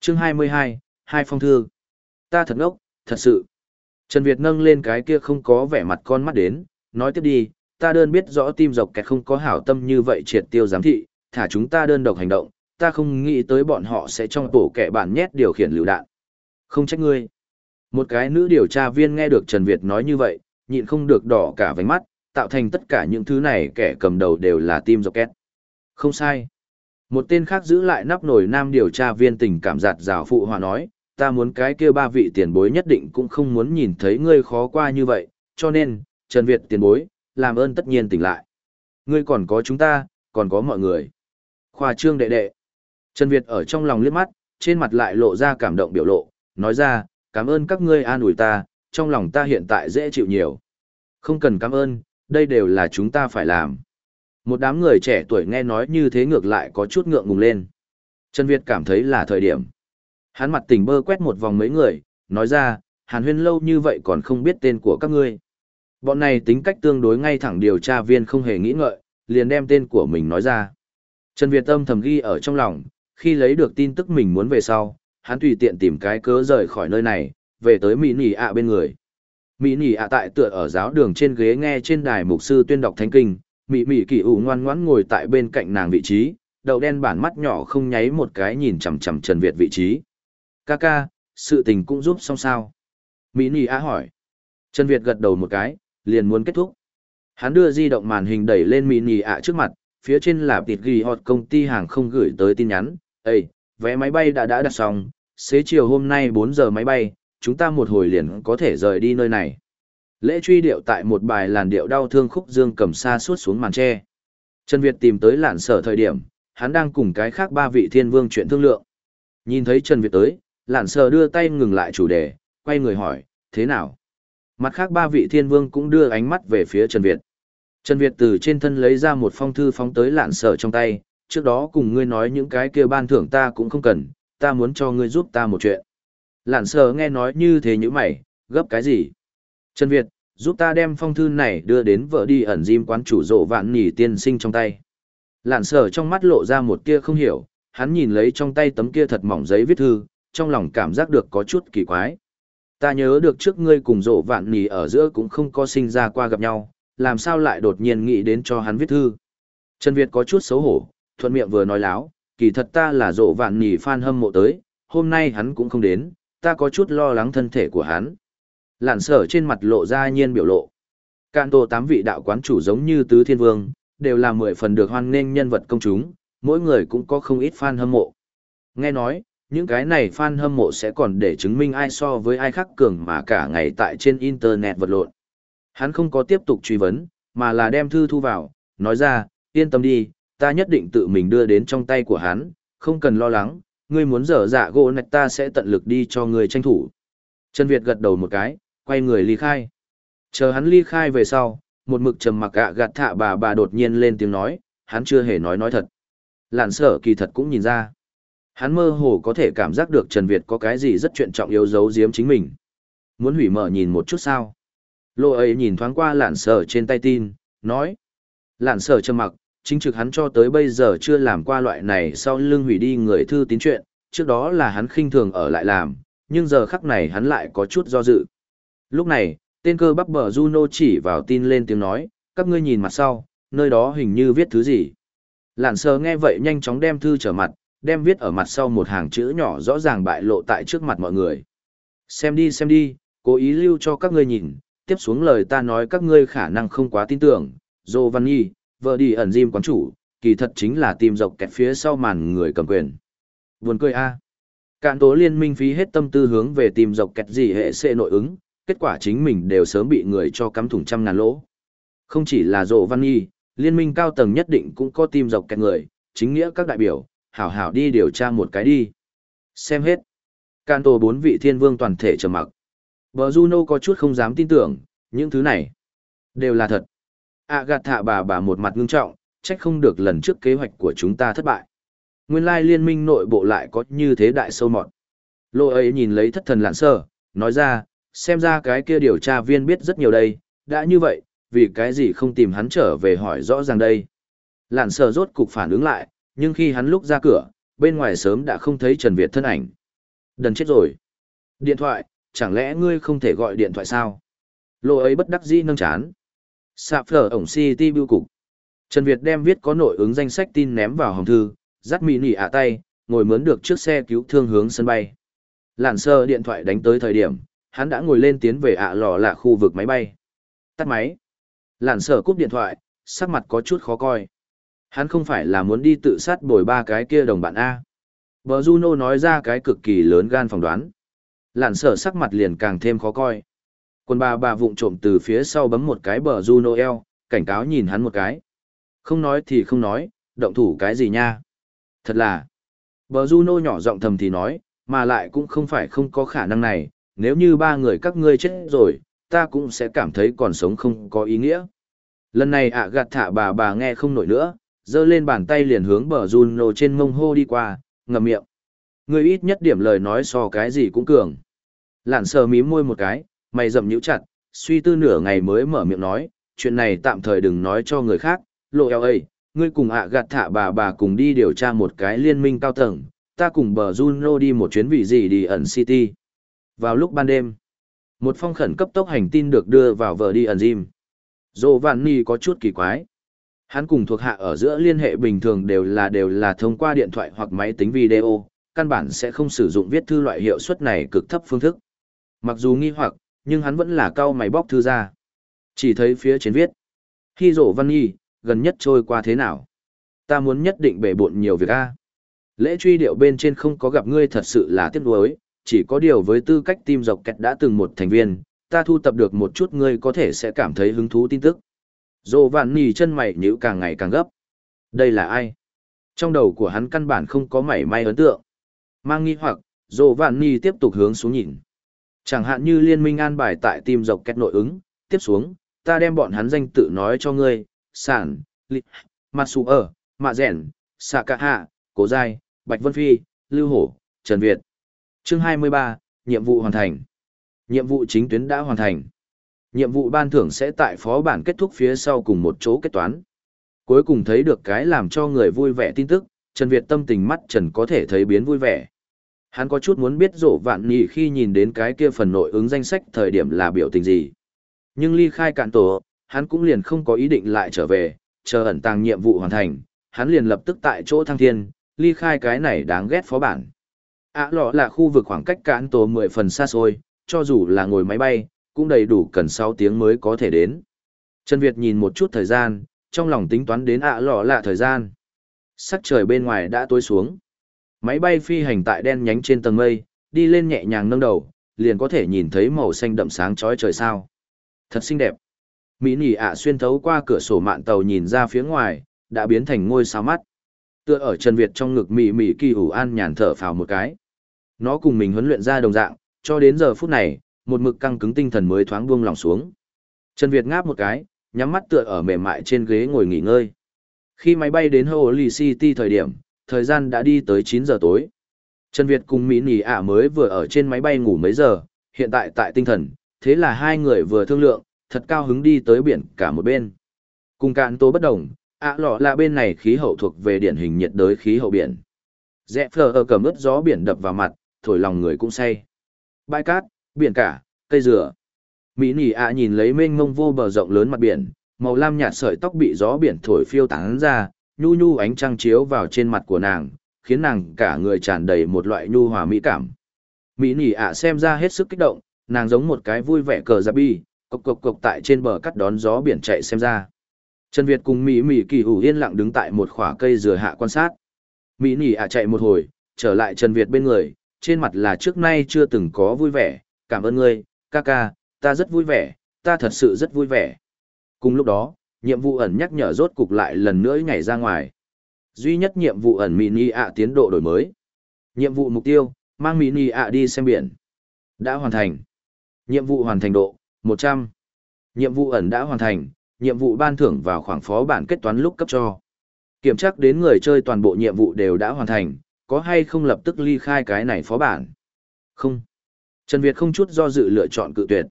Chương 22, hai phong thư. Ta thật ngốc, thật sự. Trần Việt nâng lên cái kia không có vẻ mặt con mắt đến, nói tiếp đi, ta đơn biết rõ tim dọc kẹt không có hảo tâm như vậy triệt tiêu giám thị, thả chúng ta đơn độc hành động, ta không nghĩ tới bọn họ sẽ trong tổ kẻ bản nhét điều khiển lựu đạn. Không trách ngươi. Một cái nữ điều tra viên nghe được Trần Việt nói như vậy, nhịn không được đỏ cả vánh mắt, tạo thành tất cả những thứ này kẻ cầm đầu đều là tim rocket. Không sai. Một tên khác giữ lại nắp nồi nam điều tra viên tình cảm giạt rào phụ hòa nói, ta muốn cái kia ba vị tiền bối nhất định cũng không muốn nhìn thấy ngươi khó qua như vậy, cho nên, Trần Việt tiền bối, làm ơn tất nhiên tỉnh lại. Ngươi còn có chúng ta, còn có mọi người. Khoa trương đệ đệ. Trần Việt ở trong lòng liếc mắt, trên mặt lại lộ ra cảm động biểu lộ, nói ra, cảm ơn các ngươi an ủi ta, trong lòng ta hiện tại dễ chịu nhiều. Không cần cảm ơn, đây đều là chúng ta phải làm. Một đám người trẻ tuổi nghe nói như thế ngược lại có chút ngượng ngùng lên. Trần Việt cảm thấy là thời điểm. Hắn mặt tỉnh bơ quét một vòng mấy người, nói ra, hàn huyên lâu như vậy còn không biết tên của các ngươi. Bọn này tính cách tương đối ngay thẳng điều tra viên không hề nghĩ ngợi, liền đem tên của mình nói ra. Trần Việt Tâm thầm ghi ở trong lòng, khi lấy được tin tức mình muốn về sau, hắn tùy tiện tìm cái cớ rời khỏi nơi này, về tới Mỹ Nỉ ạ bên người. Mỹ Nỉ ạ tại tựa ở giáo đường trên ghế nghe trên đài mục sư tuyên đọc thánh kinh, Mỹ Mỹ kỳ ủ ngoan ngoãn ngồi tại bên cạnh nàng vị trí, đầu đen bản mắt nhỏ không nháy một cái nhìn chằm chằm Trần Việt vị trí. Ca ca, sự tình cũng giúp xong sao? Mỹ Nỉ ạ hỏi. Trần Việt gật đầu một cái, liền muốn kết thúc. Hắn đưa di động màn hình đẩy lên Mỹ Nỉ ạ trước mặt, phía trên là tịt ghi hot công ty hàng không gửi tới tin nhắn. Ê, vé máy bay đã đã đặt xong, xế chiều hôm nay 4 giờ máy bay, chúng ta một hồi liền có thể rời đi nơi này. Lễ truy điệu tại một bài làn điệu đau thương khúc dương cầm xa suốt xuống màn tre. Trần Việt tìm tới lạn sở thời điểm, hắn đang cùng cái khác ba vị thiên vương chuyện thương lượng. Nhìn thấy Trần Việt tới, lạn sở đưa tay ngừng lại chủ đề, quay người hỏi, thế nào? Mặt khác ba vị thiên vương cũng đưa ánh mắt về phía Trần Việt. Trần Việt từ trên thân lấy ra một phong thư phóng tới lạn sở trong tay, trước đó cùng ngươi nói những cái kia ban thưởng ta cũng không cần, ta muốn cho ngươi giúp ta một chuyện. Lạn sở nghe nói như thế như mày, gấp cái gì? Trần Việt, giúp ta đem phong thư này đưa đến vợ đi ẩn diêm quán chủ rộ vạn nỉ tiên sinh trong tay. Lạn sở trong mắt lộ ra một tia không hiểu, hắn nhìn lấy trong tay tấm kia thật mỏng giấy viết thư, trong lòng cảm giác được có chút kỳ quái. Ta nhớ được trước ngươi cùng rộ vạn nỉ ở giữa cũng không có sinh ra qua gặp nhau, làm sao lại đột nhiên nghĩ đến cho hắn viết thư. Trần Việt có chút xấu hổ, thuận miệng vừa nói láo, kỳ thật ta là rộ vạn nhì fan hâm mộ tới, hôm nay hắn cũng không đến, ta có chút lo lắng thân thể của hắn. Lạn sở trên mặt lộ ra nhiên biểu lộ. Cạn tổ tám vị đạo quán chủ giống như Tứ Thiên Vương, đều là mười phần được hoan nghênh nhân vật công chúng, mỗi người cũng có không ít fan hâm mộ. Nghe nói, những cái này fan hâm mộ sẽ còn để chứng minh ai so với ai khác cường mà cả ngày tại trên internet vật lộn. Hắn không có tiếp tục truy vấn, mà là đem thư thu vào, nói ra, yên tâm đi, ta nhất định tự mình đưa đến trong tay của hắn, không cần lo lắng, ngươi muốn dở dạ gỗ nạch ta sẽ tận lực đi cho ngươi tranh thủ. Trần Việt gật đầu một cái, quay người ly khai. Chờ hắn ly khai về sau, một mực trầm mặc gạ gạt thạ bà bà đột nhiên lên tiếng nói, hắn chưa hề nói nói thật. Lạn sở kỳ thật cũng nhìn ra. Hắn mơ hồ có thể cảm giác được Trần Việt có cái gì rất chuyện trọng yếu giấu giếm chính mình. Muốn hủy mở nhìn một chút sao. Lô ấy nhìn thoáng qua lạn sở trên tay tin, nói. Lạn sở trầm mặc, chính trực hắn cho tới bây giờ chưa làm qua loại này sau lưng hủy đi người thư tín chuyện, trước đó là hắn khinh thường ở lại làm, nhưng giờ khắc này hắn lại có chút do dự. Lúc này, tên cơ bắp bờ Juno chỉ vào tin lên tiếng nói, các ngươi nhìn mặt sau, nơi đó hình như viết thứ gì. Lạn sờ nghe vậy nhanh chóng đem thư trở mặt, đem viết ở mặt sau một hàng chữ nhỏ rõ ràng bại lộ tại trước mặt mọi người. Xem đi xem đi, cố ý lưu cho các ngươi nhìn, tiếp xuống lời ta nói các ngươi khả năng không quá tin tưởng. Giovanni, vợ đi ẩn diêm quán chủ, kỳ thật chính là tìm dọc kẹt phía sau màn người cầm quyền. Buồn cười a. Cạn tố liên minh phí hết tâm tư hướng về tìm dọc kẹt gì hệ sẽ nội ứng, kết quả chính mình đều sớm bị người cho cắm thủng trăm ngàn lỗ. Không chỉ là rộ văn nghi, liên minh cao tầng nhất định cũng có tìm dọc kẹt người, chính nghĩa các đại biểu, hảo hảo đi điều tra một cái đi. Xem hết. Cạn tổ bốn vị thiên vương toàn thể trầm mặc. Bờ Juno có chút không dám tin tưởng, những thứ này đều là thật ạ gạt thạ bà bà một mặt ngưng trọng, trách không được lần trước kế hoạch của chúng ta thất bại. Nguyên lai liên minh nội bộ lại có như thế đại sâu mọt. Lô ấy nhìn lấy thất thần lạn sơ, nói ra, xem ra cái kia điều tra viên biết rất nhiều đây, đã như vậy, vì cái gì không tìm hắn trở về hỏi rõ ràng đây. Lạn sơ rốt cục phản ứng lại, nhưng khi hắn lúc ra cửa, bên ngoài sớm đã không thấy Trần Việt thân ảnh. Đần chết rồi. Điện thoại, chẳng lẽ ngươi không thể gọi điện thoại sao? Lô ấy bất đắc dĩ nâng chán. Sạp phở ổng City bưu cục. Trần Việt đem viết có nội ứng danh sách tin ném vào hòm thư, dắt mỹ nỉ ạ tay, ngồi mướn được chiếc xe cứu thương hướng sân bay. Lản sơ điện thoại đánh tới thời điểm, hắn đã ngồi lên tiến về ạ lò là khu vực máy bay. Tắt máy. Lản sơ cúp điện thoại, sắc mặt có chút khó coi. Hắn không phải là muốn đi tự sát bồi ba cái kia đồng bạn A. Bờ Juno nói ra cái cực kỳ lớn gan phỏng đoán. Lản sở sắc mặt liền càng thêm khó coi. Quân bà bà vụng trộm từ phía sau bấm một cái bờ Juno eo, cảnh cáo nhìn hắn một cái. Không nói thì không nói, động thủ cái gì nha. Thật là. Bờ Juno nhỏ giọng thầm thì nói, mà lại cũng không phải không có khả năng này, nếu như ba người các ngươi chết rồi, ta cũng sẽ cảm thấy còn sống không có ý nghĩa. Lần này ạ gạt thả bà bà nghe không nổi nữa, giơ lên bàn tay liền hướng bờ Juno trên mông hô đi qua, ngậm miệng. Ngươi ít nhất điểm lời nói so cái gì cũng cường. Lạn sờ mím môi một cái, mày rậm nhíu chặt, suy tư nửa ngày mới mở miệng nói, chuyện này tạm thời đừng nói cho người khác, lộ eo ơi, ngươi cùng ạ gạt thả bà bà cùng đi điều tra một cái liên minh cao tầng, ta cùng bờ Juno đi một chuyến vị gì đi ẩn City. Vào lúc ban đêm, một phong khẩn cấp tốc hành tin được đưa vào vợ đi ẩn Jim. Dô Vạn Nhi có chút kỳ quái. Hắn cùng thuộc hạ ở giữa liên hệ bình thường đều là đều là thông qua điện thoại hoặc máy tính video, căn bản sẽ không sử dụng viết thư loại hiệu suất này cực thấp phương thức. Mặc dù nghi hoặc, nhưng hắn vẫn là cao mày bóc thư ra. Chỉ thấy phía trên viết. Khi rổ văn nhi, gần nhất trôi qua thế nào? Ta muốn nhất định bể bộn nhiều việc a. Lễ truy điệu bên trên không có gặp ngươi thật sự là tiếc nuối, chỉ có điều với tư cách tim dọc kẹt đã từng một thành viên, ta thu tập được một chút ngươi có thể sẽ cảm thấy hứng thú tin tức. Dô vạn nì chân mày nhíu càng ngày càng gấp. Đây là ai? Trong đầu của hắn căn bản không có mảy may ấn tượng. Mang nghi hoặc, Dô vạn nì tiếp tục hướng xuống nhìn. Chẳng hạn như liên minh an bài tại tim dọc kết nội ứng, tiếp xuống, ta đem bọn hắn danh tự nói cho ngươi, sản, lịch, mặt sụ ở, mạ rẻn, xạ cạ hạ, cố giai, bạch vân phi, lưu hổ, trần Việt. Chương 23, nhiệm vụ hoàn thành. Nhiệm vụ chính tuyến đã hoàn thành. Nhiệm vụ ban thưởng sẽ tại phó bản kết thúc phía sau cùng một chỗ kết toán. Cuối cùng thấy được cái làm cho người vui vẻ tin tức, Trần Việt tâm tình mắt Trần có thể thấy biến vui vẻ. Hắn có chút muốn biết rộ vạn nhị khi nhìn đến cái kia phần nội ứng danh sách thời điểm là biểu tình gì. Nhưng ly khai cạn tổ, hắn cũng liền không có ý định lại trở về, chờ ẩn tàng nhiệm vụ hoàn thành, hắn liền lập tức tại chỗ thăng thiên, ly khai cái này đáng ghét phó bản. ạ lọ là khu vực khoảng cách cạn tổ 10 phần xa xôi, cho dù là ngồi máy bay, cũng đầy đủ cần 6 tiếng mới có thể đến. Trần Việt nhìn một chút thời gian, trong lòng tính toán đến ạ lọ lạ thời gian. Sắc trời bên ngoài đã tối xuống. Máy bay phi hành tại đen nhánh trên tầng mây, đi lên nhẹ nhàng nâng đầu, liền có thể nhìn thấy màu xanh đậm sáng chói trời sao. Thật xinh đẹp. Mỹ nỉ ạ xuyên thấu qua cửa sổ mạn tàu nhìn ra phía ngoài, đã biến thành ngôi sao mắt. Tựa ở Trần Việt trong ngực Mỹ Mỹ kỳ ủ an nhàn thở phào một cái. Nó cùng mình huấn luyện ra đồng dạng, cho đến giờ phút này, một mực căng cứng tinh thần mới thoáng buông lòng xuống. Trần Việt ngáp một cái, nhắm mắt tựa ở mềm mại trên ghế ngồi nghỉ ngơi. Khi máy bay đến Holy City thời điểm, thời gian đã đi tới 9 giờ tối. Trần Việt cùng Mỹ Nỉ ạ mới vừa ở trên máy bay ngủ mấy giờ, hiện tại tại tinh thần, thế là hai người vừa thương lượng, thật cao hứng đi tới biển cả một bên. Cùng cạn tố bất đồng, ạ lọ là bên này khí hậu thuộc về điển hình nhiệt đới khí hậu biển. Rẽ phờ ở cầm ướt gió biển đập vào mặt, thổi lòng người cũng say. Bãi cát, biển cả, cây dừa. Mỹ nỉ ạ nhìn lấy mênh mông vô bờ rộng lớn mặt biển, màu lam nhạt sợi tóc bị gió biển thổi phiêu tán ra, nhu nhu ánh trăng chiếu vào trên mặt của nàng, khiến nàng cả người tràn đầy một loại nhu hòa mỹ cảm. Mỹ nỉ ạ xem ra hết sức kích động, nàng giống một cái vui vẻ cờ giáp bi, cộc cộc cộc tại trên bờ cắt đón gió biển chạy xem ra. Trần Việt cùng Mỹ Mỹ kỳ hủ yên lặng đứng tại một khỏa cây dừa hạ quan sát. Mỹ nỉ ạ chạy một hồi, trở lại Trần Việt bên người, trên mặt là trước nay chưa từng có vui vẻ, cảm ơn ngươi, ca ca, ta rất vui vẻ, ta thật sự rất vui vẻ. Cùng lúc đó, nhiệm vụ ẩn nhắc nhở rốt cục lại lần nữa nhảy ra ngoài. Duy nhất nhiệm vụ ẩn mini ạ tiến độ đổi mới. Nhiệm vụ mục tiêu, mang mini ạ đi xem biển. Đã hoàn thành. Nhiệm vụ hoàn thành độ, 100. Nhiệm vụ ẩn đã hoàn thành, nhiệm vụ ban thưởng vào khoảng phó bản kết toán lúc cấp cho. Kiểm tra đến người chơi toàn bộ nhiệm vụ đều đã hoàn thành, có hay không lập tức ly khai cái này phó bản? Không. Trần Việt không chút do dự lựa chọn cự tuyệt.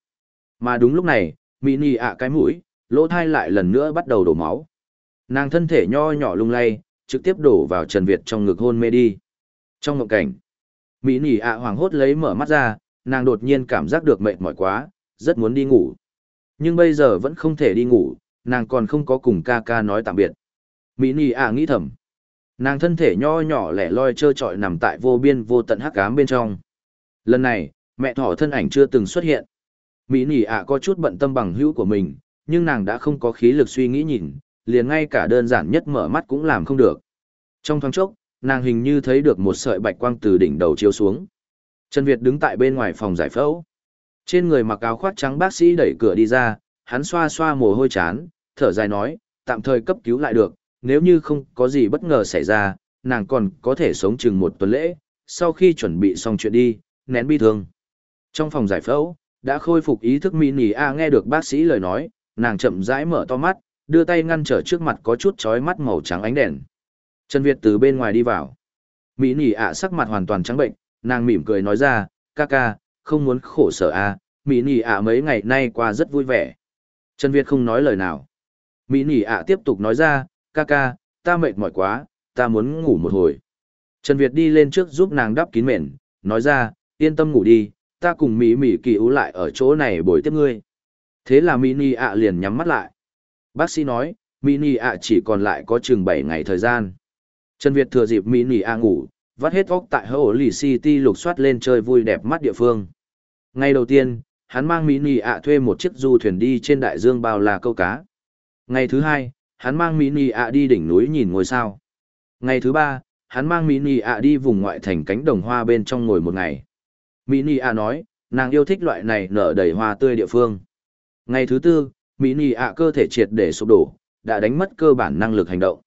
Mà đúng lúc này, mini ạ cái mũi, lỗ thai lại lần nữa bắt đầu đổ máu. Nàng thân thể nho nhỏ lung lay, trực tiếp đổ vào Trần Việt trong ngực hôn mê đi. Trong mộng cảnh, Mỹ nỉ ạ hoàng hốt lấy mở mắt ra, nàng đột nhiên cảm giác được mệt mỏi quá, rất muốn đi ngủ. Nhưng bây giờ vẫn không thể đi ngủ, nàng còn không có cùng ca ca nói tạm biệt. Mỹ nỉ ạ nghĩ thầm. Nàng thân thể nho nhỏ lẻ loi trơ trọi nằm tại vô biên vô tận hắc ám bên trong. Lần này, mẹ thỏ thân ảnh chưa từng xuất hiện. Mỹ nỉ ạ có chút bận tâm bằng hữu của mình, nhưng nàng đã không có khí lực suy nghĩ nhìn, liền ngay cả đơn giản nhất mở mắt cũng làm không được. Trong thoáng chốc, nàng hình như thấy được một sợi bạch quang từ đỉnh đầu chiếu xuống. Trần Việt đứng tại bên ngoài phòng giải phẫu. Trên người mặc áo khoác trắng bác sĩ đẩy cửa đi ra, hắn xoa xoa mồ hôi chán, thở dài nói, tạm thời cấp cứu lại được, nếu như không có gì bất ngờ xảy ra, nàng còn có thể sống chừng một tuần lễ, sau khi chuẩn bị xong chuyện đi, nén bi thương. Trong phòng giải phẫu, đã khôi phục ý thức mini A nghe được bác sĩ lời nói, nàng chậm rãi mở to mắt, đưa tay ngăn trở trước mặt có chút chói mắt màu trắng ánh đèn. Trần Việt từ bên ngoài đi vào. Mỹ nỉ ạ sắc mặt hoàn toàn trắng bệnh, nàng mỉm cười nói ra, ca ca, không muốn khổ sở à, Mỹ nỉ ạ mấy ngày nay qua rất vui vẻ. Trần Việt không nói lời nào. Mỹ nỉ ạ tiếp tục nói ra, ca ca, ta mệt mỏi quá, ta muốn ngủ một hồi. Trần Việt đi lên trước giúp nàng đắp kín mền, nói ra, yên tâm ngủ đi, ta cùng Mỹ Mỹ kỳ ú lại ở chỗ này bồi tiếp ngươi. Thế là Mini nỉ ạ liền nhắm mắt lại. Bác sĩ nói, Mini nỉ ạ chỉ còn lại có chừng 7 ngày thời gian. Trần Việt thừa dịp Mini nỉ ạ ngủ, vắt hết óc tại Hồ Lì City lục soát lên chơi vui đẹp mắt địa phương. Ngày đầu tiên, hắn mang Mini ạ thuê một chiếc du thuyền đi trên đại dương bao là câu cá. Ngày thứ hai, hắn mang Mini ạ đi đỉnh núi nhìn ngôi sao. Ngày thứ ba, hắn mang Mini ạ đi vùng ngoại thành cánh đồng hoa bên trong ngồi một ngày. Mini ạ nói, nàng yêu thích loại này nở đầy hoa tươi địa phương. Ngày thứ tư, Mỹ nì ạ cơ thể triệt để sụp đổ, đã đánh mất cơ bản năng lực hành động.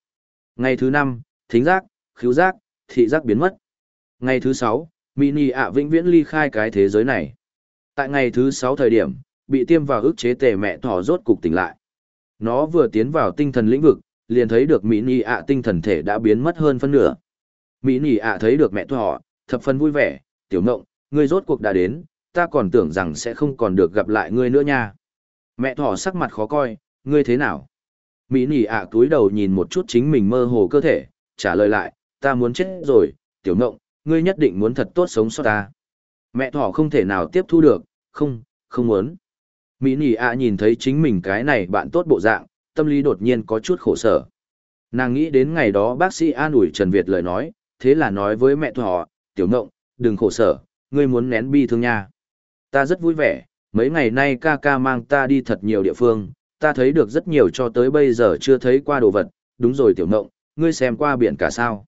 Ngày thứ năm, thính giác, khứu giác, thị giác biến mất. Ngày thứ sáu, Mỹ nì ạ vĩnh viễn ly khai cái thế giới này. Tại ngày thứ sáu thời điểm, bị tiêm vào ức chế tề mẹ thỏ rốt cục tỉnh lại. Nó vừa tiến vào tinh thần lĩnh vực, liền thấy được Mỹ nì ạ tinh thần thể đã biến mất hơn phân nửa. Mỹ nì ạ thấy được mẹ thỏ, thập phần vui vẻ, tiểu ngộng, ngươi rốt cuộc đã đến, ta còn tưởng rằng sẽ không còn được gặp lại ngươi nữa nha. Mẹ thỏ sắc mặt khó coi, ngươi thế nào? Mỹ nỉ ạ túi đầu nhìn một chút chính mình mơ hồ cơ thể, trả lời lại, ta muốn chết rồi, tiểu ngộng, ngươi nhất định muốn thật tốt sống sót ta. Mẹ thỏ không thể nào tiếp thu được, không, không muốn. Mỹ nỉ ạ nhìn thấy chính mình cái này bạn tốt bộ dạng, tâm lý đột nhiên có chút khổ sở. Nàng nghĩ đến ngày đó bác sĩ an ủi Trần Việt lời nói, thế là nói với mẹ thỏ, tiểu ngộng, đừng khổ sở, ngươi muốn nén bi thương nha. Ta rất vui vẻ, mấy ngày nay ca ca mang ta đi thật nhiều địa phương, ta thấy được rất nhiều cho tới bây giờ chưa thấy qua đồ vật, đúng rồi tiểu ngộng, ngươi xem qua biển cả sao.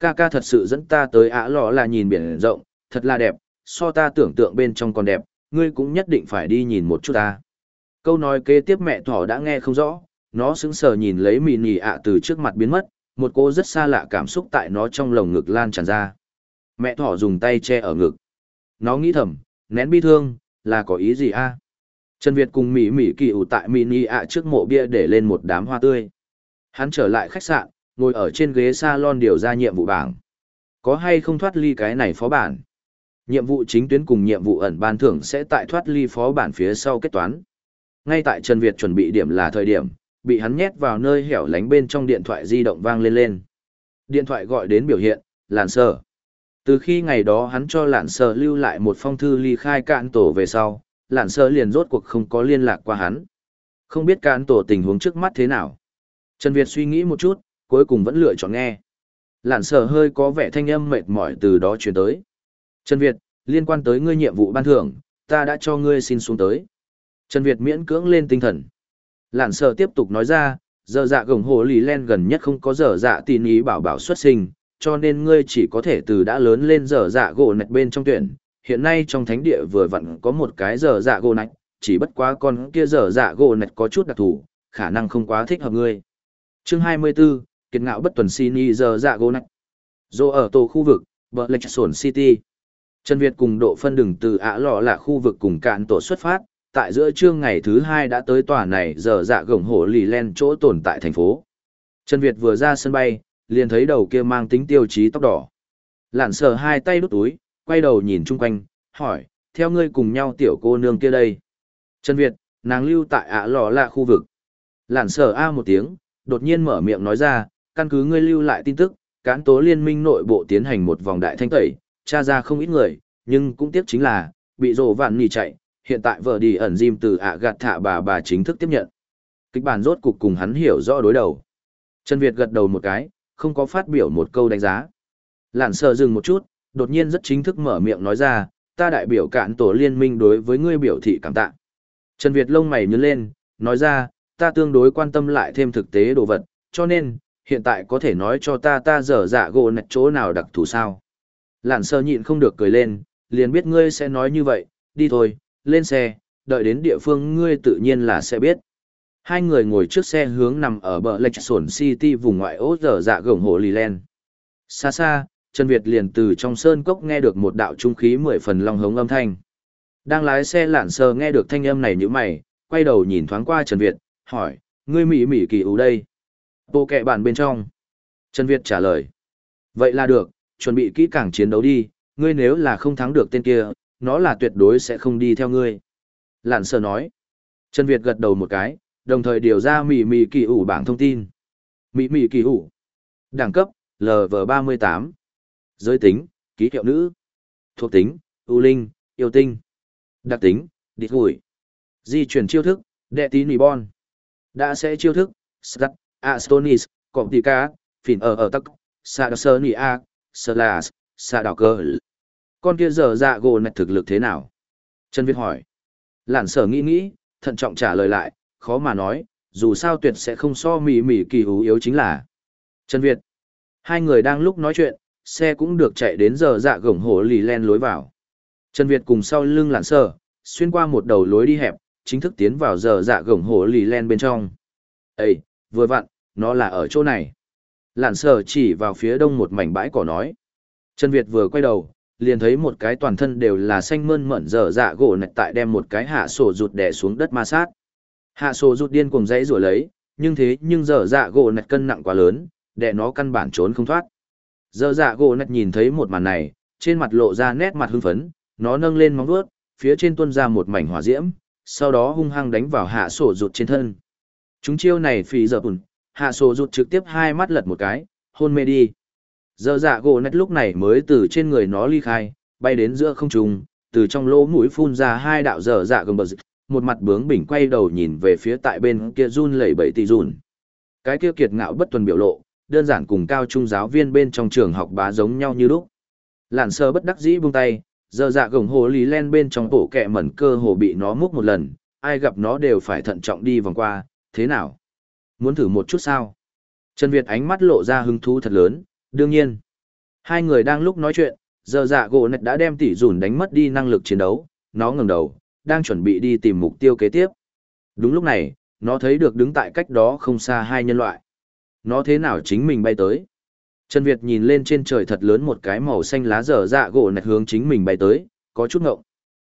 Ca ca thật sự dẫn ta tới ả lọ là nhìn biển rộng, thật là đẹp, so ta tưởng tượng bên trong còn đẹp, ngươi cũng nhất định phải đi nhìn một chút ta. Câu nói kế tiếp mẹ thỏ đã nghe không rõ, nó sững sờ nhìn lấy mì nì ạ từ trước mặt biến mất, một cô rất xa lạ cảm xúc tại nó trong lồng ngực lan tràn ra. Mẹ thỏ dùng tay che ở ngực. Nó nghĩ thầm, nén bi thương, là có ý gì a? Trần Việt cùng Mỹ Mỹ kỳ ủ tại mini ạ trước mộ bia để lên một đám hoa tươi. Hắn trở lại khách sạn, ngồi ở trên ghế salon điều ra nhiệm vụ bảng. Có hay không thoát ly cái này phó bản? Nhiệm vụ chính tuyến cùng nhiệm vụ ẩn ban thưởng sẽ tại thoát ly phó bản phía sau kết toán. Ngay tại Trần Việt chuẩn bị điểm là thời điểm, bị hắn nhét vào nơi hẻo lánh bên trong điện thoại di động vang lên lên. Điện thoại gọi đến biểu hiện, làn sờ. Từ khi ngày đó hắn cho lạn sờ lưu lại một phong thư ly khai cạn tổ về sau, lạn sờ liền rốt cuộc không có liên lạc qua hắn. Không biết cạn tổ tình huống trước mắt thế nào. Trần Việt suy nghĩ một chút, cuối cùng vẫn lựa chọn nghe. Lạn sờ hơi có vẻ thanh âm mệt mỏi từ đó chuyển tới. Trần Việt, liên quan tới ngươi nhiệm vụ ban thưởng, ta đã cho ngươi xin xuống tới. Trần Việt miễn cưỡng lên tinh thần. Lạn sờ tiếp tục nói ra, giờ dạ gồng hồ lì len gần nhất không có giờ dạ tin ý bảo bảo xuất sinh, cho nên ngươi chỉ có thể từ đã lớn lên giờ dạ gỗ nạch bên trong tuyển. Hiện nay trong thánh địa vừa vặn có một cái giờ dạ gỗ nạch, chỉ bất quá con kia giờ dạ gỗ nạch có chút đặc thù, khả năng không quá thích hợp ngươi. Chương 24, kiệt ngạo bất tuần xin giờ dạ gỗ nạch. Dô ở tổ khu vực, bờ lệch sổn city. Trần Việt cùng độ phân đường từ ả lọ là khu vực cùng cạn tổ xuất phát, tại giữa trưa ngày thứ hai đã tới tòa này giờ dạ gồng hổ lì len chỗ tồn tại thành phố. Trần Việt vừa ra sân bay, liền thấy đầu kia mang tính tiêu chí tóc đỏ. Lạn sờ hai tay đút túi, quay đầu nhìn chung quanh, hỏi, theo ngươi cùng nhau tiểu cô nương kia đây. Trần Việt, nàng lưu tại ạ lò là khu vực. Lạn sờ A một tiếng, đột nhiên mở miệng nói ra, căn cứ ngươi lưu lại tin tức, cán tố liên minh nội bộ tiến hành một vòng đại thanh tẩy, tra ra không ít người, nhưng cũng tiếc chính là, bị rổ vạn nì chạy, hiện tại vợ đi ẩn dìm từ ạ gạt thả bà bà chính thức tiếp nhận. Kịch bản rốt cục cùng hắn hiểu rõ đối đầu. Trần Việt gật đầu một cái, không có phát biểu một câu đánh giá. Lạn sờ dừng một chút, đột nhiên rất chính thức mở miệng nói ra, ta đại biểu cạn tổ liên minh đối với ngươi biểu thị cảm tạ. Trần Việt lông mày nhướng lên, nói ra, ta tương đối quan tâm lại thêm thực tế đồ vật, cho nên, hiện tại có thể nói cho ta ta dở dạ gỗ nạch chỗ nào đặc thù sao. Lạn sơ nhịn không được cười lên, liền biết ngươi sẽ nói như vậy, đi thôi, lên xe, đợi đến địa phương ngươi tự nhiên là sẽ biết. Hai người ngồi trước xe hướng nằm ở bờ lệch sổn City vùng ngoại ô dở dạ gồng hồ lì len. Xa xa, Trần Việt liền từ trong sơn cốc nghe được một đạo trung khí mười phần long hống âm thanh. Đang lái xe lạn sơ nghe được thanh âm này nhữ mày, quay đầu nhìn thoáng qua Trần Việt, hỏi, ngươi mỉ mỉ kỳ ủ đây. Bộ kệ bản bên trong. Trần Việt trả lời. Vậy là được, chuẩn bị kỹ càng chiến đấu đi, ngươi nếu là không thắng được tên kia, nó là tuyệt đối sẽ không đi theo ngươi. Lạn sơ nói. Trần Việt gật đầu một cái, đồng thời điều ra mỉ mỉ kỳ ủ bảng thông tin. Mỉ mỉ kỳ ủ. Đẳng cấp, LV38. Giới tính, ký hiệu nữ. Thuộc tính, ưu linh, yêu tinh. Đặc tính, địch hủi. Di chuyển chiêu thức, đệ tí nì bon. Đã sẽ chiêu thức, stat, astonis, cộng tỷ cá, phìn ở ở tắc, xa đào sơ a, sơ là, xa đào cơ. Con kia giờ dạ gồ nạch thực lực thế nào? Trần Việt hỏi. Lản sở nghĩ nghĩ, thận trọng trả lời lại, khó mà nói, dù sao tuyệt sẽ không so mỉ mỉ kỳ hú yếu chính là. Trần Việt. Hai người đang lúc nói chuyện, xe cũng được chạy đến giờ dạ gổng hổ lì len lối vào. Trần Việt cùng sau lưng lạn sờ, xuyên qua một đầu lối đi hẹp, chính thức tiến vào giờ dạ gổng hổ lì len bên trong. Ê, vừa vặn, nó là ở chỗ này. Lạn sờ chỉ vào phía đông một mảnh bãi cỏ nói. Trần Việt vừa quay đầu, liền thấy một cái toàn thân đều là xanh mơn mởn dở dạ gỗ nạch tại đem một cái hạ sổ rụt đè xuống đất ma sát. Hạ sổ rụt điên cuồng dãy rủa lấy, nhưng thế nhưng dở dạ gỗ nạch cân nặng quá lớn, đè nó căn bản trốn không thoát. Dở dạ gỗ nạch nhìn thấy một màn này, trên mặt lộ ra nét mặt hưng phấn, nó nâng lên móng vuốt, phía trên tuôn ra một mảnh hỏa diễm, sau đó hung hăng đánh vào hạ sổ rụt trên thân. Chúng chiêu này phì dở bùn, hạ sổ rụt trực tiếp hai mắt lật một cái, hôn mê đi. Dở dạ gỗ nét lúc này mới từ trên người nó ly khai, bay đến giữa không trung, từ trong lỗ mũi phun ra hai đạo dở dạ gồng bờ dịch, một mặt bướng bỉnh quay đầu nhìn về phía tại bên kia run lẩy bẩy tì run. Cái kia kiệt ngạo bất tuần biểu lộ, đơn giản cùng cao trung giáo viên bên trong trường học bá giống nhau như lúc. Lạn sơ bất đắc dĩ buông tay, giờ dạ gồng hồ lý len bên trong bộ kẹ mẩn cơ hồ bị nó múc một lần, ai gặp nó đều phải thận trọng đi vòng qua, thế nào? Muốn thử một chút sao? Trần Việt ánh mắt lộ ra hứng thú thật lớn, đương nhiên. Hai người đang lúc nói chuyện, giờ dạ gỗ nạch đã đem tỷ dùn đánh mất đi năng lực chiến đấu, nó ngừng đầu, đang chuẩn bị đi tìm mục tiêu kế tiếp. Đúng lúc này, nó thấy được đứng tại cách đó không xa hai nhân loại. Nó thế nào chính mình bay tới? Trần Việt nhìn lên trên trời thật lớn một cái màu xanh lá dở dạ gỗ nạch hướng chính mình bay tới, có chút ngộng.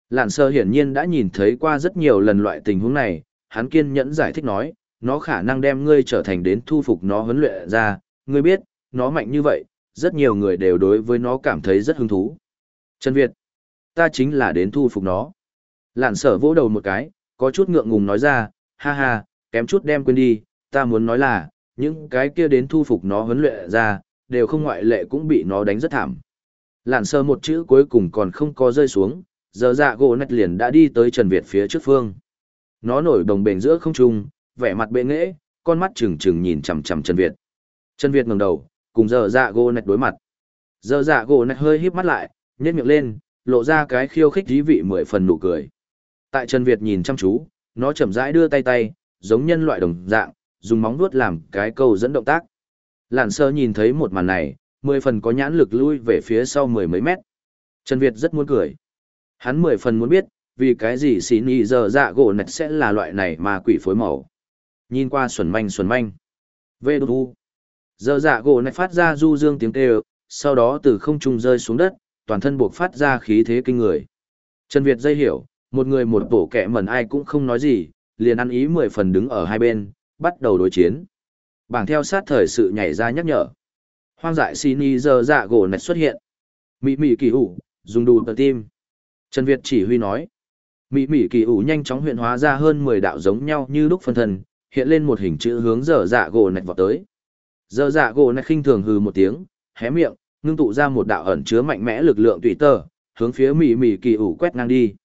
Lạn sơ hiển nhiên đã nhìn thấy qua rất nhiều lần loại tình huống này, hắn kiên nhẫn giải thích nói, nó khả năng đem ngươi trở thành đến thu phục nó huấn luyện ra, ngươi biết, nó mạnh như vậy, rất nhiều người đều đối với nó cảm thấy rất hứng thú. Trần Việt, ta chính là đến thu phục nó. Lạn sở vỗ đầu một cái, có chút ngượng ngùng nói ra, ha ha, kém chút đem quên đi, ta muốn nói là, những cái kia đến thu phục nó huấn luyện ra, đều không ngoại lệ cũng bị nó đánh rất thảm. Lạn sơ một chữ cuối cùng còn không có rơi xuống, giờ dạ gỗ nạch liền đã đi tới Trần Việt phía trước phương. Nó nổi đồng bền giữa không trung, vẻ mặt bệ nghễ, con mắt trừng trừng nhìn chằm chằm Trần Việt. Trần Việt ngẩng đầu, cùng giờ dạ gỗ nạch đối mặt. Giờ dạ gỗ nạch hơi híp mắt lại, nhếch miệng lên, lộ ra cái khiêu khích dí vị mười phần nụ cười. Tại Trần Việt nhìn chăm chú, nó chậm rãi đưa tay tay, giống nhân loại đồng dạng, dùng móng vuốt làm cái câu dẫn động tác. Lạn sơ nhìn thấy một màn này, mười phần có nhãn lực lui về phía sau mười mấy mét. Trần Việt rất muốn cười. Hắn mười phần muốn biết, vì cái gì xí y giờ dạ gỗ nạch sẽ là loại này mà quỷ phối màu. Nhìn qua xuẩn manh xuẩn manh. Vê đô. Giờ dạ gỗ nạch phát ra du dương tiếng kêu, sau đó từ không trung rơi xuống đất, toàn thân buộc phát ra khí thế kinh người. Trần Việt dây hiểu, một người một tổ kẻ mẩn ai cũng không nói gì, liền ăn ý mười phần đứng ở hai bên, bắt đầu đối chiến. Bảng theo sát thời sự nhảy ra nhắc nhở. Hoang dại xin y giờ dạ gỗ nạch xuất hiện. Mị mị kỳ ủ, dùng đủ tờ tim. Trần Việt chỉ huy nói. Mị mị kỳ ủ nhanh chóng huyện hóa ra hơn 10 đạo giống nhau như lúc phân thần hiện lên một hình chữ hướng giờ dạ gỗ nạch vọt tới. Giờ dạ gỗ nạch khinh thường hừ một tiếng, hé miệng, ngưng tụ ra một đạo ẩn chứa mạnh mẽ lực lượng tùy tơ, hướng phía mị mị kỳ ủ quét ngang đi.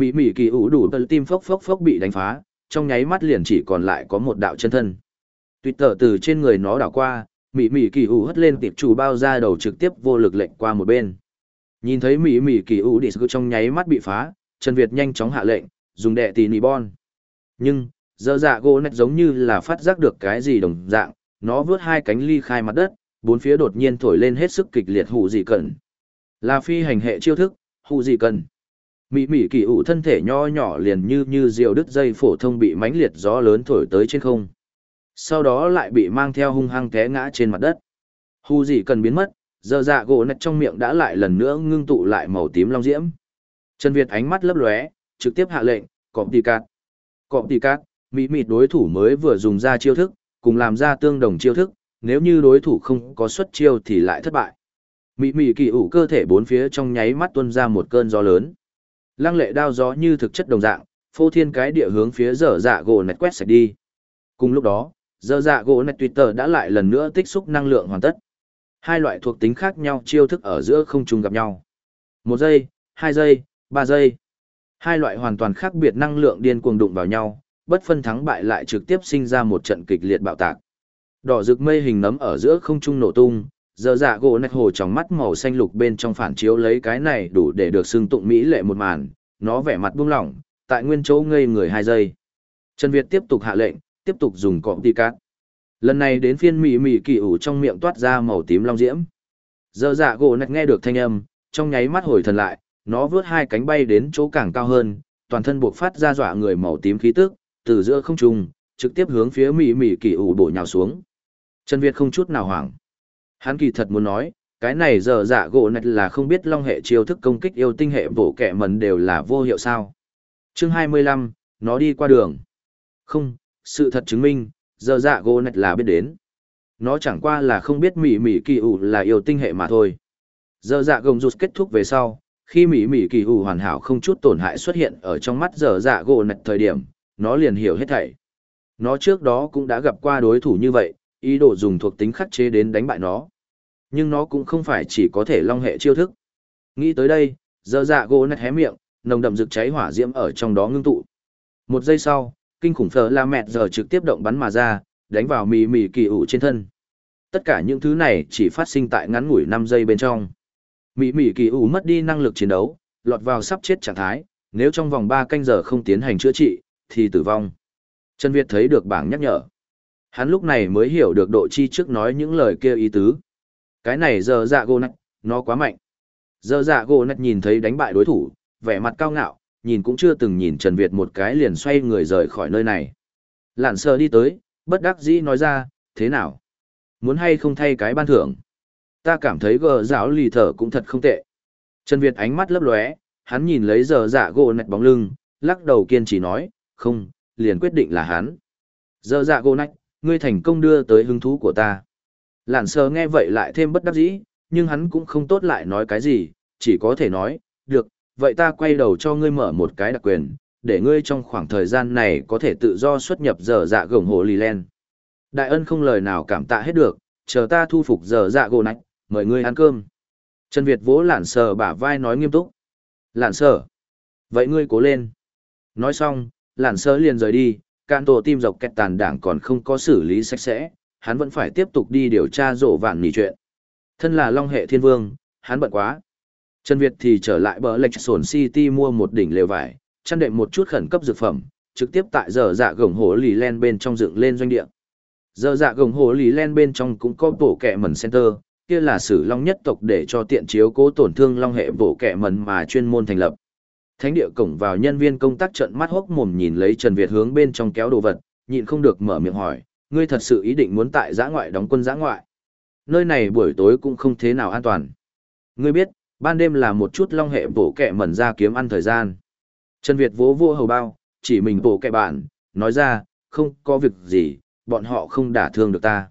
Mị mị kỳ ủ đủ tờ tim phốc phốc phốc bị đánh phá, trong nháy mắt liền chỉ còn lại có một đạo chân thân. Tuyệt tờ từ trên người nó đảo qua, Mỹ Mỹ kỳ ủ hất lên tiệp chủ bao ra đầu trực tiếp vô lực lệnh qua một bên. Nhìn thấy Mỹ Mỹ kỳ ủ đi trong nháy mắt bị phá, Trần Việt nhanh chóng hạ lệnh, dùng đệ tỷ nỉ bon. Nhưng, giờ dạ gỗ nạch giống như là phát giác được cái gì đồng dạng, nó vướt hai cánh ly khai mặt đất, bốn phía đột nhiên thổi lên hết sức kịch liệt hụ dị cần. Là phi hành hệ chiêu thức, hụ dị cần. Mị Mị kỳ ủ thân thể nho nhỏ liền như như diều đứt dây phổ thông bị mãnh liệt gió lớn thổi tới trên không. Sau đó lại bị mang theo hung hăng té ngã trên mặt đất. Hù gì cần biến mất, giờ dạ gỗ nạch trong miệng đã lại lần nữa ngưng tụ lại màu tím long diễm. Trần Việt ánh mắt lấp lóe, trực tiếp hạ lệnh, cọp tì cát. Cọp tì cát, mỹ mịt đối thủ mới vừa dùng ra chiêu thức, cùng làm ra tương đồng chiêu thức, nếu như đối thủ không có xuất chiêu thì lại thất bại. Mỹ mị kỳ ủ cơ thể bốn phía trong nháy mắt tuôn ra một cơn gió lớn. Lăng lệ đao gió như thực chất đồng dạng, phô thiên cái địa hướng phía dở dạ gỗ nẹt quét sạch đi. Cùng lúc đó, dở dạ gỗ nẹt Twitter đã lại lần nữa tích xúc năng lượng hoàn tất. Hai loại thuộc tính khác nhau chiêu thức ở giữa không trùng gặp nhau. Một giây, hai giây, ba giây. Hai loại hoàn toàn khác biệt năng lượng điên cuồng đụng vào nhau, bất phân thắng bại lại trực tiếp sinh ra một trận kịch liệt bạo tạc. Đỏ rực mây hình nấm ở giữa không trung nổ tung, giờ dạ gỗ nạch hồ trong mắt màu xanh lục bên trong phản chiếu lấy cái này đủ để được xưng tụng mỹ lệ một màn, nó vẻ mặt buông lỏng, tại nguyên chỗ ngây người hai giây. Trần Việt tiếp tục hạ lệnh, tiếp tục dùng cọm tì cát. Lần này đến phiên mị mị kỳ ủ trong miệng toát ra màu tím long diễm. Giờ dạ gỗ nạch nghe được thanh âm, trong nháy mắt hồi thần lại, nó vướt hai cánh bay đến chỗ càng cao hơn, toàn thân buộc phát ra dọa người màu tím khí tức, từ giữa không trung, trực tiếp hướng phía mị mị kỳ ủ bổ nhào xuống. Trần Việt không chút nào hoảng. Hắn kỳ thật muốn nói, cái này giờ dạ gỗ này là không biết long hệ chiêu thức công kích yêu tinh hệ bổ kẻ mần đều là vô hiệu sao. Chương 25, nó đi qua đường. Không, sự thật chứng minh, giờ dạ gỗ này là biết đến. Nó chẳng qua là không biết mỉ mỉ kỳ ủ là yêu tinh hệ mà thôi. Giờ dạ gồng rụt kết thúc về sau, khi mỉ mỉ kỳ ủ hoàn hảo không chút tổn hại xuất hiện ở trong mắt giờ dạ gỗ này thời điểm, nó liền hiểu hết thảy. Nó trước đó cũng đã gặp qua đối thủ như vậy, ý đồ dùng thuộc tính khắc chế đến đánh bại nó. Nhưng nó cũng không phải chỉ có thể long hệ chiêu thức. Nghĩ tới đây, giờ dạ gỗ nét hé miệng, nồng đậm rực cháy hỏa diễm ở trong đó ngưng tụ. Một giây sau, kinh khủng phở la mẹt giờ trực tiếp động bắn mà ra, đánh vào mì mì kỳ ủ trên thân. Tất cả những thứ này chỉ phát sinh tại ngắn ngủi 5 giây bên trong. Mì mì kỳ ủ mất đi năng lực chiến đấu, lọt vào sắp chết trạng thái, nếu trong vòng 3 canh giờ không tiến hành chữa trị, thì tử vong. Trần Việt thấy được bảng nhắc nhở. Hắn lúc này mới hiểu được độ chi trước nói những lời kia ý tứ. Cái này giờ dạ gỗ nạch, nó quá mạnh. Giờ dạ gỗ nạch nhìn thấy đánh bại đối thủ, vẻ mặt cao ngạo, nhìn cũng chưa từng nhìn Trần Việt một cái liền xoay người rời khỏi nơi này. Lạn sờ đi tới, bất đắc dĩ nói ra, thế nào? Muốn hay không thay cái ban thưởng? Ta cảm thấy gờ giáo lì thở cũng thật không tệ. Trần Việt ánh mắt lấp lóe, hắn nhìn lấy giờ dạ gỗ nạch bóng lưng, lắc đầu kiên trì nói, không, liền quyết định là hắn. Giờ dạ gỗ nạch, ngươi thành công đưa tới hứng thú của ta. Lạn sờ nghe vậy lại thêm bất đắc dĩ, nhưng hắn cũng không tốt lại nói cái gì, chỉ có thể nói, được, vậy ta quay đầu cho ngươi mở một cái đặc quyền, để ngươi trong khoảng thời gian này có thể tự do xuất nhập giờ dạ gồng hồ lì len. Đại ân không lời nào cảm tạ hết được, chờ ta thu phục giờ dạ gồ nạch, mời ngươi ăn cơm. Trần Việt vỗ lạn sờ bả vai nói nghiêm túc. Lạn sờ. Vậy ngươi cố lên. Nói xong, lạn sờ liền rời đi, can tổ tim dọc kẹt tàn đảng còn không có xử lý sạch sẽ, hắn vẫn phải tiếp tục đi điều tra rộ vạn nỉ chuyện. Thân là Long hệ thiên vương, hắn bận quá. Trần Việt thì trở lại bờ lệch sổn City mua một đỉnh lều vải, chăn đệm một chút khẩn cấp dược phẩm, trực tiếp tại giờ dạ gồng hồ lì len bên trong dựng lên doanh địa. Giờ dạ gồng hồ lì len bên trong cũng có tổ kẹ mẩn center, kia là sử long nhất tộc để cho tiện chiếu cố tổn thương long hệ bộ kẹ mẩn mà chuyên môn thành lập. Thánh địa cổng vào nhân viên công tác trận mắt hốc mồm nhìn lấy Trần Việt hướng bên trong kéo đồ vật, nhịn không được mở miệng hỏi, ngươi thật sự ý định muốn tại giã ngoại đóng quân giã ngoại. Nơi này buổi tối cũng không thế nào an toàn. Ngươi biết, ban đêm là một chút long hệ bổ kẹ mẩn ra kiếm ăn thời gian. Trần Việt vỗ vô hầu bao, chỉ mình bổ kẹ bạn, nói ra, không có việc gì, bọn họ không đả thương được ta.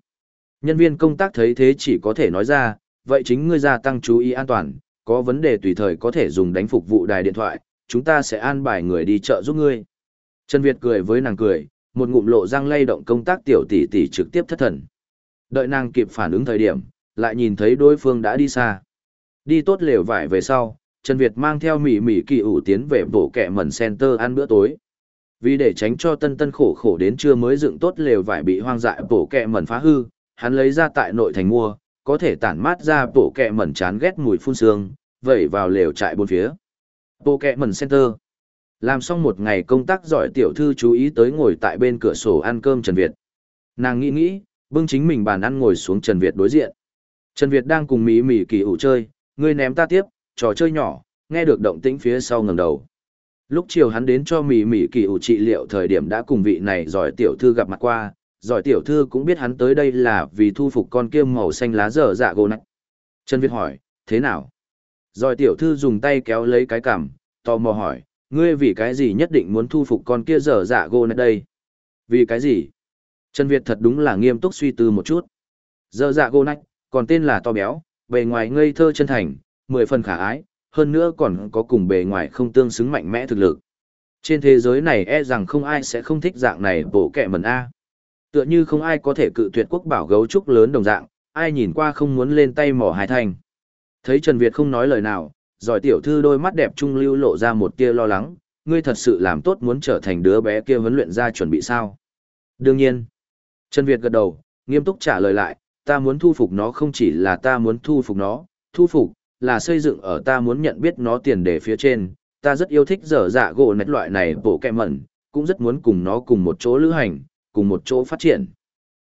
Nhân viên công tác thấy thế chỉ có thể nói ra, vậy chính ngươi gia tăng chú ý an toàn, có vấn đề tùy thời có thể dùng đánh phục vụ đài điện thoại, chúng ta sẽ an bài người đi chợ giúp ngươi. Trần Việt cười với nàng cười, một ngụm lộ răng lay động công tác tiểu tỷ tỷ trực tiếp thất thần. Đợi nàng kịp phản ứng thời điểm, lại nhìn thấy đối phương đã đi xa. Đi tốt lều vải về sau, Trần Việt mang theo mỉ mỉ kỳ ủ tiến về bộ kẻ mẩn center ăn bữa tối. Vì để tránh cho tân tân khổ khổ đến trưa mới dựng tốt lều vải bị hoang dại bộ kẻ mẩn phá hư, hắn lấy ra tại nội thành mua, có thể tản mát ra bộ kẻ mẩn chán ghét mùi phun sương, vẩy vào lều trại bốn phía. Bộ kẹ mẩn center. Làm xong một ngày công tác giỏi tiểu thư chú ý tới ngồi tại bên cửa sổ ăn cơm Trần Việt. Nàng nghĩ nghĩ, bưng chính mình bàn ăn ngồi xuống Trần Việt đối diện. Trần Việt đang cùng Mỹ Mỹ kỳ ủ chơi, người ném ta tiếp, trò chơi nhỏ, nghe được động tĩnh phía sau ngẩng đầu. Lúc chiều hắn đến cho Mỹ Mỹ kỳ ủ trị liệu thời điểm đã cùng vị này giỏi tiểu thư gặp mặt qua, giỏi tiểu thư cũng biết hắn tới đây là vì thu phục con kiêm màu xanh lá dở dạ gỗ nạch. Trần Việt hỏi, thế nào? Rồi tiểu thư dùng tay kéo lấy cái cằm, tò mò hỏi, ngươi vì cái gì nhất định muốn thu phục con kia dở dạ gô nơi đây? Vì cái gì? Trần Việt thật đúng là nghiêm túc suy tư một chút. Dở dạ gô nách, còn tên là to béo, bề ngoài ngây thơ chân thành, mười phần khả ái, hơn nữa còn có cùng bề ngoài không tương xứng mạnh mẽ thực lực. Trên thế giới này e rằng không ai sẽ không thích dạng này bổ kẹ mẩn A. Tựa như không ai có thể cự tuyệt quốc bảo gấu trúc lớn đồng dạng, ai nhìn qua không muốn lên tay mỏ hai thành. Thấy Trần Việt không nói lời nào, giỏi tiểu thư đôi mắt đẹp trung lưu lộ ra một tia lo lắng, ngươi thật sự làm tốt muốn trở thành đứa bé kia huấn luyện ra chuẩn bị sao? Đương nhiên. Trần Việt gật đầu, nghiêm túc trả lời lại, ta muốn thu phục nó không chỉ là ta muốn thu phục nó, thu phục, là xây dựng ở ta muốn nhận biết nó tiền đề phía trên, ta rất yêu thích dở dạ gỗ nét loại này bổ kẹ mẩn, cũng rất muốn cùng nó cùng một chỗ lữ hành, cùng một chỗ phát triển.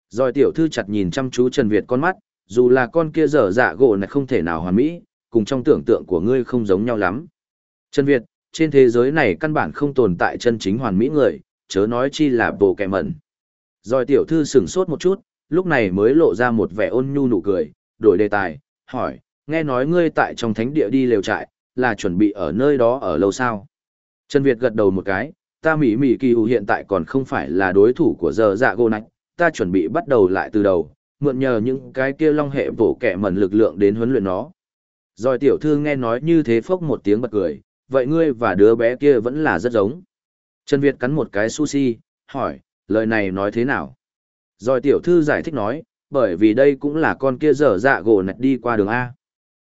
Rồi tiểu thư chặt nhìn chăm chú Trần Việt con mắt, dù là con kia dở dạ gỗ này không thể nào hoàn mỹ, cùng trong tưởng tượng của ngươi không giống nhau lắm. Trần Việt, trên thế giới này căn bản không tồn tại chân chính hoàn mỹ người, chớ nói chi là bổ kẻ mẩn. Rồi tiểu thư sửng sốt một chút, lúc này mới lộ ra một vẻ ôn nhu nụ cười, đổi đề tài, hỏi, nghe nói ngươi tại trong thánh địa đi lều trại, là chuẩn bị ở nơi đó ở lâu sao? Trần Việt gật đầu một cái, ta mỹ mỹ kỳ hiện tại còn không phải là đối thủ của giờ dạ gô nạch, ta chuẩn bị bắt đầu lại từ đầu, mượn nhờ những cái kia long hệ bổ kẻ mẩn lực lượng đến huấn luyện nó. Rồi tiểu thư nghe nói như thế phốc một tiếng bật cười, vậy ngươi và đứa bé kia vẫn là rất giống. Trần Việt cắn một cái sushi, hỏi, lời này nói thế nào? Rồi tiểu thư giải thích nói, bởi vì đây cũng là con kia dở dạ gỗ nạch đi qua đường A.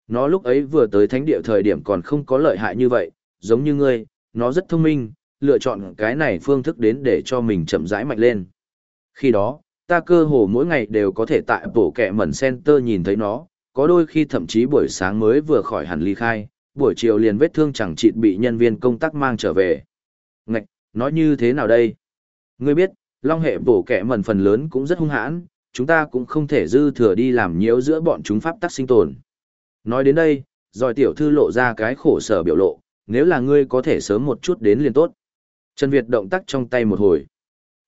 Nó lúc ấy vừa tới thánh địa thời điểm còn không có lợi hại như vậy, giống như ngươi, nó rất thông minh, lựa chọn cái này phương thức đến để cho mình chậm rãi mạnh lên. Khi đó, ta cơ hồ mỗi ngày đều có thể tại bộ kẹ mẩn center nhìn thấy nó, có đôi khi thậm chí buổi sáng mới vừa khỏi hẳn ly khai, buổi chiều liền vết thương chẳng chịt bị nhân viên công tác mang trở về. Ngạch, nói như thế nào đây? Ngươi biết, long hệ bổ kẹ mẩn phần lớn cũng rất hung hãn, chúng ta cũng không thể dư thừa đi làm nhiễu giữa bọn chúng pháp tắc sinh tồn. Nói đến đây, rồi tiểu thư lộ ra cái khổ sở biểu lộ, nếu là ngươi có thể sớm một chút đến liền tốt. Trần Việt động tác trong tay một hồi.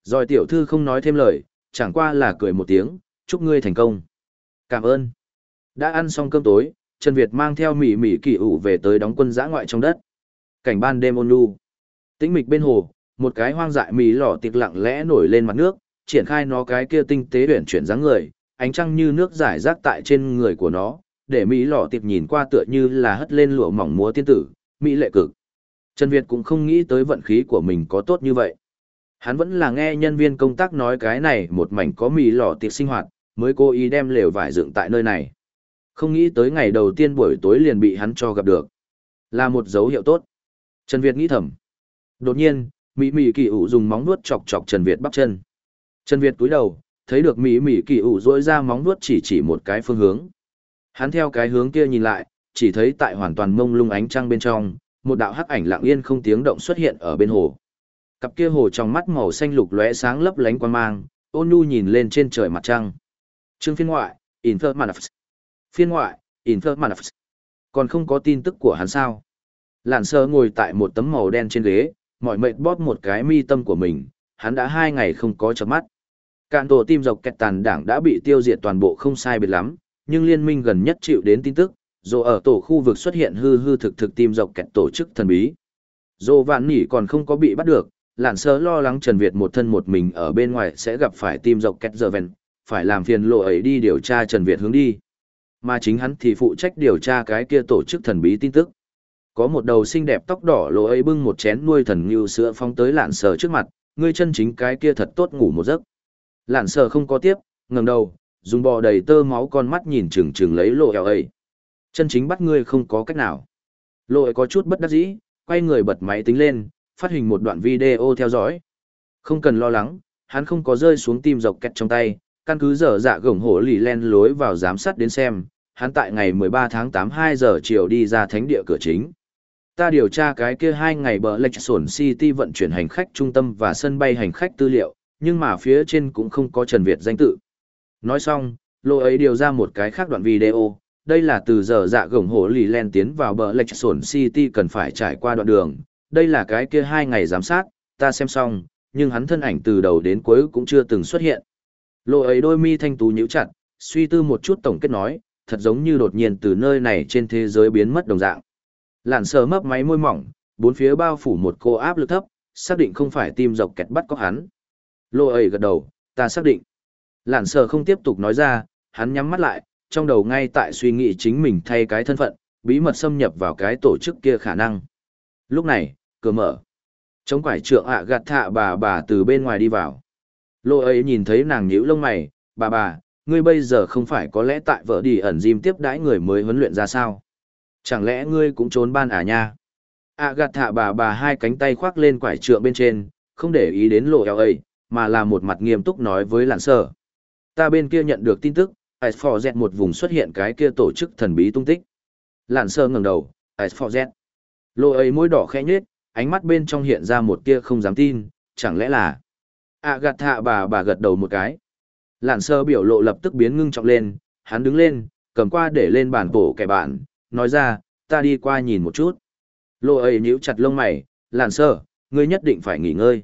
Rồi tiểu thư không nói thêm lời, chẳng qua là cười một tiếng, chúc ngươi thành công. Cảm ơn. Đã ăn xong cơm tối, Trần Việt mang theo mỉ mỉ kỳ ủ về tới đóng quân giã ngoại trong đất. Cảnh ban đêm ôn nhu. Tĩnh mịch bên hồ, một cái hoang dại mì lỏ tiệc lặng lẽ nổi lên mặt nước, triển khai nó cái kia tinh tế tuyển chuyển dáng người, ánh trăng như nước giải rác tại trên người của nó, để mỹ lọ tiệp nhìn qua tựa như là hất lên lụa mỏng múa tiên tử, mỹ lệ cực. Trần Việt cũng không nghĩ tới vận khí của mình có tốt như vậy. Hắn vẫn là nghe nhân viên công tác nói cái này một mảnh có mì lò tiệc sinh hoạt, mới cố ý đem lều vải dựng tại nơi này. Không nghĩ tới ngày đầu tiên buổi tối liền bị hắn cho gặp được. Là một dấu hiệu tốt. Trần Việt nghĩ thầm. Đột nhiên, Mỹ Mỹ Kỳ ủ dùng móng vuốt chọc chọc Trần Việt bắp chân. Trần Việt cúi đầu, thấy được Mỹ Mỹ Kỳ ủ dỗi ra móng vuốt chỉ chỉ một cái phương hướng. Hắn theo cái hướng kia nhìn lại, chỉ thấy tại hoàn toàn mông lung ánh trăng bên trong, một đạo hắc ảnh lặng yên không tiếng động xuất hiện ở bên hồ. Cặp kia hồ trong mắt màu xanh lục lóe sáng lấp lánh quan mang, ôn nhu nhìn lên trên trời mặt trăng. Trương phiên ngoại, Infernals. Phiên ngoại, Infernals. Còn không có tin tức của hắn sao? Lạn sơ ngồi tại một tấm màu đen trên ghế, mọi mệt bóp một cái mi tâm của mình, hắn đã hai ngày không có chợp mắt. Cạn tổ tim dọc kẹt tàn đảng đã bị tiêu diệt toàn bộ không sai biệt lắm, nhưng liên minh gần nhất chịu đến tin tức, dù ở tổ khu vực xuất hiện hư hư thực thực tim dọc kẹt tổ chức thần bí. Dù vạn nỉ còn không có bị bắt được, lạn sơ lo lắng Trần Việt một thân một mình ở bên ngoài sẽ gặp phải tim dọc kẹt giờ vẹn, phải làm phiền lộ ấy đi điều tra Trần Việt hướng đi. Mà chính hắn thì phụ trách điều tra cái kia tổ chức thần bí tin tức. Có một đầu xinh đẹp tóc đỏ lộ ấy bưng một chén nuôi thần như sữa phong tới lạn sơ trước mặt, ngươi chân chính cái kia thật tốt ngủ một giấc. Lạn sơ không có tiếp, ngẩng đầu, dùng bò đầy tơ máu con mắt nhìn chừng chừng lấy lộ eo ấy. Chân chính bắt ngươi không có cách nào. Lộ ấy có chút bất đắc dĩ, quay người bật máy tính lên, phát hình một đoạn video theo dõi. Không cần lo lắng, hắn không có rơi xuống tim dọc kẹt trong tay, căn cứ giờ dạ gồng hổ lì len lối vào giám sát đến xem, hắn tại ngày 13 tháng 8 2 giờ chiều đi ra thánh địa cửa chính. Ta điều tra cái kia hai ngày bờ lệch sổn City vận chuyển hành khách trung tâm và sân bay hành khách tư liệu, nhưng mà phía trên cũng không có Trần Việt danh tự. Nói xong, lô ấy điều ra một cái khác đoạn video, đây là từ giờ dạ gồng hổ lì len tiến vào bờ lệch sổn City cần phải trải qua đoạn đường, đây là cái kia hai ngày giám sát, ta xem xong, nhưng hắn thân ảnh từ đầu đến cuối cũng chưa từng xuất hiện. Lộ ấy đôi mi thanh tú nhíu chặt, suy tư một chút tổng kết nói, thật giống như đột nhiên từ nơi này trên thế giới biến mất đồng dạng. Lạn sờ mấp máy môi mỏng, bốn phía bao phủ một cô áp lực thấp, xác định không phải tim dọc kẹt bắt có hắn. Lộ ấy gật đầu, ta xác định. Lạn sờ không tiếp tục nói ra, hắn nhắm mắt lại, trong đầu ngay tại suy nghĩ chính mình thay cái thân phận, bí mật xâm nhập vào cái tổ chức kia khả năng. Lúc này, cửa mở. Chống quải trượng ạ gạt thạ bà bà từ bên ngoài đi vào. Lô ấy nhìn thấy nàng nhíu lông mày, bà bà, ngươi bây giờ không phải có lẽ tại vợ đi ẩn diêm tiếp đãi người mới huấn luyện ra sao? Chẳng lẽ ngươi cũng trốn ban à nha? ạ gạt thạ bà bà hai cánh tay khoác lên quải trượng bên trên, không để ý đến lộ eo ấy, mà là một mặt nghiêm túc nói với lạn sở. Ta bên kia nhận được tin tức, Ice Z một vùng xuất hiện cái kia tổ chức thần bí tung tích. Lạn sơ ngẩng đầu, Ice lô Z. Ấy môi đỏ khẽ nhếch, ánh mắt bên trong hiện ra một tia không dám tin, chẳng lẽ là... À gạt thạ bà bà gật đầu một cái. Lạn sơ biểu lộ lập tức biến ngưng trọng lên, hắn đứng lên, cầm qua để lên bàn bổ kẻ bạn, nói ra, ta đi qua nhìn một chút. Lộ ấy nhíu chặt lông mày, lạn sơ, ngươi nhất định phải nghỉ ngơi.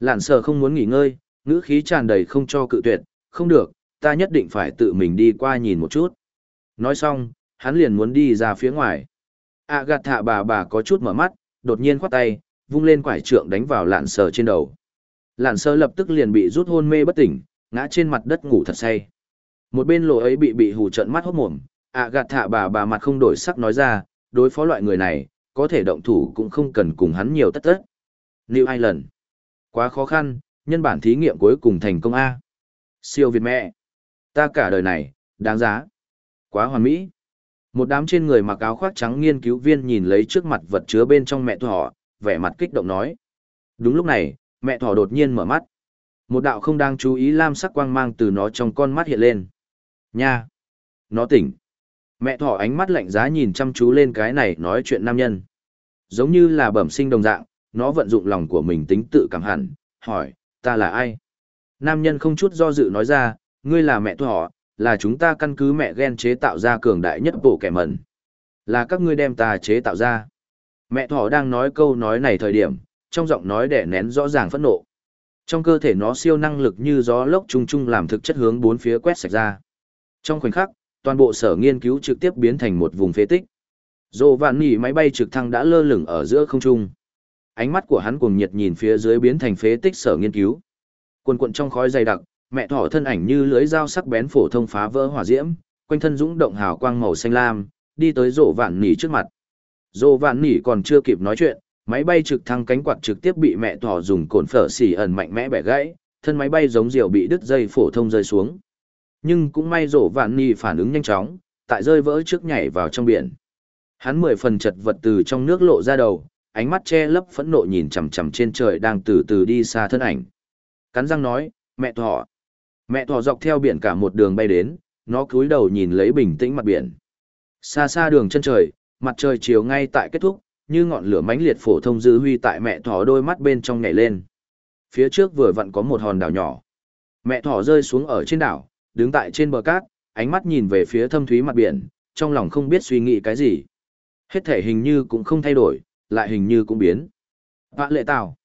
Lạn sơ không muốn nghỉ ngơi, ngữ khí tràn đầy không cho cự tuyệt, không được, ta nhất định phải tự mình đi qua nhìn một chút. Nói xong, hắn liền muốn đi ra phía ngoài. À gạt thạ bà bà có chút mở mắt, đột nhiên khoát tay, vung lên quải trượng đánh vào lạn sờ trên đầu. Lạn sờ lập tức liền bị rút hôn mê bất tỉnh, ngã trên mặt đất ngủ thật say. Một bên lộ ấy bị bị hù trận mắt hốt mồm, ạ gạt thạ bà bà mặt không đổi sắc nói ra, đối phó loại người này, có thể động thủ cũng không cần cùng hắn nhiều tất tất. New Island. Quá khó khăn, nhân bản thí nghiệm cuối cùng thành công A. Siêu Việt mẹ. Ta cả đời này, đáng giá. Quá hoàn mỹ. Một đám trên người mặc áo khoác trắng nghiên cứu viên nhìn lấy trước mặt vật chứa bên trong mẹ thỏ, vẻ mặt kích động nói. Đúng lúc này, mẹ thỏ đột nhiên mở mắt. Một đạo không đang chú ý lam sắc quang mang từ nó trong con mắt hiện lên. Nha! Nó tỉnh. Mẹ thỏ ánh mắt lạnh giá nhìn chăm chú lên cái này nói chuyện nam nhân. Giống như là bẩm sinh đồng dạng, nó vận dụng lòng của mình tính tự cảm hẳn, hỏi, ta là ai? Nam nhân không chút do dự nói ra, ngươi là mẹ thỏ, là chúng ta căn cứ mẹ ghen chế tạo ra cường đại nhất bộ kẻ mẩn. Là các ngươi đem ta chế tạo ra. Mẹ thỏ đang nói câu nói này thời điểm, trong giọng nói đẻ nén rõ ràng phẫn nộ. Trong cơ thể nó siêu năng lực như gió lốc trung trung làm thực chất hướng bốn phía quét sạch ra. Trong khoảnh khắc, toàn bộ sở nghiên cứu trực tiếp biến thành một vùng phế tích. Dồ vạn nỉ máy bay trực thăng đã lơ lửng ở giữa không trung. Ánh mắt của hắn cuồng nhiệt nhìn phía dưới biến thành phế tích sở nghiên cứu. Quần cuộn trong khói dày đặc, mẹ thỏ thân ảnh như lưới dao sắc bén phổ thông phá vỡ hỏa diễm, quanh thân dũng động hào quang màu xanh lam, đi tới rổ vạn nỉ trước mặt. Rổ vạn nỉ còn chưa kịp nói chuyện, máy bay trực thăng cánh quạt trực tiếp bị mẹ thỏ dùng cồn phở xỉ ẩn mạnh mẽ bẻ gãy, thân máy bay giống diều bị đứt dây phổ thông rơi xuống. Nhưng cũng may rổ vạn nỉ phản ứng nhanh chóng, tại rơi vỡ trước nhảy vào trong biển. Hắn mười phần chật vật từ trong nước lộ ra đầu, ánh mắt che lấp phẫn nộ nhìn chằm chằm trên trời đang từ từ đi xa thân ảnh. Cắn răng nói, mẹ thỏ. Mẹ thỏ dọc theo biển cả một đường bay đến, nó cúi đầu nhìn lấy bình tĩnh mặt biển. Xa xa đường chân trời, mặt trời chiều ngay tại kết thúc, như ngọn lửa mãnh liệt phổ thông dư huy tại mẹ thỏ đôi mắt bên trong nhảy lên. Phía trước vừa vặn có một hòn đảo nhỏ. Mẹ thỏ rơi xuống ở trên đảo, đứng tại trên bờ cát, ánh mắt nhìn về phía thâm thúy mặt biển, trong lòng không biết suy nghĩ cái gì. Hết thể hình như cũng không thay đổi, lại hình như cũng biến. Vạ lệ tào.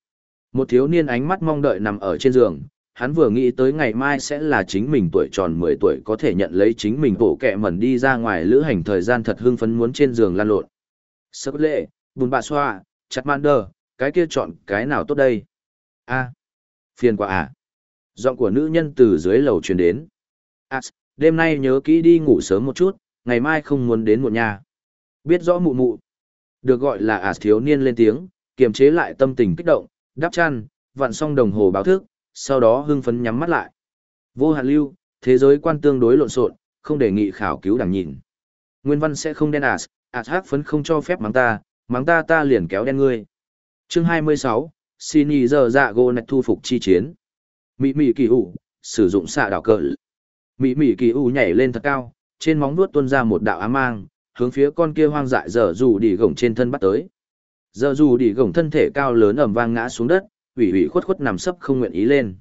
Một thiếu niên ánh mắt mong đợi nằm ở trên giường, hắn vừa nghĩ tới ngày mai sẽ là chính mình tuổi tròn 10 tuổi có thể nhận lấy chính mình bổ kẹ mẩn đi ra ngoài lữ hành thời gian thật hưng phấn muốn trên giường lan lộn. Sớp lệ, bùn bạ xoa, chặt man đờ, cái kia chọn cái nào tốt đây? a phiền quá à? Giọng của nữ nhân từ dưới lầu truyền đến. À, đêm nay nhớ kỹ đi ngủ sớm một chút, ngày mai không muốn đến một nhà. Biết rõ mụ mụ. Được gọi là à thiếu niên lên tiếng, kiềm chế lại tâm tình kích động, đắp chăn, vặn xong đồng hồ báo thức, sau đó hưng phấn nhắm mắt lại. Vô hạn lưu, thế giới quan tương đối lộn xộn, không đề nghị khảo cứu đằng nhìn. Nguyên văn sẽ không đen ạt, ạt hắc phấn không cho phép mắng ta, mắng ta ta liền kéo đen ngươi. Chương 26, xin ý giờ dạ gô nạch thu phục chi chiến. Mị mị kỳ ủ, sử dụng xạ đảo cờ. Mỹ Mỹ kỳ u nhảy lên thật cao, trên móng vuốt tuôn ra một đạo ám mang, hướng phía con kia hoang dại dở dù đi gồng trên thân bắt tới. Dở dù đi gồng thân thể cao lớn ầm vang ngã xuống đất, ủy ủy khuất khuất nằm sấp không nguyện ý lên.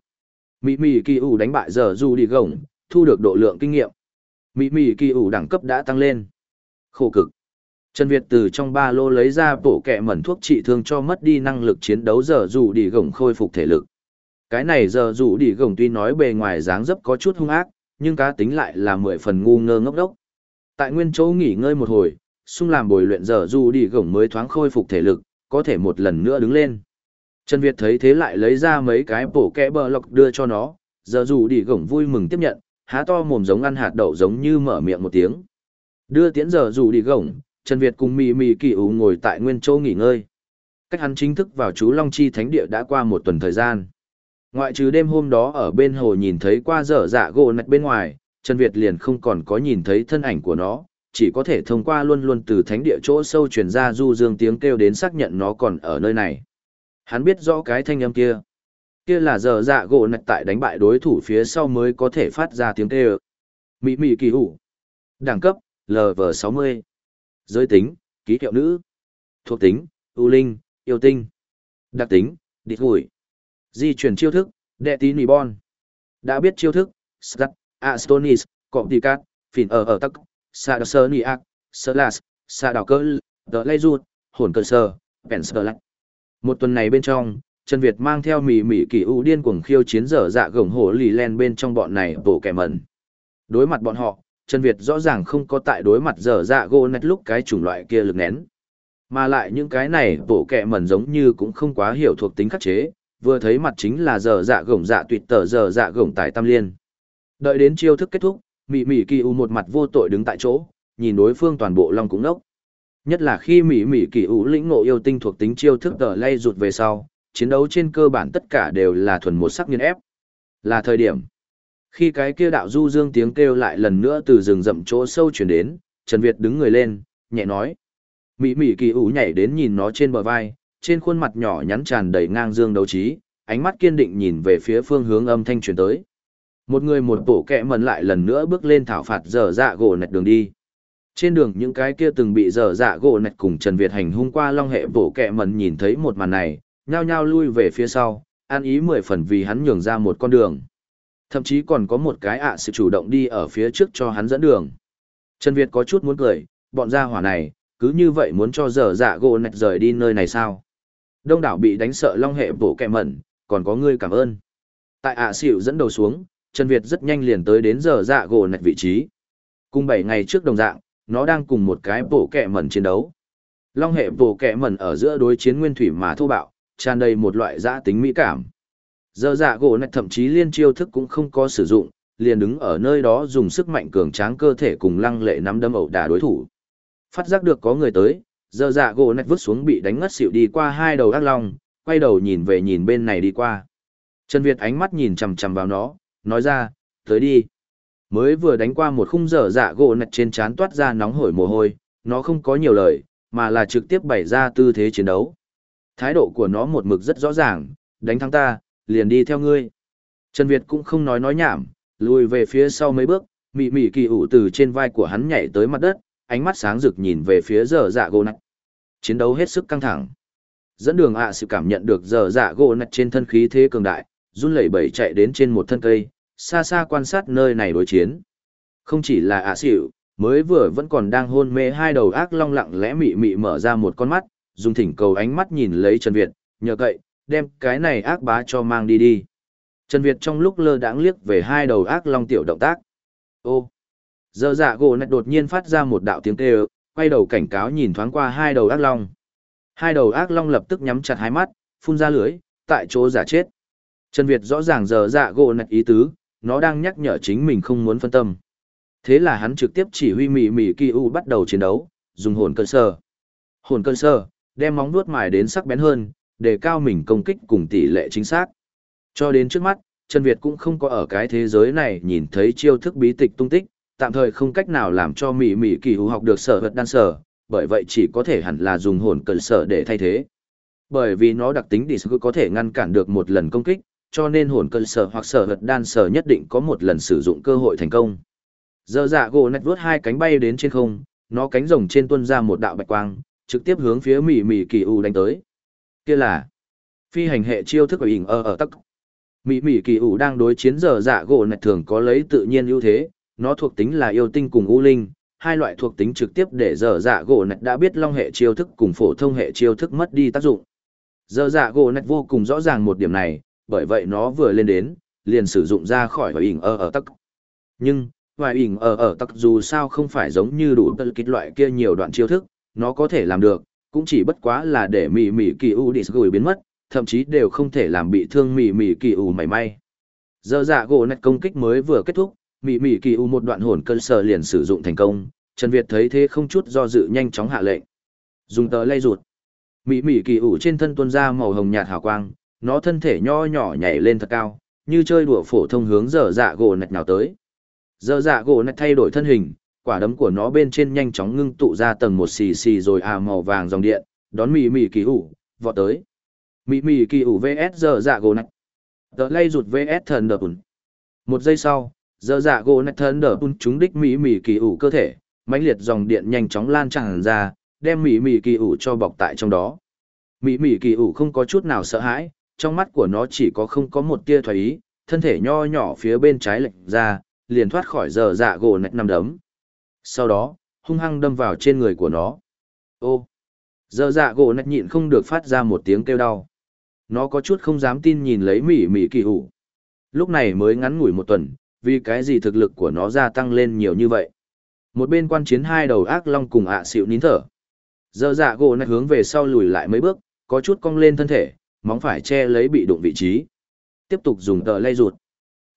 Mỹ Mỹ kỳ u đánh bại giờ du đi gồng, thu được độ lượng kinh nghiệm. Mỹ Mỹ kỳ u đẳng cấp đã tăng lên. Khổ cực. Trần Việt từ trong ba lô lấy ra bộ kẹ mẩn thuốc trị thương cho mất đi năng lực chiến đấu giờ dù đi gồng khôi phục thể lực. Cái này giờ dù đi gồng tuy nói bề ngoài dáng dấp có chút hung ác, nhưng cá tính lại là mười phần ngu ngơ ngốc đốc. Tại nguyên chỗ nghỉ ngơi một hồi, xung làm bồi luyện giờ dù đi gồng mới thoáng khôi phục thể lực, có thể một lần nữa đứng lên. Trần Việt thấy thế lại lấy ra mấy cái bổ kẽ bờ lọc đưa cho nó, giờ dù đi gồng vui mừng tiếp nhận, há to mồm giống ăn hạt đậu giống như mở miệng một tiếng. Đưa tiễn giờ dù đi gồng, Trần Việt cùng Mì Mì Kỳ ủ ngồi tại nguyên châu nghỉ ngơi. Cách hắn chính thức vào chú Long Chi Thánh Địa đã qua một tuần thời gian. Ngoại trừ đêm hôm đó ở bên hồ nhìn thấy qua dở dạ gỗ nạch bên ngoài, Trần Việt liền không còn có nhìn thấy thân ảnh của nó, chỉ có thể thông qua luôn luôn từ thánh địa chỗ sâu truyền ra du dương tiếng kêu đến xác nhận nó còn ở nơi này. Hắn biết rõ cái thanh âm kia. Kia là giờ dạ gỗ nạch tại đánh bại đối thủ phía sau mới có thể phát ra tiếng kêu. Mị mị kỳ hủ. Đẳng cấp, LV60. Giới tính, ký hiệu nữ. Thuộc tính, ưu linh, yêu tinh. Đặc tính, địch hủi. Di chuyển chiêu thức, đệ tí nì bon. Đã biết chiêu thức, Skat, Astonis, Cộng Tì Cát, Phìn ở ở tắc, Sa Đờ Sơ Nì Ác, Sơ Lạt, Sa Đào Cơ, Đờ Lê Rụt, Hồn Cơ Sơ, Bèn Sơ Lạch. Một tuần này bên trong, Trần Việt mang theo mỉ mỉ kỳ ưu điên cuồng khiêu chiến dở dạ gồng hổ lì len bên trong bọn này bổ kẻ mẩn. Đối mặt bọn họ, Trần Việt rõ ràng không có tại đối mặt dở dạ gô nét lúc cái chủng loại kia lực nén. Mà lại những cái này bổ kẻ mẩn giống như cũng không quá hiểu thuộc tính khắc chế, vừa thấy mặt chính là dở dạ gồng dạ tuyệt tờ dở dạ gồng tại tam liên. Đợi đến chiêu thức kết thúc, Mị Mị Kỳ U một mặt vô tội đứng tại chỗ, nhìn đối phương toàn bộ long cũng nốc. Nhất là khi mỹ mỹ Kỳ ủ lĩnh ngộ yêu tinh thuộc tính chiêu thức tờ lay rụt về sau, chiến đấu trên cơ bản tất cả đều là thuần một sắc nghiên ép. Là thời điểm khi cái kia đạo du dương tiếng kêu lại lần nữa từ rừng rậm chỗ sâu chuyển đến, Trần Việt đứng người lên, nhẹ nói. Mỹ Mỹ kỳ ủ nhảy đến nhìn nó trên bờ vai, trên khuôn mặt nhỏ nhắn tràn đầy ngang dương đấu trí, ánh mắt kiên định nhìn về phía phương hướng âm thanh truyền tới. Một người một bổ kẹ mần lại lần nữa bước lên thảo phạt dở dạ gỗ nạch đường đi. Trên đường những cái kia từng bị dở dạ gỗ nạch cùng Trần Việt hành hung qua long hệ vỗ kẹ mần nhìn thấy một màn này, nhao nhao lui về phía sau, an ý mười phần vì hắn nhường ra một con đường. Thậm chí còn có một cái ạ à sự chủ động đi ở phía trước cho hắn dẫn đường. Trần Việt có chút muốn cười, bọn gia hỏa này, cứ như vậy muốn cho dở dạ gỗ nạch rời đi nơi này sao? Đông đảo bị đánh sợ long hệ bổ kẹ mẩn, còn có ngươi cảm ơn. Tại ạ à xỉu dẫn đầu xuống, Trần Việt rất nhanh liền tới đến dở dạ gỗ nạch vị trí. Cùng 7 ngày trước đồng dạng, nó đang cùng một cái bộ kẹ mẩn chiến đấu. Long hệ bộ kẹ mẩn ở giữa đối chiến nguyên thủy mà thô bạo, tràn đầy một loại giã tính mỹ cảm. Giờ dạ gỗ này thậm chí liên chiêu thức cũng không có sử dụng, liền đứng ở nơi đó dùng sức mạnh cường tráng cơ thể cùng lăng lệ nắm đấm ẩu đả đối thủ. Phát giác được có người tới, giờ dạ gỗ này vứt xuống bị đánh ngất xỉu đi qua hai đầu ác long, quay đầu nhìn về nhìn bên này đi qua. Trần Việt ánh mắt nhìn chằm chằm vào nó, nói ra, tới đi. Mới vừa đánh qua một khung giờ dạ gỗ nạch trên trán toát ra nóng hổi mồ hôi, nó không có nhiều lời, mà là trực tiếp bày ra tư thế chiến đấu. Thái độ của nó một mực rất rõ ràng, đánh thắng ta, liền đi theo ngươi. Trần Việt cũng không nói nói nhảm, lùi về phía sau mấy bước, mị mị kỳ ủ từ trên vai của hắn nhảy tới mặt đất, ánh mắt sáng rực nhìn về phía giờ dạ gỗ nạch. Chiến đấu hết sức căng thẳng. Dẫn đường ạ sự cảm nhận được giờ dạ gỗ nạch trên thân khí thế cường đại, run lẩy bẩy chạy đến trên một thân cây, xa xa quan sát nơi này đối chiến. Không chỉ là ạ xỉu, mới vừa vẫn còn đang hôn mê hai đầu ác long lặng lẽ mị mị mở ra một con mắt, dùng thỉnh cầu ánh mắt nhìn lấy Trần Việt, nhờ cậy, đem cái này ác bá cho mang đi đi. Trần Việt trong lúc lơ đãng liếc về hai đầu ác long tiểu động tác. Ô! Giờ dạ gỗ nạch đột nhiên phát ra một đạo tiếng kêu, quay đầu cảnh cáo nhìn thoáng qua hai đầu ác long. Hai đầu ác long lập tức nhắm chặt hai mắt, phun ra lưới, tại chỗ giả chết. Trần Việt rõ ràng giờ dạ gỗ nạch ý tứ, nó đang nhắc nhở chính mình không muốn phân tâm. Thế là hắn trực tiếp chỉ huy mỉ mỉ kỳ u bắt đầu chiến đấu, dùng hồn cơn sơ. Hồn cơn sơ, đem móng vuốt mài đến sắc bén hơn, để cao mình công kích cùng tỷ lệ chính xác. Cho đến trước mắt, Trần Việt cũng không có ở cái thế giới này nhìn thấy chiêu thức bí tịch tung tích, tạm thời không cách nào làm cho Mị Mị kỳ u học được sở vật đan sở, bởi vậy chỉ có thể hẳn là dùng hồn cơn sở để thay thế. Bởi vì nó đặc tính đi có thể ngăn cản được một lần công kích, cho nên hồn cơn sở hoặc sở vật đan sở nhất định có một lần sử dụng cơ hội thành công. Giờ dạ gỗ nạch vuốt hai cánh bay đến trên không, nó cánh rồng trên tuôn ra một đạo bạch quang, trực tiếp hướng phía mỉ mỉ kỳ u đánh tới. Kia là phi hành hệ chiêu thức của ỉn ở ở tắc. Mỉ mỉ kỳ u đang đối chiến giờ dạ gỗ nạch thường có lấy tự nhiên ưu thế, nó thuộc tính là yêu tinh cùng u linh, hai loại thuộc tính trực tiếp để giờ dạ gỗ nạch đã biết long hệ chiêu thức cùng phổ thông hệ chiêu thức mất đi tác dụng. Giờ dạ gỗ nạch vô cùng rõ ràng một điểm này, bởi vậy nó vừa lên đến, liền sử dụng ra khỏi và ỉn ở ở tắc. Nhưng, Hoài ỉn ở ở tắc dù sao không phải giống như đủ tật kích loại kia nhiều đoạn chiêu thức, nó có thể làm được, cũng chỉ bất quá là để mỉ mỉ kỳ u đi gửi biến mất, thậm chí đều không thể làm bị thương mỉ mỉ kỳ u mảy may. Giờ dạ gỗ nạch công kích mới vừa kết thúc, mỉ mỉ kỳ u một đoạn hồn cơn sở liền sử dụng thành công, Trần Việt thấy thế không chút do dự nhanh chóng hạ lệnh. Dùng tờ lay rụt. Mỉ mỉ kỳ u trên thân tuôn ra màu hồng nhạt hào quang, nó thân thể nho nhỏ nhảy lên thật cao, như chơi đùa phổ thông hướng giờ dạ gỗ nạch nào tới. Giờ dạ gỗ nạch thay đổi thân hình, quả đấm của nó bên trên nhanh chóng ngưng tụ ra tầng một xì xì rồi à màu vàng dòng điện, đón mì mì kỳ ủ, vọt tới. Mì mì kỳ ủ vs giờ dạ gỗ nạch. Tờ lay rụt vs thần đờ bùn. Một giây sau, giờ dạ gỗ nạch thần đờ bùn trúng đích mì mì kỳ ủ cơ thể, mãnh liệt dòng điện nhanh chóng lan tràn ra, đem mì mì kỳ ủ cho bọc tại trong đó. Mì mì kỳ ủ không có chút nào sợ hãi, trong mắt của nó chỉ có không có một tia thoái ý, thân thể nho nhỏ phía bên trái lệch ra, liền thoát khỏi giờ dạ gỗ nạch nằm đấm. Sau đó, hung hăng đâm vào trên người của nó. Ô! Giờ dạ gỗ nạch nhịn không được phát ra một tiếng kêu đau. Nó có chút không dám tin nhìn lấy mỉ mỉ kỳ hủ. Lúc này mới ngắn ngủi một tuần, vì cái gì thực lực của nó gia tăng lên nhiều như vậy. Một bên quan chiến hai đầu ác long cùng ạ à xịu nín thở. Giờ dạ gỗ nạch hướng về sau lùi lại mấy bước, có chút cong lên thân thể, móng phải che lấy bị đụng vị trí. Tiếp tục dùng tờ lay ruột.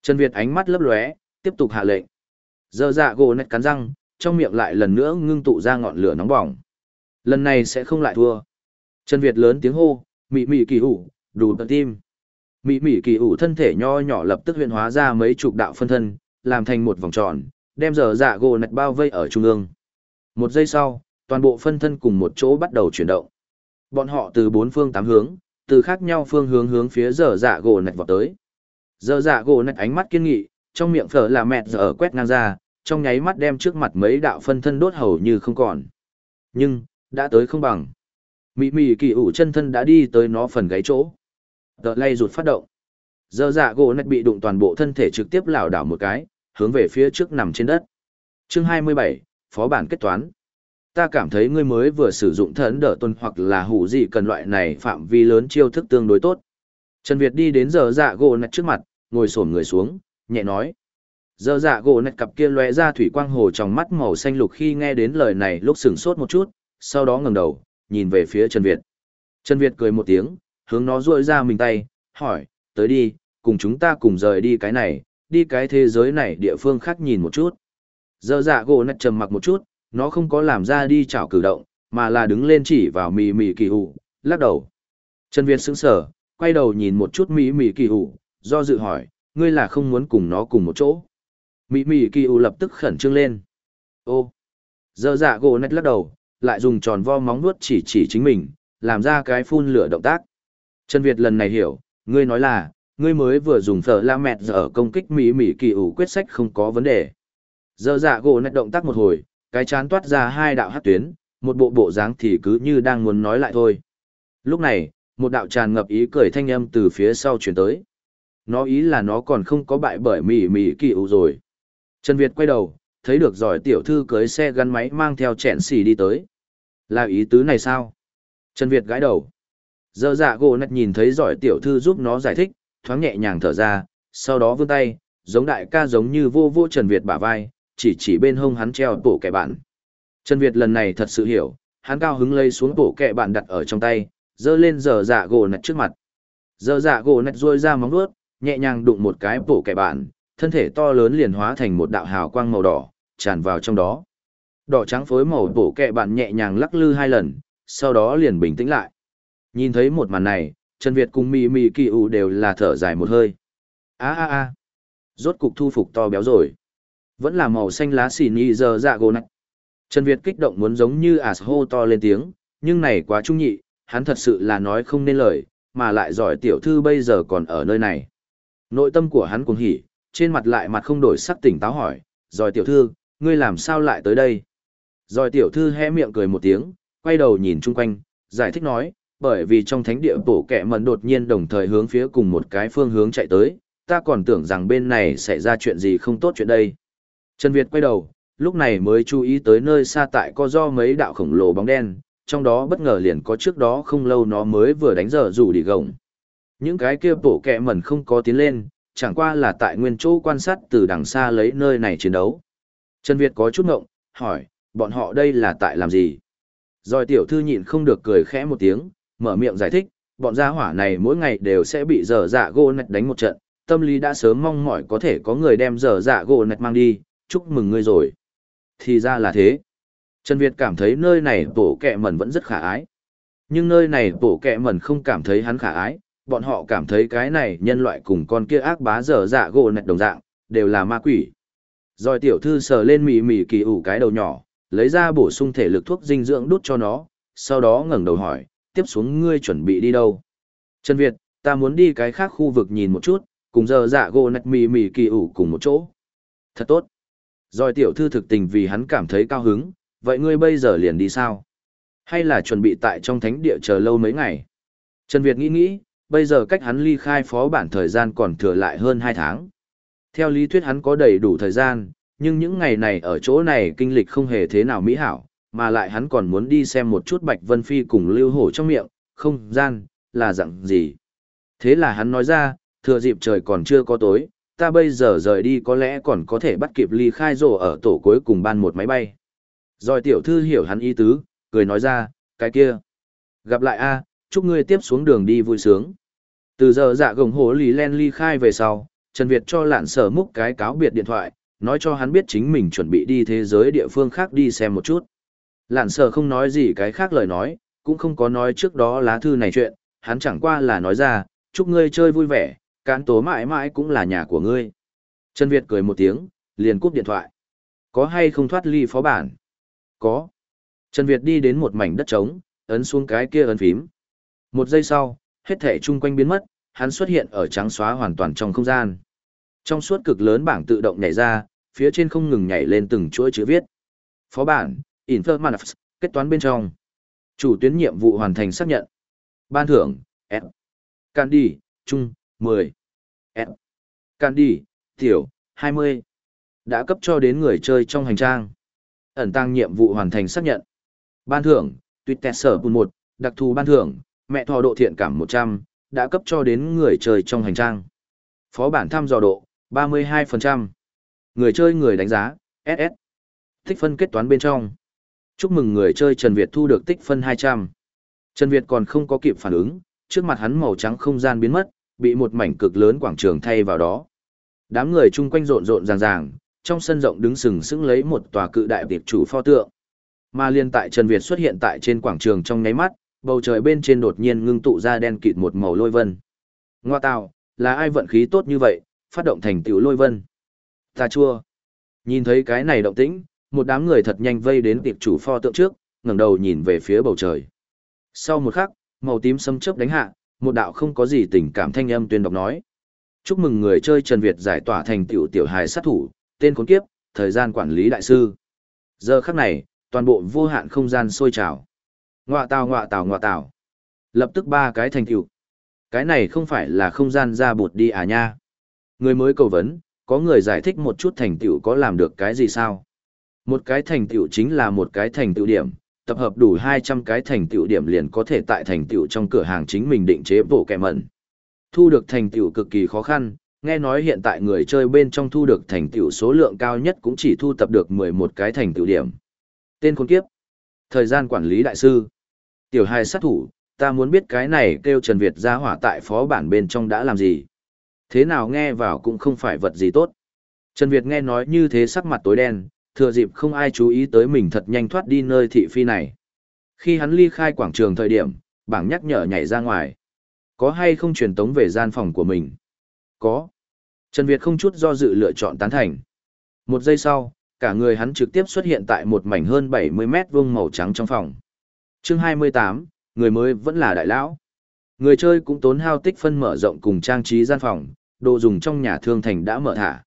Trần Việt ánh mắt lấp lóe, tiếp tục hạ lệnh. Giờ dạ gỗ nét cắn răng, trong miệng lại lần nữa ngưng tụ ra ngọn lửa nóng bỏng. Lần này sẽ không lại thua. Trần Việt lớn tiếng hô, mị mị kỳ ủ, đủ tận tim. Mị mị kỳ ủ thân thể nho nhỏ lập tức huyện hóa ra mấy chục đạo phân thân, làm thành một vòng tròn, đem giờ dạ gỗ nét bao vây ở trung ương. Một giây sau, toàn bộ phân thân cùng một chỗ bắt đầu chuyển động. Bọn họ từ bốn phương tám hướng, từ khác nhau phương hướng hướng phía giờ dạ gỗ nạch vào tới. Giờ dạ gỗ nạch ánh mắt kiên nghị, trong miệng phở là mẹt giờ quét ngang ra, trong nháy mắt đem trước mặt mấy đạo phân thân đốt hầu như không còn. Nhưng, đã tới không bằng. Mị mị kỳ ủ chân thân đã đi tới nó phần gáy chỗ. Tờ lay rụt phát động. Giờ dạ gỗ nạch bị đụng toàn bộ thân thể trực tiếp lảo đảo một cái, hướng về phía trước nằm trên đất. Chương 27, Phó bản kết toán. Ta cảm thấy ngươi mới vừa sử dụng thần đỡ tuần hoặc là hủ gì cần loại này phạm vi lớn chiêu thức tương đối tốt. Trần Việt đi đến giờ dạ gỗ nạch trước mặt, ngồi xổm người xuống, nhẹ nói. Giờ dạ gỗ nạch cặp kia lóe ra thủy quang hồ trong mắt màu xanh lục khi nghe đến lời này lúc sửng sốt một chút, sau đó ngẩng đầu, nhìn về phía Trần Việt. Trần Việt cười một tiếng, hướng nó duỗi ra mình tay, hỏi, tới đi, cùng chúng ta cùng rời đi cái này, đi cái thế giới này địa phương khác nhìn một chút. Giờ dạ gỗ nạch trầm mặc một chút, nó không có làm ra đi chảo cử động, mà là đứng lên chỉ vào mì mì kỳ hụ, lắc đầu. Trần Việt sững sờ, quay đầu nhìn một chút mì mì kỳ hụ, do dự hỏi, ngươi là không muốn cùng nó cùng một chỗ. Mị mị kỳ hụ lập tức khẩn trương lên. Ô! Giờ dạ gỗ nét lắc đầu, lại dùng tròn vo móng vuốt chỉ chỉ chính mình, làm ra cái phun lửa động tác. Trần Việt lần này hiểu, ngươi nói là, ngươi mới vừa dùng phở la mẹt giờ công kích mị mị kỳ ủ quyết sách không có vấn đề. Giờ dạ gỗ nét động tác một hồi, cái chán toát ra hai đạo hát tuyến, một bộ bộ dáng thì cứ như đang muốn nói lại thôi. Lúc này, một đạo tràn ngập ý cười thanh âm từ phía sau chuyển tới. Nó ý là nó còn không có bại bởi mỉ mỉ kỳ ủ rồi. Trần Việt quay đầu, thấy được giỏi tiểu thư cưới xe gắn máy mang theo chẹn xì đi tới. Là ý tứ này sao? Trần Việt gãi đầu. Giờ dạ gỗ nạch nhìn thấy giỏi tiểu thư giúp nó giải thích, thoáng nhẹ nhàng thở ra, sau đó vươn tay, giống đại ca giống như vô vô Trần Việt bả vai, chỉ chỉ bên hông hắn treo bộ kẻ bạn. Trần Việt lần này thật sự hiểu, hắn cao hứng lây xuống bộ kẻ bạn đặt ở trong tay, dơ lên giờ dạ gỗ nạch trước mặt. Giờ dạ gỗ nạch ruôi ra móng vuốt, nhẹ nhàng đụng một cái bộ kẻ bạn, thân thể to lớn liền hóa thành một đạo hào quang màu đỏ, tràn vào trong đó. Đỏ trắng phối màu bộ kẹ bạn nhẹ nhàng lắc lư hai lần, sau đó liền bình tĩnh lại. Nhìn thấy một màn này, Trần Việt cùng Mị Mị Kỳ U đều là thở dài một hơi. A a a, rốt cục thu phục to béo rồi. Vẫn là màu xanh lá xỉ nhị giờ dạ gồ nạch. Trần Việt kích động muốn giống như ả hô to lên tiếng, nhưng này quá trung nhị, hắn thật sự là nói không nên lời, mà lại giỏi tiểu thư bây giờ còn ở nơi này. Nội tâm của hắn cuồng hỉ, trên mặt lại mặt không đổi sắc tỉnh táo hỏi, giỏi tiểu thư, ngươi làm sao lại tới đây? Giỏi tiểu thư hé miệng cười một tiếng, quay đầu nhìn chung quanh, giải thích nói, bởi vì trong thánh địa bổ kẻ mần đột nhiên đồng thời hướng phía cùng một cái phương hướng chạy tới, ta còn tưởng rằng bên này xảy ra chuyện gì không tốt chuyện đây. Trần Việt quay đầu, lúc này mới chú ý tới nơi xa tại có do mấy đạo khổng lồ bóng đen, trong đó bất ngờ liền có trước đó không lâu nó mới vừa đánh dở rủ đi gồng. Những cái kia bổ kẹ mẩn không có tiến lên, chẳng qua là tại nguyên chỗ quan sát từ đằng xa lấy nơi này chiến đấu. Trần Việt có chút ngộng, hỏi, bọn họ đây là tại làm gì? Rồi tiểu thư nhịn không được cười khẽ một tiếng, mở miệng giải thích, bọn gia hỏa này mỗi ngày đều sẽ bị dở dạ gỗ nạch đánh một trận, tâm lý đã sớm mong mỏi có thể có người đem dở dạ gỗ nạch mang đi, chúc mừng ngươi rồi. Thì ra là thế. Trần Việt cảm thấy nơi này tổ kẹ mẩn vẫn rất khả ái. Nhưng nơi này tổ kẹ mẩn không cảm thấy hắn khả ái, bọn họ cảm thấy cái này nhân loại cùng con kia ác bá dở dạ gỗ nạch đồng dạng, đều là ma quỷ. Rồi tiểu thư sờ lên mỉ mỉ kỳ ủ cái đầu nhỏ, lấy ra bổ sung thể lực thuốc dinh dưỡng đút cho nó, sau đó ngẩng đầu hỏi, tiếp xuống ngươi chuẩn bị đi đâu? Trần Việt, ta muốn đi cái khác khu vực nhìn một chút, cùng giờ dạ gỗ nạch mì mì kỳ ủ cùng một chỗ. Thật tốt. Rồi tiểu thư thực tình vì hắn cảm thấy cao hứng, vậy ngươi bây giờ liền đi sao? Hay là chuẩn bị tại trong thánh địa chờ lâu mấy ngày? Trần Việt nghĩ nghĩ, bây giờ cách hắn ly khai phó bản thời gian còn thừa lại hơn 2 tháng. Theo lý thuyết hắn có đầy đủ thời gian, nhưng những ngày này ở chỗ này kinh lịch không hề thế nào mỹ hảo, mà lại hắn còn muốn đi xem một chút Bạch Vân Phi cùng lưu hổ trong miệng, không gian, là dạng gì. Thế là hắn nói ra, thừa dịp trời còn chưa có tối, ta bây giờ rời đi có lẽ còn có thể bắt kịp ly khai rổ ở tổ cuối cùng ban một máy bay. Rồi tiểu thư hiểu hắn ý tứ, cười nói ra, cái kia. Gặp lại a, chúc ngươi tiếp xuống đường đi vui sướng. Từ giờ dạ gồng hổ lì len ly khai về sau, Trần Việt cho lạn sở múc cái cáo biệt điện thoại, nói cho hắn biết chính mình chuẩn bị đi thế giới địa phương khác đi xem một chút. Lạn sở không nói gì cái khác lời nói, cũng không có nói trước đó lá thư này chuyện, hắn chẳng qua là nói ra, chúc ngươi chơi vui vẻ, cán tố mãi mãi cũng là nhà của ngươi. Trần Việt cười một tiếng, liền cúp điện thoại. Có hay không thoát ly phó bản? Có. Trần Việt đi đến một mảnh đất trống, ấn xuống cái kia ấn phím. Một giây sau, hết thể chung quanh biến mất, hắn xuất hiện ở trắng xóa hoàn toàn trong không gian. Trong suốt cực lớn bảng tự động nhảy ra, phía trên không ngừng nhảy lên từng chuỗi chữ viết. Phó bản, Informatics, kết toán bên trong. Chủ tuyến nhiệm vụ hoàn thành xác nhận. Ban thưởng, F. Candy, Trung, 10. F. Candy, Tiểu, 20. Đã cấp cho đến người chơi trong hành trang. Ẩn tăng nhiệm vụ hoàn thành xác nhận. Ban thưởng, Twitter sở 1, đặc thù ban thưởng, mẹ thò độ thiện cảm 100, đã cấp cho đến người chơi trong hành trang. Phó bản thăm dò độ, 32%. Người chơi người đánh giá, SS. Tích phân kết toán bên trong. Chúc mừng người chơi Trần Việt thu được tích phân 200. Trần Việt còn không có kịp phản ứng, trước mặt hắn màu trắng không gian biến mất, bị một mảnh cực lớn quảng trường thay vào đó. Đám người chung quanh rộn rộn ràng ràng, trong sân rộng đứng sừng sững lấy một tòa cự đại tiệp chủ pho tượng. Mà liên tại Trần Việt xuất hiện tại trên quảng trường trong nháy mắt, bầu trời bên trên đột nhiên ngưng tụ ra đen kịt một màu lôi vân. Ngoa tạo, là ai vận khí tốt như vậy, phát động thành tiểu lôi vân. Ta chua. Nhìn thấy cái này động tĩnh, một đám người thật nhanh vây đến tiệp chủ pho tượng trước, ngẩng đầu nhìn về phía bầu trời. Sau một khắc, màu tím sấm chớp đánh hạ, một đạo không có gì tình cảm thanh âm tuyên đọc nói. Chúc mừng người chơi Trần Việt giải tỏa thành tiểu tiểu hài sát thủ, tên khốn kiếp, thời gian quản lý đại sư. Giờ khắc này, toàn bộ vô hạn không gian sôi trào. Ngọa tào ngọa tào ngọa tào. Lập tức ba cái thành tiểu. Cái này không phải là không gian ra bụt đi à nha. Người mới cầu vấn, có người giải thích một chút thành tựu có làm được cái gì sao? Một cái thành tựu chính là một cái thành tựu điểm, tập hợp đủ 200 cái thành tựu điểm liền có thể tại thành tựu trong cửa hàng chính mình định chế bộ kẻ mẩn. Thu được thành tựu cực kỳ khó khăn, nghe nói hiện tại người chơi bên trong thu được thành tựu số lượng cao nhất cũng chỉ thu tập được 11 cái thành tựu điểm. Tên khốn kiếp. Thời gian quản lý đại sư. Tiểu hài sát thủ, ta muốn biết cái này kêu Trần Việt ra hỏa tại phó bản bên trong đã làm gì. Thế nào nghe vào cũng không phải vật gì tốt. Trần Việt nghe nói như thế sắc mặt tối đen, thừa dịp không ai chú ý tới mình thật nhanh thoát đi nơi thị phi này. Khi hắn ly khai quảng trường thời điểm, bảng nhắc nhở nhảy ra ngoài. Có hay không truyền tống về gian phòng của mình? Có. Trần Việt không chút do dự lựa chọn tán thành. Một giây sau, cả người hắn trực tiếp xuất hiện tại một mảnh hơn 70 mét vuông màu trắng trong phòng. Chương 28, người mới vẫn là đại lão. Người chơi cũng tốn hao tích phân mở rộng cùng trang trí gian phòng, đồ dùng trong nhà thương thành đã mở thả.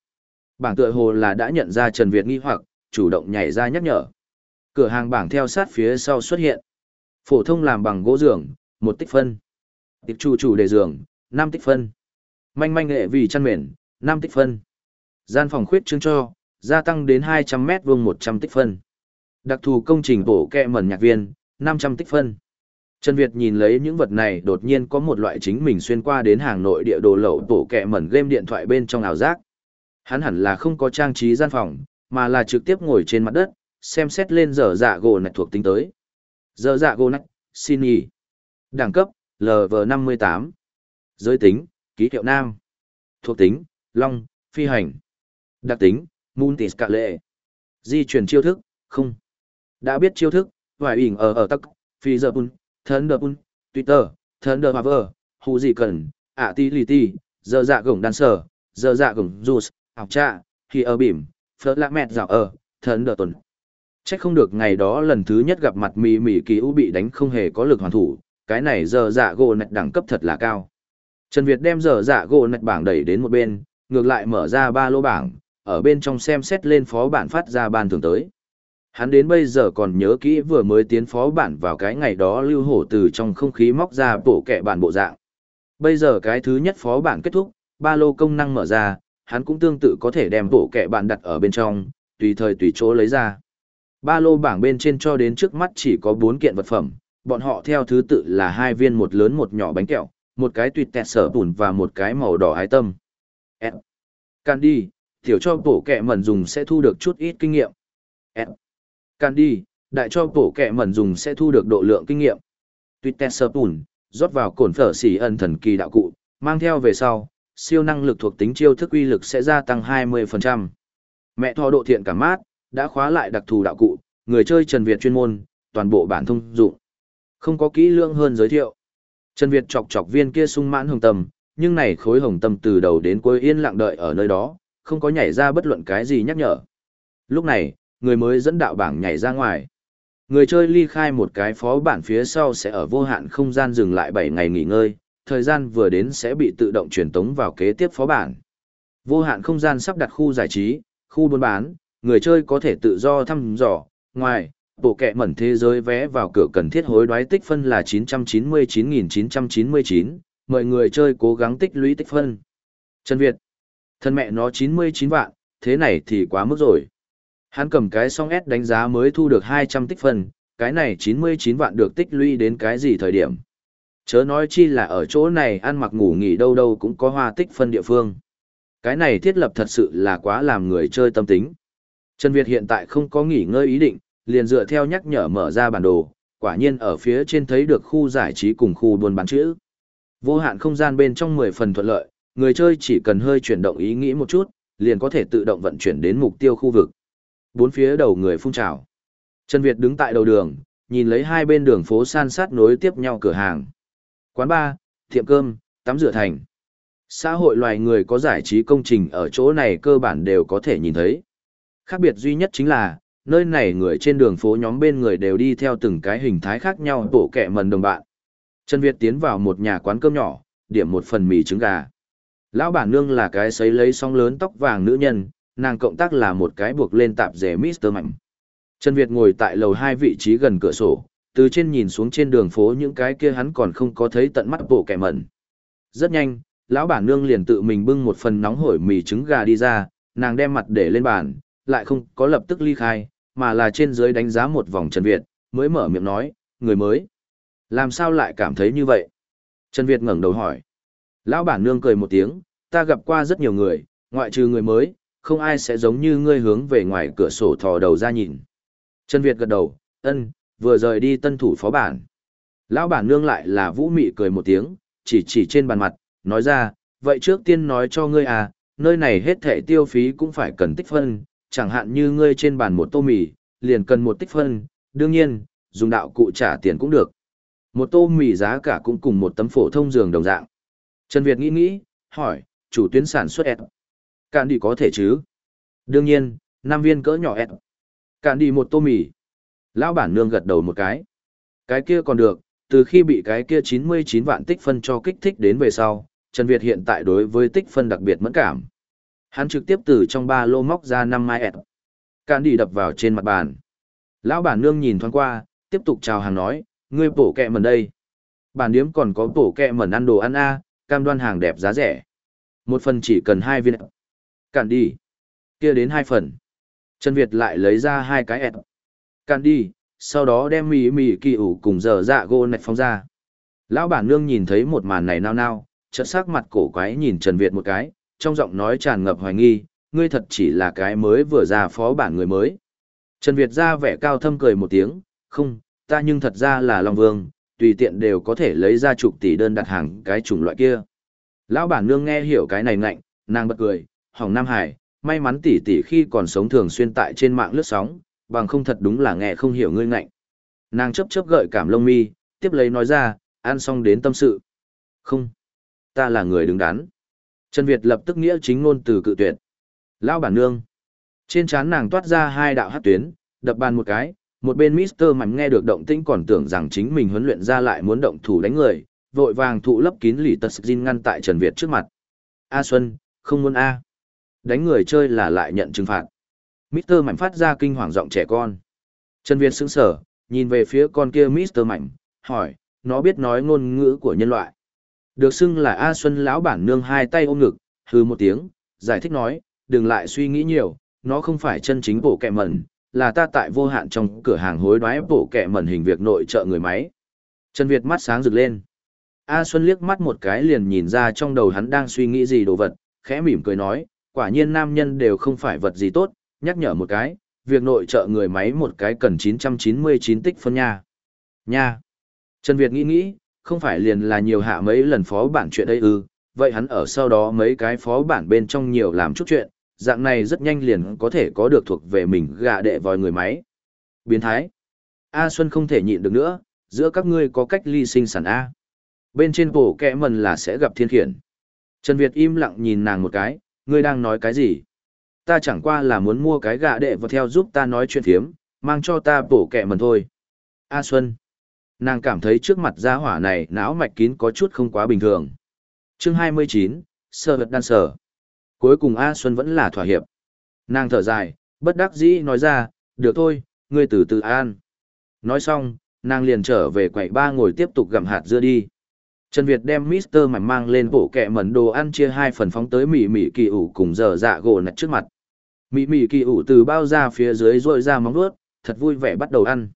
Bảng tựa hồ là đã nhận ra Trần Việt nghi hoặc, chủ động nhảy ra nhắc nhở. Cửa hàng bảng theo sát phía sau xuất hiện. Phổ thông làm bằng gỗ giường, một tích phân. Tiệp chủ chủ đề giường, 5 tích phân. Manh manh nghệ vì chăn mền, 5 tích phân. Gian phòng khuyết trương cho, gia tăng đến 200 mét vuông 100 tích phân. Đặc thù công trình bổ kẹ mẩn nhạc viên, 500 tích phân. Trần Việt nhìn lấy những vật này đột nhiên có một loại chính mình xuyên qua đến hàng nội địa đồ lậu tổ kẹ mẩn game điện thoại bên trong ảo giác. Hắn hẳn là không có trang trí gian phòng, mà là trực tiếp ngồi trên mặt đất, xem xét lên giờ dạ gỗ nạch thuộc tính tới. Giờ dạ gỗ nạch, xin nhỉ. Đẳng cấp, LV58. Giới tính, ký hiệu nam. Thuộc tính, long, phi hành. Đặc tính, multis cạ lệ. Di chuyển chiêu thức, không. Đã biết chiêu thức, vài ỉn ở ở tắc, phi giờ bun, Thunderbolt, Twitter, Thunderpower, hù gì cần, ạ ti lì ti, giờ dạ gồng đan sở, giờ dạ gồng juice, học trạ, khi ở bìm, phớt lạ mẹt dạo ở, thần đỡ tuần. Chắc không được ngày đó lần thứ nhất gặp mặt mì mì kỳ ưu bị đánh không hề có lực hoàn thủ, cái này giờ dạ gỗ nạch đẳng cấp thật là cao. Trần Việt đem giờ dạ gỗ nạch bảng đẩy đến một bên, ngược lại mở ra ba lô bảng, ở bên trong xem xét lên phó bản phát ra ban thường tới. Hắn đến bây giờ còn nhớ kỹ vừa mới tiến phó bản vào cái ngày đó lưu hổ từ trong không khí móc ra bộ kẹ bản bộ dạng. Bây giờ cái thứ nhất phó bản kết thúc, ba lô công năng mở ra, hắn cũng tương tự có thể đem bộ kẹ bạn đặt ở bên trong, tùy thời tùy chỗ lấy ra. Ba lô bảng bên trên cho đến trước mắt chỉ có bốn kiện vật phẩm, bọn họ theo thứ tự là hai viên một lớn một nhỏ bánh kẹo, một cái tuyệt tẹt sở bùn và một cái màu đỏ ái tâm. Candy, tiểu cho bộ kẹ mẩn dùng sẽ thu được chút ít kinh nghiệm. Candy, đại cho bộ kẹ mẩn dùng sẽ thu được độ lượng kinh nghiệm. Twitter Spoon, rót vào cồn phở xỉ ẩn thần kỳ đạo cụ, mang theo về sau, siêu năng lực thuộc tính chiêu thức uy lực sẽ gia tăng 20%. Mẹ thọ độ thiện cảm mát, đã khóa lại đặc thù đạo cụ, người chơi Trần Việt chuyên môn, toàn bộ bản thông dụng. Không có kỹ lưỡng hơn giới thiệu. Trần Việt chọc chọc viên kia sung mãn hồng tâm, nhưng này khối hồng tâm từ đầu đến cuối yên lặng đợi ở nơi đó, không có nhảy ra bất luận cái gì nhắc nhở. Lúc này, người mới dẫn đạo bảng nhảy ra ngoài. Người chơi ly khai một cái phó bản phía sau sẽ ở vô hạn không gian dừng lại 7 ngày nghỉ ngơi, thời gian vừa đến sẽ bị tự động truyền tống vào kế tiếp phó bản. Vô hạn không gian sắp đặt khu giải trí, khu buôn bán, người chơi có thể tự do thăm dò, ngoài, bộ kẹ mẩn thế giới vé vào cửa cần thiết hối đoái tích phân là 999.999, mời người chơi cố gắng tích lũy tích phân. Trần Việt, thân mẹ nó 99 vạn, thế này thì quá mức rồi. Hắn cầm cái song S đánh giá mới thu được 200 tích phân, cái này 99 vạn được tích lũy đến cái gì thời điểm. Chớ nói chi là ở chỗ này ăn mặc ngủ nghỉ đâu đâu cũng có hoa tích phân địa phương. Cái này thiết lập thật sự là quá làm người chơi tâm tính. Trần Việt hiện tại không có nghỉ ngơi ý định, liền dựa theo nhắc nhở mở ra bản đồ, quả nhiên ở phía trên thấy được khu giải trí cùng khu buôn bán chữ. Vô hạn không gian bên trong 10 phần thuận lợi, người chơi chỉ cần hơi chuyển động ý nghĩ một chút, liền có thể tự động vận chuyển đến mục tiêu khu vực bốn phía đầu người phun trào. Trần Việt đứng tại đầu đường, nhìn lấy hai bên đường phố san sát nối tiếp nhau cửa hàng. Quán bar, tiệm cơm, tắm rửa thành. Xã hội loài người có giải trí công trình ở chỗ này cơ bản đều có thể nhìn thấy. Khác biệt duy nhất chính là, nơi này người trên đường phố nhóm bên người đều đi theo từng cái hình thái khác nhau tổ kẻ mần đồng bạn. Trần Việt tiến vào một nhà quán cơm nhỏ, điểm một phần mì trứng gà. Lão bản nương là cái sấy lấy song lớn tóc vàng nữ nhân, nàng cộng tác là một cái buộc lên tạp rẻ Mr. Mạnh. Trần Việt ngồi tại lầu hai vị trí gần cửa sổ, từ trên nhìn xuống trên đường phố những cái kia hắn còn không có thấy tận mắt bộ kẻ mẩn. Rất nhanh, lão bản nương liền tự mình bưng một phần nóng hổi mì trứng gà đi ra, nàng đem mặt để lên bàn, lại không có lập tức ly khai, mà là trên dưới đánh giá một vòng Trần Việt, mới mở miệng nói, người mới. Làm sao lại cảm thấy như vậy? Trần Việt ngẩng đầu hỏi. Lão bản nương cười một tiếng, ta gặp qua rất nhiều người, ngoại trừ người mới, không ai sẽ giống như ngươi hướng về ngoài cửa sổ thò đầu ra nhìn. Trần Việt gật đầu, ân, vừa rời đi tân thủ phó bản. Lão bản nương lại là vũ mị cười một tiếng, chỉ chỉ trên bàn mặt, nói ra, vậy trước tiên nói cho ngươi à, nơi này hết thẻ tiêu phí cũng phải cần tích phân, chẳng hạn như ngươi trên bàn một tô mì, liền cần một tích phân, đương nhiên, dùng đạo cụ trả tiền cũng được. Một tô mì giá cả cũng cùng một tấm phổ thông giường đồng dạng. Trần Việt nghĩ nghĩ, hỏi, chủ tuyến sản xuất ẹt, Cạn đi có thể chứ? Đương nhiên, năm viên cỡ nhỏ ẹt. Cạn đi một tô mì. Lão bản nương gật đầu một cái. Cái kia còn được, từ khi bị cái kia 99 vạn tích phân cho kích thích đến về sau, Trần Việt hiện tại đối với tích phân đặc biệt mẫn cảm. Hắn trực tiếp từ trong ba lô móc ra năm mai ẹt. Cạn đi đập vào trên mặt bàn. Lão bản nương nhìn thoáng qua, tiếp tục chào hàng nói, ngươi bổ kẹ mần đây. Bản điếm còn có bổ kẹ mần ăn đồ ăn a, cam đoan hàng đẹp giá rẻ. Một phần chỉ cần hai viên. Cạn đi. Kia đến hai phần. Trần Việt lại lấy ra hai cái ẹt can đi, sau đó đem mì mì kỳ ủ cùng dở dạ gỗ nạch phóng ra. Lão bản nương nhìn thấy một màn này nao nao, chợt sắc mặt cổ quái nhìn Trần Việt một cái, trong giọng nói tràn ngập hoài nghi, ngươi thật chỉ là cái mới vừa ra phó bản người mới. Trần Việt ra vẻ cao thâm cười một tiếng, không, ta nhưng thật ra là Long Vương, tùy tiện đều có thể lấy ra chục tỷ đơn đặt hàng cái chủng loại kia. Lão bản nương nghe hiểu cái này ngạnh, nàng bật cười, hỏng Nam Hải, may mắn tỷ tỷ khi còn sống thường xuyên tại trên mạng lướt sóng, bằng không thật đúng là nghe không hiểu ngươi ngạnh. Nàng chấp chấp gợi cảm lông mi, tiếp lấy nói ra, ăn xong đến tâm sự. Không, ta là người đứng đắn. Trần Việt lập tức nghĩa chính ngôn từ cự tuyệt. Lão bản nương. Trên trán nàng toát ra hai đạo hát tuyến, đập bàn một cái, một bên mr Mạnh nghe được động tĩnh còn tưởng rằng chính mình huấn luyện ra lại muốn động thủ đánh người, vội vàng thụ lấp kín lì tật Jin ngăn tại Trần Việt trước mặt. A Xuân, không muốn A. Đánh người chơi là lại nhận trừng phạt. Mr Mạnh phát ra kinh hoàng giọng trẻ con. Trần Việt sững sở, nhìn về phía con kia Mr Mạnh, hỏi, nó biết nói ngôn ngữ của nhân loại. Được xưng là A Xuân lão bản nương hai tay ôm ngực, hừ một tiếng, giải thích nói, đừng lại suy nghĩ nhiều, nó không phải chân chính bộ kẹ mẩn, là ta tại vô hạn trong cửa hàng hối đoái bộ kẹ mẩn hình việc nội trợ người máy. Trần Việt mắt sáng rực lên. A Xuân liếc mắt một cái liền nhìn ra trong đầu hắn đang suy nghĩ gì đồ vật, khẽ mỉm cười nói, quả nhiên nam nhân đều không phải vật gì tốt, nhắc nhở một cái, việc nội trợ người máy một cái cần 999 tích phân nha. Nha. Trần Việt nghĩ nghĩ, không phải liền là nhiều hạ mấy lần phó bản chuyện đây ư, vậy hắn ở sau đó mấy cái phó bản bên trong nhiều làm chút chuyện, dạng này rất nhanh liền có thể có được thuộc về mình gạ đệ vòi người máy. Biến thái. A Xuân không thể nhịn được nữa, giữa các ngươi có cách ly sinh sản A. Bên trên bổ kẽ mần là sẽ gặp thiên khiển. Trần Việt im lặng nhìn nàng một cái, ngươi đang nói cái gì? Ta chẳng qua là muốn mua cái gạ đệ và theo giúp ta nói chuyện thiếm, mang cho ta bổ kẹ mần thôi. A Xuân. Nàng cảm thấy trước mặt gia hỏa này não mạch kín có chút không quá bình thường. chương 29, sơ vật đan sở. Cuối cùng A Xuân vẫn là thỏa hiệp. Nàng thở dài, bất đắc dĩ nói ra, được thôi, ngươi từ từ an. Nói xong, nàng liền trở về quầy ba ngồi tiếp tục gặm hạt dưa đi. Trần Việt đem Mister mảnh mang lên bộ kẹ mẩn đồ ăn chia hai phần phóng tới mỉ mỉ kỳ ủ cùng dở dạ gỗ nạch trước mặt mị mị kỳ ủ từ bao ra phía dưới rôi ra móng vuốt, thật vui vẻ bắt đầu ăn.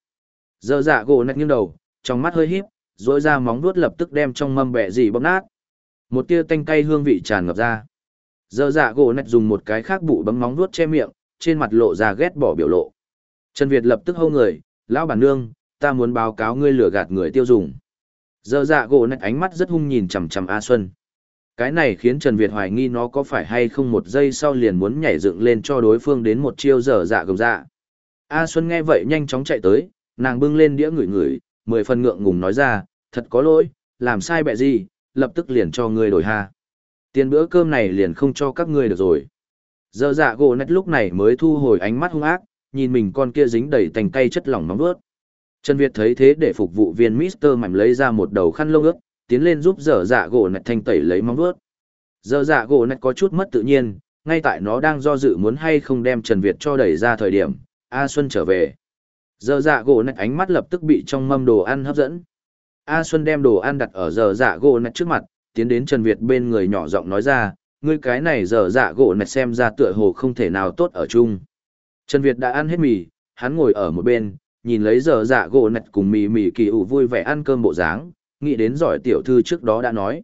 Giờ dạ gỗ nạch nghiêng đầu, trong mắt hơi híp, rỗi ra móng vuốt lập tức đem trong mâm bẹ gì bóp nát. Một tia tanh cay hương vị tràn ngập ra. Giờ dạ gỗ nạch dùng một cái khác bụ bấm móng vuốt che miệng, trên mặt lộ ra ghét bỏ biểu lộ. Trần Việt lập tức hâu người, lão bản nương, ta muốn báo cáo ngươi lừa gạt người tiêu dùng. Giờ dạ gỗ nạch ánh mắt rất hung nhìn chằm chằm A Xuân. Cái này khiến Trần Việt hoài nghi nó có phải hay không một giây sau liền muốn nhảy dựng lên cho đối phương đến một chiêu dở dạ gồng dạ. A Xuân nghe vậy nhanh chóng chạy tới, nàng bưng lên đĩa ngửi ngửi, mười phần ngượng ngùng nói ra, thật có lỗi, làm sai bẹ gì, lập tức liền cho ngươi đổi ha. Tiền bữa cơm này liền không cho các ngươi được rồi. Dở dạ gỗ nách lúc này mới thu hồi ánh mắt hung ác, nhìn mình con kia dính đầy tành cay chất lỏng nóng vớt. Trần Việt thấy thế để phục vụ viên Mister Mạnh lấy ra một đầu khăn lông ướt, tiến lên giúp dở dạ gỗ nạch thanh tẩy lấy móng vuốt. Dở dạ gỗ nạch có chút mất tự nhiên, ngay tại nó đang do dự muốn hay không đem Trần Việt cho đẩy ra thời điểm, A Xuân trở về. dở dạ gỗ nạch ánh mắt lập tức bị trong mâm đồ ăn hấp dẫn. A Xuân đem đồ ăn đặt ở dở dạ gỗ nạch trước mặt, tiến đến Trần Việt bên người nhỏ giọng nói ra, ngươi cái này dở dạ gỗ nạch xem ra tựa hồ không thể nào tốt ở chung. Trần Việt đã ăn hết mì, hắn ngồi ở một bên, nhìn lấy dở dạ gỗ nạch cùng mì mì kỳ ủ vui vẻ ăn cơm bộ dáng, nghĩ đến giỏi tiểu thư trước đó đã nói.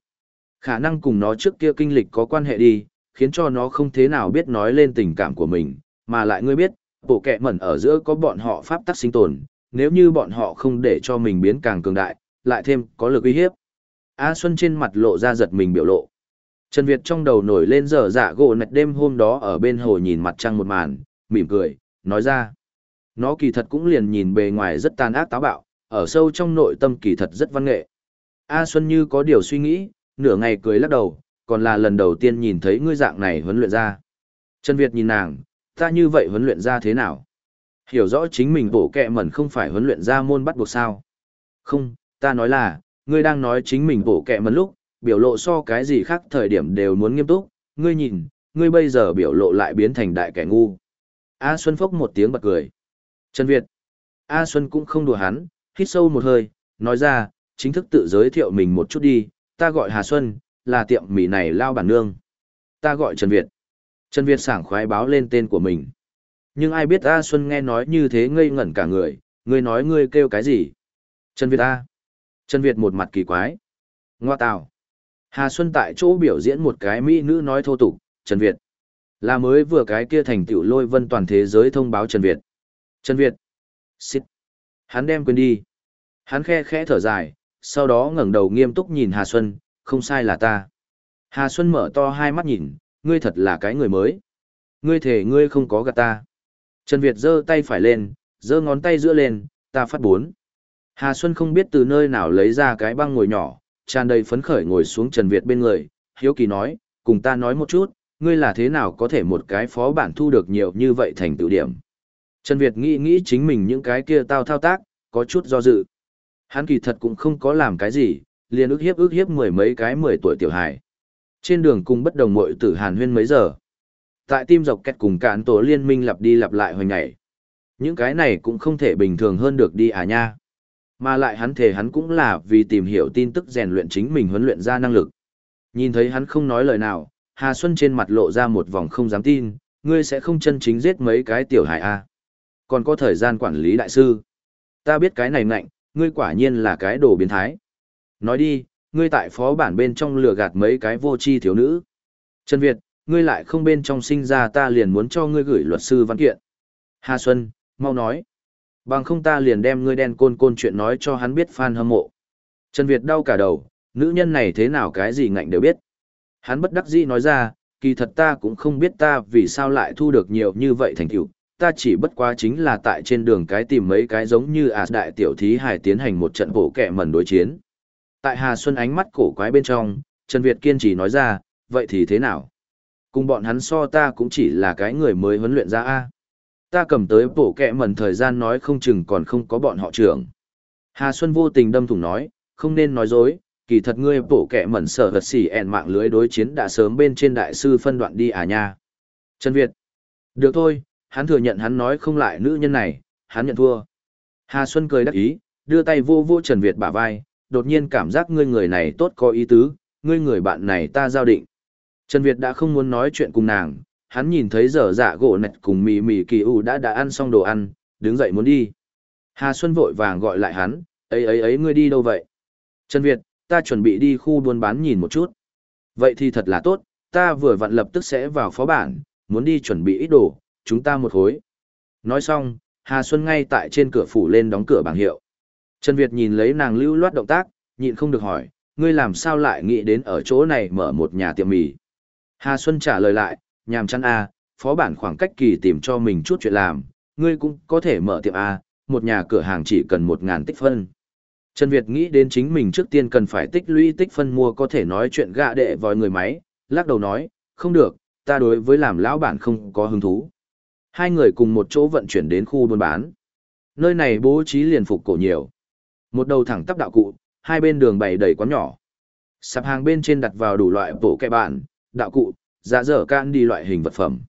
Khả năng cùng nó trước kia kinh lịch có quan hệ đi, khiến cho nó không thế nào biết nói lên tình cảm của mình, mà lại ngươi biết, bộ kẹ mẩn ở giữa có bọn họ pháp tắc sinh tồn, nếu như bọn họ không để cho mình biến càng cường đại, lại thêm có lực uy hiếp. A Xuân trên mặt lộ ra giật mình biểu lộ. Trần Việt trong đầu nổi lên giờ dạ gỗ nạch đêm hôm đó ở bên hồ nhìn mặt trăng một màn, mỉm cười, nói ra. Nó kỳ thật cũng liền nhìn bề ngoài rất tàn ác táo bạo, ở sâu trong nội tâm kỳ thật rất văn nghệ. A Xuân như có điều suy nghĩ, nửa ngày cười lắc đầu, còn là lần đầu tiên nhìn thấy ngươi dạng này huấn luyện ra. Trần Việt nhìn nàng, ta như vậy huấn luyện ra thế nào? Hiểu rõ chính mình bổ kẹ mẩn không phải huấn luyện ra môn bắt buộc sao? Không, ta nói là, ngươi đang nói chính mình bổ kẹ mẩn lúc, biểu lộ so cái gì khác thời điểm đều muốn nghiêm túc, ngươi nhìn, ngươi bây giờ biểu lộ lại biến thành đại kẻ ngu. A Xuân phốc một tiếng bật cười. Trần Việt. A Xuân cũng không đùa hắn, hít sâu một hơi, nói ra, chính thức tự giới thiệu mình một chút đi, ta gọi Hà Xuân, là tiệm mì này lao bản nương. Ta gọi Trần Việt. Trần Việt sảng khoái báo lên tên của mình. Nhưng ai biết A Xuân nghe nói như thế ngây ngẩn cả người, ngươi nói ngươi kêu cái gì? Trần Việt A. Trần Việt một mặt kỳ quái. Ngoa tào. Hà Xuân tại chỗ biểu diễn một cái mỹ nữ nói thô tục, Trần Việt. Là mới vừa cái kia thành tựu lôi vân toàn thế giới thông báo Trần Việt. Trần Việt. Xít. Hắn đem quên đi. Hắn khe khẽ thở dài, sau đó ngẩng đầu nghiêm túc nhìn Hà Xuân, không sai là ta. Hà Xuân mở to hai mắt nhìn, ngươi thật là cái người mới. Ngươi thể ngươi không có gạt ta. Trần Việt giơ tay phải lên, giơ ngón tay giữa lên, ta phát bốn. Hà Xuân không biết từ nơi nào lấy ra cái băng ngồi nhỏ, tràn đầy phấn khởi ngồi xuống Trần Việt bên người, hiếu kỳ nói, cùng ta nói một chút, ngươi là thế nào có thể một cái phó bản thu được nhiều như vậy thành tựu điểm. Trần Việt nghĩ nghĩ chính mình những cái kia tao thao tác, có chút do dự. Hắn kỳ thật cũng không có làm cái gì, liền ức hiếp ức hiếp mười mấy cái mười tuổi tiểu hài. Trên đường cùng bất đồng muội tử Hàn Huyên mấy giờ. Tại tim dọc kẹt cùng cạn tổ liên minh lặp đi lặp lại hồi ngày. Những cái này cũng không thể bình thường hơn được đi à nha. Mà lại hắn thể hắn cũng là vì tìm hiểu tin tức rèn luyện chính mình huấn luyện ra năng lực. Nhìn thấy hắn không nói lời nào, Hà Xuân trên mặt lộ ra một vòng không dám tin, ngươi sẽ không chân chính giết mấy cái tiểu hải a. À? Còn có thời gian quản lý đại sư. Ta biết cái này nạnh, ngươi quả nhiên là cái đồ biến thái. Nói đi, ngươi tại phó bản bên trong lừa gạt mấy cái vô tri thiếu nữ. Trần Việt, ngươi lại không bên trong sinh ra ta liền muốn cho ngươi gửi luật sư văn kiện. Hà Xuân, mau nói. Bằng không ta liền đem ngươi đen côn côn chuyện nói cho hắn biết fan hâm mộ. Trần Việt đau cả đầu, nữ nhân này thế nào cái gì ngạnh đều biết. Hắn bất đắc dĩ nói ra, kỳ thật ta cũng không biết ta vì sao lại thu được nhiều như vậy thành tựu, ta chỉ bất quá chính là tại trên đường cái tìm mấy cái giống như à đại tiểu thí hài tiến hành một trận bổ kẹ mẩn đối chiến. Tại Hà Xuân ánh mắt cổ quái bên trong, Trần Việt kiên trì nói ra, vậy thì thế nào? Cùng bọn hắn so ta cũng chỉ là cái người mới huấn luyện ra A. Ta cầm tới bổ kẹ mẩn thời gian nói không chừng còn không có bọn họ trưởng. Hà Xuân vô tình đâm thủng nói, không nên nói dối, kỳ thật ngươi bổ kẹ mẩn sở vật xỉ ẹn mạng lưới đối chiến đã sớm bên trên đại sư phân đoạn đi à nha. Trần Việt. Được thôi, hắn thừa nhận hắn nói không lại nữ nhân này, hắn nhận thua. Hà Xuân cười đắc ý, đưa tay vô vô Trần Việt bả vai, đột nhiên cảm giác ngươi người này tốt có ý tứ, ngươi người bạn này ta giao định. Trần Việt đã không muốn nói chuyện cùng nàng, hắn nhìn thấy giờ dạ gỗ nạch cùng mì mì kỳ u đã đã ăn xong đồ ăn, đứng dậy muốn đi. Hà Xuân vội vàng gọi lại hắn, ấy ấy ấy ngươi đi đâu vậy? Trần Việt, ta chuẩn bị đi khu buôn bán nhìn một chút. Vậy thì thật là tốt, ta vừa vặn lập tức sẽ vào phó bản, muốn đi chuẩn bị ít đồ, chúng ta một hối. Nói xong, Hà Xuân ngay tại trên cửa phủ lên đóng cửa bảng hiệu. Trần Việt nhìn lấy nàng lưu loát động tác, nhịn không được hỏi, ngươi làm sao lại nghĩ đến ở chỗ này mở một nhà tiệm mì. Hà Xuân trả lời lại, nhàm chăn A, phó bản khoảng cách kỳ tìm cho mình chút chuyện làm, ngươi cũng có thể mở tiệm A, một nhà cửa hàng chỉ cần một ngàn tích phân. Trần Việt nghĩ đến chính mình trước tiên cần phải tích lũy tích phân mua có thể nói chuyện gạ đệ vòi người máy, lắc đầu nói, không được, ta đối với làm lão bản không có hứng thú. Hai người cùng một chỗ vận chuyển đến khu buôn bán. Nơi này bố trí liền phục cổ nhiều. Một đầu thẳng tắp đạo cụ, hai bên đường bày đầy quán nhỏ. Sạp hàng bên trên đặt vào đủ loại bộ kẹ bạn, đạo cụ, dạ dở can đi loại hình vật phẩm.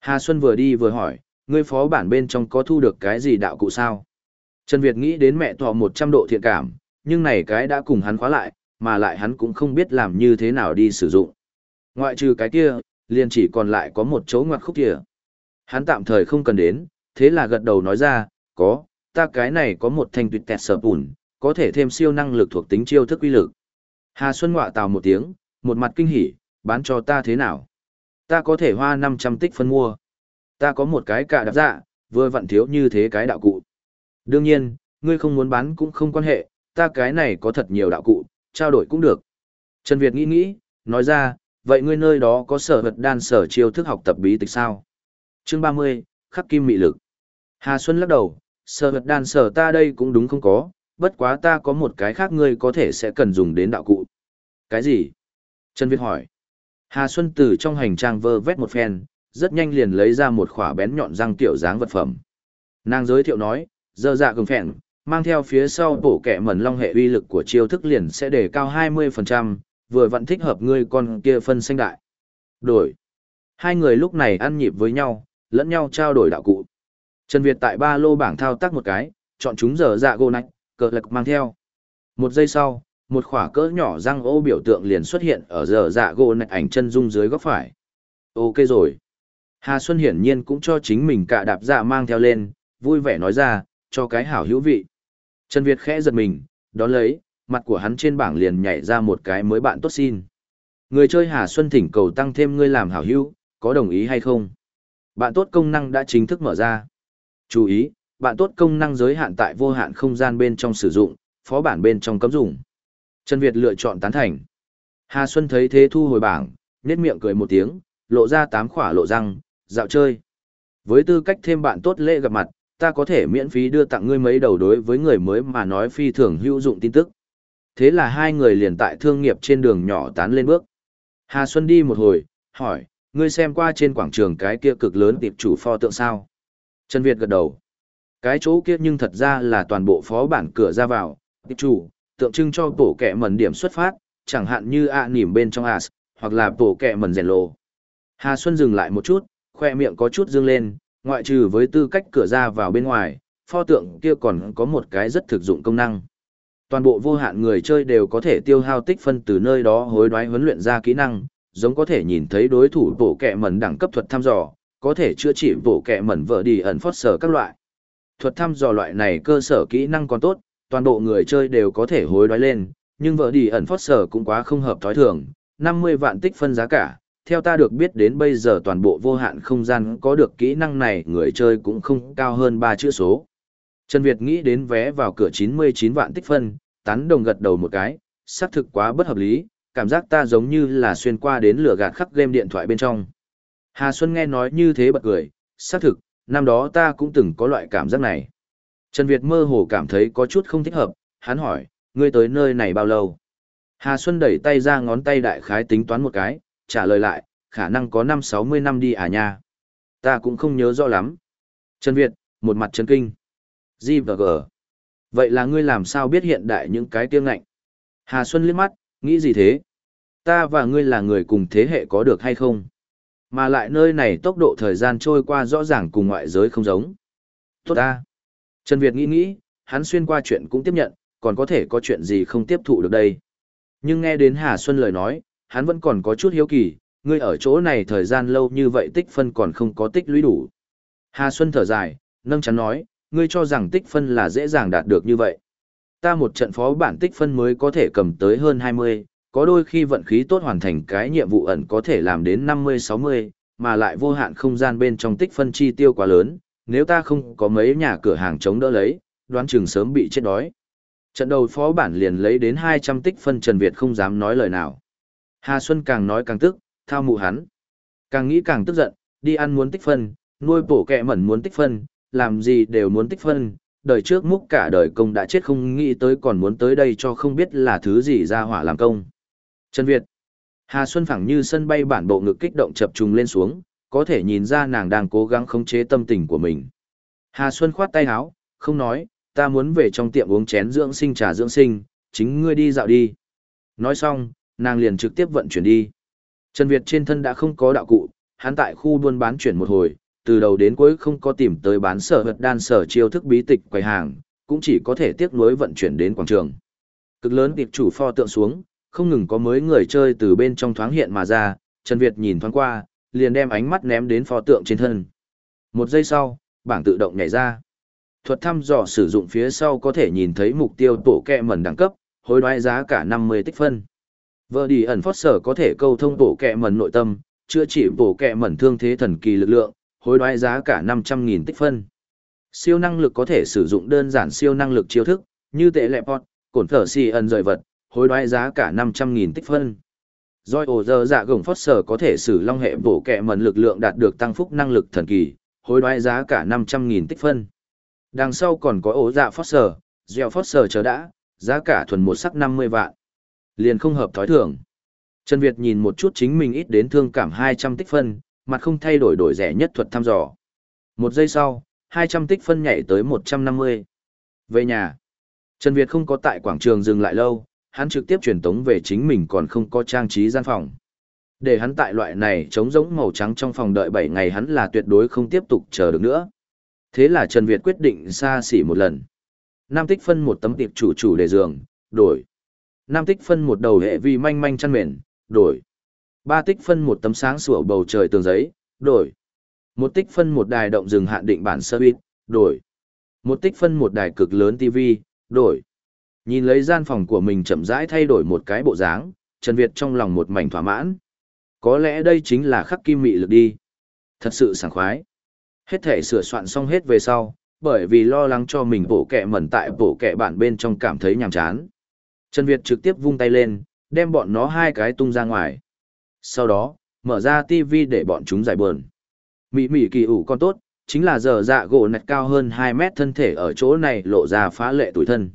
Hà Xuân vừa đi vừa hỏi, ngươi phó bản bên trong có thu được cái gì đạo cụ sao? Trần Việt nghĩ đến mẹ thọ 100 độ thiện cảm, nhưng này cái đã cùng hắn khóa lại, mà lại hắn cũng không biết làm như thế nào đi sử dụng. Ngoại trừ cái kia, liền chỉ còn lại có một chỗ ngoặc khúc kia. Hắn tạm thời không cần đến, thế là gật đầu nói ra, có, ta cái này có một thanh tuyệt tẹt sở bùn, có thể thêm siêu năng lực thuộc tính chiêu thức uy lực. Hà Xuân ngọa tào một tiếng, một mặt kinh hỉ, bán cho ta thế nào? Ta có thể hoa 500 tích phân mua. Ta có một cái cả đạp dạ, vừa vặn thiếu như thế cái đạo cụ. Đương nhiên, ngươi không muốn bán cũng không quan hệ, ta cái này có thật nhiều đạo cụ, trao đổi cũng được. Trần Việt nghĩ nghĩ, nói ra, vậy ngươi nơi đó có sở vật đan sở chiêu thức học tập bí tịch sao? Chương 30, khắc kim mị lực. Hà Xuân lắc đầu, sở vật đan sở ta đây cũng đúng không có, bất quá ta có một cái khác ngươi có thể sẽ cần dùng đến đạo cụ. Cái gì? Trần Việt hỏi. Hà Xuân từ trong hành trang vơ vét một phen, rất nhanh liền lấy ra một khỏa bén nhọn răng tiểu dáng vật phẩm. Nàng giới thiệu nói, dơ dạ gừng phèn, mang theo phía sau bổ kẻ mẩn long hệ uy lực của chiêu thức liền sẽ đề cao 20%, vừa vẫn thích hợp ngươi con kia phân xanh đại. Đổi. Hai người lúc này ăn nhịp với nhau, lẫn nhau trao đổi đạo cụ. Trần Việt tại ba lô bảng thao tác một cái, chọn chúng giờ dạ gô nạch, cờ lực mang theo. Một giây sau, một khỏa cỡ nhỏ răng ô biểu tượng liền xuất hiện ở giờ dạ gỗ nạch ảnh chân dung dưới góc phải. Ok rồi. Hà Xuân hiển nhiên cũng cho chính mình cả đạp dạ mang theo lên, vui vẻ nói ra, cho cái hảo hữu vị. Trần Việt khẽ giật mình, đón lấy, mặt của hắn trên bảng liền nhảy ra một cái mới bạn tốt xin. Người chơi Hà Xuân thỉnh cầu tăng thêm ngươi làm hảo hữu, có đồng ý hay không? Bạn tốt công năng đã chính thức mở ra. Chú ý, bạn tốt công năng giới hạn tại vô hạn không gian bên trong sử dụng, phó bản bên trong cấm dùng. Trần Việt lựa chọn tán thành. Hà Xuân thấy thế thu hồi bảng, nét miệng cười một tiếng, lộ ra tám khỏa lộ răng, dạo chơi. Với tư cách thêm bạn tốt lễ gặp mặt, ta có thể miễn phí đưa tặng ngươi mấy đầu đối với người mới mà nói phi thường hữu dụng tin tức. Thế là hai người liền tại thương nghiệp trên đường nhỏ tán lên bước. Hà Xuân đi một hồi, hỏi, ngươi xem qua trên quảng trường cái kia cực lớn tiệp chủ pho tượng sao? Trần Việt gật đầu. Cái chỗ kia nhưng thật ra là toàn bộ phó bản cửa ra vào, tiệp chủ, tượng trưng cho bổ kẻ mẩn điểm xuất phát, chẳng hạn như ạ nỉm bên trong as, hoặc là bổ kẻ mẩn rèn lộ. Hà Xuân dừng lại một chút, khoe miệng có chút dương lên, ngoại trừ với tư cách cửa ra vào bên ngoài, pho tượng kia còn có một cái rất thực dụng công năng. Toàn bộ vô hạn người chơi đều có thể tiêu hao tích phân từ nơi đó hối đoái huấn luyện ra kỹ năng, giống có thể nhìn thấy đối thủ bộ kẹ mẩn đẳng cấp thuật thăm dò, có thể chữa trị bộ kẹ mẩn vợ đi ẩn phót sở các loại. Thuật thăm dò loại này cơ sở kỹ năng còn tốt, toàn bộ người chơi đều có thể hối đoái lên, nhưng vợ đi ẩn phót sở cũng quá không hợp thói thường, 50 vạn tích phân giá cả, theo ta được biết đến bây giờ toàn bộ vô hạn không gian có được kỹ năng này người chơi cũng không cao hơn 3 chữ số. Trần Việt nghĩ đến vé vào cửa 99 vạn tích phân, tán đồng gật đầu một cái, xác thực quá bất hợp lý, cảm giác ta giống như là xuyên qua đến lửa gạt khắc game điện thoại bên trong. Hà Xuân nghe nói như thế bật cười, xác thực, năm đó ta cũng từng có loại cảm giác này. Trần Việt mơ hồ cảm thấy có chút không thích hợp, hắn hỏi, ngươi tới nơi này bao lâu? Hà Xuân đẩy tay ra ngón tay đại khái tính toán một cái, trả lời lại, khả năng có năm sáu mươi năm đi à nha. Ta cũng không nhớ rõ lắm. Trần Việt, một mặt chấn kinh. G và G. Vậy là ngươi làm sao biết hiện đại những cái tiêu ngạnh? Hà Xuân liếc mắt, nghĩ gì thế? Ta và ngươi là người cùng thế hệ có được hay không? Mà lại nơi này tốc độ thời gian trôi qua rõ ràng cùng ngoại giới không giống. Tốt ta. Trần Việt nghĩ nghĩ, hắn xuyên qua chuyện cũng tiếp nhận, còn có thể có chuyện gì không tiếp thụ được đây. Nhưng nghe đến Hà Xuân lời nói, hắn vẫn còn có chút hiếu kỳ, ngươi ở chỗ này thời gian lâu như vậy tích phân còn không có tích lũy đủ. Hà Xuân thở dài, nâng chắn nói, ngươi cho rằng tích phân là dễ dàng đạt được như vậy. Ta một trận phó bản tích phân mới có thể cầm tới hơn 20, có đôi khi vận khí tốt hoàn thành cái nhiệm vụ ẩn có thể làm đến 50-60, mà lại vô hạn không gian bên trong tích phân chi tiêu quá lớn, nếu ta không có mấy nhà cửa hàng chống đỡ lấy, đoán chừng sớm bị chết đói. Trận đầu phó bản liền lấy đến 200 tích phân Trần Việt không dám nói lời nào. Hà Xuân càng nói càng tức, thao mụ hắn. Càng nghĩ càng tức giận, đi ăn muốn tích phân, nuôi bổ kẹ mẩn muốn tích phân, làm gì đều muốn tích phân, đời trước múc cả đời công đã chết không nghĩ tới còn muốn tới đây cho không biết là thứ gì ra hỏa làm công. Trần Việt Hà Xuân phẳng như sân bay bản bộ ngực kích động chập trùng lên xuống, có thể nhìn ra nàng đang cố gắng khống chế tâm tình của mình. Hà Xuân khoát tay áo, không nói, ta muốn về trong tiệm uống chén dưỡng sinh trà dưỡng sinh, chính ngươi đi dạo đi. Nói xong, nàng liền trực tiếp vận chuyển đi. Trần Việt trên thân đã không có đạo cụ, hắn tại khu buôn bán chuyển một hồi, từ đầu đến cuối không có tìm tới bán sở vật đan sở chiêu thức bí tịch quầy hàng, cũng chỉ có thể tiếc nuối vận chuyển đến quảng trường. Cực lớn tiệp chủ pho tượng xuống, không ngừng có mới người chơi từ bên trong thoáng hiện mà ra, Trần Việt nhìn thoáng qua, liền đem ánh mắt ném đến pho tượng trên thân. Một giây sau, bảng tự động nhảy ra. Thuật thăm dò sử dụng phía sau có thể nhìn thấy mục tiêu tổ kẹ mẩn đẳng cấp, hối đoái giá cả 50 tích phân. Vợ đi ẩn phót sở có thể câu thông tổ kẹ mẩn nội tâm, chữa trị bổ kẹ mẩn thương thế thần kỳ lực lượng, hối đoái giá cả 500.000 tích phân. Siêu năng lực có thể sử dụng đơn giản siêu năng lực chiêu thức, như tệ lệ pot, cổn thở si ẩn rời vật, hối đoái giá cả 500.000 tích phân. Doi ổ giờ dạ gồng phót sở có thể sử long hệ bổ kẹ mần lực lượng đạt được tăng phúc năng lực thần kỳ, hối đoái giá cả 500.000 tích phân. Đằng sau còn có ổ dạ phót sở, dẻo phót sở chờ đã, giá cả thuần một sắc 50 vạn. Liền không hợp thói thường. Trần Việt nhìn một chút chính mình ít đến thương cảm 200 tích phân, mặt không thay đổi đổi rẻ nhất thuật thăm dò. Một giây sau, 200 tích phân nhảy tới 150. Về nhà, Trần Việt không có tại quảng trường dừng lại lâu, hắn trực tiếp truyền tống về chính mình còn không có trang trí gian phòng. Để hắn tại loại này trống rỗng màu trắng trong phòng đợi 7 ngày hắn là tuyệt đối không tiếp tục chờ được nữa. Thế là Trần Việt quyết định xa xỉ một lần. Nam tích phân một tấm tiệp chủ chủ để giường, đổi. Nam tích phân một đầu hệ vi manh manh chăn mền, đổi. Ba tích phân một tấm sáng sủa bầu trời tường giấy, đổi. Một tích phân một đài động rừng hạn định bản sơ bít, đổi. Một tích phân một đài cực lớn TV, đổi. Nhìn lấy gian phòng của mình chậm rãi thay đổi một cái bộ dáng, Trần Việt trong lòng một mảnh thỏa mãn. Có lẽ đây chính là khắc kim mị lực đi. Thật sự sảng khoái. Hết thể sửa soạn xong hết về sau, bởi vì lo lắng cho mình bổ kẹ mẩn tại bổ kẹ bản bên trong cảm thấy nhàm chán. Trần Việt trực tiếp vung tay lên, đem bọn nó hai cái tung ra ngoài. Sau đó, mở ra TV để bọn chúng giải buồn. Mị mị kỳ ủ con tốt, chính là giờ dạ gỗ nạch cao hơn 2 mét thân thể ở chỗ này lộ ra phá lệ tuổi thân.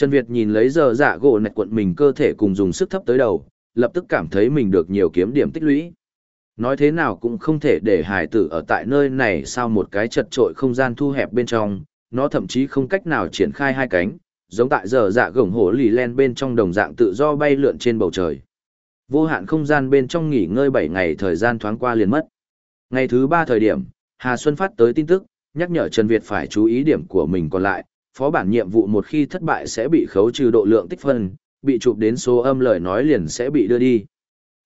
Trần Việt nhìn lấy giờ dạ gỗ nạch quận mình cơ thể cùng dùng sức thấp tới đầu, lập tức cảm thấy mình được nhiều kiếm điểm tích lũy. Nói thế nào cũng không thể để hải tử ở tại nơi này sao một cái chật trội không gian thu hẹp bên trong, nó thậm chí không cách nào triển khai hai cánh, giống tại giờ dạ gổng hổ lì len bên trong đồng dạng tự do bay lượn trên bầu trời. Vô hạn không gian bên trong nghỉ ngơi 7 ngày thời gian thoáng qua liền mất. Ngày thứ 3 thời điểm, Hà Xuân phát tới tin tức, nhắc nhở Trần Việt phải chú ý điểm của mình còn lại, phó bản nhiệm vụ một khi thất bại sẽ bị khấu trừ độ lượng tích phân, bị chụp đến số âm lời nói liền sẽ bị đưa đi.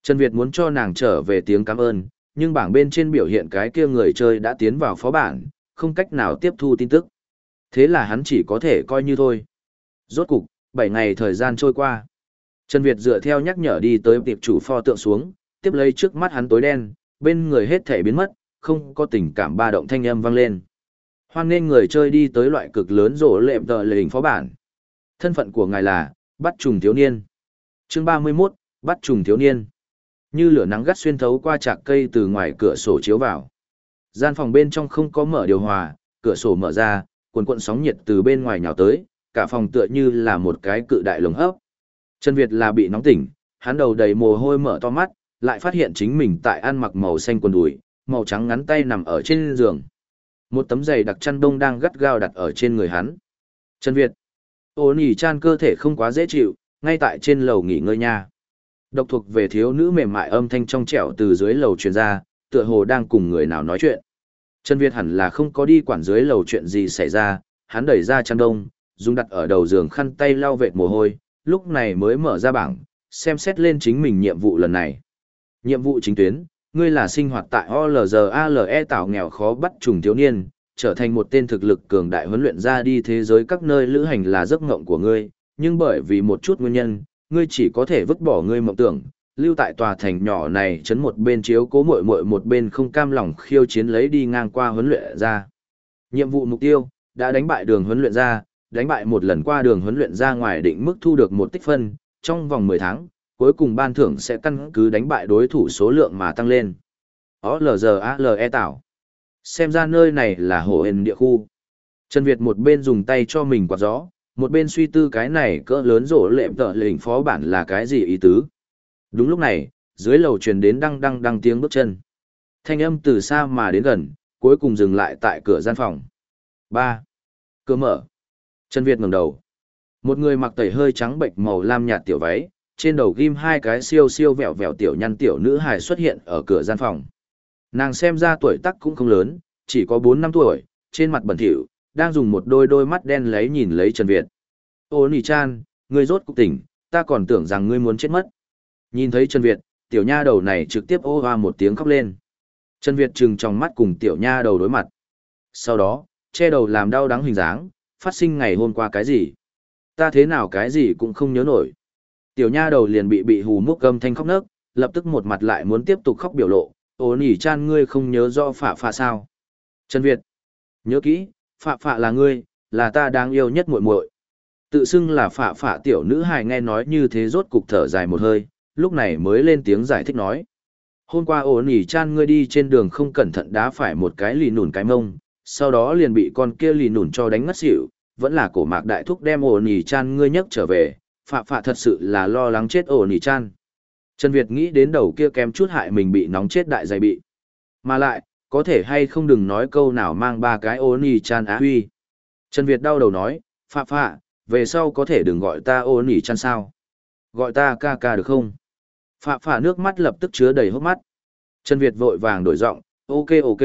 Trần Việt muốn cho nàng trở về tiếng cảm ơn, nhưng bảng bên trên biểu hiện cái kia người chơi đã tiến vào phó bản, không cách nào tiếp thu tin tức. Thế là hắn chỉ có thể coi như thôi. Rốt cục, 7 ngày thời gian trôi qua. Trần Việt dựa theo nhắc nhở đi tới tiệp chủ pho tượng xuống, tiếp lấy trước mắt hắn tối đen, bên người hết thể biến mất, không có tình cảm ba động thanh âm vang lên. Hoan nên người chơi đi tới loại cực lớn rổ lệm tờ lệ hình phó bản. Thân phận của ngài là, bắt trùng thiếu niên. chương 31, bắt trùng thiếu niên. Như lửa nắng gắt xuyên thấu qua chạc cây từ ngoài cửa sổ chiếu vào. Gian phòng bên trong không có mở điều hòa, cửa sổ mở ra, cuộn cuộn sóng nhiệt từ bên ngoài nhào tới, cả phòng tựa như là một cái cự đại lồng hấp. Trần Việt là bị nóng tỉnh, hắn đầu đầy mồ hôi mở to mắt, lại phát hiện chính mình tại ăn mặc màu xanh quần đùi, màu trắng ngắn tay nằm ở trên giường. Một tấm giày đặc chăn đông đang gắt gao đặt ở trên người hắn. Trần Việt. Ô nỉ chan cơ thể không quá dễ chịu, ngay tại trên lầu nghỉ ngơi nha. Độc thuộc về thiếu nữ mềm mại âm thanh trong trẻo từ dưới lầu truyền ra, tựa hồ đang cùng người nào nói chuyện. Trần Việt hẳn là không có đi quản dưới lầu chuyện gì xảy ra, hắn đẩy ra chăn đông, dùng đặt ở đầu giường khăn tay lau vệt mồ hôi, lúc này mới mở ra bảng, xem xét lên chính mình nhiệm vụ lần này. Nhiệm vụ chính tuyến, ngươi là sinh hoạt tại OLGALE tạo nghèo khó bắt trùng thiếu niên, trở thành một tên thực lực cường đại huấn luyện ra đi thế giới các nơi lữ hành là giấc ngộng của ngươi, nhưng bởi vì một chút nguyên nhân, ngươi chỉ có thể vứt bỏ ngươi mộng tưởng, lưu tại tòa thành nhỏ này chấn một bên chiếu cố muội muội một bên không cam lòng khiêu chiến lấy đi ngang qua huấn luyện ra. Nhiệm vụ mục tiêu, đã đánh bại đường huấn luyện ra, đánh bại một lần qua đường huấn luyện ra ngoài định mức thu được một tích phân, trong vòng 10 tháng, cuối cùng ban thưởng sẽ căn cứ đánh bại đối thủ số lượng mà tăng lên. O-L-G-A-L-E tạo. Xem ra nơi này là hồ hền địa khu. Trần Việt một bên dùng tay cho mình quạt gió, một bên suy tư cái này cỡ lớn rổ lệm tợ lệnh phó bản là cái gì ý tứ. Đúng lúc này, dưới lầu truyền đến đăng đăng đăng tiếng bước chân. Thanh âm từ xa mà đến gần, cuối cùng dừng lại tại cửa gian phòng. 3. Cửa mở. Trần Việt ngẩng đầu. Một người mặc tẩy hơi trắng bệnh màu lam nhạt tiểu váy, trên đầu ghim hai cái siêu siêu vẹo vẹo tiểu nhăn tiểu nữ hài xuất hiện ở cửa gian phòng. Nàng xem ra tuổi tác cũng không lớn, chỉ có 4 năm tuổi, trên mặt bẩn thỉu, đang dùng một đôi đôi mắt đen lấy nhìn lấy Trần Việt. Ô nì chan, ngươi rốt cục tỉnh, ta còn tưởng rằng ngươi muốn chết mất. Nhìn thấy Trần Việt, tiểu nha đầu này trực tiếp ô hoa một tiếng khóc lên. Trần Việt trừng trong mắt cùng tiểu nha đầu đối mặt. Sau đó, che đầu làm đau đắng hình dáng, phát sinh ngày hôm qua cái gì. Ta thế nào cái gì cũng không nhớ nổi. Tiểu nha đầu liền bị bị hù múc gầm thanh khóc nấc, lập tức một mặt lại muốn tiếp tục khóc biểu lộ. Ô nỉ chan ngươi không nhớ do phạ phạ sao. Trần Việt. Nhớ kỹ, phạ phạ là ngươi, là ta đáng yêu nhất muội muội. Tự xưng là phạ phạ tiểu nữ hài nghe nói như thế rốt cục thở dài một hơi, lúc này mới lên tiếng giải thích nói. Hôm qua ổ nỉ chan ngươi đi trên đường không cẩn thận đá phải một cái lì nùn cái mông, sau đó liền bị con kia lì nùn cho đánh ngất xỉu, vẫn là cổ mạc đại thúc đem ổ nỉ chan ngươi nhấc trở về, phạ phạ thật sự là lo lắng chết ổ nỉ chan. Trần Việt nghĩ đến đầu kia kém chút hại mình bị nóng chết đại dày bị. Mà lại, có thể hay không đừng nói câu nào mang ba cái ổ nỉ chan á huy. Trần Việt đau đầu nói, phạ phạ, về sau có thể đừng gọi ta ổ nỉ chan sao. Gọi ta ca ca được không? Phạ phạ nước mắt lập tức chứa đầy hốc mắt. Trần Việt vội vàng đổi giọng, ok ok,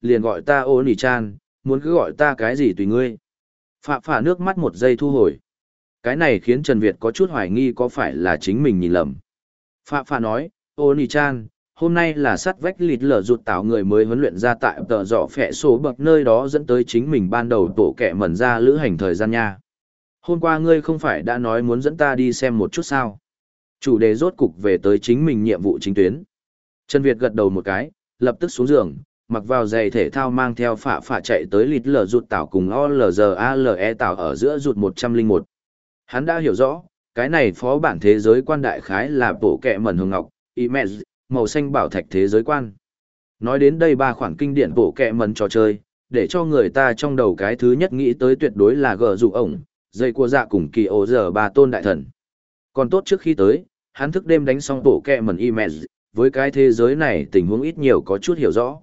liền gọi ta ổ nỉ chan, muốn cứ gọi ta cái gì tùy ngươi. Phạ phạ nước mắt một giây thu hồi. Cái này khiến Trần Việt có chút hoài nghi có phải là chính mình nhìn lầm. Phạ phạ nói, ô nỉ chan, hôm nay là sắt vách lịt lở rụt tạo người mới huấn luyện ra tại tờ dọ phẹ số bậc nơi đó dẫn tới chính mình ban đầu tổ kẻ mẩn ra lữ hành thời gian nha. Hôm qua ngươi không phải đã nói muốn dẫn ta đi xem một chút sao. Chủ đề rốt cục về tới chính mình nhiệm vụ chính tuyến. Trần Việt gật đầu một cái, lập tức xuống giường, mặc vào giày thể thao mang theo phạ phạ chạy tới lịt lở rụt tảo cùng OLRALE tảo ở giữa rụt 101. Hắn đã hiểu rõ, cái này phó bản thế giới quan đại khái là bộ kẹ mẩn hương ngọc, Image, màu xanh bảo thạch thế giới quan. Nói đến đây ba khoản kinh điển bộ kẹ mẩn trò chơi, để cho người ta trong đầu cái thứ nhất nghĩ tới tuyệt đối là gờ dụ ổng, dây cua dạ cùng kỳ ổ giờ ba tôn đại thần. Còn tốt trước khi tới, hắn thức đêm đánh xong bộ kẹ mẩn Image, với cái thế giới này tình huống ít nhiều có chút hiểu rõ.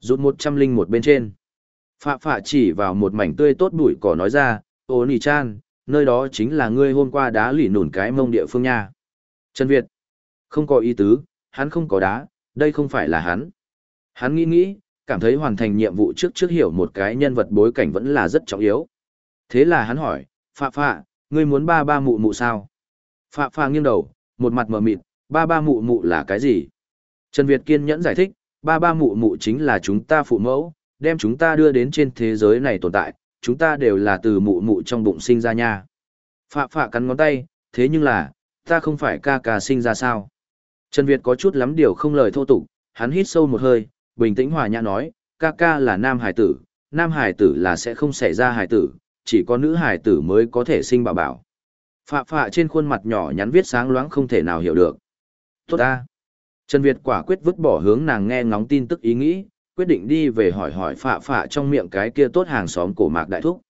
Rút một trăm linh một bên trên. Phạ phạ chỉ vào một mảnh tươi tốt bụi cỏ nói ra, ô nì chan, nơi đó chính là ngươi hôm qua đá lỉ nủn cái mông địa phương nha. Trần Việt. Không có ý tứ, hắn không có đá, đây không phải là hắn. Hắn nghĩ nghĩ, cảm thấy hoàn thành nhiệm vụ trước trước hiểu một cái nhân vật bối cảnh vẫn là rất trọng yếu. Thế là hắn hỏi, phạ phạ, ngươi muốn ba ba mụ mụ sao? Phạ phạ nghiêng đầu, một mặt mờ mịt, ba ba mụ mụ là cái gì? Trần Việt kiên nhẫn giải thích, ba ba mụ mụ chính là chúng ta phụ mẫu, đem chúng ta đưa đến trên thế giới này tồn tại, chúng ta đều là từ mụ mụ trong bụng sinh ra nha. Phạ phạ cắn ngón tay, thế nhưng là, ta không phải ca ca sinh ra sao? Trần Việt có chút lắm điều không lời thô tục, hắn hít sâu một hơi, bình tĩnh hòa nhã nói, ca ca là nam hải tử, nam hải tử là sẽ không xảy ra hải tử, chỉ có nữ hải tử mới có thể sinh bảo bảo. Phạ phạ trên khuôn mặt nhỏ nhắn viết sáng loáng không thể nào hiểu được. Tốt ta. Trần Việt quả quyết vứt bỏ hướng nàng nghe ngóng tin tức ý nghĩ, quyết định đi về hỏi hỏi phạ phạ trong miệng cái kia tốt hàng xóm cổ mạc đại thúc.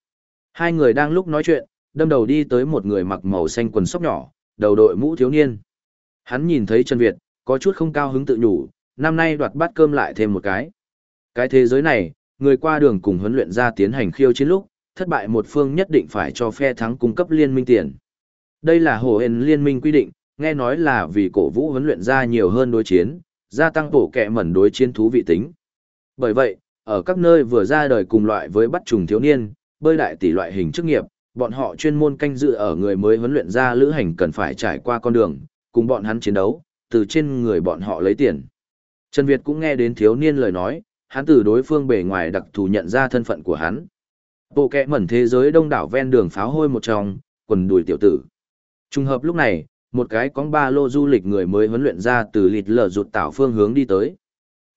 Hai người đang lúc nói chuyện, đâm đầu đi tới một người mặc màu xanh quần sóc nhỏ, đầu đội mũ thiếu niên. Hắn nhìn thấy Trần Việt, có chút không cao hứng tự nhủ, năm nay đoạt bát cơm lại thêm một cái. Cái thế giới này, người qua đường cùng huấn luyện ra tiến hành khiêu chiến lúc, thất bại một phương nhất định phải cho phe thắng cung cấp liên minh tiền. Đây là hồ hền liên minh quy định, nghe nói là vì cổ vũ huấn luyện ra nhiều hơn đối chiến, gia tăng tổ kẹ mẩn đối chiến thú vị tính. Bởi vậy, ở các nơi vừa ra đời cùng loại với bắt trùng thiếu niên, bơi đại tỷ loại hình chức nghiệp, bọn họ chuyên môn canh dự ở người mới huấn luyện ra lữ hành cần phải trải qua con đường, cùng bọn hắn chiến đấu, từ trên người bọn họ lấy tiền. Trần Việt cũng nghe đến thiếu niên lời nói, hắn từ đối phương bề ngoài đặc thù nhận ra thân phận của hắn. Bộ kẹ mẩn thế giới đông đảo ven đường pháo hôi một trong, quần đùi tiểu tử. Trùng hợp lúc này, một cái con ba lô du lịch người mới huấn luyện ra từ lịt lở rụt tảo phương hướng đi tới.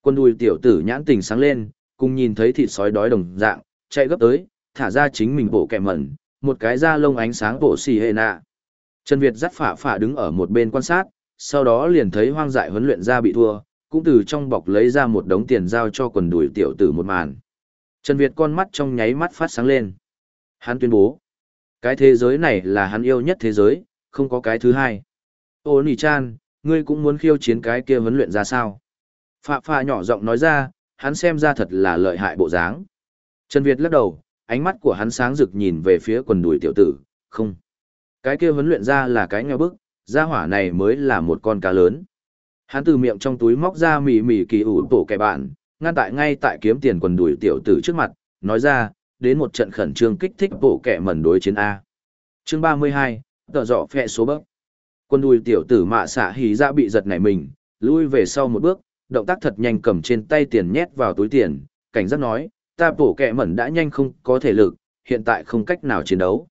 Quân đùi tiểu tử nhãn tình sáng lên, cùng nhìn thấy thịt sói đói đồng dạng, chạy gấp tới, thả ra chính mình bộ kẹ mẩn, một cái da lông ánh sáng bộ xì hệ nạ. Trần Việt dắt phả phả đứng ở một bên quan sát, sau đó liền thấy hoang dại huấn luyện ra bị thua, cũng từ trong bọc lấy ra một đống tiền giao cho quần đùi tiểu tử một màn. Trần Việt con mắt trong nháy mắt phát sáng lên. Hắn tuyên bố, cái thế giới này là hắn yêu nhất thế giới, không có cái thứ hai. Ô nì chan, ngươi cũng muốn khiêu chiến cái kia huấn luyện ra sao? Phạ phạ nhỏ giọng nói ra, hắn xem ra thật là lợi hại bộ dáng. Trần Việt lắc đầu, ánh mắt của hắn sáng rực nhìn về phía quần đùi tiểu tử, không. Cái kia huấn luyện ra là cái nghèo bức, gia hỏa này mới là một con cá lớn. Hắn từ miệng trong túi móc ra mì mì kỳ ủ tổ kẻ bạn, ngăn tại ngay tại kiếm tiền quần đùi tiểu tử trước mặt, nói ra, đến một trận khẩn trương kích thích bộ kẻ mẩn đối chiến A. Chương 32, tờ dọ phẹ số bấc. Quân đùi tiểu tử mạ xạ hí ra bị giật nảy mình, lui về sau một bước, động tác thật nhanh cầm trên tay tiền nhét vào túi tiền, cảnh giác nói, ta bổ kẹ mẩn đã nhanh không có thể lực, hiện tại không cách nào chiến đấu.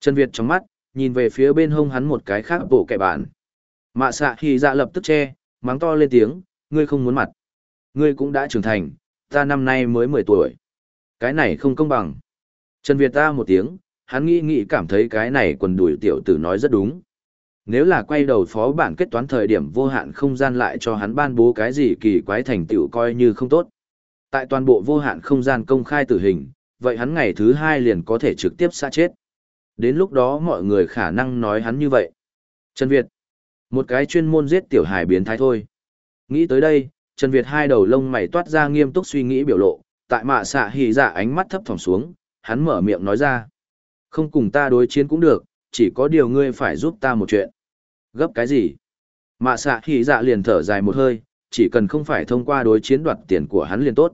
Trần Việt trong mắt, nhìn về phía bên hông hắn một cái khác bổ kẹ bản. Mạ xạ thì dạ lập tức che, mắng to lên tiếng, ngươi không muốn mặt. Ngươi cũng đã trưởng thành, ta năm nay mới 10 tuổi. Cái này không công bằng. Trần Việt ta một tiếng, hắn nghĩ nghĩ cảm thấy cái này quần đùi tiểu tử nói rất đúng. Nếu là quay đầu phó bản kết toán thời điểm vô hạn không gian lại cho hắn ban bố cái gì kỳ quái thành tựu coi như không tốt. Tại toàn bộ vô hạn không gian công khai tử hình, vậy hắn ngày thứ hai liền có thể trực tiếp xa chết. Đến lúc đó mọi người khả năng nói hắn như vậy. Trần Việt, một cái chuyên môn giết tiểu hài biến thái thôi. Nghĩ tới đây, Trần Việt hai đầu lông mày toát ra nghiêm túc suy nghĩ biểu lộ, tại mạ xạ hỉ dạ ánh mắt thấp thỏm xuống, hắn mở miệng nói ra. Không cùng ta đối chiến cũng được, chỉ có điều ngươi phải giúp ta một chuyện. Gấp cái gì? Mạ xạ hỉ dạ liền thở dài một hơi, chỉ cần không phải thông qua đối chiến đoạt tiền của hắn liền tốt.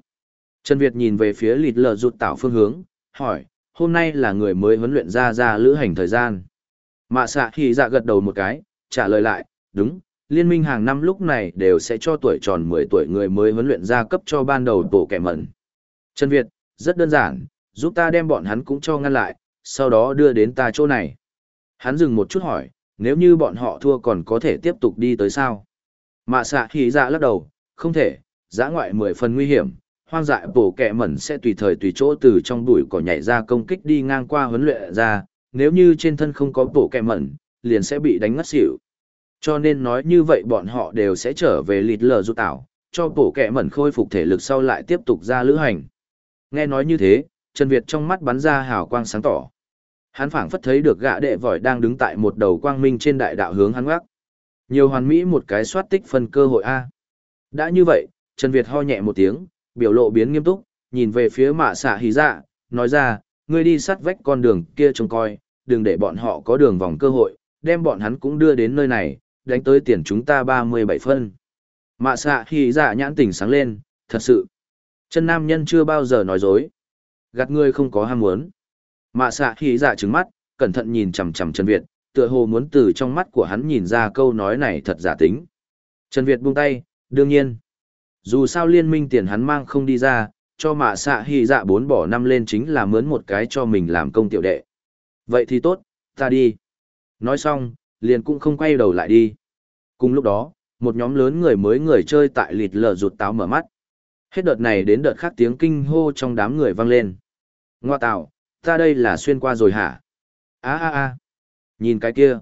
Trần Việt nhìn về phía lịt lợ rụt tạo phương hướng, hỏi, hôm nay là người mới huấn luyện ra ra lữ hành thời gian. Mạ xạ hỉ dạ gật đầu một cái, trả lời lại, đúng, liên minh hàng năm lúc này đều sẽ cho tuổi tròn 10 tuổi người mới huấn luyện ra cấp cho ban đầu tổ kẻ mẩn. Trần Việt, rất đơn giản, giúp ta đem bọn hắn cũng cho ngăn lại, sau đó đưa đến ta chỗ này. Hắn dừng một chút hỏi, nếu như bọn họ thua còn có thể tiếp tục đi tới sao? Mạ xạ hỉ dạ lắc đầu, không thể, giã ngoại mười phần nguy hiểm, hoang dại bổ kẹ mẩn sẽ tùy thời tùy chỗ từ trong bụi cỏ nhảy ra công kích đi ngang qua huấn luyện ra, nếu như trên thân không có bổ kẹ mẩn, liền sẽ bị đánh ngất xỉu. Cho nên nói như vậy bọn họ đều sẽ trở về lịt lờ du tảo, cho bổ kẹ mẩn khôi phục thể lực sau lại tiếp tục ra lữ hành. Nghe nói như thế, Trần Việt trong mắt bắn ra hào quang sáng tỏ. Hắn phảng phất thấy được gã đệ vội đang đứng tại một đầu quang minh trên đại đạo hướng hắn gác. Nhiều hoàn mỹ một cái soát tích phân cơ hội A. Đã như vậy, Trần Việt ho nhẹ một tiếng, biểu lộ biến nghiêm túc, nhìn về phía mạ xạ hí dạ, nói ra, ngươi đi sát vách con đường kia trông coi, đừng để bọn họ có đường vòng cơ hội, đem bọn hắn cũng đưa đến nơi này, đánh tới tiền chúng ta 37 phân. Mạ xạ hí dạ nhãn tỉnh sáng lên, thật sự. Chân nam nhân chưa bao giờ nói dối. Gạt ngươi không có ham muốn. Mạ xạ hí dạ trứng mắt, cẩn thận nhìn chằm chằm Trần Việt, tựa hồ muốn từ trong mắt của hắn nhìn ra câu nói này thật giả tính. Trần Việt buông tay, đương nhiên. Dù sao liên minh tiền hắn mang không đi ra, cho mạ xạ hy dạ bốn bỏ năm lên chính là mướn một cái cho mình làm công tiểu đệ. Vậy thì tốt, ta đi. Nói xong, liền cũng không quay đầu lại đi. Cùng lúc đó, một nhóm lớn người mới người chơi tại lịt lờ rụt táo mở mắt. Hết đợt này đến đợt khác tiếng kinh hô trong đám người vang lên. Ngoa tạo, ta đây là xuyên qua rồi hả? Á á á! Nhìn cái kia.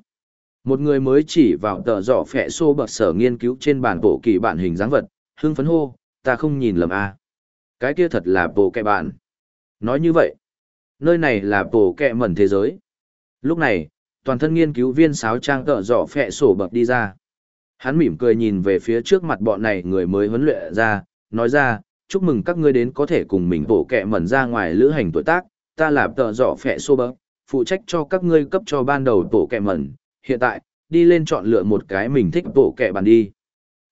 Một người mới chỉ vào tờ giỏ phẹ xô bậc sở nghiên cứu trên bản bộ kỳ bản hình dáng vật, hưng phấn hô, ta không nhìn lầm a Cái kia thật là bộ kẹ bản. Nói như vậy, nơi này là bộ kẹ mẩn thế giới. Lúc này, toàn thân nghiên cứu viên sáo trang tợ giỏ phẹ sổ bậc đi ra. Hắn mỉm cười nhìn về phía trước mặt bọn này người mới huấn luyện ra, nói ra, chúc mừng các ngươi đến có thể cùng mình bộ kẹ mẩn ra ngoài lữ hành tuổi tác, ta là tờ dọ phẹ xô bậc, phụ trách cho các ngươi cấp cho ban đầu tổ kẹ mẩn, hiện tại, đi lên chọn lựa một cái mình thích tổ kẹ bàn đi.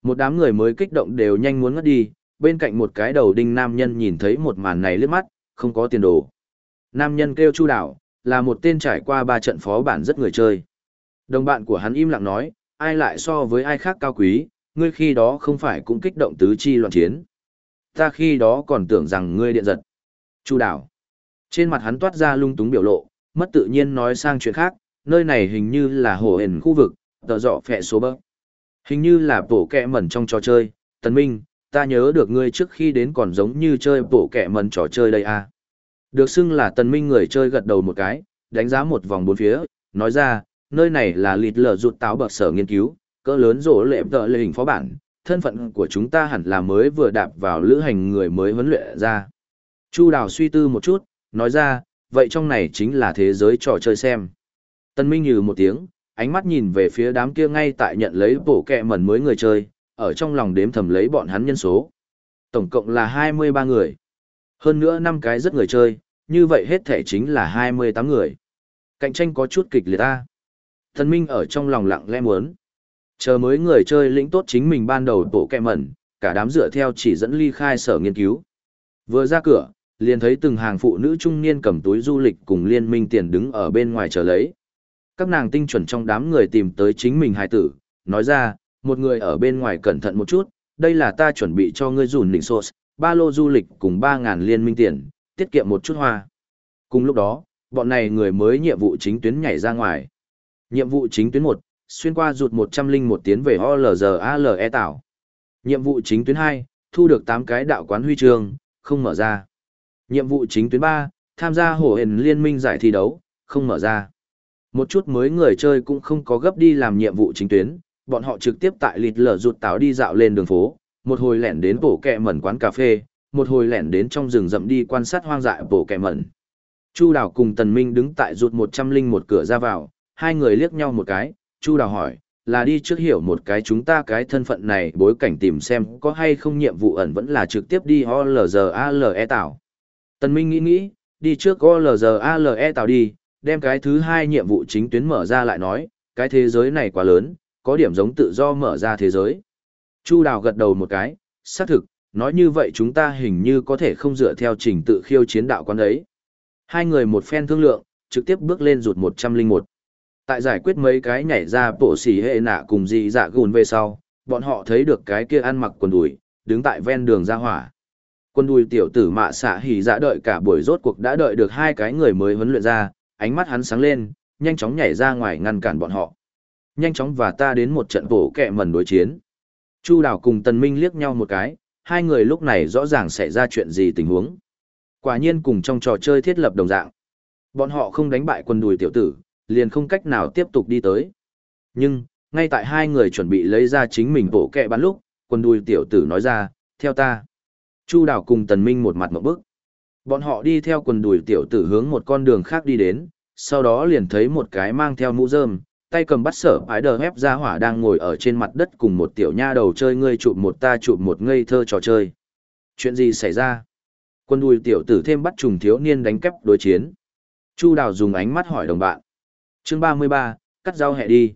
Một đám người mới kích động đều nhanh muốn ngất đi, bên cạnh một cái đầu đinh nam nhân nhìn thấy một màn này lướt mắt, không có tiền đồ. Nam nhân kêu Chu Đảo, là một tên trải qua ba trận phó bản rất người chơi. Đồng bạn của hắn im lặng nói, ai lại so với ai khác cao quý, ngươi khi đó không phải cũng kích động tứ chi loạn chiến. Ta khi đó còn tưởng rằng ngươi điện giật. Chu Đảo. Trên mặt hắn toát ra lung túng biểu lộ, mất tự nhiên nói sang chuyện khác, nơi này hình như là hồ hển khu vực, tờ dọ phẹ số bơ. Hình như là bổ kẹ mẩn trong trò chơi, Tần Minh, ta nhớ được ngươi trước khi đến còn giống như chơi bổ kẹ mẩn trò chơi đây à. Được xưng là Tần Minh người chơi gật đầu một cái, đánh giá một vòng bốn phía, nói ra, nơi này là lịt lở rụt táo bậc sở nghiên cứu, cỡ lớn rổ lệ tợ lệ hình phó bản, thân phận của chúng ta hẳn là mới vừa đạp vào lữ hành người mới huấn luyện ra. Chu Đào suy tư một chút, nói ra, vậy trong này chính là thế giới trò chơi xem. tân Minh nhừ một tiếng, ánh mắt nhìn về phía đám kia ngay tại nhận lấy bổ kẹ mẩn mới người chơi, ở trong lòng đếm thầm lấy bọn hắn nhân số. Tổng cộng là 23 người. Hơn nữa năm cái rất người chơi, như vậy hết thể chính là 28 người. Cạnh tranh có chút kịch liệt ta. tân Minh ở trong lòng lặng lẽ muốn. Chờ mới người chơi lĩnh tốt chính mình ban đầu bổ kẹ mẩn, cả đám dựa theo chỉ dẫn ly khai sở nghiên cứu. Vừa ra cửa, liền thấy từng hàng phụ nữ trung niên cầm túi du lịch cùng liên minh tiền đứng ở bên ngoài chờ lấy các nàng tinh chuẩn trong đám người tìm tới chính mình hài tử, nói ra, một người ở bên ngoài cẩn thận một chút, đây là ta chuẩn bị cho ngươi dùn đỉnh sốt, ba lô du lịch cùng 3.000 liên minh tiền, tiết kiệm một chút hoa. Cùng lúc đó, bọn này người mới nhiệm vụ chính tuyến nhảy ra ngoài. Nhiệm vụ chính tuyến 1, xuyên qua rụt 101 tiến về OLGALE tảo. Nhiệm vụ chính tuyến 2, thu được 8 cái đạo quán huy chương, không mở ra. Nhiệm vụ chính tuyến 3, tham gia hổ hền liên minh giải thi đấu, không mở ra. Một chút mới người chơi cũng không có gấp đi làm nhiệm vụ chính tuyến, bọn họ trực tiếp tại lịt lở rụt táo đi dạo lên đường phố, một hồi lẻn đến bổ kẹ mẩn quán cà phê, một hồi lẻn đến trong rừng rậm đi quan sát hoang dại bổ kẹ mẩn. Chu Đào cùng Tần Minh đứng tại rụt một trăm linh một cửa ra vào, hai người liếc nhau một cái, Chu Đào hỏi, là đi trước hiểu một cái chúng ta cái thân phận này bối cảnh tìm xem có hay không nhiệm vụ ẩn vẫn là trực tiếp đi OLZALE tảo. Tần Minh nghĩ nghĩ, đi trước OLGALE tàu đi, đem cái thứ hai nhiệm vụ chính tuyến mở ra lại nói, cái thế giới này quá lớn, có điểm giống tự do mở ra thế giới. Chu Đào gật đầu một cái, xác thực, nói như vậy chúng ta hình như có thể không dựa theo trình tự khiêu chiến đạo quán ấy. Hai người một phen thương lượng, trực tiếp bước lên rụt 101. Tại giải quyết mấy cái nhảy ra bộ xỉ hệ nạ cùng dị dạ gùn về sau, bọn họ thấy được cái kia ăn mặc quần đùi, đứng tại ven đường ra hỏa. Quân đùi tiểu tử mạ xạ hỉ dạ đợi cả buổi rốt cuộc đã đợi được hai cái người mới huấn luyện ra, ánh mắt hắn sáng lên, nhanh chóng nhảy ra ngoài ngăn cản bọn họ. Nhanh chóng và ta đến một trận bổ kẹ mần đối chiến. Chu Đào cùng Tần Minh liếc nhau một cái, hai người lúc này rõ ràng sẽ ra chuyện gì tình huống. Quả nhiên cùng trong trò chơi thiết lập đồng dạng. Bọn họ không đánh bại quân đùi tiểu tử, liền không cách nào tiếp tục đi tới. Nhưng, ngay tại hai người chuẩn bị lấy ra chính mình bổ kẹ bắn lúc, quân đùi tiểu tử nói ra, theo ta. Chu Đào cùng Tần Minh một mặt một bước. Bọn họ đi theo quần đùi tiểu tử hướng một con đường khác đi đến, sau đó liền thấy một cái mang theo mũ rơm, tay cầm bắt sở ái đờ hép ra hỏa đang ngồi ở trên mặt đất cùng một tiểu nha đầu chơi ngươi chụp một ta chụp một ngây thơ trò chơi. Chuyện gì xảy ra? Quân đùi tiểu tử thêm bắt trùng thiếu niên đánh kép đối chiến. Chu Đào dùng ánh mắt hỏi đồng bạn. Chương 33, cắt rau hẹ đi.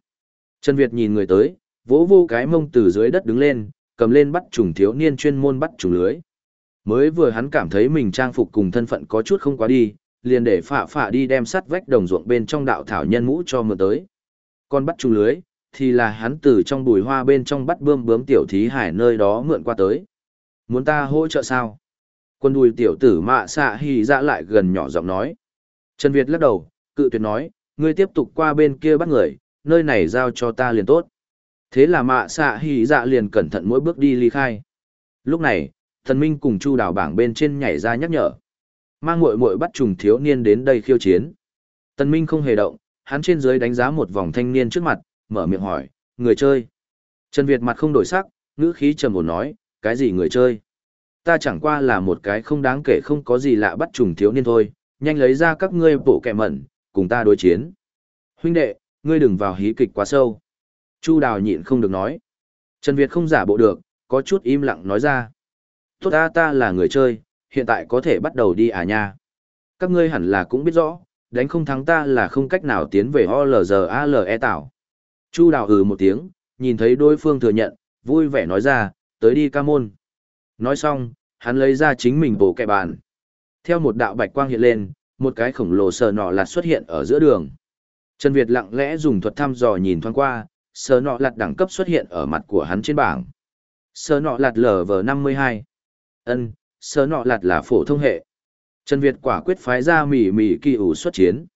Trần Việt nhìn người tới, vỗ vô cái mông từ dưới đất đứng lên, cầm lên bắt trùng thiếu niên chuyên môn bắt trùng lưới. Mới vừa hắn cảm thấy mình trang phục cùng thân phận có chút không quá đi, liền để phạ phạ đi đem sắt vách đồng ruộng bên trong đạo thảo nhân mũ cho mượn tới. Còn bắt trùng lưới, thì là hắn từ trong bùi hoa bên trong bắt bươm bướm tiểu thí hải nơi đó mượn qua tới. Muốn ta hỗ trợ sao? Quân đùi tiểu tử mạ xạ hy ra dạ lại gần nhỏ giọng nói. Trần Việt lắc đầu, cự tuyệt nói, ngươi tiếp tục qua bên kia bắt người, nơi này giao cho ta liền tốt. Thế là mạ xạ hy dạ liền cẩn thận mỗi bước đi ly khai. Lúc này, thần minh cùng chu đào bảng bên trên nhảy ra nhắc nhở. Mang muội muội bắt trùng thiếu niên đến đây khiêu chiến. Tần minh không hề động, hắn trên dưới đánh giá một vòng thanh niên trước mặt, mở miệng hỏi, người chơi. Trần Việt mặt không đổi sắc, ngữ khí trầm ổn nói, cái gì người chơi? Ta chẳng qua là một cái không đáng kể không có gì lạ bắt trùng thiếu niên thôi, nhanh lấy ra các ngươi bộ kẹ mẩn, cùng ta đối chiến. Huynh đệ, ngươi đừng vào hí kịch quá sâu. Chu Đào nhịn không được nói. Trần Việt không giả bộ được, có chút im lặng nói ra. Tốt ta ta là người chơi, hiện tại có thể bắt đầu đi à nha. Các ngươi hẳn là cũng biết rõ, đánh không thắng ta là không cách nào tiến về OLZALE tảo. Chu đào hừ một tiếng, nhìn thấy đối phương thừa nhận, vui vẻ nói ra, tới đi ca môn. Nói xong, hắn lấy ra chính mình bổ kẹ bàn. Theo một đạo bạch quang hiện lên, một cái khổng lồ sờ nọ lạt xuất hiện ở giữa đường. Trần Việt lặng lẽ dùng thuật thăm dò nhìn thoáng qua, sờ nọ lạt đẳng cấp xuất hiện ở mặt của hắn trên bảng. Sờ nọ lạt LV52. Ân, sơ nọ lạt là phổ thông hệ. Trần Việt quả quyết phái ra mỉ mỉ kỳ ủ xuất chiến.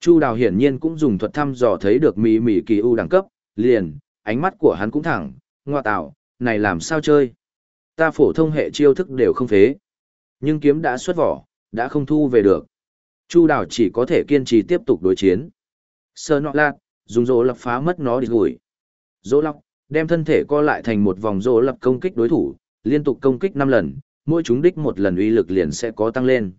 Chu Đào hiển nhiên cũng dùng thuật thăm dò thấy được mỉ mỉ kỳ ủ đẳng cấp, liền, ánh mắt của hắn cũng thẳng, ngoa tạo, này làm sao chơi. Ta phổ thông hệ chiêu thức đều không phế. Nhưng kiếm đã xuất vỏ, đã không thu về được. Chu Đào chỉ có thể kiên trì tiếp tục đối chiến. Sơ nọ lạt, dùng rỗ lập phá mất nó đi gửi. Rỗ lọc đem thân thể co lại thành một vòng rỗ lập công kích đối thủ, liên tục công kích 5 lần, mỗi chúng đích một lần uy lực liền sẽ có tăng lên.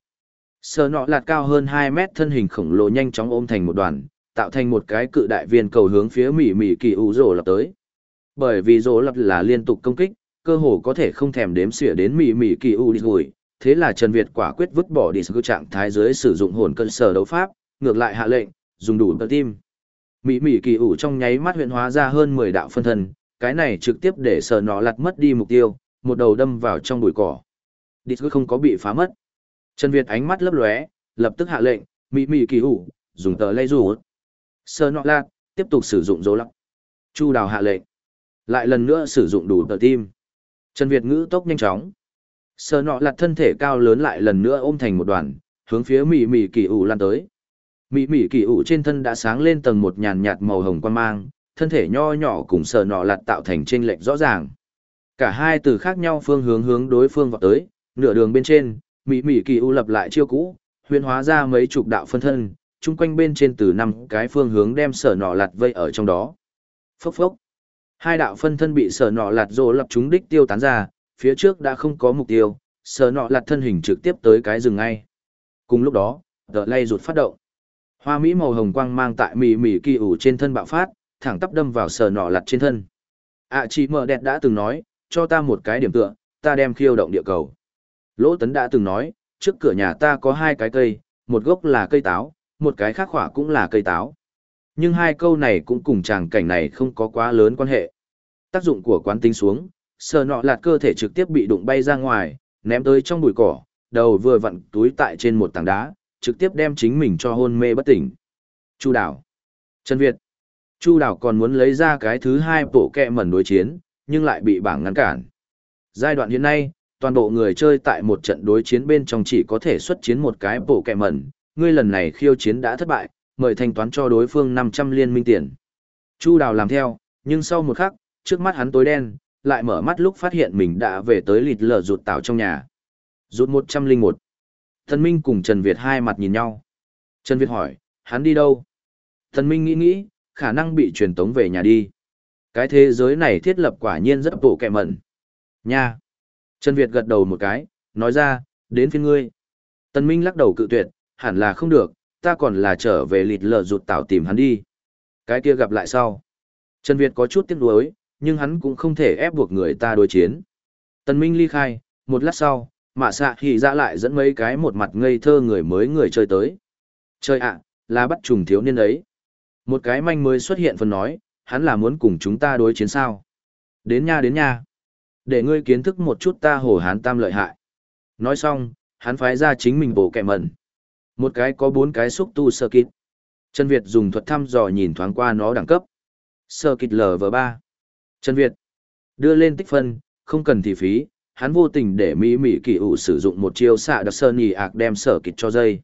Sờ nọ lạt cao hơn 2 mét thân hình khổng lồ nhanh chóng ôm thành một đoàn, tạo thành một cái cự đại viên cầu hướng phía mỉ mỉ kỳ u rồ lập tới. Bởi vì rồ lập là liên tục công kích, cơ hồ có thể không thèm đếm xỉa đến mỉ mỉ kỳ u đi gùi. Thế là Trần Việt quả quyết vứt bỏ đi sự trạng thái dưới sử dụng hồn cân sở đấu pháp, ngược lại hạ lệnh, dùng đủ tơ tim. Mỉ mỉ kỳ ủ trong nháy mắt huyện hóa ra hơn 10 đạo phân thân, cái này trực tiếp để sờ nọ lạt mất đi mục tiêu, một đầu đâm vào trong bụi cỏ. Đi không có bị phá mất. Trần Việt ánh mắt lấp lóe, lập tức hạ lệnh, mị mị kỳ hủ, dùng tờ lây rủ. Sơ nọ lạt, tiếp tục sử dụng dỗ lắc. Chu đào hạ lệnh. Lại lần nữa sử dụng đủ tờ tim. Trần Việt ngữ tốc nhanh chóng. Sơ nọ lạt thân thể cao lớn lại lần nữa ôm thành một đoàn, hướng phía mị mị kỳ hủ lan tới. Mị mị kỳ hủ trên thân đã sáng lên tầng một nhàn nhạt màu hồng quan mang, thân thể nho nhỏ cùng sờ nọ lạt tạo thành chênh lệch rõ ràng. Cả hai từ khác nhau phương hướng hướng đối phương vào tới, nửa đường bên trên, Mỹ Mỹ kỳ u lập lại chiêu cũ, huyền hóa ra mấy chục đạo phân thân, chung quanh bên trên từ năm cái phương hướng đem sở nọ lạt vây ở trong đó. Phốc phốc. Hai đạo phân thân bị sở nọ lạt rồ lập chúng đích tiêu tán ra, phía trước đã không có mục tiêu, sở nọ lạt thân hình trực tiếp tới cái rừng ngay. Cùng lúc đó, tờ lay rụt phát động. Hoa mỹ màu hồng quang mang tại Mỹ Mỹ kỳ ủ trên thân bạo phát, thẳng tắp đâm vào sở nọ lạt trên thân. À chị mở đẹp đã từng nói, cho ta một cái điểm tựa, ta đem khiêu động địa cầu. Lỗ Tấn đã từng nói, trước cửa nhà ta có hai cái cây, một gốc là cây táo, một cái khác khỏa cũng là cây táo. Nhưng hai câu này cũng cùng chàng cảnh này không có quá lớn quan hệ. Tác dụng của quán tính xuống, sờ nọ lạt cơ thể trực tiếp bị đụng bay ra ngoài, ném tới trong bụi cỏ, đầu vừa vặn túi tại trên một tảng đá, trực tiếp đem chính mình cho hôn mê bất tỉnh. Chu đảo. Trần Việt. Chu đảo còn muốn lấy ra cái thứ hai bộ kẹ mẩn đối chiến, nhưng lại bị bảng ngăn cản. Giai đoạn hiện nay, toàn bộ người chơi tại một trận đối chiến bên trong chỉ có thể xuất chiến một cái bộ kẹ mẩn, ngươi lần này khiêu chiến đã thất bại, mời thanh toán cho đối phương 500 liên minh tiền. Chu đào làm theo, nhưng sau một khắc, trước mắt hắn tối đen, lại mở mắt lúc phát hiện mình đã về tới lịt lở rụt tảo trong nhà. Rụt 101. Thần Minh cùng Trần Việt hai mặt nhìn nhau. Trần Việt hỏi, hắn đi đâu? Thần Minh nghĩ nghĩ, khả năng bị truyền tống về nhà đi. Cái thế giới này thiết lập quả nhiên rất bộ kẹ mẩn. Nha! Trần Việt gật đầu một cái, nói ra, đến phiên ngươi. Tần Minh lắc đầu cự tuyệt, hẳn là không được, ta còn là trở về lịt lờ rụt tảo tìm hắn đi. Cái kia gặp lại sau. Trần Việt có chút tiếc nuối, nhưng hắn cũng không thể ép buộc người ta đối chiến. Tần Minh ly khai, một lát sau, mạ xạ hỉ ra lại dẫn mấy cái một mặt ngây thơ người mới người chơi tới. Chơi ạ, là bắt trùng thiếu niên ấy. Một cái manh mới xuất hiện phần nói, hắn là muốn cùng chúng ta đối chiến sao. Đến nha đến nha. Để ngươi kiến thức một chút ta hồ hán tam lợi hại. Nói xong, hắn phái ra chính mình bổ kẹ mẩn. Một cái có bốn cái xúc tu sơ kít. Trần Việt dùng thuật thăm dò nhìn thoáng qua nó đẳng cấp. Sơ kít LV3. Trần Việt. Đưa lên tích phân, không cần thì phí, hắn vô tình để Mỹ Mỹ kỳ ủ sử dụng một chiêu xạ đặc sơn nhì ạc đem sở kịch cho dây.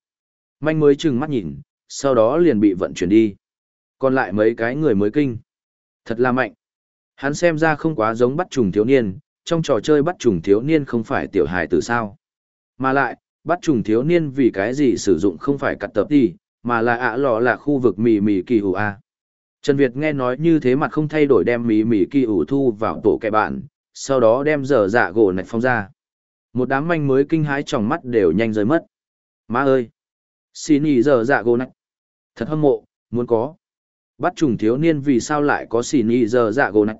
Manh mới trừng mắt nhìn, sau đó liền bị vận chuyển đi. Còn lại mấy cái người mới kinh. Thật là mạnh. Hắn xem ra không quá giống bắt trùng thiếu niên, trong trò chơi bắt trùng thiếu niên không phải tiểu hài từ sao. Mà lại, bắt trùng thiếu niên vì cái gì sử dụng không phải cắt tập đi, mà là ạ lọ là khu vực mì mì kỳ hủ a. Trần Việt nghe nói như thế mặt không thay đổi đem mì mì kỳ hủ thu vào tổ kẻ bạn, sau đó đem dở dạ gỗ nạch phong ra. Một đám manh mới kinh hãi trong mắt đều nhanh rơi mất. Má ơi! Xin ý dở dạ gỗ nạch. Thật hâm mộ, muốn có. Bắt trùng thiếu niên vì sao lại có xì ni giờ dạ gỗ nạch.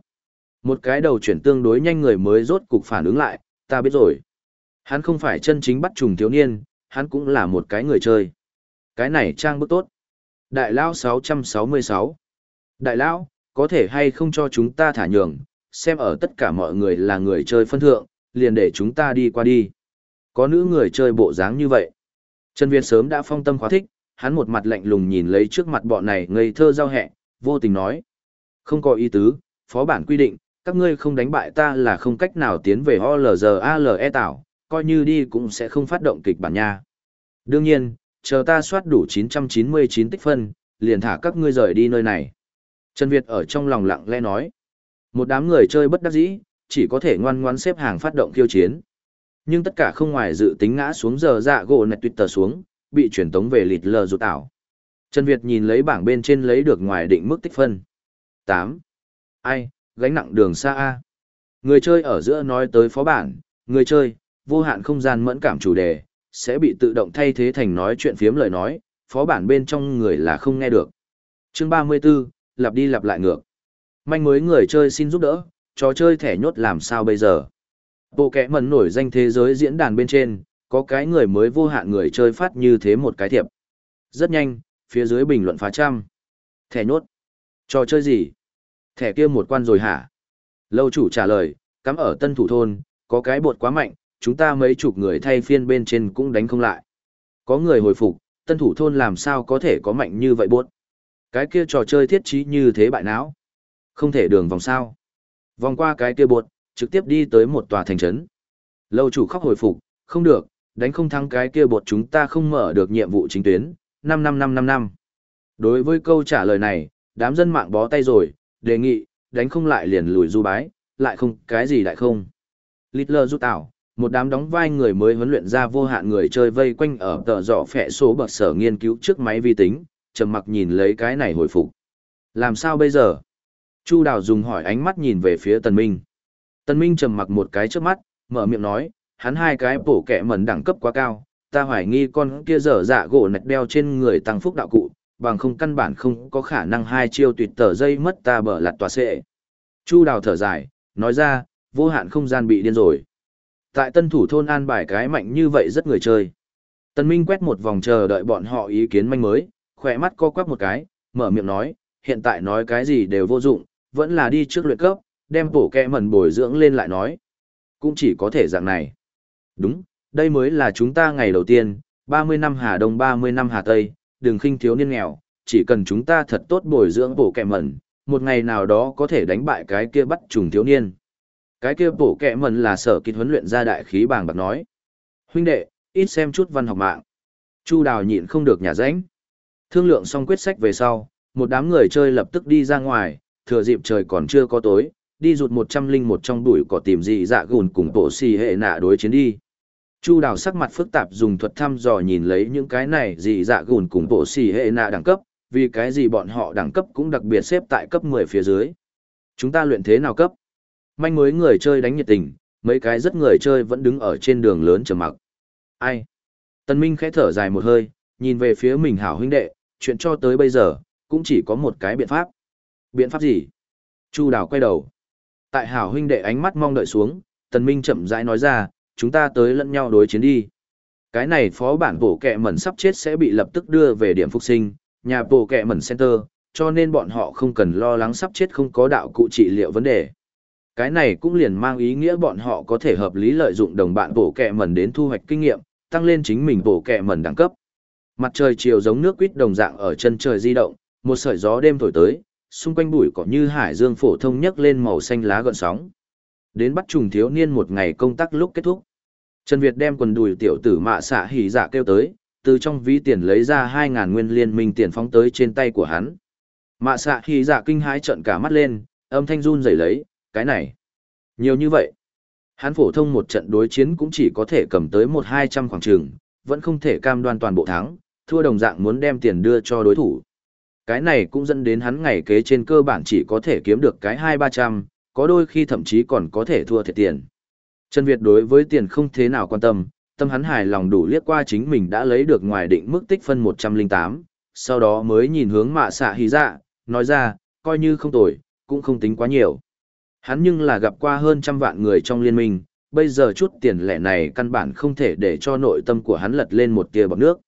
Một cái đầu chuyển tương đối nhanh người mới rốt cục phản ứng lại, ta biết rồi. Hắn không phải chân chính bắt trùng thiếu niên, hắn cũng là một cái người chơi. Cái này trang bức tốt. Đại Lao 666 Đại lão có thể hay không cho chúng ta thả nhường, xem ở tất cả mọi người là người chơi phân thượng, liền để chúng ta đi qua đi. Có nữ người chơi bộ dáng như vậy. Trần Việt sớm đã phong tâm khóa thích, hắn một mặt lạnh lùng nhìn lấy trước mặt bọn này ngây thơ giao hẹ, vô tình nói. Không có ý tứ, phó bản quy định, các ngươi không đánh bại ta là không cách nào tiến về OLZALE tảo, coi như đi cũng sẽ không phát động kịch bản nha. Đương nhiên, chờ ta soát đủ 999 tích phân, liền thả các ngươi rời đi nơi này. Trần Việt ở trong lòng lặng lẽ nói. Một đám người chơi bất đắc dĩ, chỉ có thể ngoan ngoãn xếp hàng phát động khiêu chiến. Nhưng tất cả không ngoài dự tính ngã xuống giờ dạ gỗ nẹt tuyệt tờ xuống, bị chuyển tống về lịt lờ rụt ảo. Trần Việt nhìn lấy bảng bên trên lấy được ngoài định mức tích phân. 8. Ai, gánh nặng đường xa A. Người chơi ở giữa nói tới phó bản, người chơi, vô hạn không gian mẫn cảm chủ đề, sẽ bị tự động thay thế thành nói chuyện phiếm lời nói, phó bản bên trong người là không nghe được. Chương 34, lặp đi lặp lại ngược. Manh mới người chơi xin giúp đỡ, trò chơi thẻ nhốt làm sao bây giờ. Bộ kẻ mẩn nổi danh thế giới diễn đàn bên trên, có cái người mới vô hạn người chơi phát như thế một cái thiệp. Rất nhanh, phía dưới bình luận phá trăm. Thẻ nhốt. Trò chơi gì? Thẻ kia một quan rồi hả? Lâu chủ trả lời, cắm ở tân thủ thôn, có cái bột quá mạnh, chúng ta mấy chục người thay phiên bên trên cũng đánh không lại. Có người hồi phục, tân thủ thôn làm sao có thể có mạnh như vậy bột? Cái kia trò chơi thiết trí như thế bại não. Không thể đường vòng sao. Vòng qua cái kia bột, trực tiếp đi tới một tòa thành trấn. Lâu chủ khóc hồi phục, không được, đánh không thắng cái kia bột chúng ta không mở được nhiệm vụ chính tuyến, năm năm năm năm năm. Đối với câu trả lời này, đám dân mạng bó tay rồi, đề nghị, đánh không lại liền lùi du bái, lại không cái gì đại không. Littler rút tảo, một đám đóng vai người mới huấn luyện ra vô hạn người chơi vây quanh ở tờ dọ phẻ số bậc sở nghiên cứu trước máy vi tính, trầm mặc nhìn lấy cái này hồi phục. Làm sao bây giờ? Chu Đào dùng hỏi ánh mắt nhìn về phía Tần Minh. Tần Minh trầm mặc một cái trước mắt, mở miệng nói, hắn hai cái bổ kẹ mẩn đẳng cấp quá cao, ta hoài nghi con kia dở dạ gỗ nạch đeo trên người tăng phúc đạo cụ, bằng không căn bản không có khả năng hai chiêu tuyệt tờ dây mất ta bở lặt tòa xệ. Chu đào thở dài, nói ra, vô hạn không gian bị điên rồi. Tại tân thủ thôn an bài cái mạnh như vậy rất người chơi. Tân Minh quét một vòng chờ đợi bọn họ ý kiến manh mới, khỏe mắt co quắp một cái, mở miệng nói, hiện tại nói cái gì đều vô dụng, vẫn là đi trước luyện cấp, đem bổ kẹ mẩn bồi dưỡng lên lại nói. Cũng chỉ có thể dạng này. Đúng, đây mới là chúng ta ngày đầu tiên, 30 năm Hà Đông 30 năm Hà Tây, đừng khinh thiếu niên nghèo, chỉ cần chúng ta thật tốt bồi dưỡng bổ kẹ mẩn, một ngày nào đó có thể đánh bại cái kia bắt trùng thiếu niên. Cái kia bổ kẹ mẩn là sở kịch huấn luyện ra đại khí bàng bạc nói. Huynh đệ, ít xem chút văn học mạng. Chu đào nhịn không được nhà ránh. Thương lượng xong quyết sách về sau, một đám người chơi lập tức đi ra ngoài, thừa dịp trời còn chưa có tối, đi rụt một trăm linh một trong đuổi cỏ tìm dị dạ gùn cùng bộ xì hệ nạ đối chiến đi. Chu đào sắc mặt phức tạp dùng thuật thăm dò nhìn lấy những cái này dị dạ gùn cùng bộ xì hệ nạ đẳng cấp, vì cái gì bọn họ đẳng cấp cũng đặc biệt xếp tại cấp 10 phía dưới. Chúng ta luyện thế nào cấp? Manh mới người chơi đánh nhiệt tình, mấy cái rất người chơi vẫn đứng ở trên đường lớn chờ mặc. Ai? Tân Minh khẽ thở dài một hơi, nhìn về phía mình hảo huynh đệ, chuyện cho tới bây giờ, cũng chỉ có một cái biện pháp. Biện pháp gì? Chu Đào quay đầu. Tại hảo huynh đệ ánh mắt mong đợi xuống, Tần Minh chậm rãi nói ra, chúng ta tới lẫn nhau đối chiến đi. Cái này phó bản bổ kẹ mẩn sắp chết sẽ bị lập tức đưa về điểm phục sinh, nhà bổ kẹ mẩn center, cho nên bọn họ không cần lo lắng sắp chết không có đạo cụ trị liệu vấn đề. Cái này cũng liền mang ý nghĩa bọn họ có thể hợp lý lợi dụng đồng bạn bổ kẹ mẩn đến thu hoạch kinh nghiệm, tăng lên chính mình bổ kẹ mẩn đẳng cấp. Mặt trời chiều giống nước quýt đồng dạng ở chân trời di động, một sợi gió đêm thổi tới, xung quanh bụi cỏ như hải dương phổ thông nhấc lên màu xanh lá gợn sóng. Đến bắt trùng thiếu niên một ngày công tác lúc kết thúc. Trần Việt đem quần đùi tiểu tử mạ xạ hỉ dạ kêu tới, từ trong ví tiền lấy ra 2.000 nguyên liên minh tiền phóng tới trên tay của hắn. Mạ xạ hỉ dạ kinh hãi trợn cả mắt lên, âm thanh run rẩy lấy, cái này. Nhiều như vậy. Hắn phổ thông một trận đối chiến cũng chỉ có thể cầm tới một hai trăm khoảng trường, vẫn không thể cam đoan toàn bộ thắng, thua đồng dạng muốn đem tiền đưa cho đối thủ. Cái này cũng dẫn đến hắn ngày kế trên cơ bản chỉ có thể kiếm được cái hai ba trăm, có đôi khi thậm chí còn có thể thua thiệt tiền. Trần Việt đối với tiền không thế nào quan tâm, tâm hắn hài lòng đủ liếc qua chính mình đã lấy được ngoài định mức tích phân một trăm linh tám, sau đó mới nhìn hướng mạ xạ hí dạ, nói ra, coi như không tồi, cũng không tính quá nhiều. Hắn nhưng là gặp qua hơn trăm vạn người trong liên minh, bây giờ chút tiền lẻ này căn bản không thể để cho nội tâm của hắn lật lên một tia bọt nước.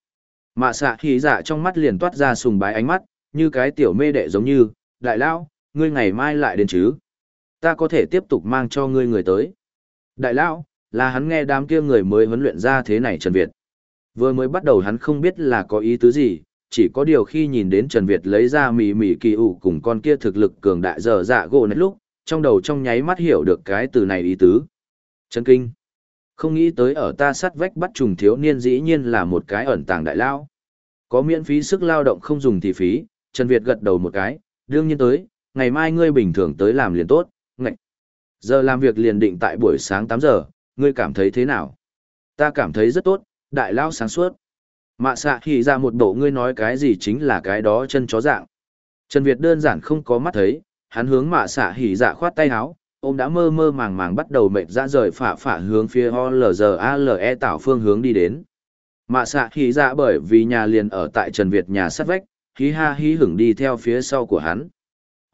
Mạ xạ hí dạ trong mắt liền toát ra sùng bái ánh mắt, như cái tiểu mê đệ giống như, đại lão, ngươi ngày mai lại đến chứ. Ta có thể tiếp tục mang cho ngươi người tới. Đại lão, là hắn nghe đám kia người mới huấn luyện ra thế này Trần Việt. Vừa mới bắt đầu hắn không biết là có ý tứ gì, chỉ có điều khi nhìn đến Trần Việt lấy ra mì mì kỳ ủ cùng con kia thực lực cường đại dở dạ gỗ nét lúc, trong đầu trong nháy mắt hiểu được cái từ này ý tứ. Trần Kinh. Không nghĩ tới ở ta sát vách bắt trùng thiếu niên dĩ nhiên là một cái ẩn tàng đại lao. Có miễn phí sức lao động không dùng thì phí, Trần Việt gật đầu một cái, đương nhiên tới, ngày mai ngươi bình thường tới làm liền tốt. Giờ làm việc liền định tại buổi sáng 8 giờ, ngươi cảm thấy thế nào? Ta cảm thấy rất tốt, đại lao sáng suốt. Mạ xạ thì ra một bộ ngươi nói cái gì chính là cái đó chân chó dạng. Trần Việt đơn giản không có mắt thấy, hắn hướng mạ xạ hỉ dạ khoát tay áo, ông đã mơ mơ màng màng bắt đầu mệt ra rời phả phả hướng phía OLZALE tạo phương hướng đi đến. Mạ xạ hỉ dạ bởi vì nhà liền ở tại Trần Việt nhà sát vách, hí ha hí hửng đi theo phía sau của hắn.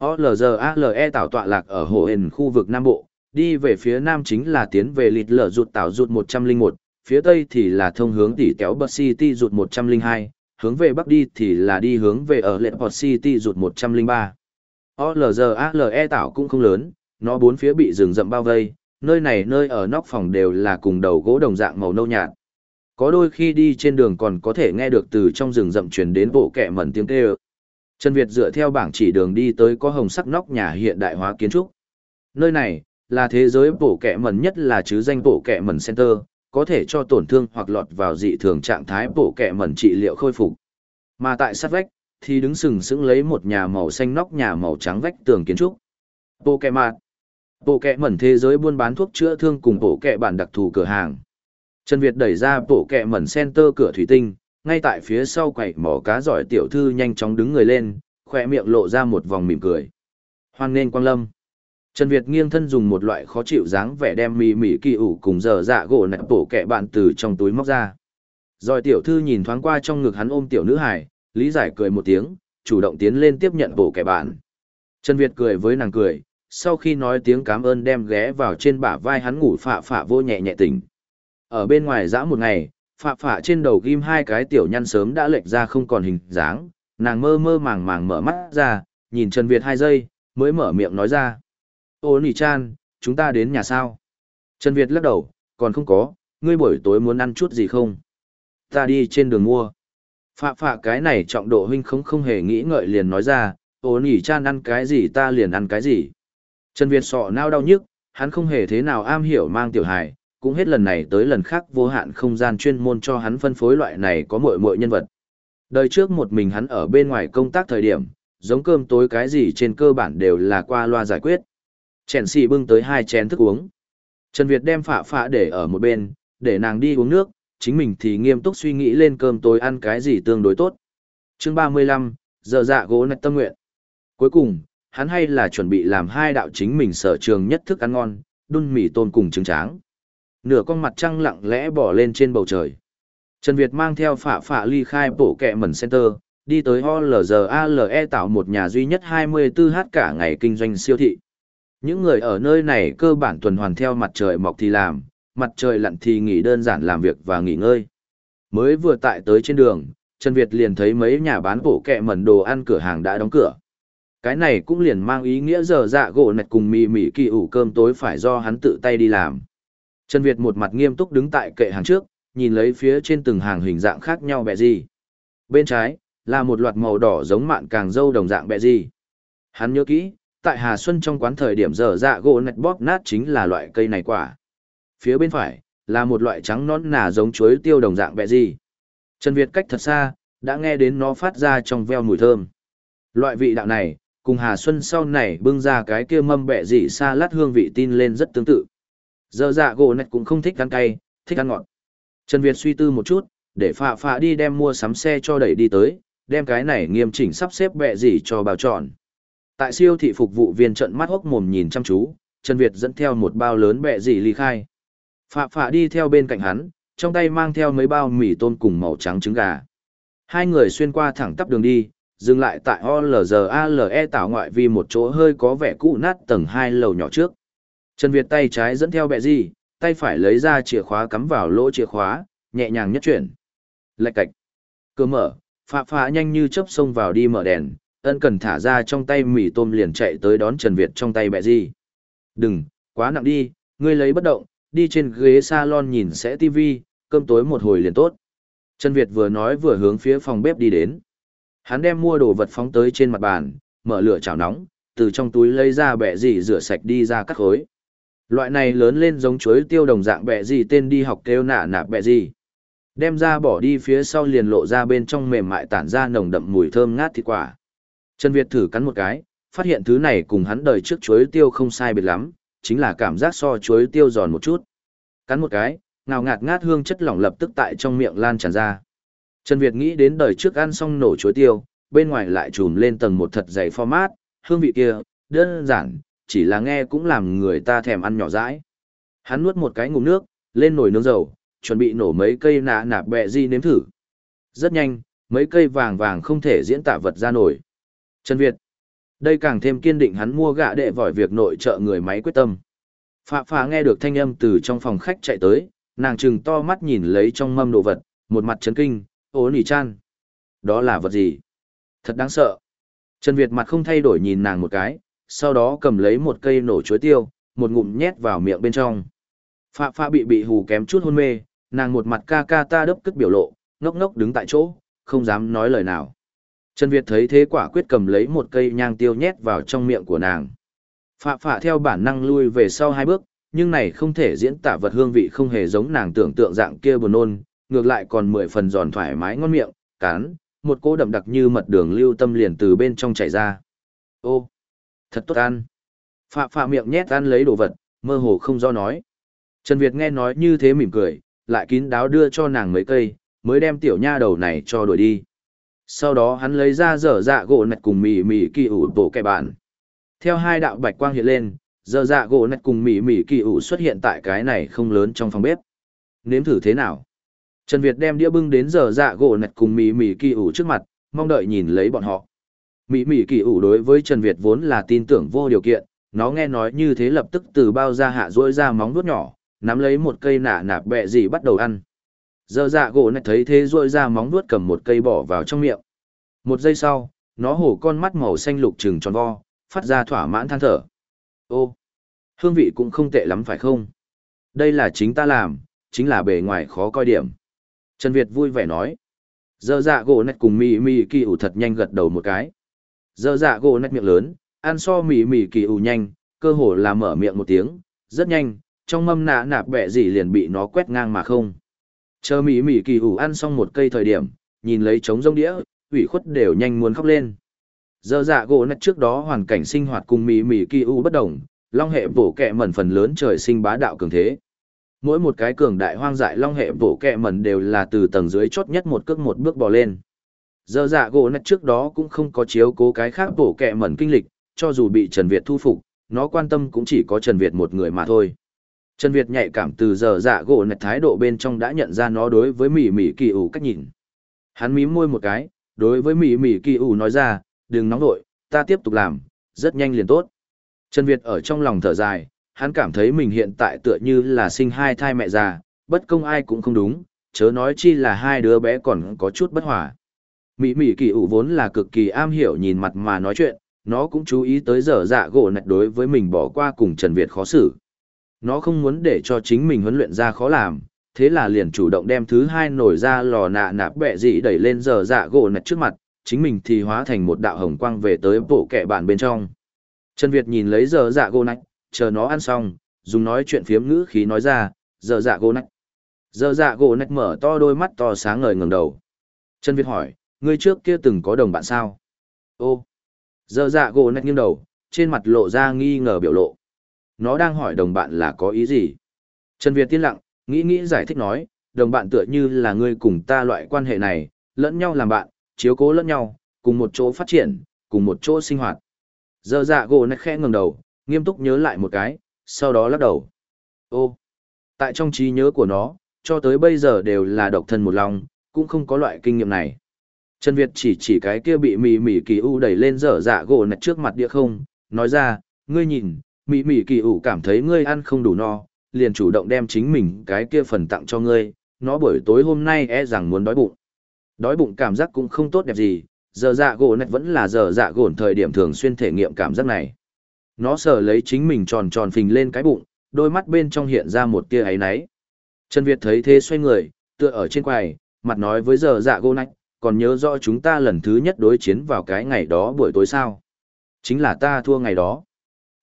OLGALE tạo tọa lạc ở hồ hền khu vực Nam Bộ, đi về phía Nam chính là tiến về lịt lở rụt tạo rụt 101, phía Tây thì là thông hướng tỉ kéo Bật City rụt 102, hướng về Bắc đi thì là đi hướng về ở lệ Port City rụt 103. OLGALE tạo cũng không lớn, nó bốn phía bị rừng rậm bao vây, nơi này nơi ở nóc phòng đều là cùng đầu gỗ đồng dạng màu nâu nhạt. Có đôi khi đi trên đường còn có thể nghe được từ trong rừng rậm truyền đến bộ kẹ mẩn tiếng kêu. Trần Việt dựa theo bảng chỉ đường đi tới có hồng sắc nóc nhà hiện đại hóa kiến trúc. Nơi này là thế giới bộ kẹ mẩn nhất là chứ danh bộ kẹ mẩn center, có thể cho tổn thương hoặc lọt vào dị thường trạng thái bộ kẹ mẩn trị liệu khôi phục. Mà tại sát vách, thì đứng sừng sững lấy một nhà màu xanh nóc nhà màu trắng vách tường kiến trúc. Bộ kẹ mạt. Bộ kẹ mẩn thế giới buôn bán thuốc chữa thương cùng bộ kẹ bản đặc thù cửa hàng. Trần Việt đẩy ra bộ kẹ mẩn center cửa thủy tinh, ngay tại phía sau quầy mỏ cá giỏi tiểu thư nhanh chóng đứng người lên, khỏe miệng lộ ra một vòng mỉm cười. Hoan nên quang lâm. Trần Việt nghiêng thân dùng một loại khó chịu dáng vẻ đem mì mì kỳ ủ cùng dở dạ gỗ nẹp bổ kẹ bạn từ trong túi móc ra. Rồi tiểu thư nhìn thoáng qua trong ngực hắn ôm tiểu nữ hải, lý giải cười một tiếng, chủ động tiến lên tiếp nhận bộ kẻ bạn. Trần Việt cười với nàng cười, sau khi nói tiếng cảm ơn đem ghé vào trên bả vai hắn ngủ phạ phạ vô nhẹ nhẹ tỉnh. Ở bên ngoài dã một ngày, phạ phạ trên đầu ghim hai cái tiểu nhăn sớm đã lệch ra không còn hình dáng, nàng mơ mơ màng màng mở mắt ra, nhìn Trần Việt hai giây, mới mở miệng nói ra. Ô nỉ chan, chúng ta đến nhà sao? Trần Việt lắc đầu, còn không có, ngươi buổi tối muốn ăn chút gì không? Ta đi trên đường mua. Phạ phạ cái này trọng độ huynh không không hề nghĩ ngợi liền nói ra, ô nỉ chan ăn cái gì ta liền ăn cái gì. Trần Việt sọ nao đau nhức, hắn không hề thế nào am hiểu mang tiểu hài, cũng hết lần này tới lần khác vô hạn không gian chuyên môn cho hắn phân phối loại này có muội muội nhân vật. Đời trước một mình hắn ở bên ngoài công tác thời điểm, giống cơm tối cái gì trên cơ bản đều là qua loa giải quyết. Chèn xì bưng tới hai chén thức uống. Trần Việt đem phạ phạ để ở một bên, để nàng đi uống nước, chính mình thì nghiêm túc suy nghĩ lên cơm tối ăn cái gì tương đối tốt. chương 35, giờ dạ gỗ nạch tâm nguyện. Cuối cùng, hắn hay là chuẩn bị làm hai đạo chính mình sở trường nhất thức ăn ngon, đun mì tôm cùng trứng tráng. Nửa con mặt trăng lặng lẽ bỏ lên trên bầu trời. Trần Việt mang theo phạ phạ ly khai bộ kẹ mẩn center, đi tới OLGALE tạo một nhà duy nhất 24h cả ngày kinh doanh siêu thị. Những người ở nơi này cơ bản tuần hoàn theo mặt trời mọc thì làm, mặt trời lặn thì nghỉ đơn giản làm việc và nghỉ ngơi. Mới vừa tại tới trên đường, Trần Việt liền thấy mấy nhà bán bộ kẹ mẩn đồ ăn cửa hàng đã đóng cửa. Cái này cũng liền mang ý nghĩa giờ dạ gỗ nạch cùng mì mì kỳ ủ cơm tối phải do hắn tự tay đi làm. Trần Việt một mặt nghiêm túc đứng tại kệ hàng trước, nhìn lấy phía trên từng hàng hình dạng khác nhau bẹ gì. Bên trái, là một loạt màu đỏ giống mạn càng dâu đồng dạng bẹ gì. Hắn nhớ kỹ, tại Hà Xuân trong quán thời điểm giờ dạ gỗ nạch bóp nát chính là loại cây này quả. Phía bên phải, là một loại trắng nón nà giống chuối tiêu đồng dạng bẹ gì. Trần Việt cách thật xa, đã nghe đến nó phát ra trong veo mùi thơm. Loại vị đạo này, cùng Hà Xuân sau này bưng ra cái kia mâm bẹ gì xa lát hương vị tin lên rất tương tự. Giờ dạ gỗ nạch cũng không thích ăn cay, thích ăn ngọt. Trần Việt suy tư một chút, để phạ phạ đi đem mua sắm xe cho đẩy đi tới, đem cái này nghiêm chỉnh sắp xếp bẹ gì cho bào tròn. Tại siêu thị phục vụ viên trận mắt hốc mồm nhìn chăm chú, Trần Việt dẫn theo một bao lớn bẹ gì ly khai. Phạ phạ đi theo bên cạnh hắn, trong tay mang theo mấy bao mì tôm cùng màu trắng trứng gà. Hai người xuyên qua thẳng tắp đường đi, dừng lại tại OLGALE tạo ngoại vi một chỗ hơi có vẻ cũ nát tầng hai lầu nhỏ trước. Trần Việt tay trái dẫn theo bẹ gì, tay phải lấy ra chìa khóa cắm vào lỗ chìa khóa, nhẹ nhàng nhất chuyển. Lạch cạch. Cửa mở, phạ phạ nhanh như chớp xông vào đi mở đèn, ân cần thả ra trong tay mì tôm liền chạy tới đón Trần Việt trong tay bẹ gì. Đừng, quá nặng đi, ngươi lấy bất động, đi trên ghế salon nhìn sẽ tivi, cơm tối một hồi liền tốt. Trần Việt vừa nói vừa hướng phía phòng bếp đi đến. Hắn đem mua đồ vật phóng tới trên mặt bàn, mở lửa chảo nóng, từ trong túi lấy ra bẹ gì rửa sạch đi ra cắt khối. Loại này lớn lên giống chuối tiêu đồng dạng bẹ gì tên đi học kêu nạ nạ bẹ gì. Đem ra bỏ đi phía sau liền lộ ra bên trong mềm mại tản ra nồng đậm mùi thơm ngát thịt quả. Trần Việt thử cắn một cái, phát hiện thứ này cùng hắn đời trước chuối tiêu không sai biệt lắm, chính là cảm giác so chuối tiêu giòn một chút. Cắn một cái, ngào ngạt ngát hương chất lỏng lập tức tại trong miệng lan tràn ra. Trần Việt nghĩ đến đời trước ăn xong nổ chuối tiêu, bên ngoài lại trùm lên tầng một thật dày format, hương vị kia, đơn giản, chỉ là nghe cũng làm người ta thèm ăn nhỏ rãi Hắn nuốt một cái ngụm nước, lên nồi nướng dầu, chuẩn bị nổ mấy cây nạ nạp bẹ di nếm thử. Rất nhanh, mấy cây vàng vàng không thể diễn tả vật ra nổi. Trần Việt. Đây càng thêm kiên định hắn mua gạ đệ vỏi việc nội trợ người máy quyết tâm. Phạ phạ nghe được thanh âm từ trong phòng khách chạy tới, nàng trừng to mắt nhìn lấy trong mâm đồ vật, một mặt chấn kinh, ố nỉ chan. Đó là vật gì? Thật đáng sợ. Trần Việt mặt không thay đổi nhìn nàng một cái, sau đó cầm lấy một cây nổ chuối tiêu, một ngụm nhét vào miệng bên trong. Phạ phạ bị bị hù kém chút hôn mê, nàng một mặt ca ca ta đớp cất biểu lộ, ngốc ngốc đứng tại chỗ, không dám nói lời nào. Trần Việt thấy thế quả quyết cầm lấy một cây nhang tiêu nhét vào trong miệng của nàng. Phạ phạ theo bản năng lui về sau hai bước, nhưng này không thể diễn tả vật hương vị không hề giống nàng tưởng tượng dạng kia buồn nôn, ngược lại còn mười phần giòn thoải mái ngon miệng, cán, một cỗ đậm đặc như mật đường lưu tâm liền từ bên trong chảy ra. Ô, thật tốt ăn. Phạ phạ miệng nhét ăn lấy đồ vật, mơ hồ không do nói. Trần Việt nghe nói như thế mỉm cười, lại kín đáo đưa cho nàng mấy cây, mới đem tiểu nha đầu này cho đuổi đi. Sau đó hắn lấy ra dở dạ gỗ nạch cùng mì mì kỳ ủ tổ kẻ bản. Theo hai đạo bạch quang hiện lên, dở dạ gỗ nạch cùng mì mì kỳ ủ xuất hiện tại cái này không lớn trong phòng bếp. Nếm thử thế nào? Trần Việt đem đĩa bưng đến dở dạ gỗ nạch cùng mì mì kỳ ủ trước mặt, mong đợi nhìn lấy bọn họ. Mỹ Mỹ kỳ ủ đối với Trần Việt vốn là tin tưởng vô điều kiện, nó nghe nói như thế lập tức từ bao ra hạ rỗi ra móng vuốt nhỏ, nắm lấy một cây nạ nạp bẹ gì bắt đầu ăn. Giờ dạ gỗ này thấy thế rỗi ra móng vuốt cầm một cây bỏ vào trong miệng. Một giây sau, nó hổ con mắt màu xanh lục trừng tròn vo, phát ra thỏa mãn than thở. Ô, hương vị cũng không tệ lắm phải không? Đây là chính ta làm, chính là bề ngoài khó coi điểm. Trần Việt vui vẻ nói. Dơ dạ gỗ này cùng Mỹ Mỹ kỳ ủ thật nhanh gật đầu một cái. Giờ dạ gỗ nách miệng lớn, ăn so mì mì kỳ ủ nhanh, cơ hồ là mở miệng một tiếng, rất nhanh, trong mâm nạ nạp bẹ gì liền bị nó quét ngang mà không. Chờ mì mì kỳ ủ ăn xong một cây thời điểm, nhìn lấy trống rông đĩa, ủy khuất đều nhanh muốn khóc lên. Giờ dạ gỗ nách trước đó hoàn cảnh sinh hoạt cùng mì mì kỳ ủ bất đồng, long hệ bổ kẹ mẩn phần lớn trời sinh bá đạo cường thế. Mỗi một cái cường đại hoang dại long hệ bổ kẹ mẩn đều là từ tầng dưới chốt nhất một cước một bước bò lên. Giờ dạ gỗ nạch trước đó cũng không có chiếu cố cái khác bổ kẹ mẩn kinh lịch, cho dù bị Trần Việt thu phục, nó quan tâm cũng chỉ có Trần Việt một người mà thôi. Trần Việt nhạy cảm từ giờ dạ gỗ nạch thái độ bên trong đã nhận ra nó đối với mỉ mỉ kỳ ủ cách nhìn. Hắn mím môi một cái, đối với mỉ mỉ kỳ ủ nói ra, đừng nóng nội, ta tiếp tục làm, rất nhanh liền tốt. Trần Việt ở trong lòng thở dài, hắn cảm thấy mình hiện tại tựa như là sinh hai thai mẹ già, bất công ai cũng không đúng, chớ nói chi là hai đứa bé còn có chút bất hòa. Mỹ Mỹ kỳ ủ vốn là cực kỳ am hiểu nhìn mặt mà nói chuyện, nó cũng chú ý tới giờ dạ gỗ nạch đối với mình bỏ qua cùng Trần Việt khó xử. Nó không muốn để cho chính mình huấn luyện ra khó làm, thế là liền chủ động đem thứ hai nổi ra lò nạ nạp bẹ dị đẩy lên giờ dạ gỗ nạch trước mặt, chính mình thì hóa thành một đạo hồng quang về tới bộ kẻ bản bên trong. Trần Việt nhìn lấy giờ dạ gỗ nạch, chờ nó ăn xong, dùng nói chuyện phiếm ngữ khí nói ra, giờ dạ gỗ nạch. Giờ dạ gỗ nạch mở to đôi mắt to sáng ngời ngầm đầu. Trần Việt hỏi, ngươi trước kia từng có đồng bạn sao? Ô, giờ dạ gỗ nạch nghiêng đầu, trên mặt lộ ra nghi ngờ biểu lộ. Nó đang hỏi đồng bạn là có ý gì? Trần Việt tiên lặng, nghĩ nghĩ giải thích nói, đồng bạn tựa như là ngươi cùng ta loại quan hệ này, lẫn nhau làm bạn, chiếu cố lẫn nhau, cùng một chỗ phát triển, cùng một chỗ sinh hoạt. Giờ dạ gỗ nạch khẽ ngẩng đầu, nghiêm túc nhớ lại một cái, sau đó lắc đầu. Ô, tại trong trí nhớ của nó, cho tới bây giờ đều là độc thân một lòng, cũng không có loại kinh nghiệm này. Trần Việt chỉ chỉ cái kia bị mỉ mỉ kỳ u đẩy lên dở dạ gỗ nạch trước mặt địa không, nói ra, ngươi nhìn, mỉ mỉ kỳ u cảm thấy ngươi ăn không đủ no, liền chủ động đem chính mình cái kia phần tặng cho ngươi, nó buổi tối hôm nay e rằng muốn đói bụng. Đói bụng cảm giác cũng không tốt đẹp gì, Dở dạ gỗ nạch vẫn là dở dạ gỗ thời điểm thường xuyên thể nghiệm cảm giác này. Nó sờ lấy chính mình tròn tròn phình lên cái bụng, đôi mắt bên trong hiện ra một tia ấy náy. Trần Việt thấy thế xoay người, tựa ở trên quầy, mặt nói với dở dạ gỗ nạch, còn nhớ rõ chúng ta lần thứ nhất đối chiến vào cái ngày đó buổi tối sao. Chính là ta thua ngày đó.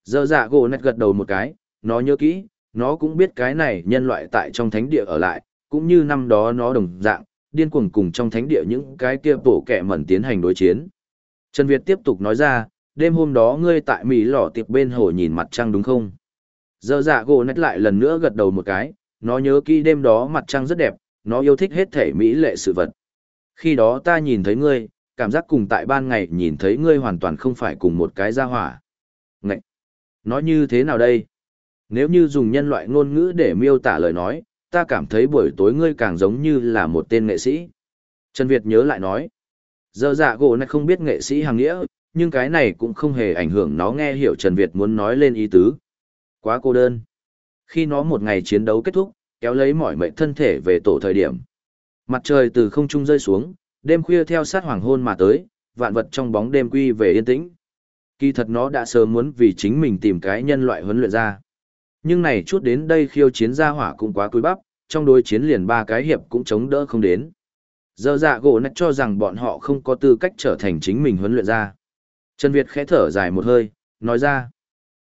Giờ dạ gỗ nét gật đầu một cái, nó nhớ kỹ, nó cũng biết cái này nhân loại tại trong thánh địa ở lại, cũng như năm đó nó đồng dạng, điên cuồng cùng trong thánh địa những cái kia bổ kẻ mẩn tiến hành đối chiến. Trần Việt tiếp tục nói ra, đêm hôm đó ngươi tại Mỹ lò tiệp bên hồ nhìn mặt trăng đúng không? Giờ dạ gỗ nét lại lần nữa gật đầu một cái, nó nhớ kỹ đêm đó mặt trăng rất đẹp, nó yêu thích hết thể Mỹ lệ sự vật. Khi đó ta nhìn thấy ngươi, cảm giác cùng tại ban ngày nhìn thấy ngươi hoàn toàn không phải cùng một cái gia hỏa. Ngậy! Nói như thế nào đây? Nếu như dùng nhân loại ngôn ngữ để miêu tả lời nói, ta cảm thấy buổi tối ngươi càng giống như là một tên nghệ sĩ. Trần Việt nhớ lại nói. Giờ dạ gỗ này không biết nghệ sĩ hàng nghĩa, nhưng cái này cũng không hề ảnh hưởng nó nghe hiểu Trần Việt muốn nói lên ý tứ. Quá cô đơn. Khi nó một ngày chiến đấu kết thúc, kéo lấy mọi mệnh thân thể về tổ thời điểm. Mặt trời từ không trung rơi xuống, đêm khuya theo sát hoàng hôn mà tới, vạn vật trong bóng đêm quy về yên tĩnh. Kỳ thật nó đã sớm muốn vì chính mình tìm cái nhân loại huấn luyện ra. Nhưng này chút đến đây khiêu chiến ra hỏa cũng quá cúi bắp, trong đối chiến liền ba cái hiệp cũng chống đỡ không đến. Giờ dạ gỗ nạch cho rằng bọn họ không có tư cách trở thành chính mình huấn luyện ra. Trần Việt khẽ thở dài một hơi, nói ra.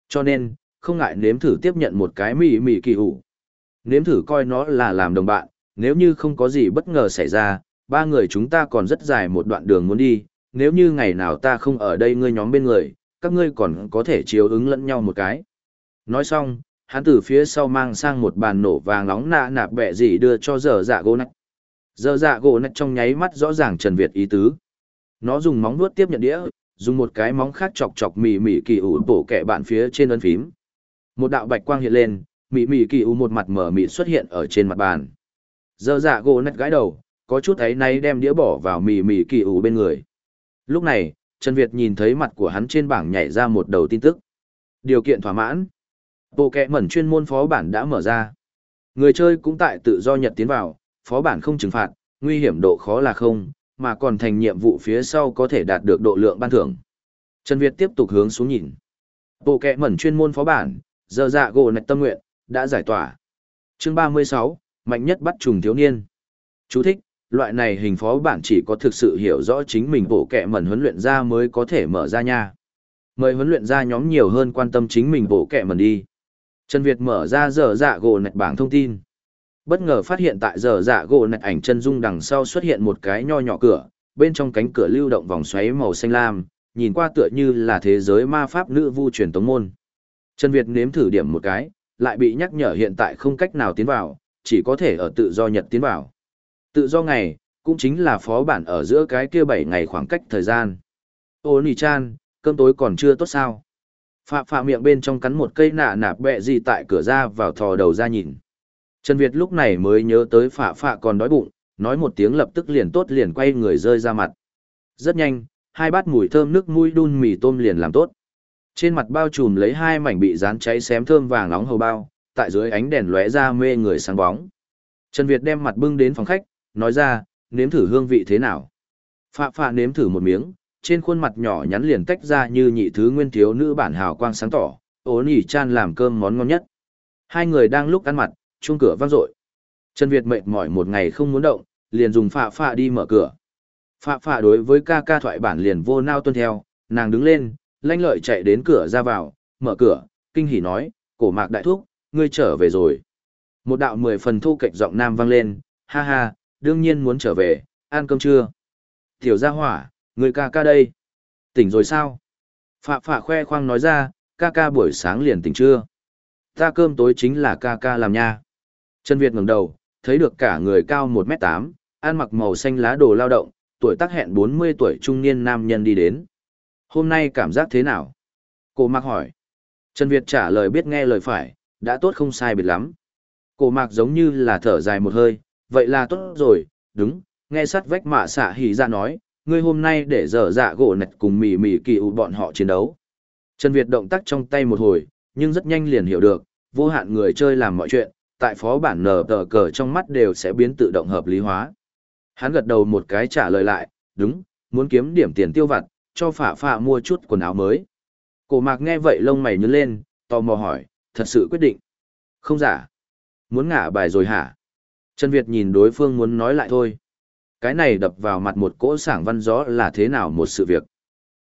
Cho nên, không ngại nếm thử tiếp nhận một cái mì mì kỳ hủ. Nếm thử coi nó là làm đồng bạn, nếu như không có gì bất ngờ xảy ra, ba người chúng ta còn rất dài một đoạn đường muốn đi, nếu như ngày nào ta không ở đây ngươi nhóm bên người, các ngươi còn có thể chiếu ứng lẫn nhau một cái. Nói xong, hắn từ phía sau mang sang một bàn nổ vàng nóng nạ nạp bẹ gì đưa cho dở dạ gỗ nách. Dở dạ gỗ nách trong nháy mắt rõ ràng Trần Việt ý tứ. Nó dùng móng vuốt tiếp nhận đĩa, dùng một cái móng khác chọc chọc mỉ mỉ kỳ ủ bổ kẹ bạn phía trên ấn phím. Một đạo bạch quang hiện lên, mỉ mỉ kỳ ủ một mặt mở mịt xuất hiện ở trên mặt bàn giờ dạ gỗ nét gãi đầu, có chút ấy nay đem đĩa bỏ vào mì mì kỳ ủ bên người. Lúc này, Trần Việt nhìn thấy mặt của hắn trên bảng nhảy ra một đầu tin tức. Điều kiện thỏa mãn. Bộ kẹ mẩn chuyên môn phó bản đã mở ra. Người chơi cũng tại tự do nhật tiến vào, phó bản không trừng phạt, nguy hiểm độ khó là không, mà còn thành nhiệm vụ phía sau có thể đạt được độ lượng ban thưởng. Trần Việt tiếp tục hướng xuống nhìn. Bộ kẹ mẩn chuyên môn phó bản, giờ dạ gỗ nạch tâm nguyện, đã giải tỏa. Chương 36, mạnh nhất bắt trùng thiếu niên. Chú thích, loại này hình phó bản chỉ có thực sự hiểu rõ chính mình bộ kẹ mẩn huấn luyện ra mới có thể mở ra nha. Mời huấn luyện ra nhóm nhiều hơn quan tâm chính mình bộ kẹ mẩn đi. Trần Việt mở ra giờ dạ gỗ nạch bảng thông tin. Bất ngờ phát hiện tại giờ dạ gỗ nạch ảnh chân dung đằng sau xuất hiện một cái nho nhỏ cửa, bên trong cánh cửa lưu động vòng xoáy màu xanh lam, nhìn qua tựa như là thế giới ma pháp nữ vu truyền tống môn. Trần Việt nếm thử điểm một cái, lại bị nhắc nhở hiện tại không cách nào tiến vào, chỉ có thể ở tự do nhật tiến vào. Tự do ngày, cũng chính là phó bản ở giữa cái kia 7 ngày khoảng cách thời gian. Ô nì chan, cơm tối còn chưa tốt sao? Phạm phạm miệng bên trong cắn một cây nạ nạp bẹ gì tại cửa ra vào thò đầu ra nhìn. Trần Việt lúc này mới nhớ tới phạ phạ còn đói bụng, nói một tiếng lập tức liền tốt liền quay người rơi ra mặt. Rất nhanh, hai bát mùi thơm nước mũi đun mì tôm liền làm tốt. Trên mặt bao trùm lấy hai mảnh bị rán cháy xém thơm vàng nóng hầu bao, tại dưới ánh đèn lóe ra mê người sáng bóng. Trần Việt đem mặt bưng đến phòng khách, nói ra, nếm thử hương vị thế nào. Phạ phạ nếm thử một miếng, trên khuôn mặt nhỏ nhắn liền tách ra như nhị thứ nguyên thiếu nữ bản hào quang sáng tỏ, ố nỉ chan làm cơm món ngon nhất. Hai người đang lúc ăn mặt, chuông cửa vang dội. Trần Việt mệt mỏi một ngày không muốn động, liền dùng phạ phạ đi mở cửa. Phạ phạ đối với ca ca thoại bản liền vô nao tuân theo, nàng đứng lên, lanh lợi chạy đến cửa ra vào, mở cửa, kinh hỉ nói, cổ mạc đại thúc, ngươi trở về rồi. Một đạo mười phần thu cạnh giọng nam vang lên, ha ha, đương nhiên muốn trở về, ăn cơm chưa? Tiểu gia hỏa, người ca ca đây. Tỉnh rồi sao? Phạ phạ khoe khoang nói ra, ca ca buổi sáng liền tỉnh chưa? Ta cơm tối chính là ca ca làm nha. Trần Việt ngẩng đầu, thấy được cả người cao 1m8, ăn mặc màu xanh lá đồ lao động, tuổi tác hẹn 40 tuổi trung niên nam nhân đi đến. Hôm nay cảm giác thế nào? Cô Mặc hỏi. Trần Việt trả lời biết nghe lời phải, đã tốt không sai biệt lắm. Cổ Mạc giống như là thở dài một hơi, vậy là tốt rồi, đúng, nghe sắt vách mạ xạ hỉ ra nói, ngươi hôm nay để dở dạ gỗ nạch cùng mỉ mỉ kỳ ụ bọn họ chiến đấu. Trần Việt động tác trong tay một hồi, nhưng rất nhanh liền hiểu được, vô hạn người chơi làm mọi chuyện, tại phó bản nở tờ cờ trong mắt đều sẽ biến tự động hợp lý hóa. Hắn gật đầu một cái trả lời lại, đúng, muốn kiếm điểm tiền tiêu vặt, cho phả phả mua chút quần áo mới. Cổ mạc nghe vậy lông mày nhướng lên, tò mò hỏi, thật sự quyết định. Không giả. Muốn ngả bài rồi hả? Trần Việt nhìn đối phương muốn nói lại thôi. Cái này đập vào mặt một cỗ sảng văn gió là thế nào một sự việc.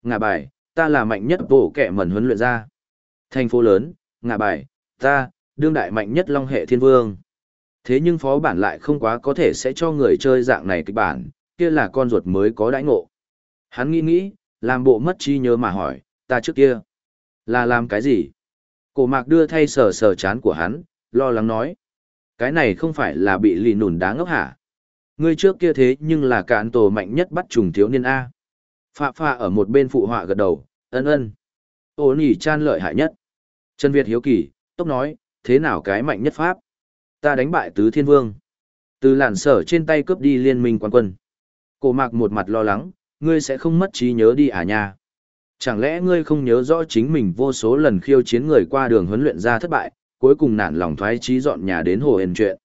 Ngả bài, ta là mạnh nhất bổ kẻ mẩn huấn luyện ra. Thành phố lớn, ngả bài, ta, đương đại mạnh nhất long hệ thiên vương. Thế nhưng phó bản lại không quá có thể sẽ cho người chơi dạng này kịch bản, kia là con ruột mới có đãi ngộ. Hắn nghĩ nghĩ, làm bộ mất trí nhớ mà hỏi, ta trước kia, là làm cái gì? Cổ mạc đưa thay sờ sờ chán của hắn, lo lắng nói. Cái này không phải là bị lì nùn đá ngốc hả? Ngươi trước kia thế nhưng là cạn tổ mạnh nhất bắt trùng thiếu niên A. Phạ phạ ở một bên phụ họa gật đầu, ân ân. Ô nỉ chan lợi hại nhất. Trần Việt hiếu kỳ, tốc nói, thế nào cái mạnh nhất pháp? Ta đánh bại tứ thiên vương. Từ làn sở trên tay cướp đi liên minh quán quân. Cổ mạc một mặt lo lắng, ngươi sẽ không mất trí nhớ đi à nha. Chẳng lẽ ngươi không nhớ rõ chính mình vô số lần khiêu chiến người qua đường huấn luyện ra thất bại, cuối cùng nản lòng thoái trí dọn nhà đến hồ hền chuyện.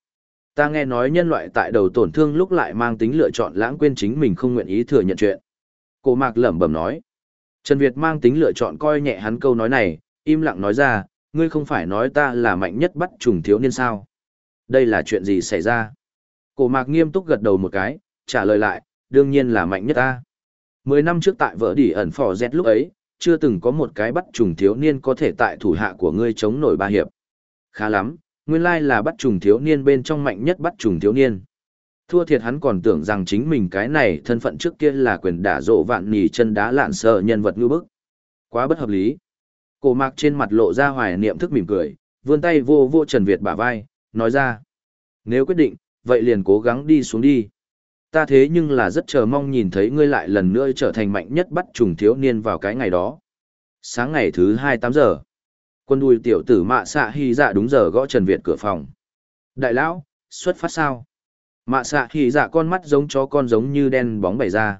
Ta nghe nói nhân loại tại đầu tổn thương lúc lại mang tính lựa chọn lãng quên chính mình không nguyện ý thừa nhận chuyện. Cổ mạc lẩm bẩm nói. Trần Việt mang tính lựa chọn coi nhẹ hắn câu nói này, im lặng nói ra, ngươi không phải nói ta là mạnh nhất bắt trùng thiếu niên sao. Đây là chuyện gì xảy ra? Cổ mạc nghiêm túc gật đầu một cái, trả lời lại, đương nhiên là mạnh nhất ta. Mười năm trước tại vợ đỉ ẩn phò Z lúc ấy, chưa từng có một cái bắt trùng thiếu niên có thể tại thủ hạ của ngươi chống nổi ba hiệp. Khá lắm, nguyên lai là bắt trùng thiếu niên bên trong mạnh nhất bắt trùng thiếu niên. Thua thiệt hắn còn tưởng rằng chính mình cái này thân phận trước kia là quyền đả rộ vạn nỉ chân đá lạn sợ nhân vật ngư bức. Quá bất hợp lý. Cổ mạc trên mặt lộ ra hoài niệm thức mỉm cười, vươn tay vô vô Trần Việt bả vai, nói ra. Nếu quyết định, vậy liền cố gắng đi xuống đi. Ta thế nhưng là rất chờ mong nhìn thấy ngươi lại lần nữa trở thành mạnh nhất bắt trùng thiếu niên vào cái ngày đó. Sáng ngày thứ hai tám giờ, quân đùi tiểu tử mạ xạ hy dạ đúng giờ gõ Trần Việt cửa phòng. Đại lão, xuất phát sao? Mạ xạ hy dạ con mắt giống chó con giống như đen bóng bày ra.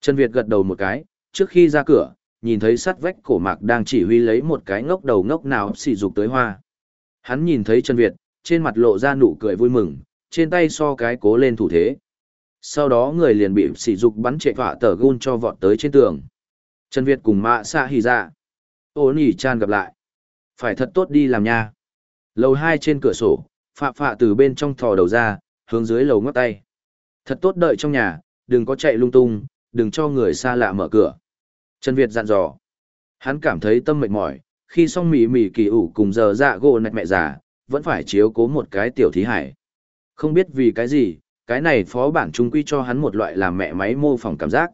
Trần Việt gật đầu một cái, trước khi ra cửa, nhìn thấy sắt vách cổ mạc đang chỉ huy lấy một cái ngốc đầu ngốc nào xì dục tới hoa. Hắn nhìn thấy Trần Việt, trên mặt lộ ra nụ cười vui mừng, trên tay so cái cố lên thủ thế. Sau đó người liền bị sỉ dục bắn trệ họa tờ gun cho vọt tới trên tường. Trần Việt cùng mạ xạ hì ra. Ô nỉ chan gặp lại. Phải thật tốt đi làm nha. Lầu hai trên cửa sổ, phạ phạ từ bên trong thò đầu ra, hướng dưới lầu ngóc tay. Thật tốt đợi trong nhà, đừng có chạy lung tung, đừng cho người xa lạ mở cửa. Trần Việt dặn dò. Hắn cảm thấy tâm mệt mỏi, khi xong mỉ mỉ kỳ ủ cùng giờ dạ gỗ nạch mẹ già, vẫn phải chiếu cố một cái tiểu thí hải. Không biết vì cái gì, cái này phó bản trung quy cho hắn một loại làm mẹ máy mô phỏng cảm giác.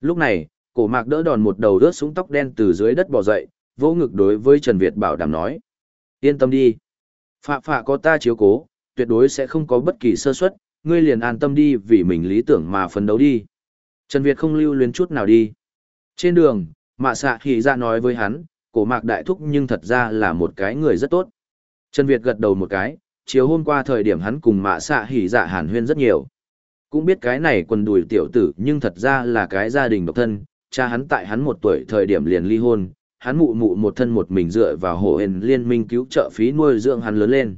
Lúc này, cổ mạc đỡ đòn một đầu rớt xuống tóc đen từ dưới đất bò dậy, vỗ ngực đối với Trần Việt bảo đảm nói. Yên tâm đi. Phạ phạ có ta chiếu cố, tuyệt đối sẽ không có bất kỳ sơ suất, ngươi liền an tâm đi vì mình lý tưởng mà phấn đấu đi. Trần Việt không lưu luyến chút nào đi. Trên đường, mạ xạ hỉ ra nói với hắn, cổ mạc đại thúc nhưng thật ra là một cái người rất tốt. Trần Việt gật đầu một cái, chiều hôm qua thời điểm hắn cùng mạ xạ hỉ dạ hàn huyên rất nhiều. Cũng biết cái này quần đùi tiểu tử nhưng thật ra là cái gia đình độc thân, cha hắn tại hắn một tuổi thời điểm liền ly hôn, hắn mụ mụ một thân một mình dựa vào Hồ hền liên minh cứu trợ phí nuôi dưỡng hắn lớn lên.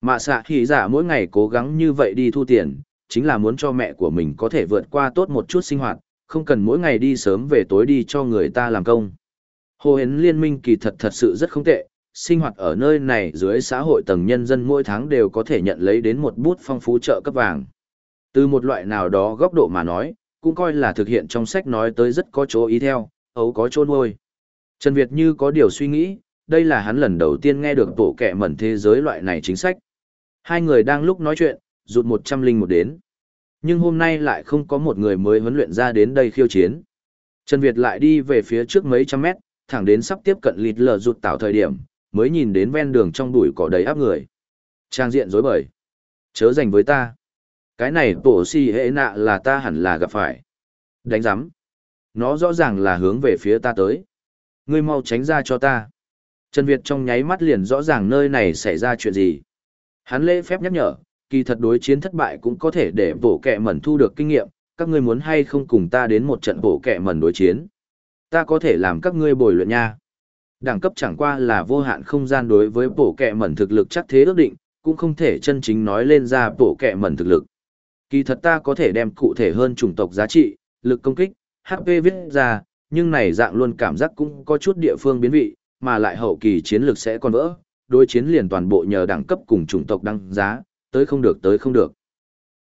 Mạ xạ hỉ dạ mỗi ngày cố gắng như vậy đi thu tiền, chính là muốn cho mẹ của mình có thể vượt qua tốt một chút sinh hoạt, không cần mỗi ngày đi sớm về tối đi cho người ta làm công. Hồ Hến Liên minh kỳ thật thật sự rất không tệ, sinh hoạt ở nơi này dưới xã hội tầng nhân dân mỗi tháng đều có thể nhận lấy đến một bút phong phú trợ cấp vàng. Từ một loại nào đó góc độ mà nói, cũng coi là thực hiện trong sách nói tới rất có chỗ ý theo, ấu có chỗ nuôi. Trần Việt như có điều suy nghĩ, đây là hắn lần đầu tiên nghe được tổ kẻ mẩn thế giới loại này chính sách. Hai người đang lúc nói chuyện, rụt một trăm linh một đến. Nhưng hôm nay lại không có một người mới huấn luyện ra đến đây khiêu chiến. Trần Việt lại đi về phía trước mấy trăm mét, thẳng đến sắp tiếp cận lịt lờ rụt tạo thời điểm, mới nhìn đến ven đường trong bụi cỏ đầy áp người. Trang diện rối bời. Chớ dành với ta. Cái này tổ si hệ nạ là ta hẳn là gặp phải. Đánh giắm. Nó rõ ràng là hướng về phía ta tới. Ngươi mau tránh ra cho ta. Trần Việt trong nháy mắt liền rõ ràng nơi này xảy ra chuyện gì. Hắn lễ phép nhắc nhở, kỳ thật đối chiến thất bại cũng có thể để bổ kẹ mẩn thu được kinh nghiệm, các ngươi muốn hay không cùng ta đến một trận bổ kẹ mẩn đối chiến. Ta có thể làm các ngươi bồi luyện nha. Đẳng cấp chẳng qua là vô hạn không gian đối với bổ kẹ mẩn thực lực chắc thế ước định, cũng không thể chân chính nói lên ra bổ kẹ mẩn thực lực. Kỳ thật ta có thể đem cụ thể hơn chủng tộc giá trị, lực công kích, HP viết ra, nhưng này dạng luôn cảm giác cũng có chút địa phương biến vị, mà lại hậu kỳ chiến lược sẽ còn vỡ, đối chiến liền toàn bộ nhờ đẳng cấp cùng chủng tộc đăng giá, tới không được tới không được.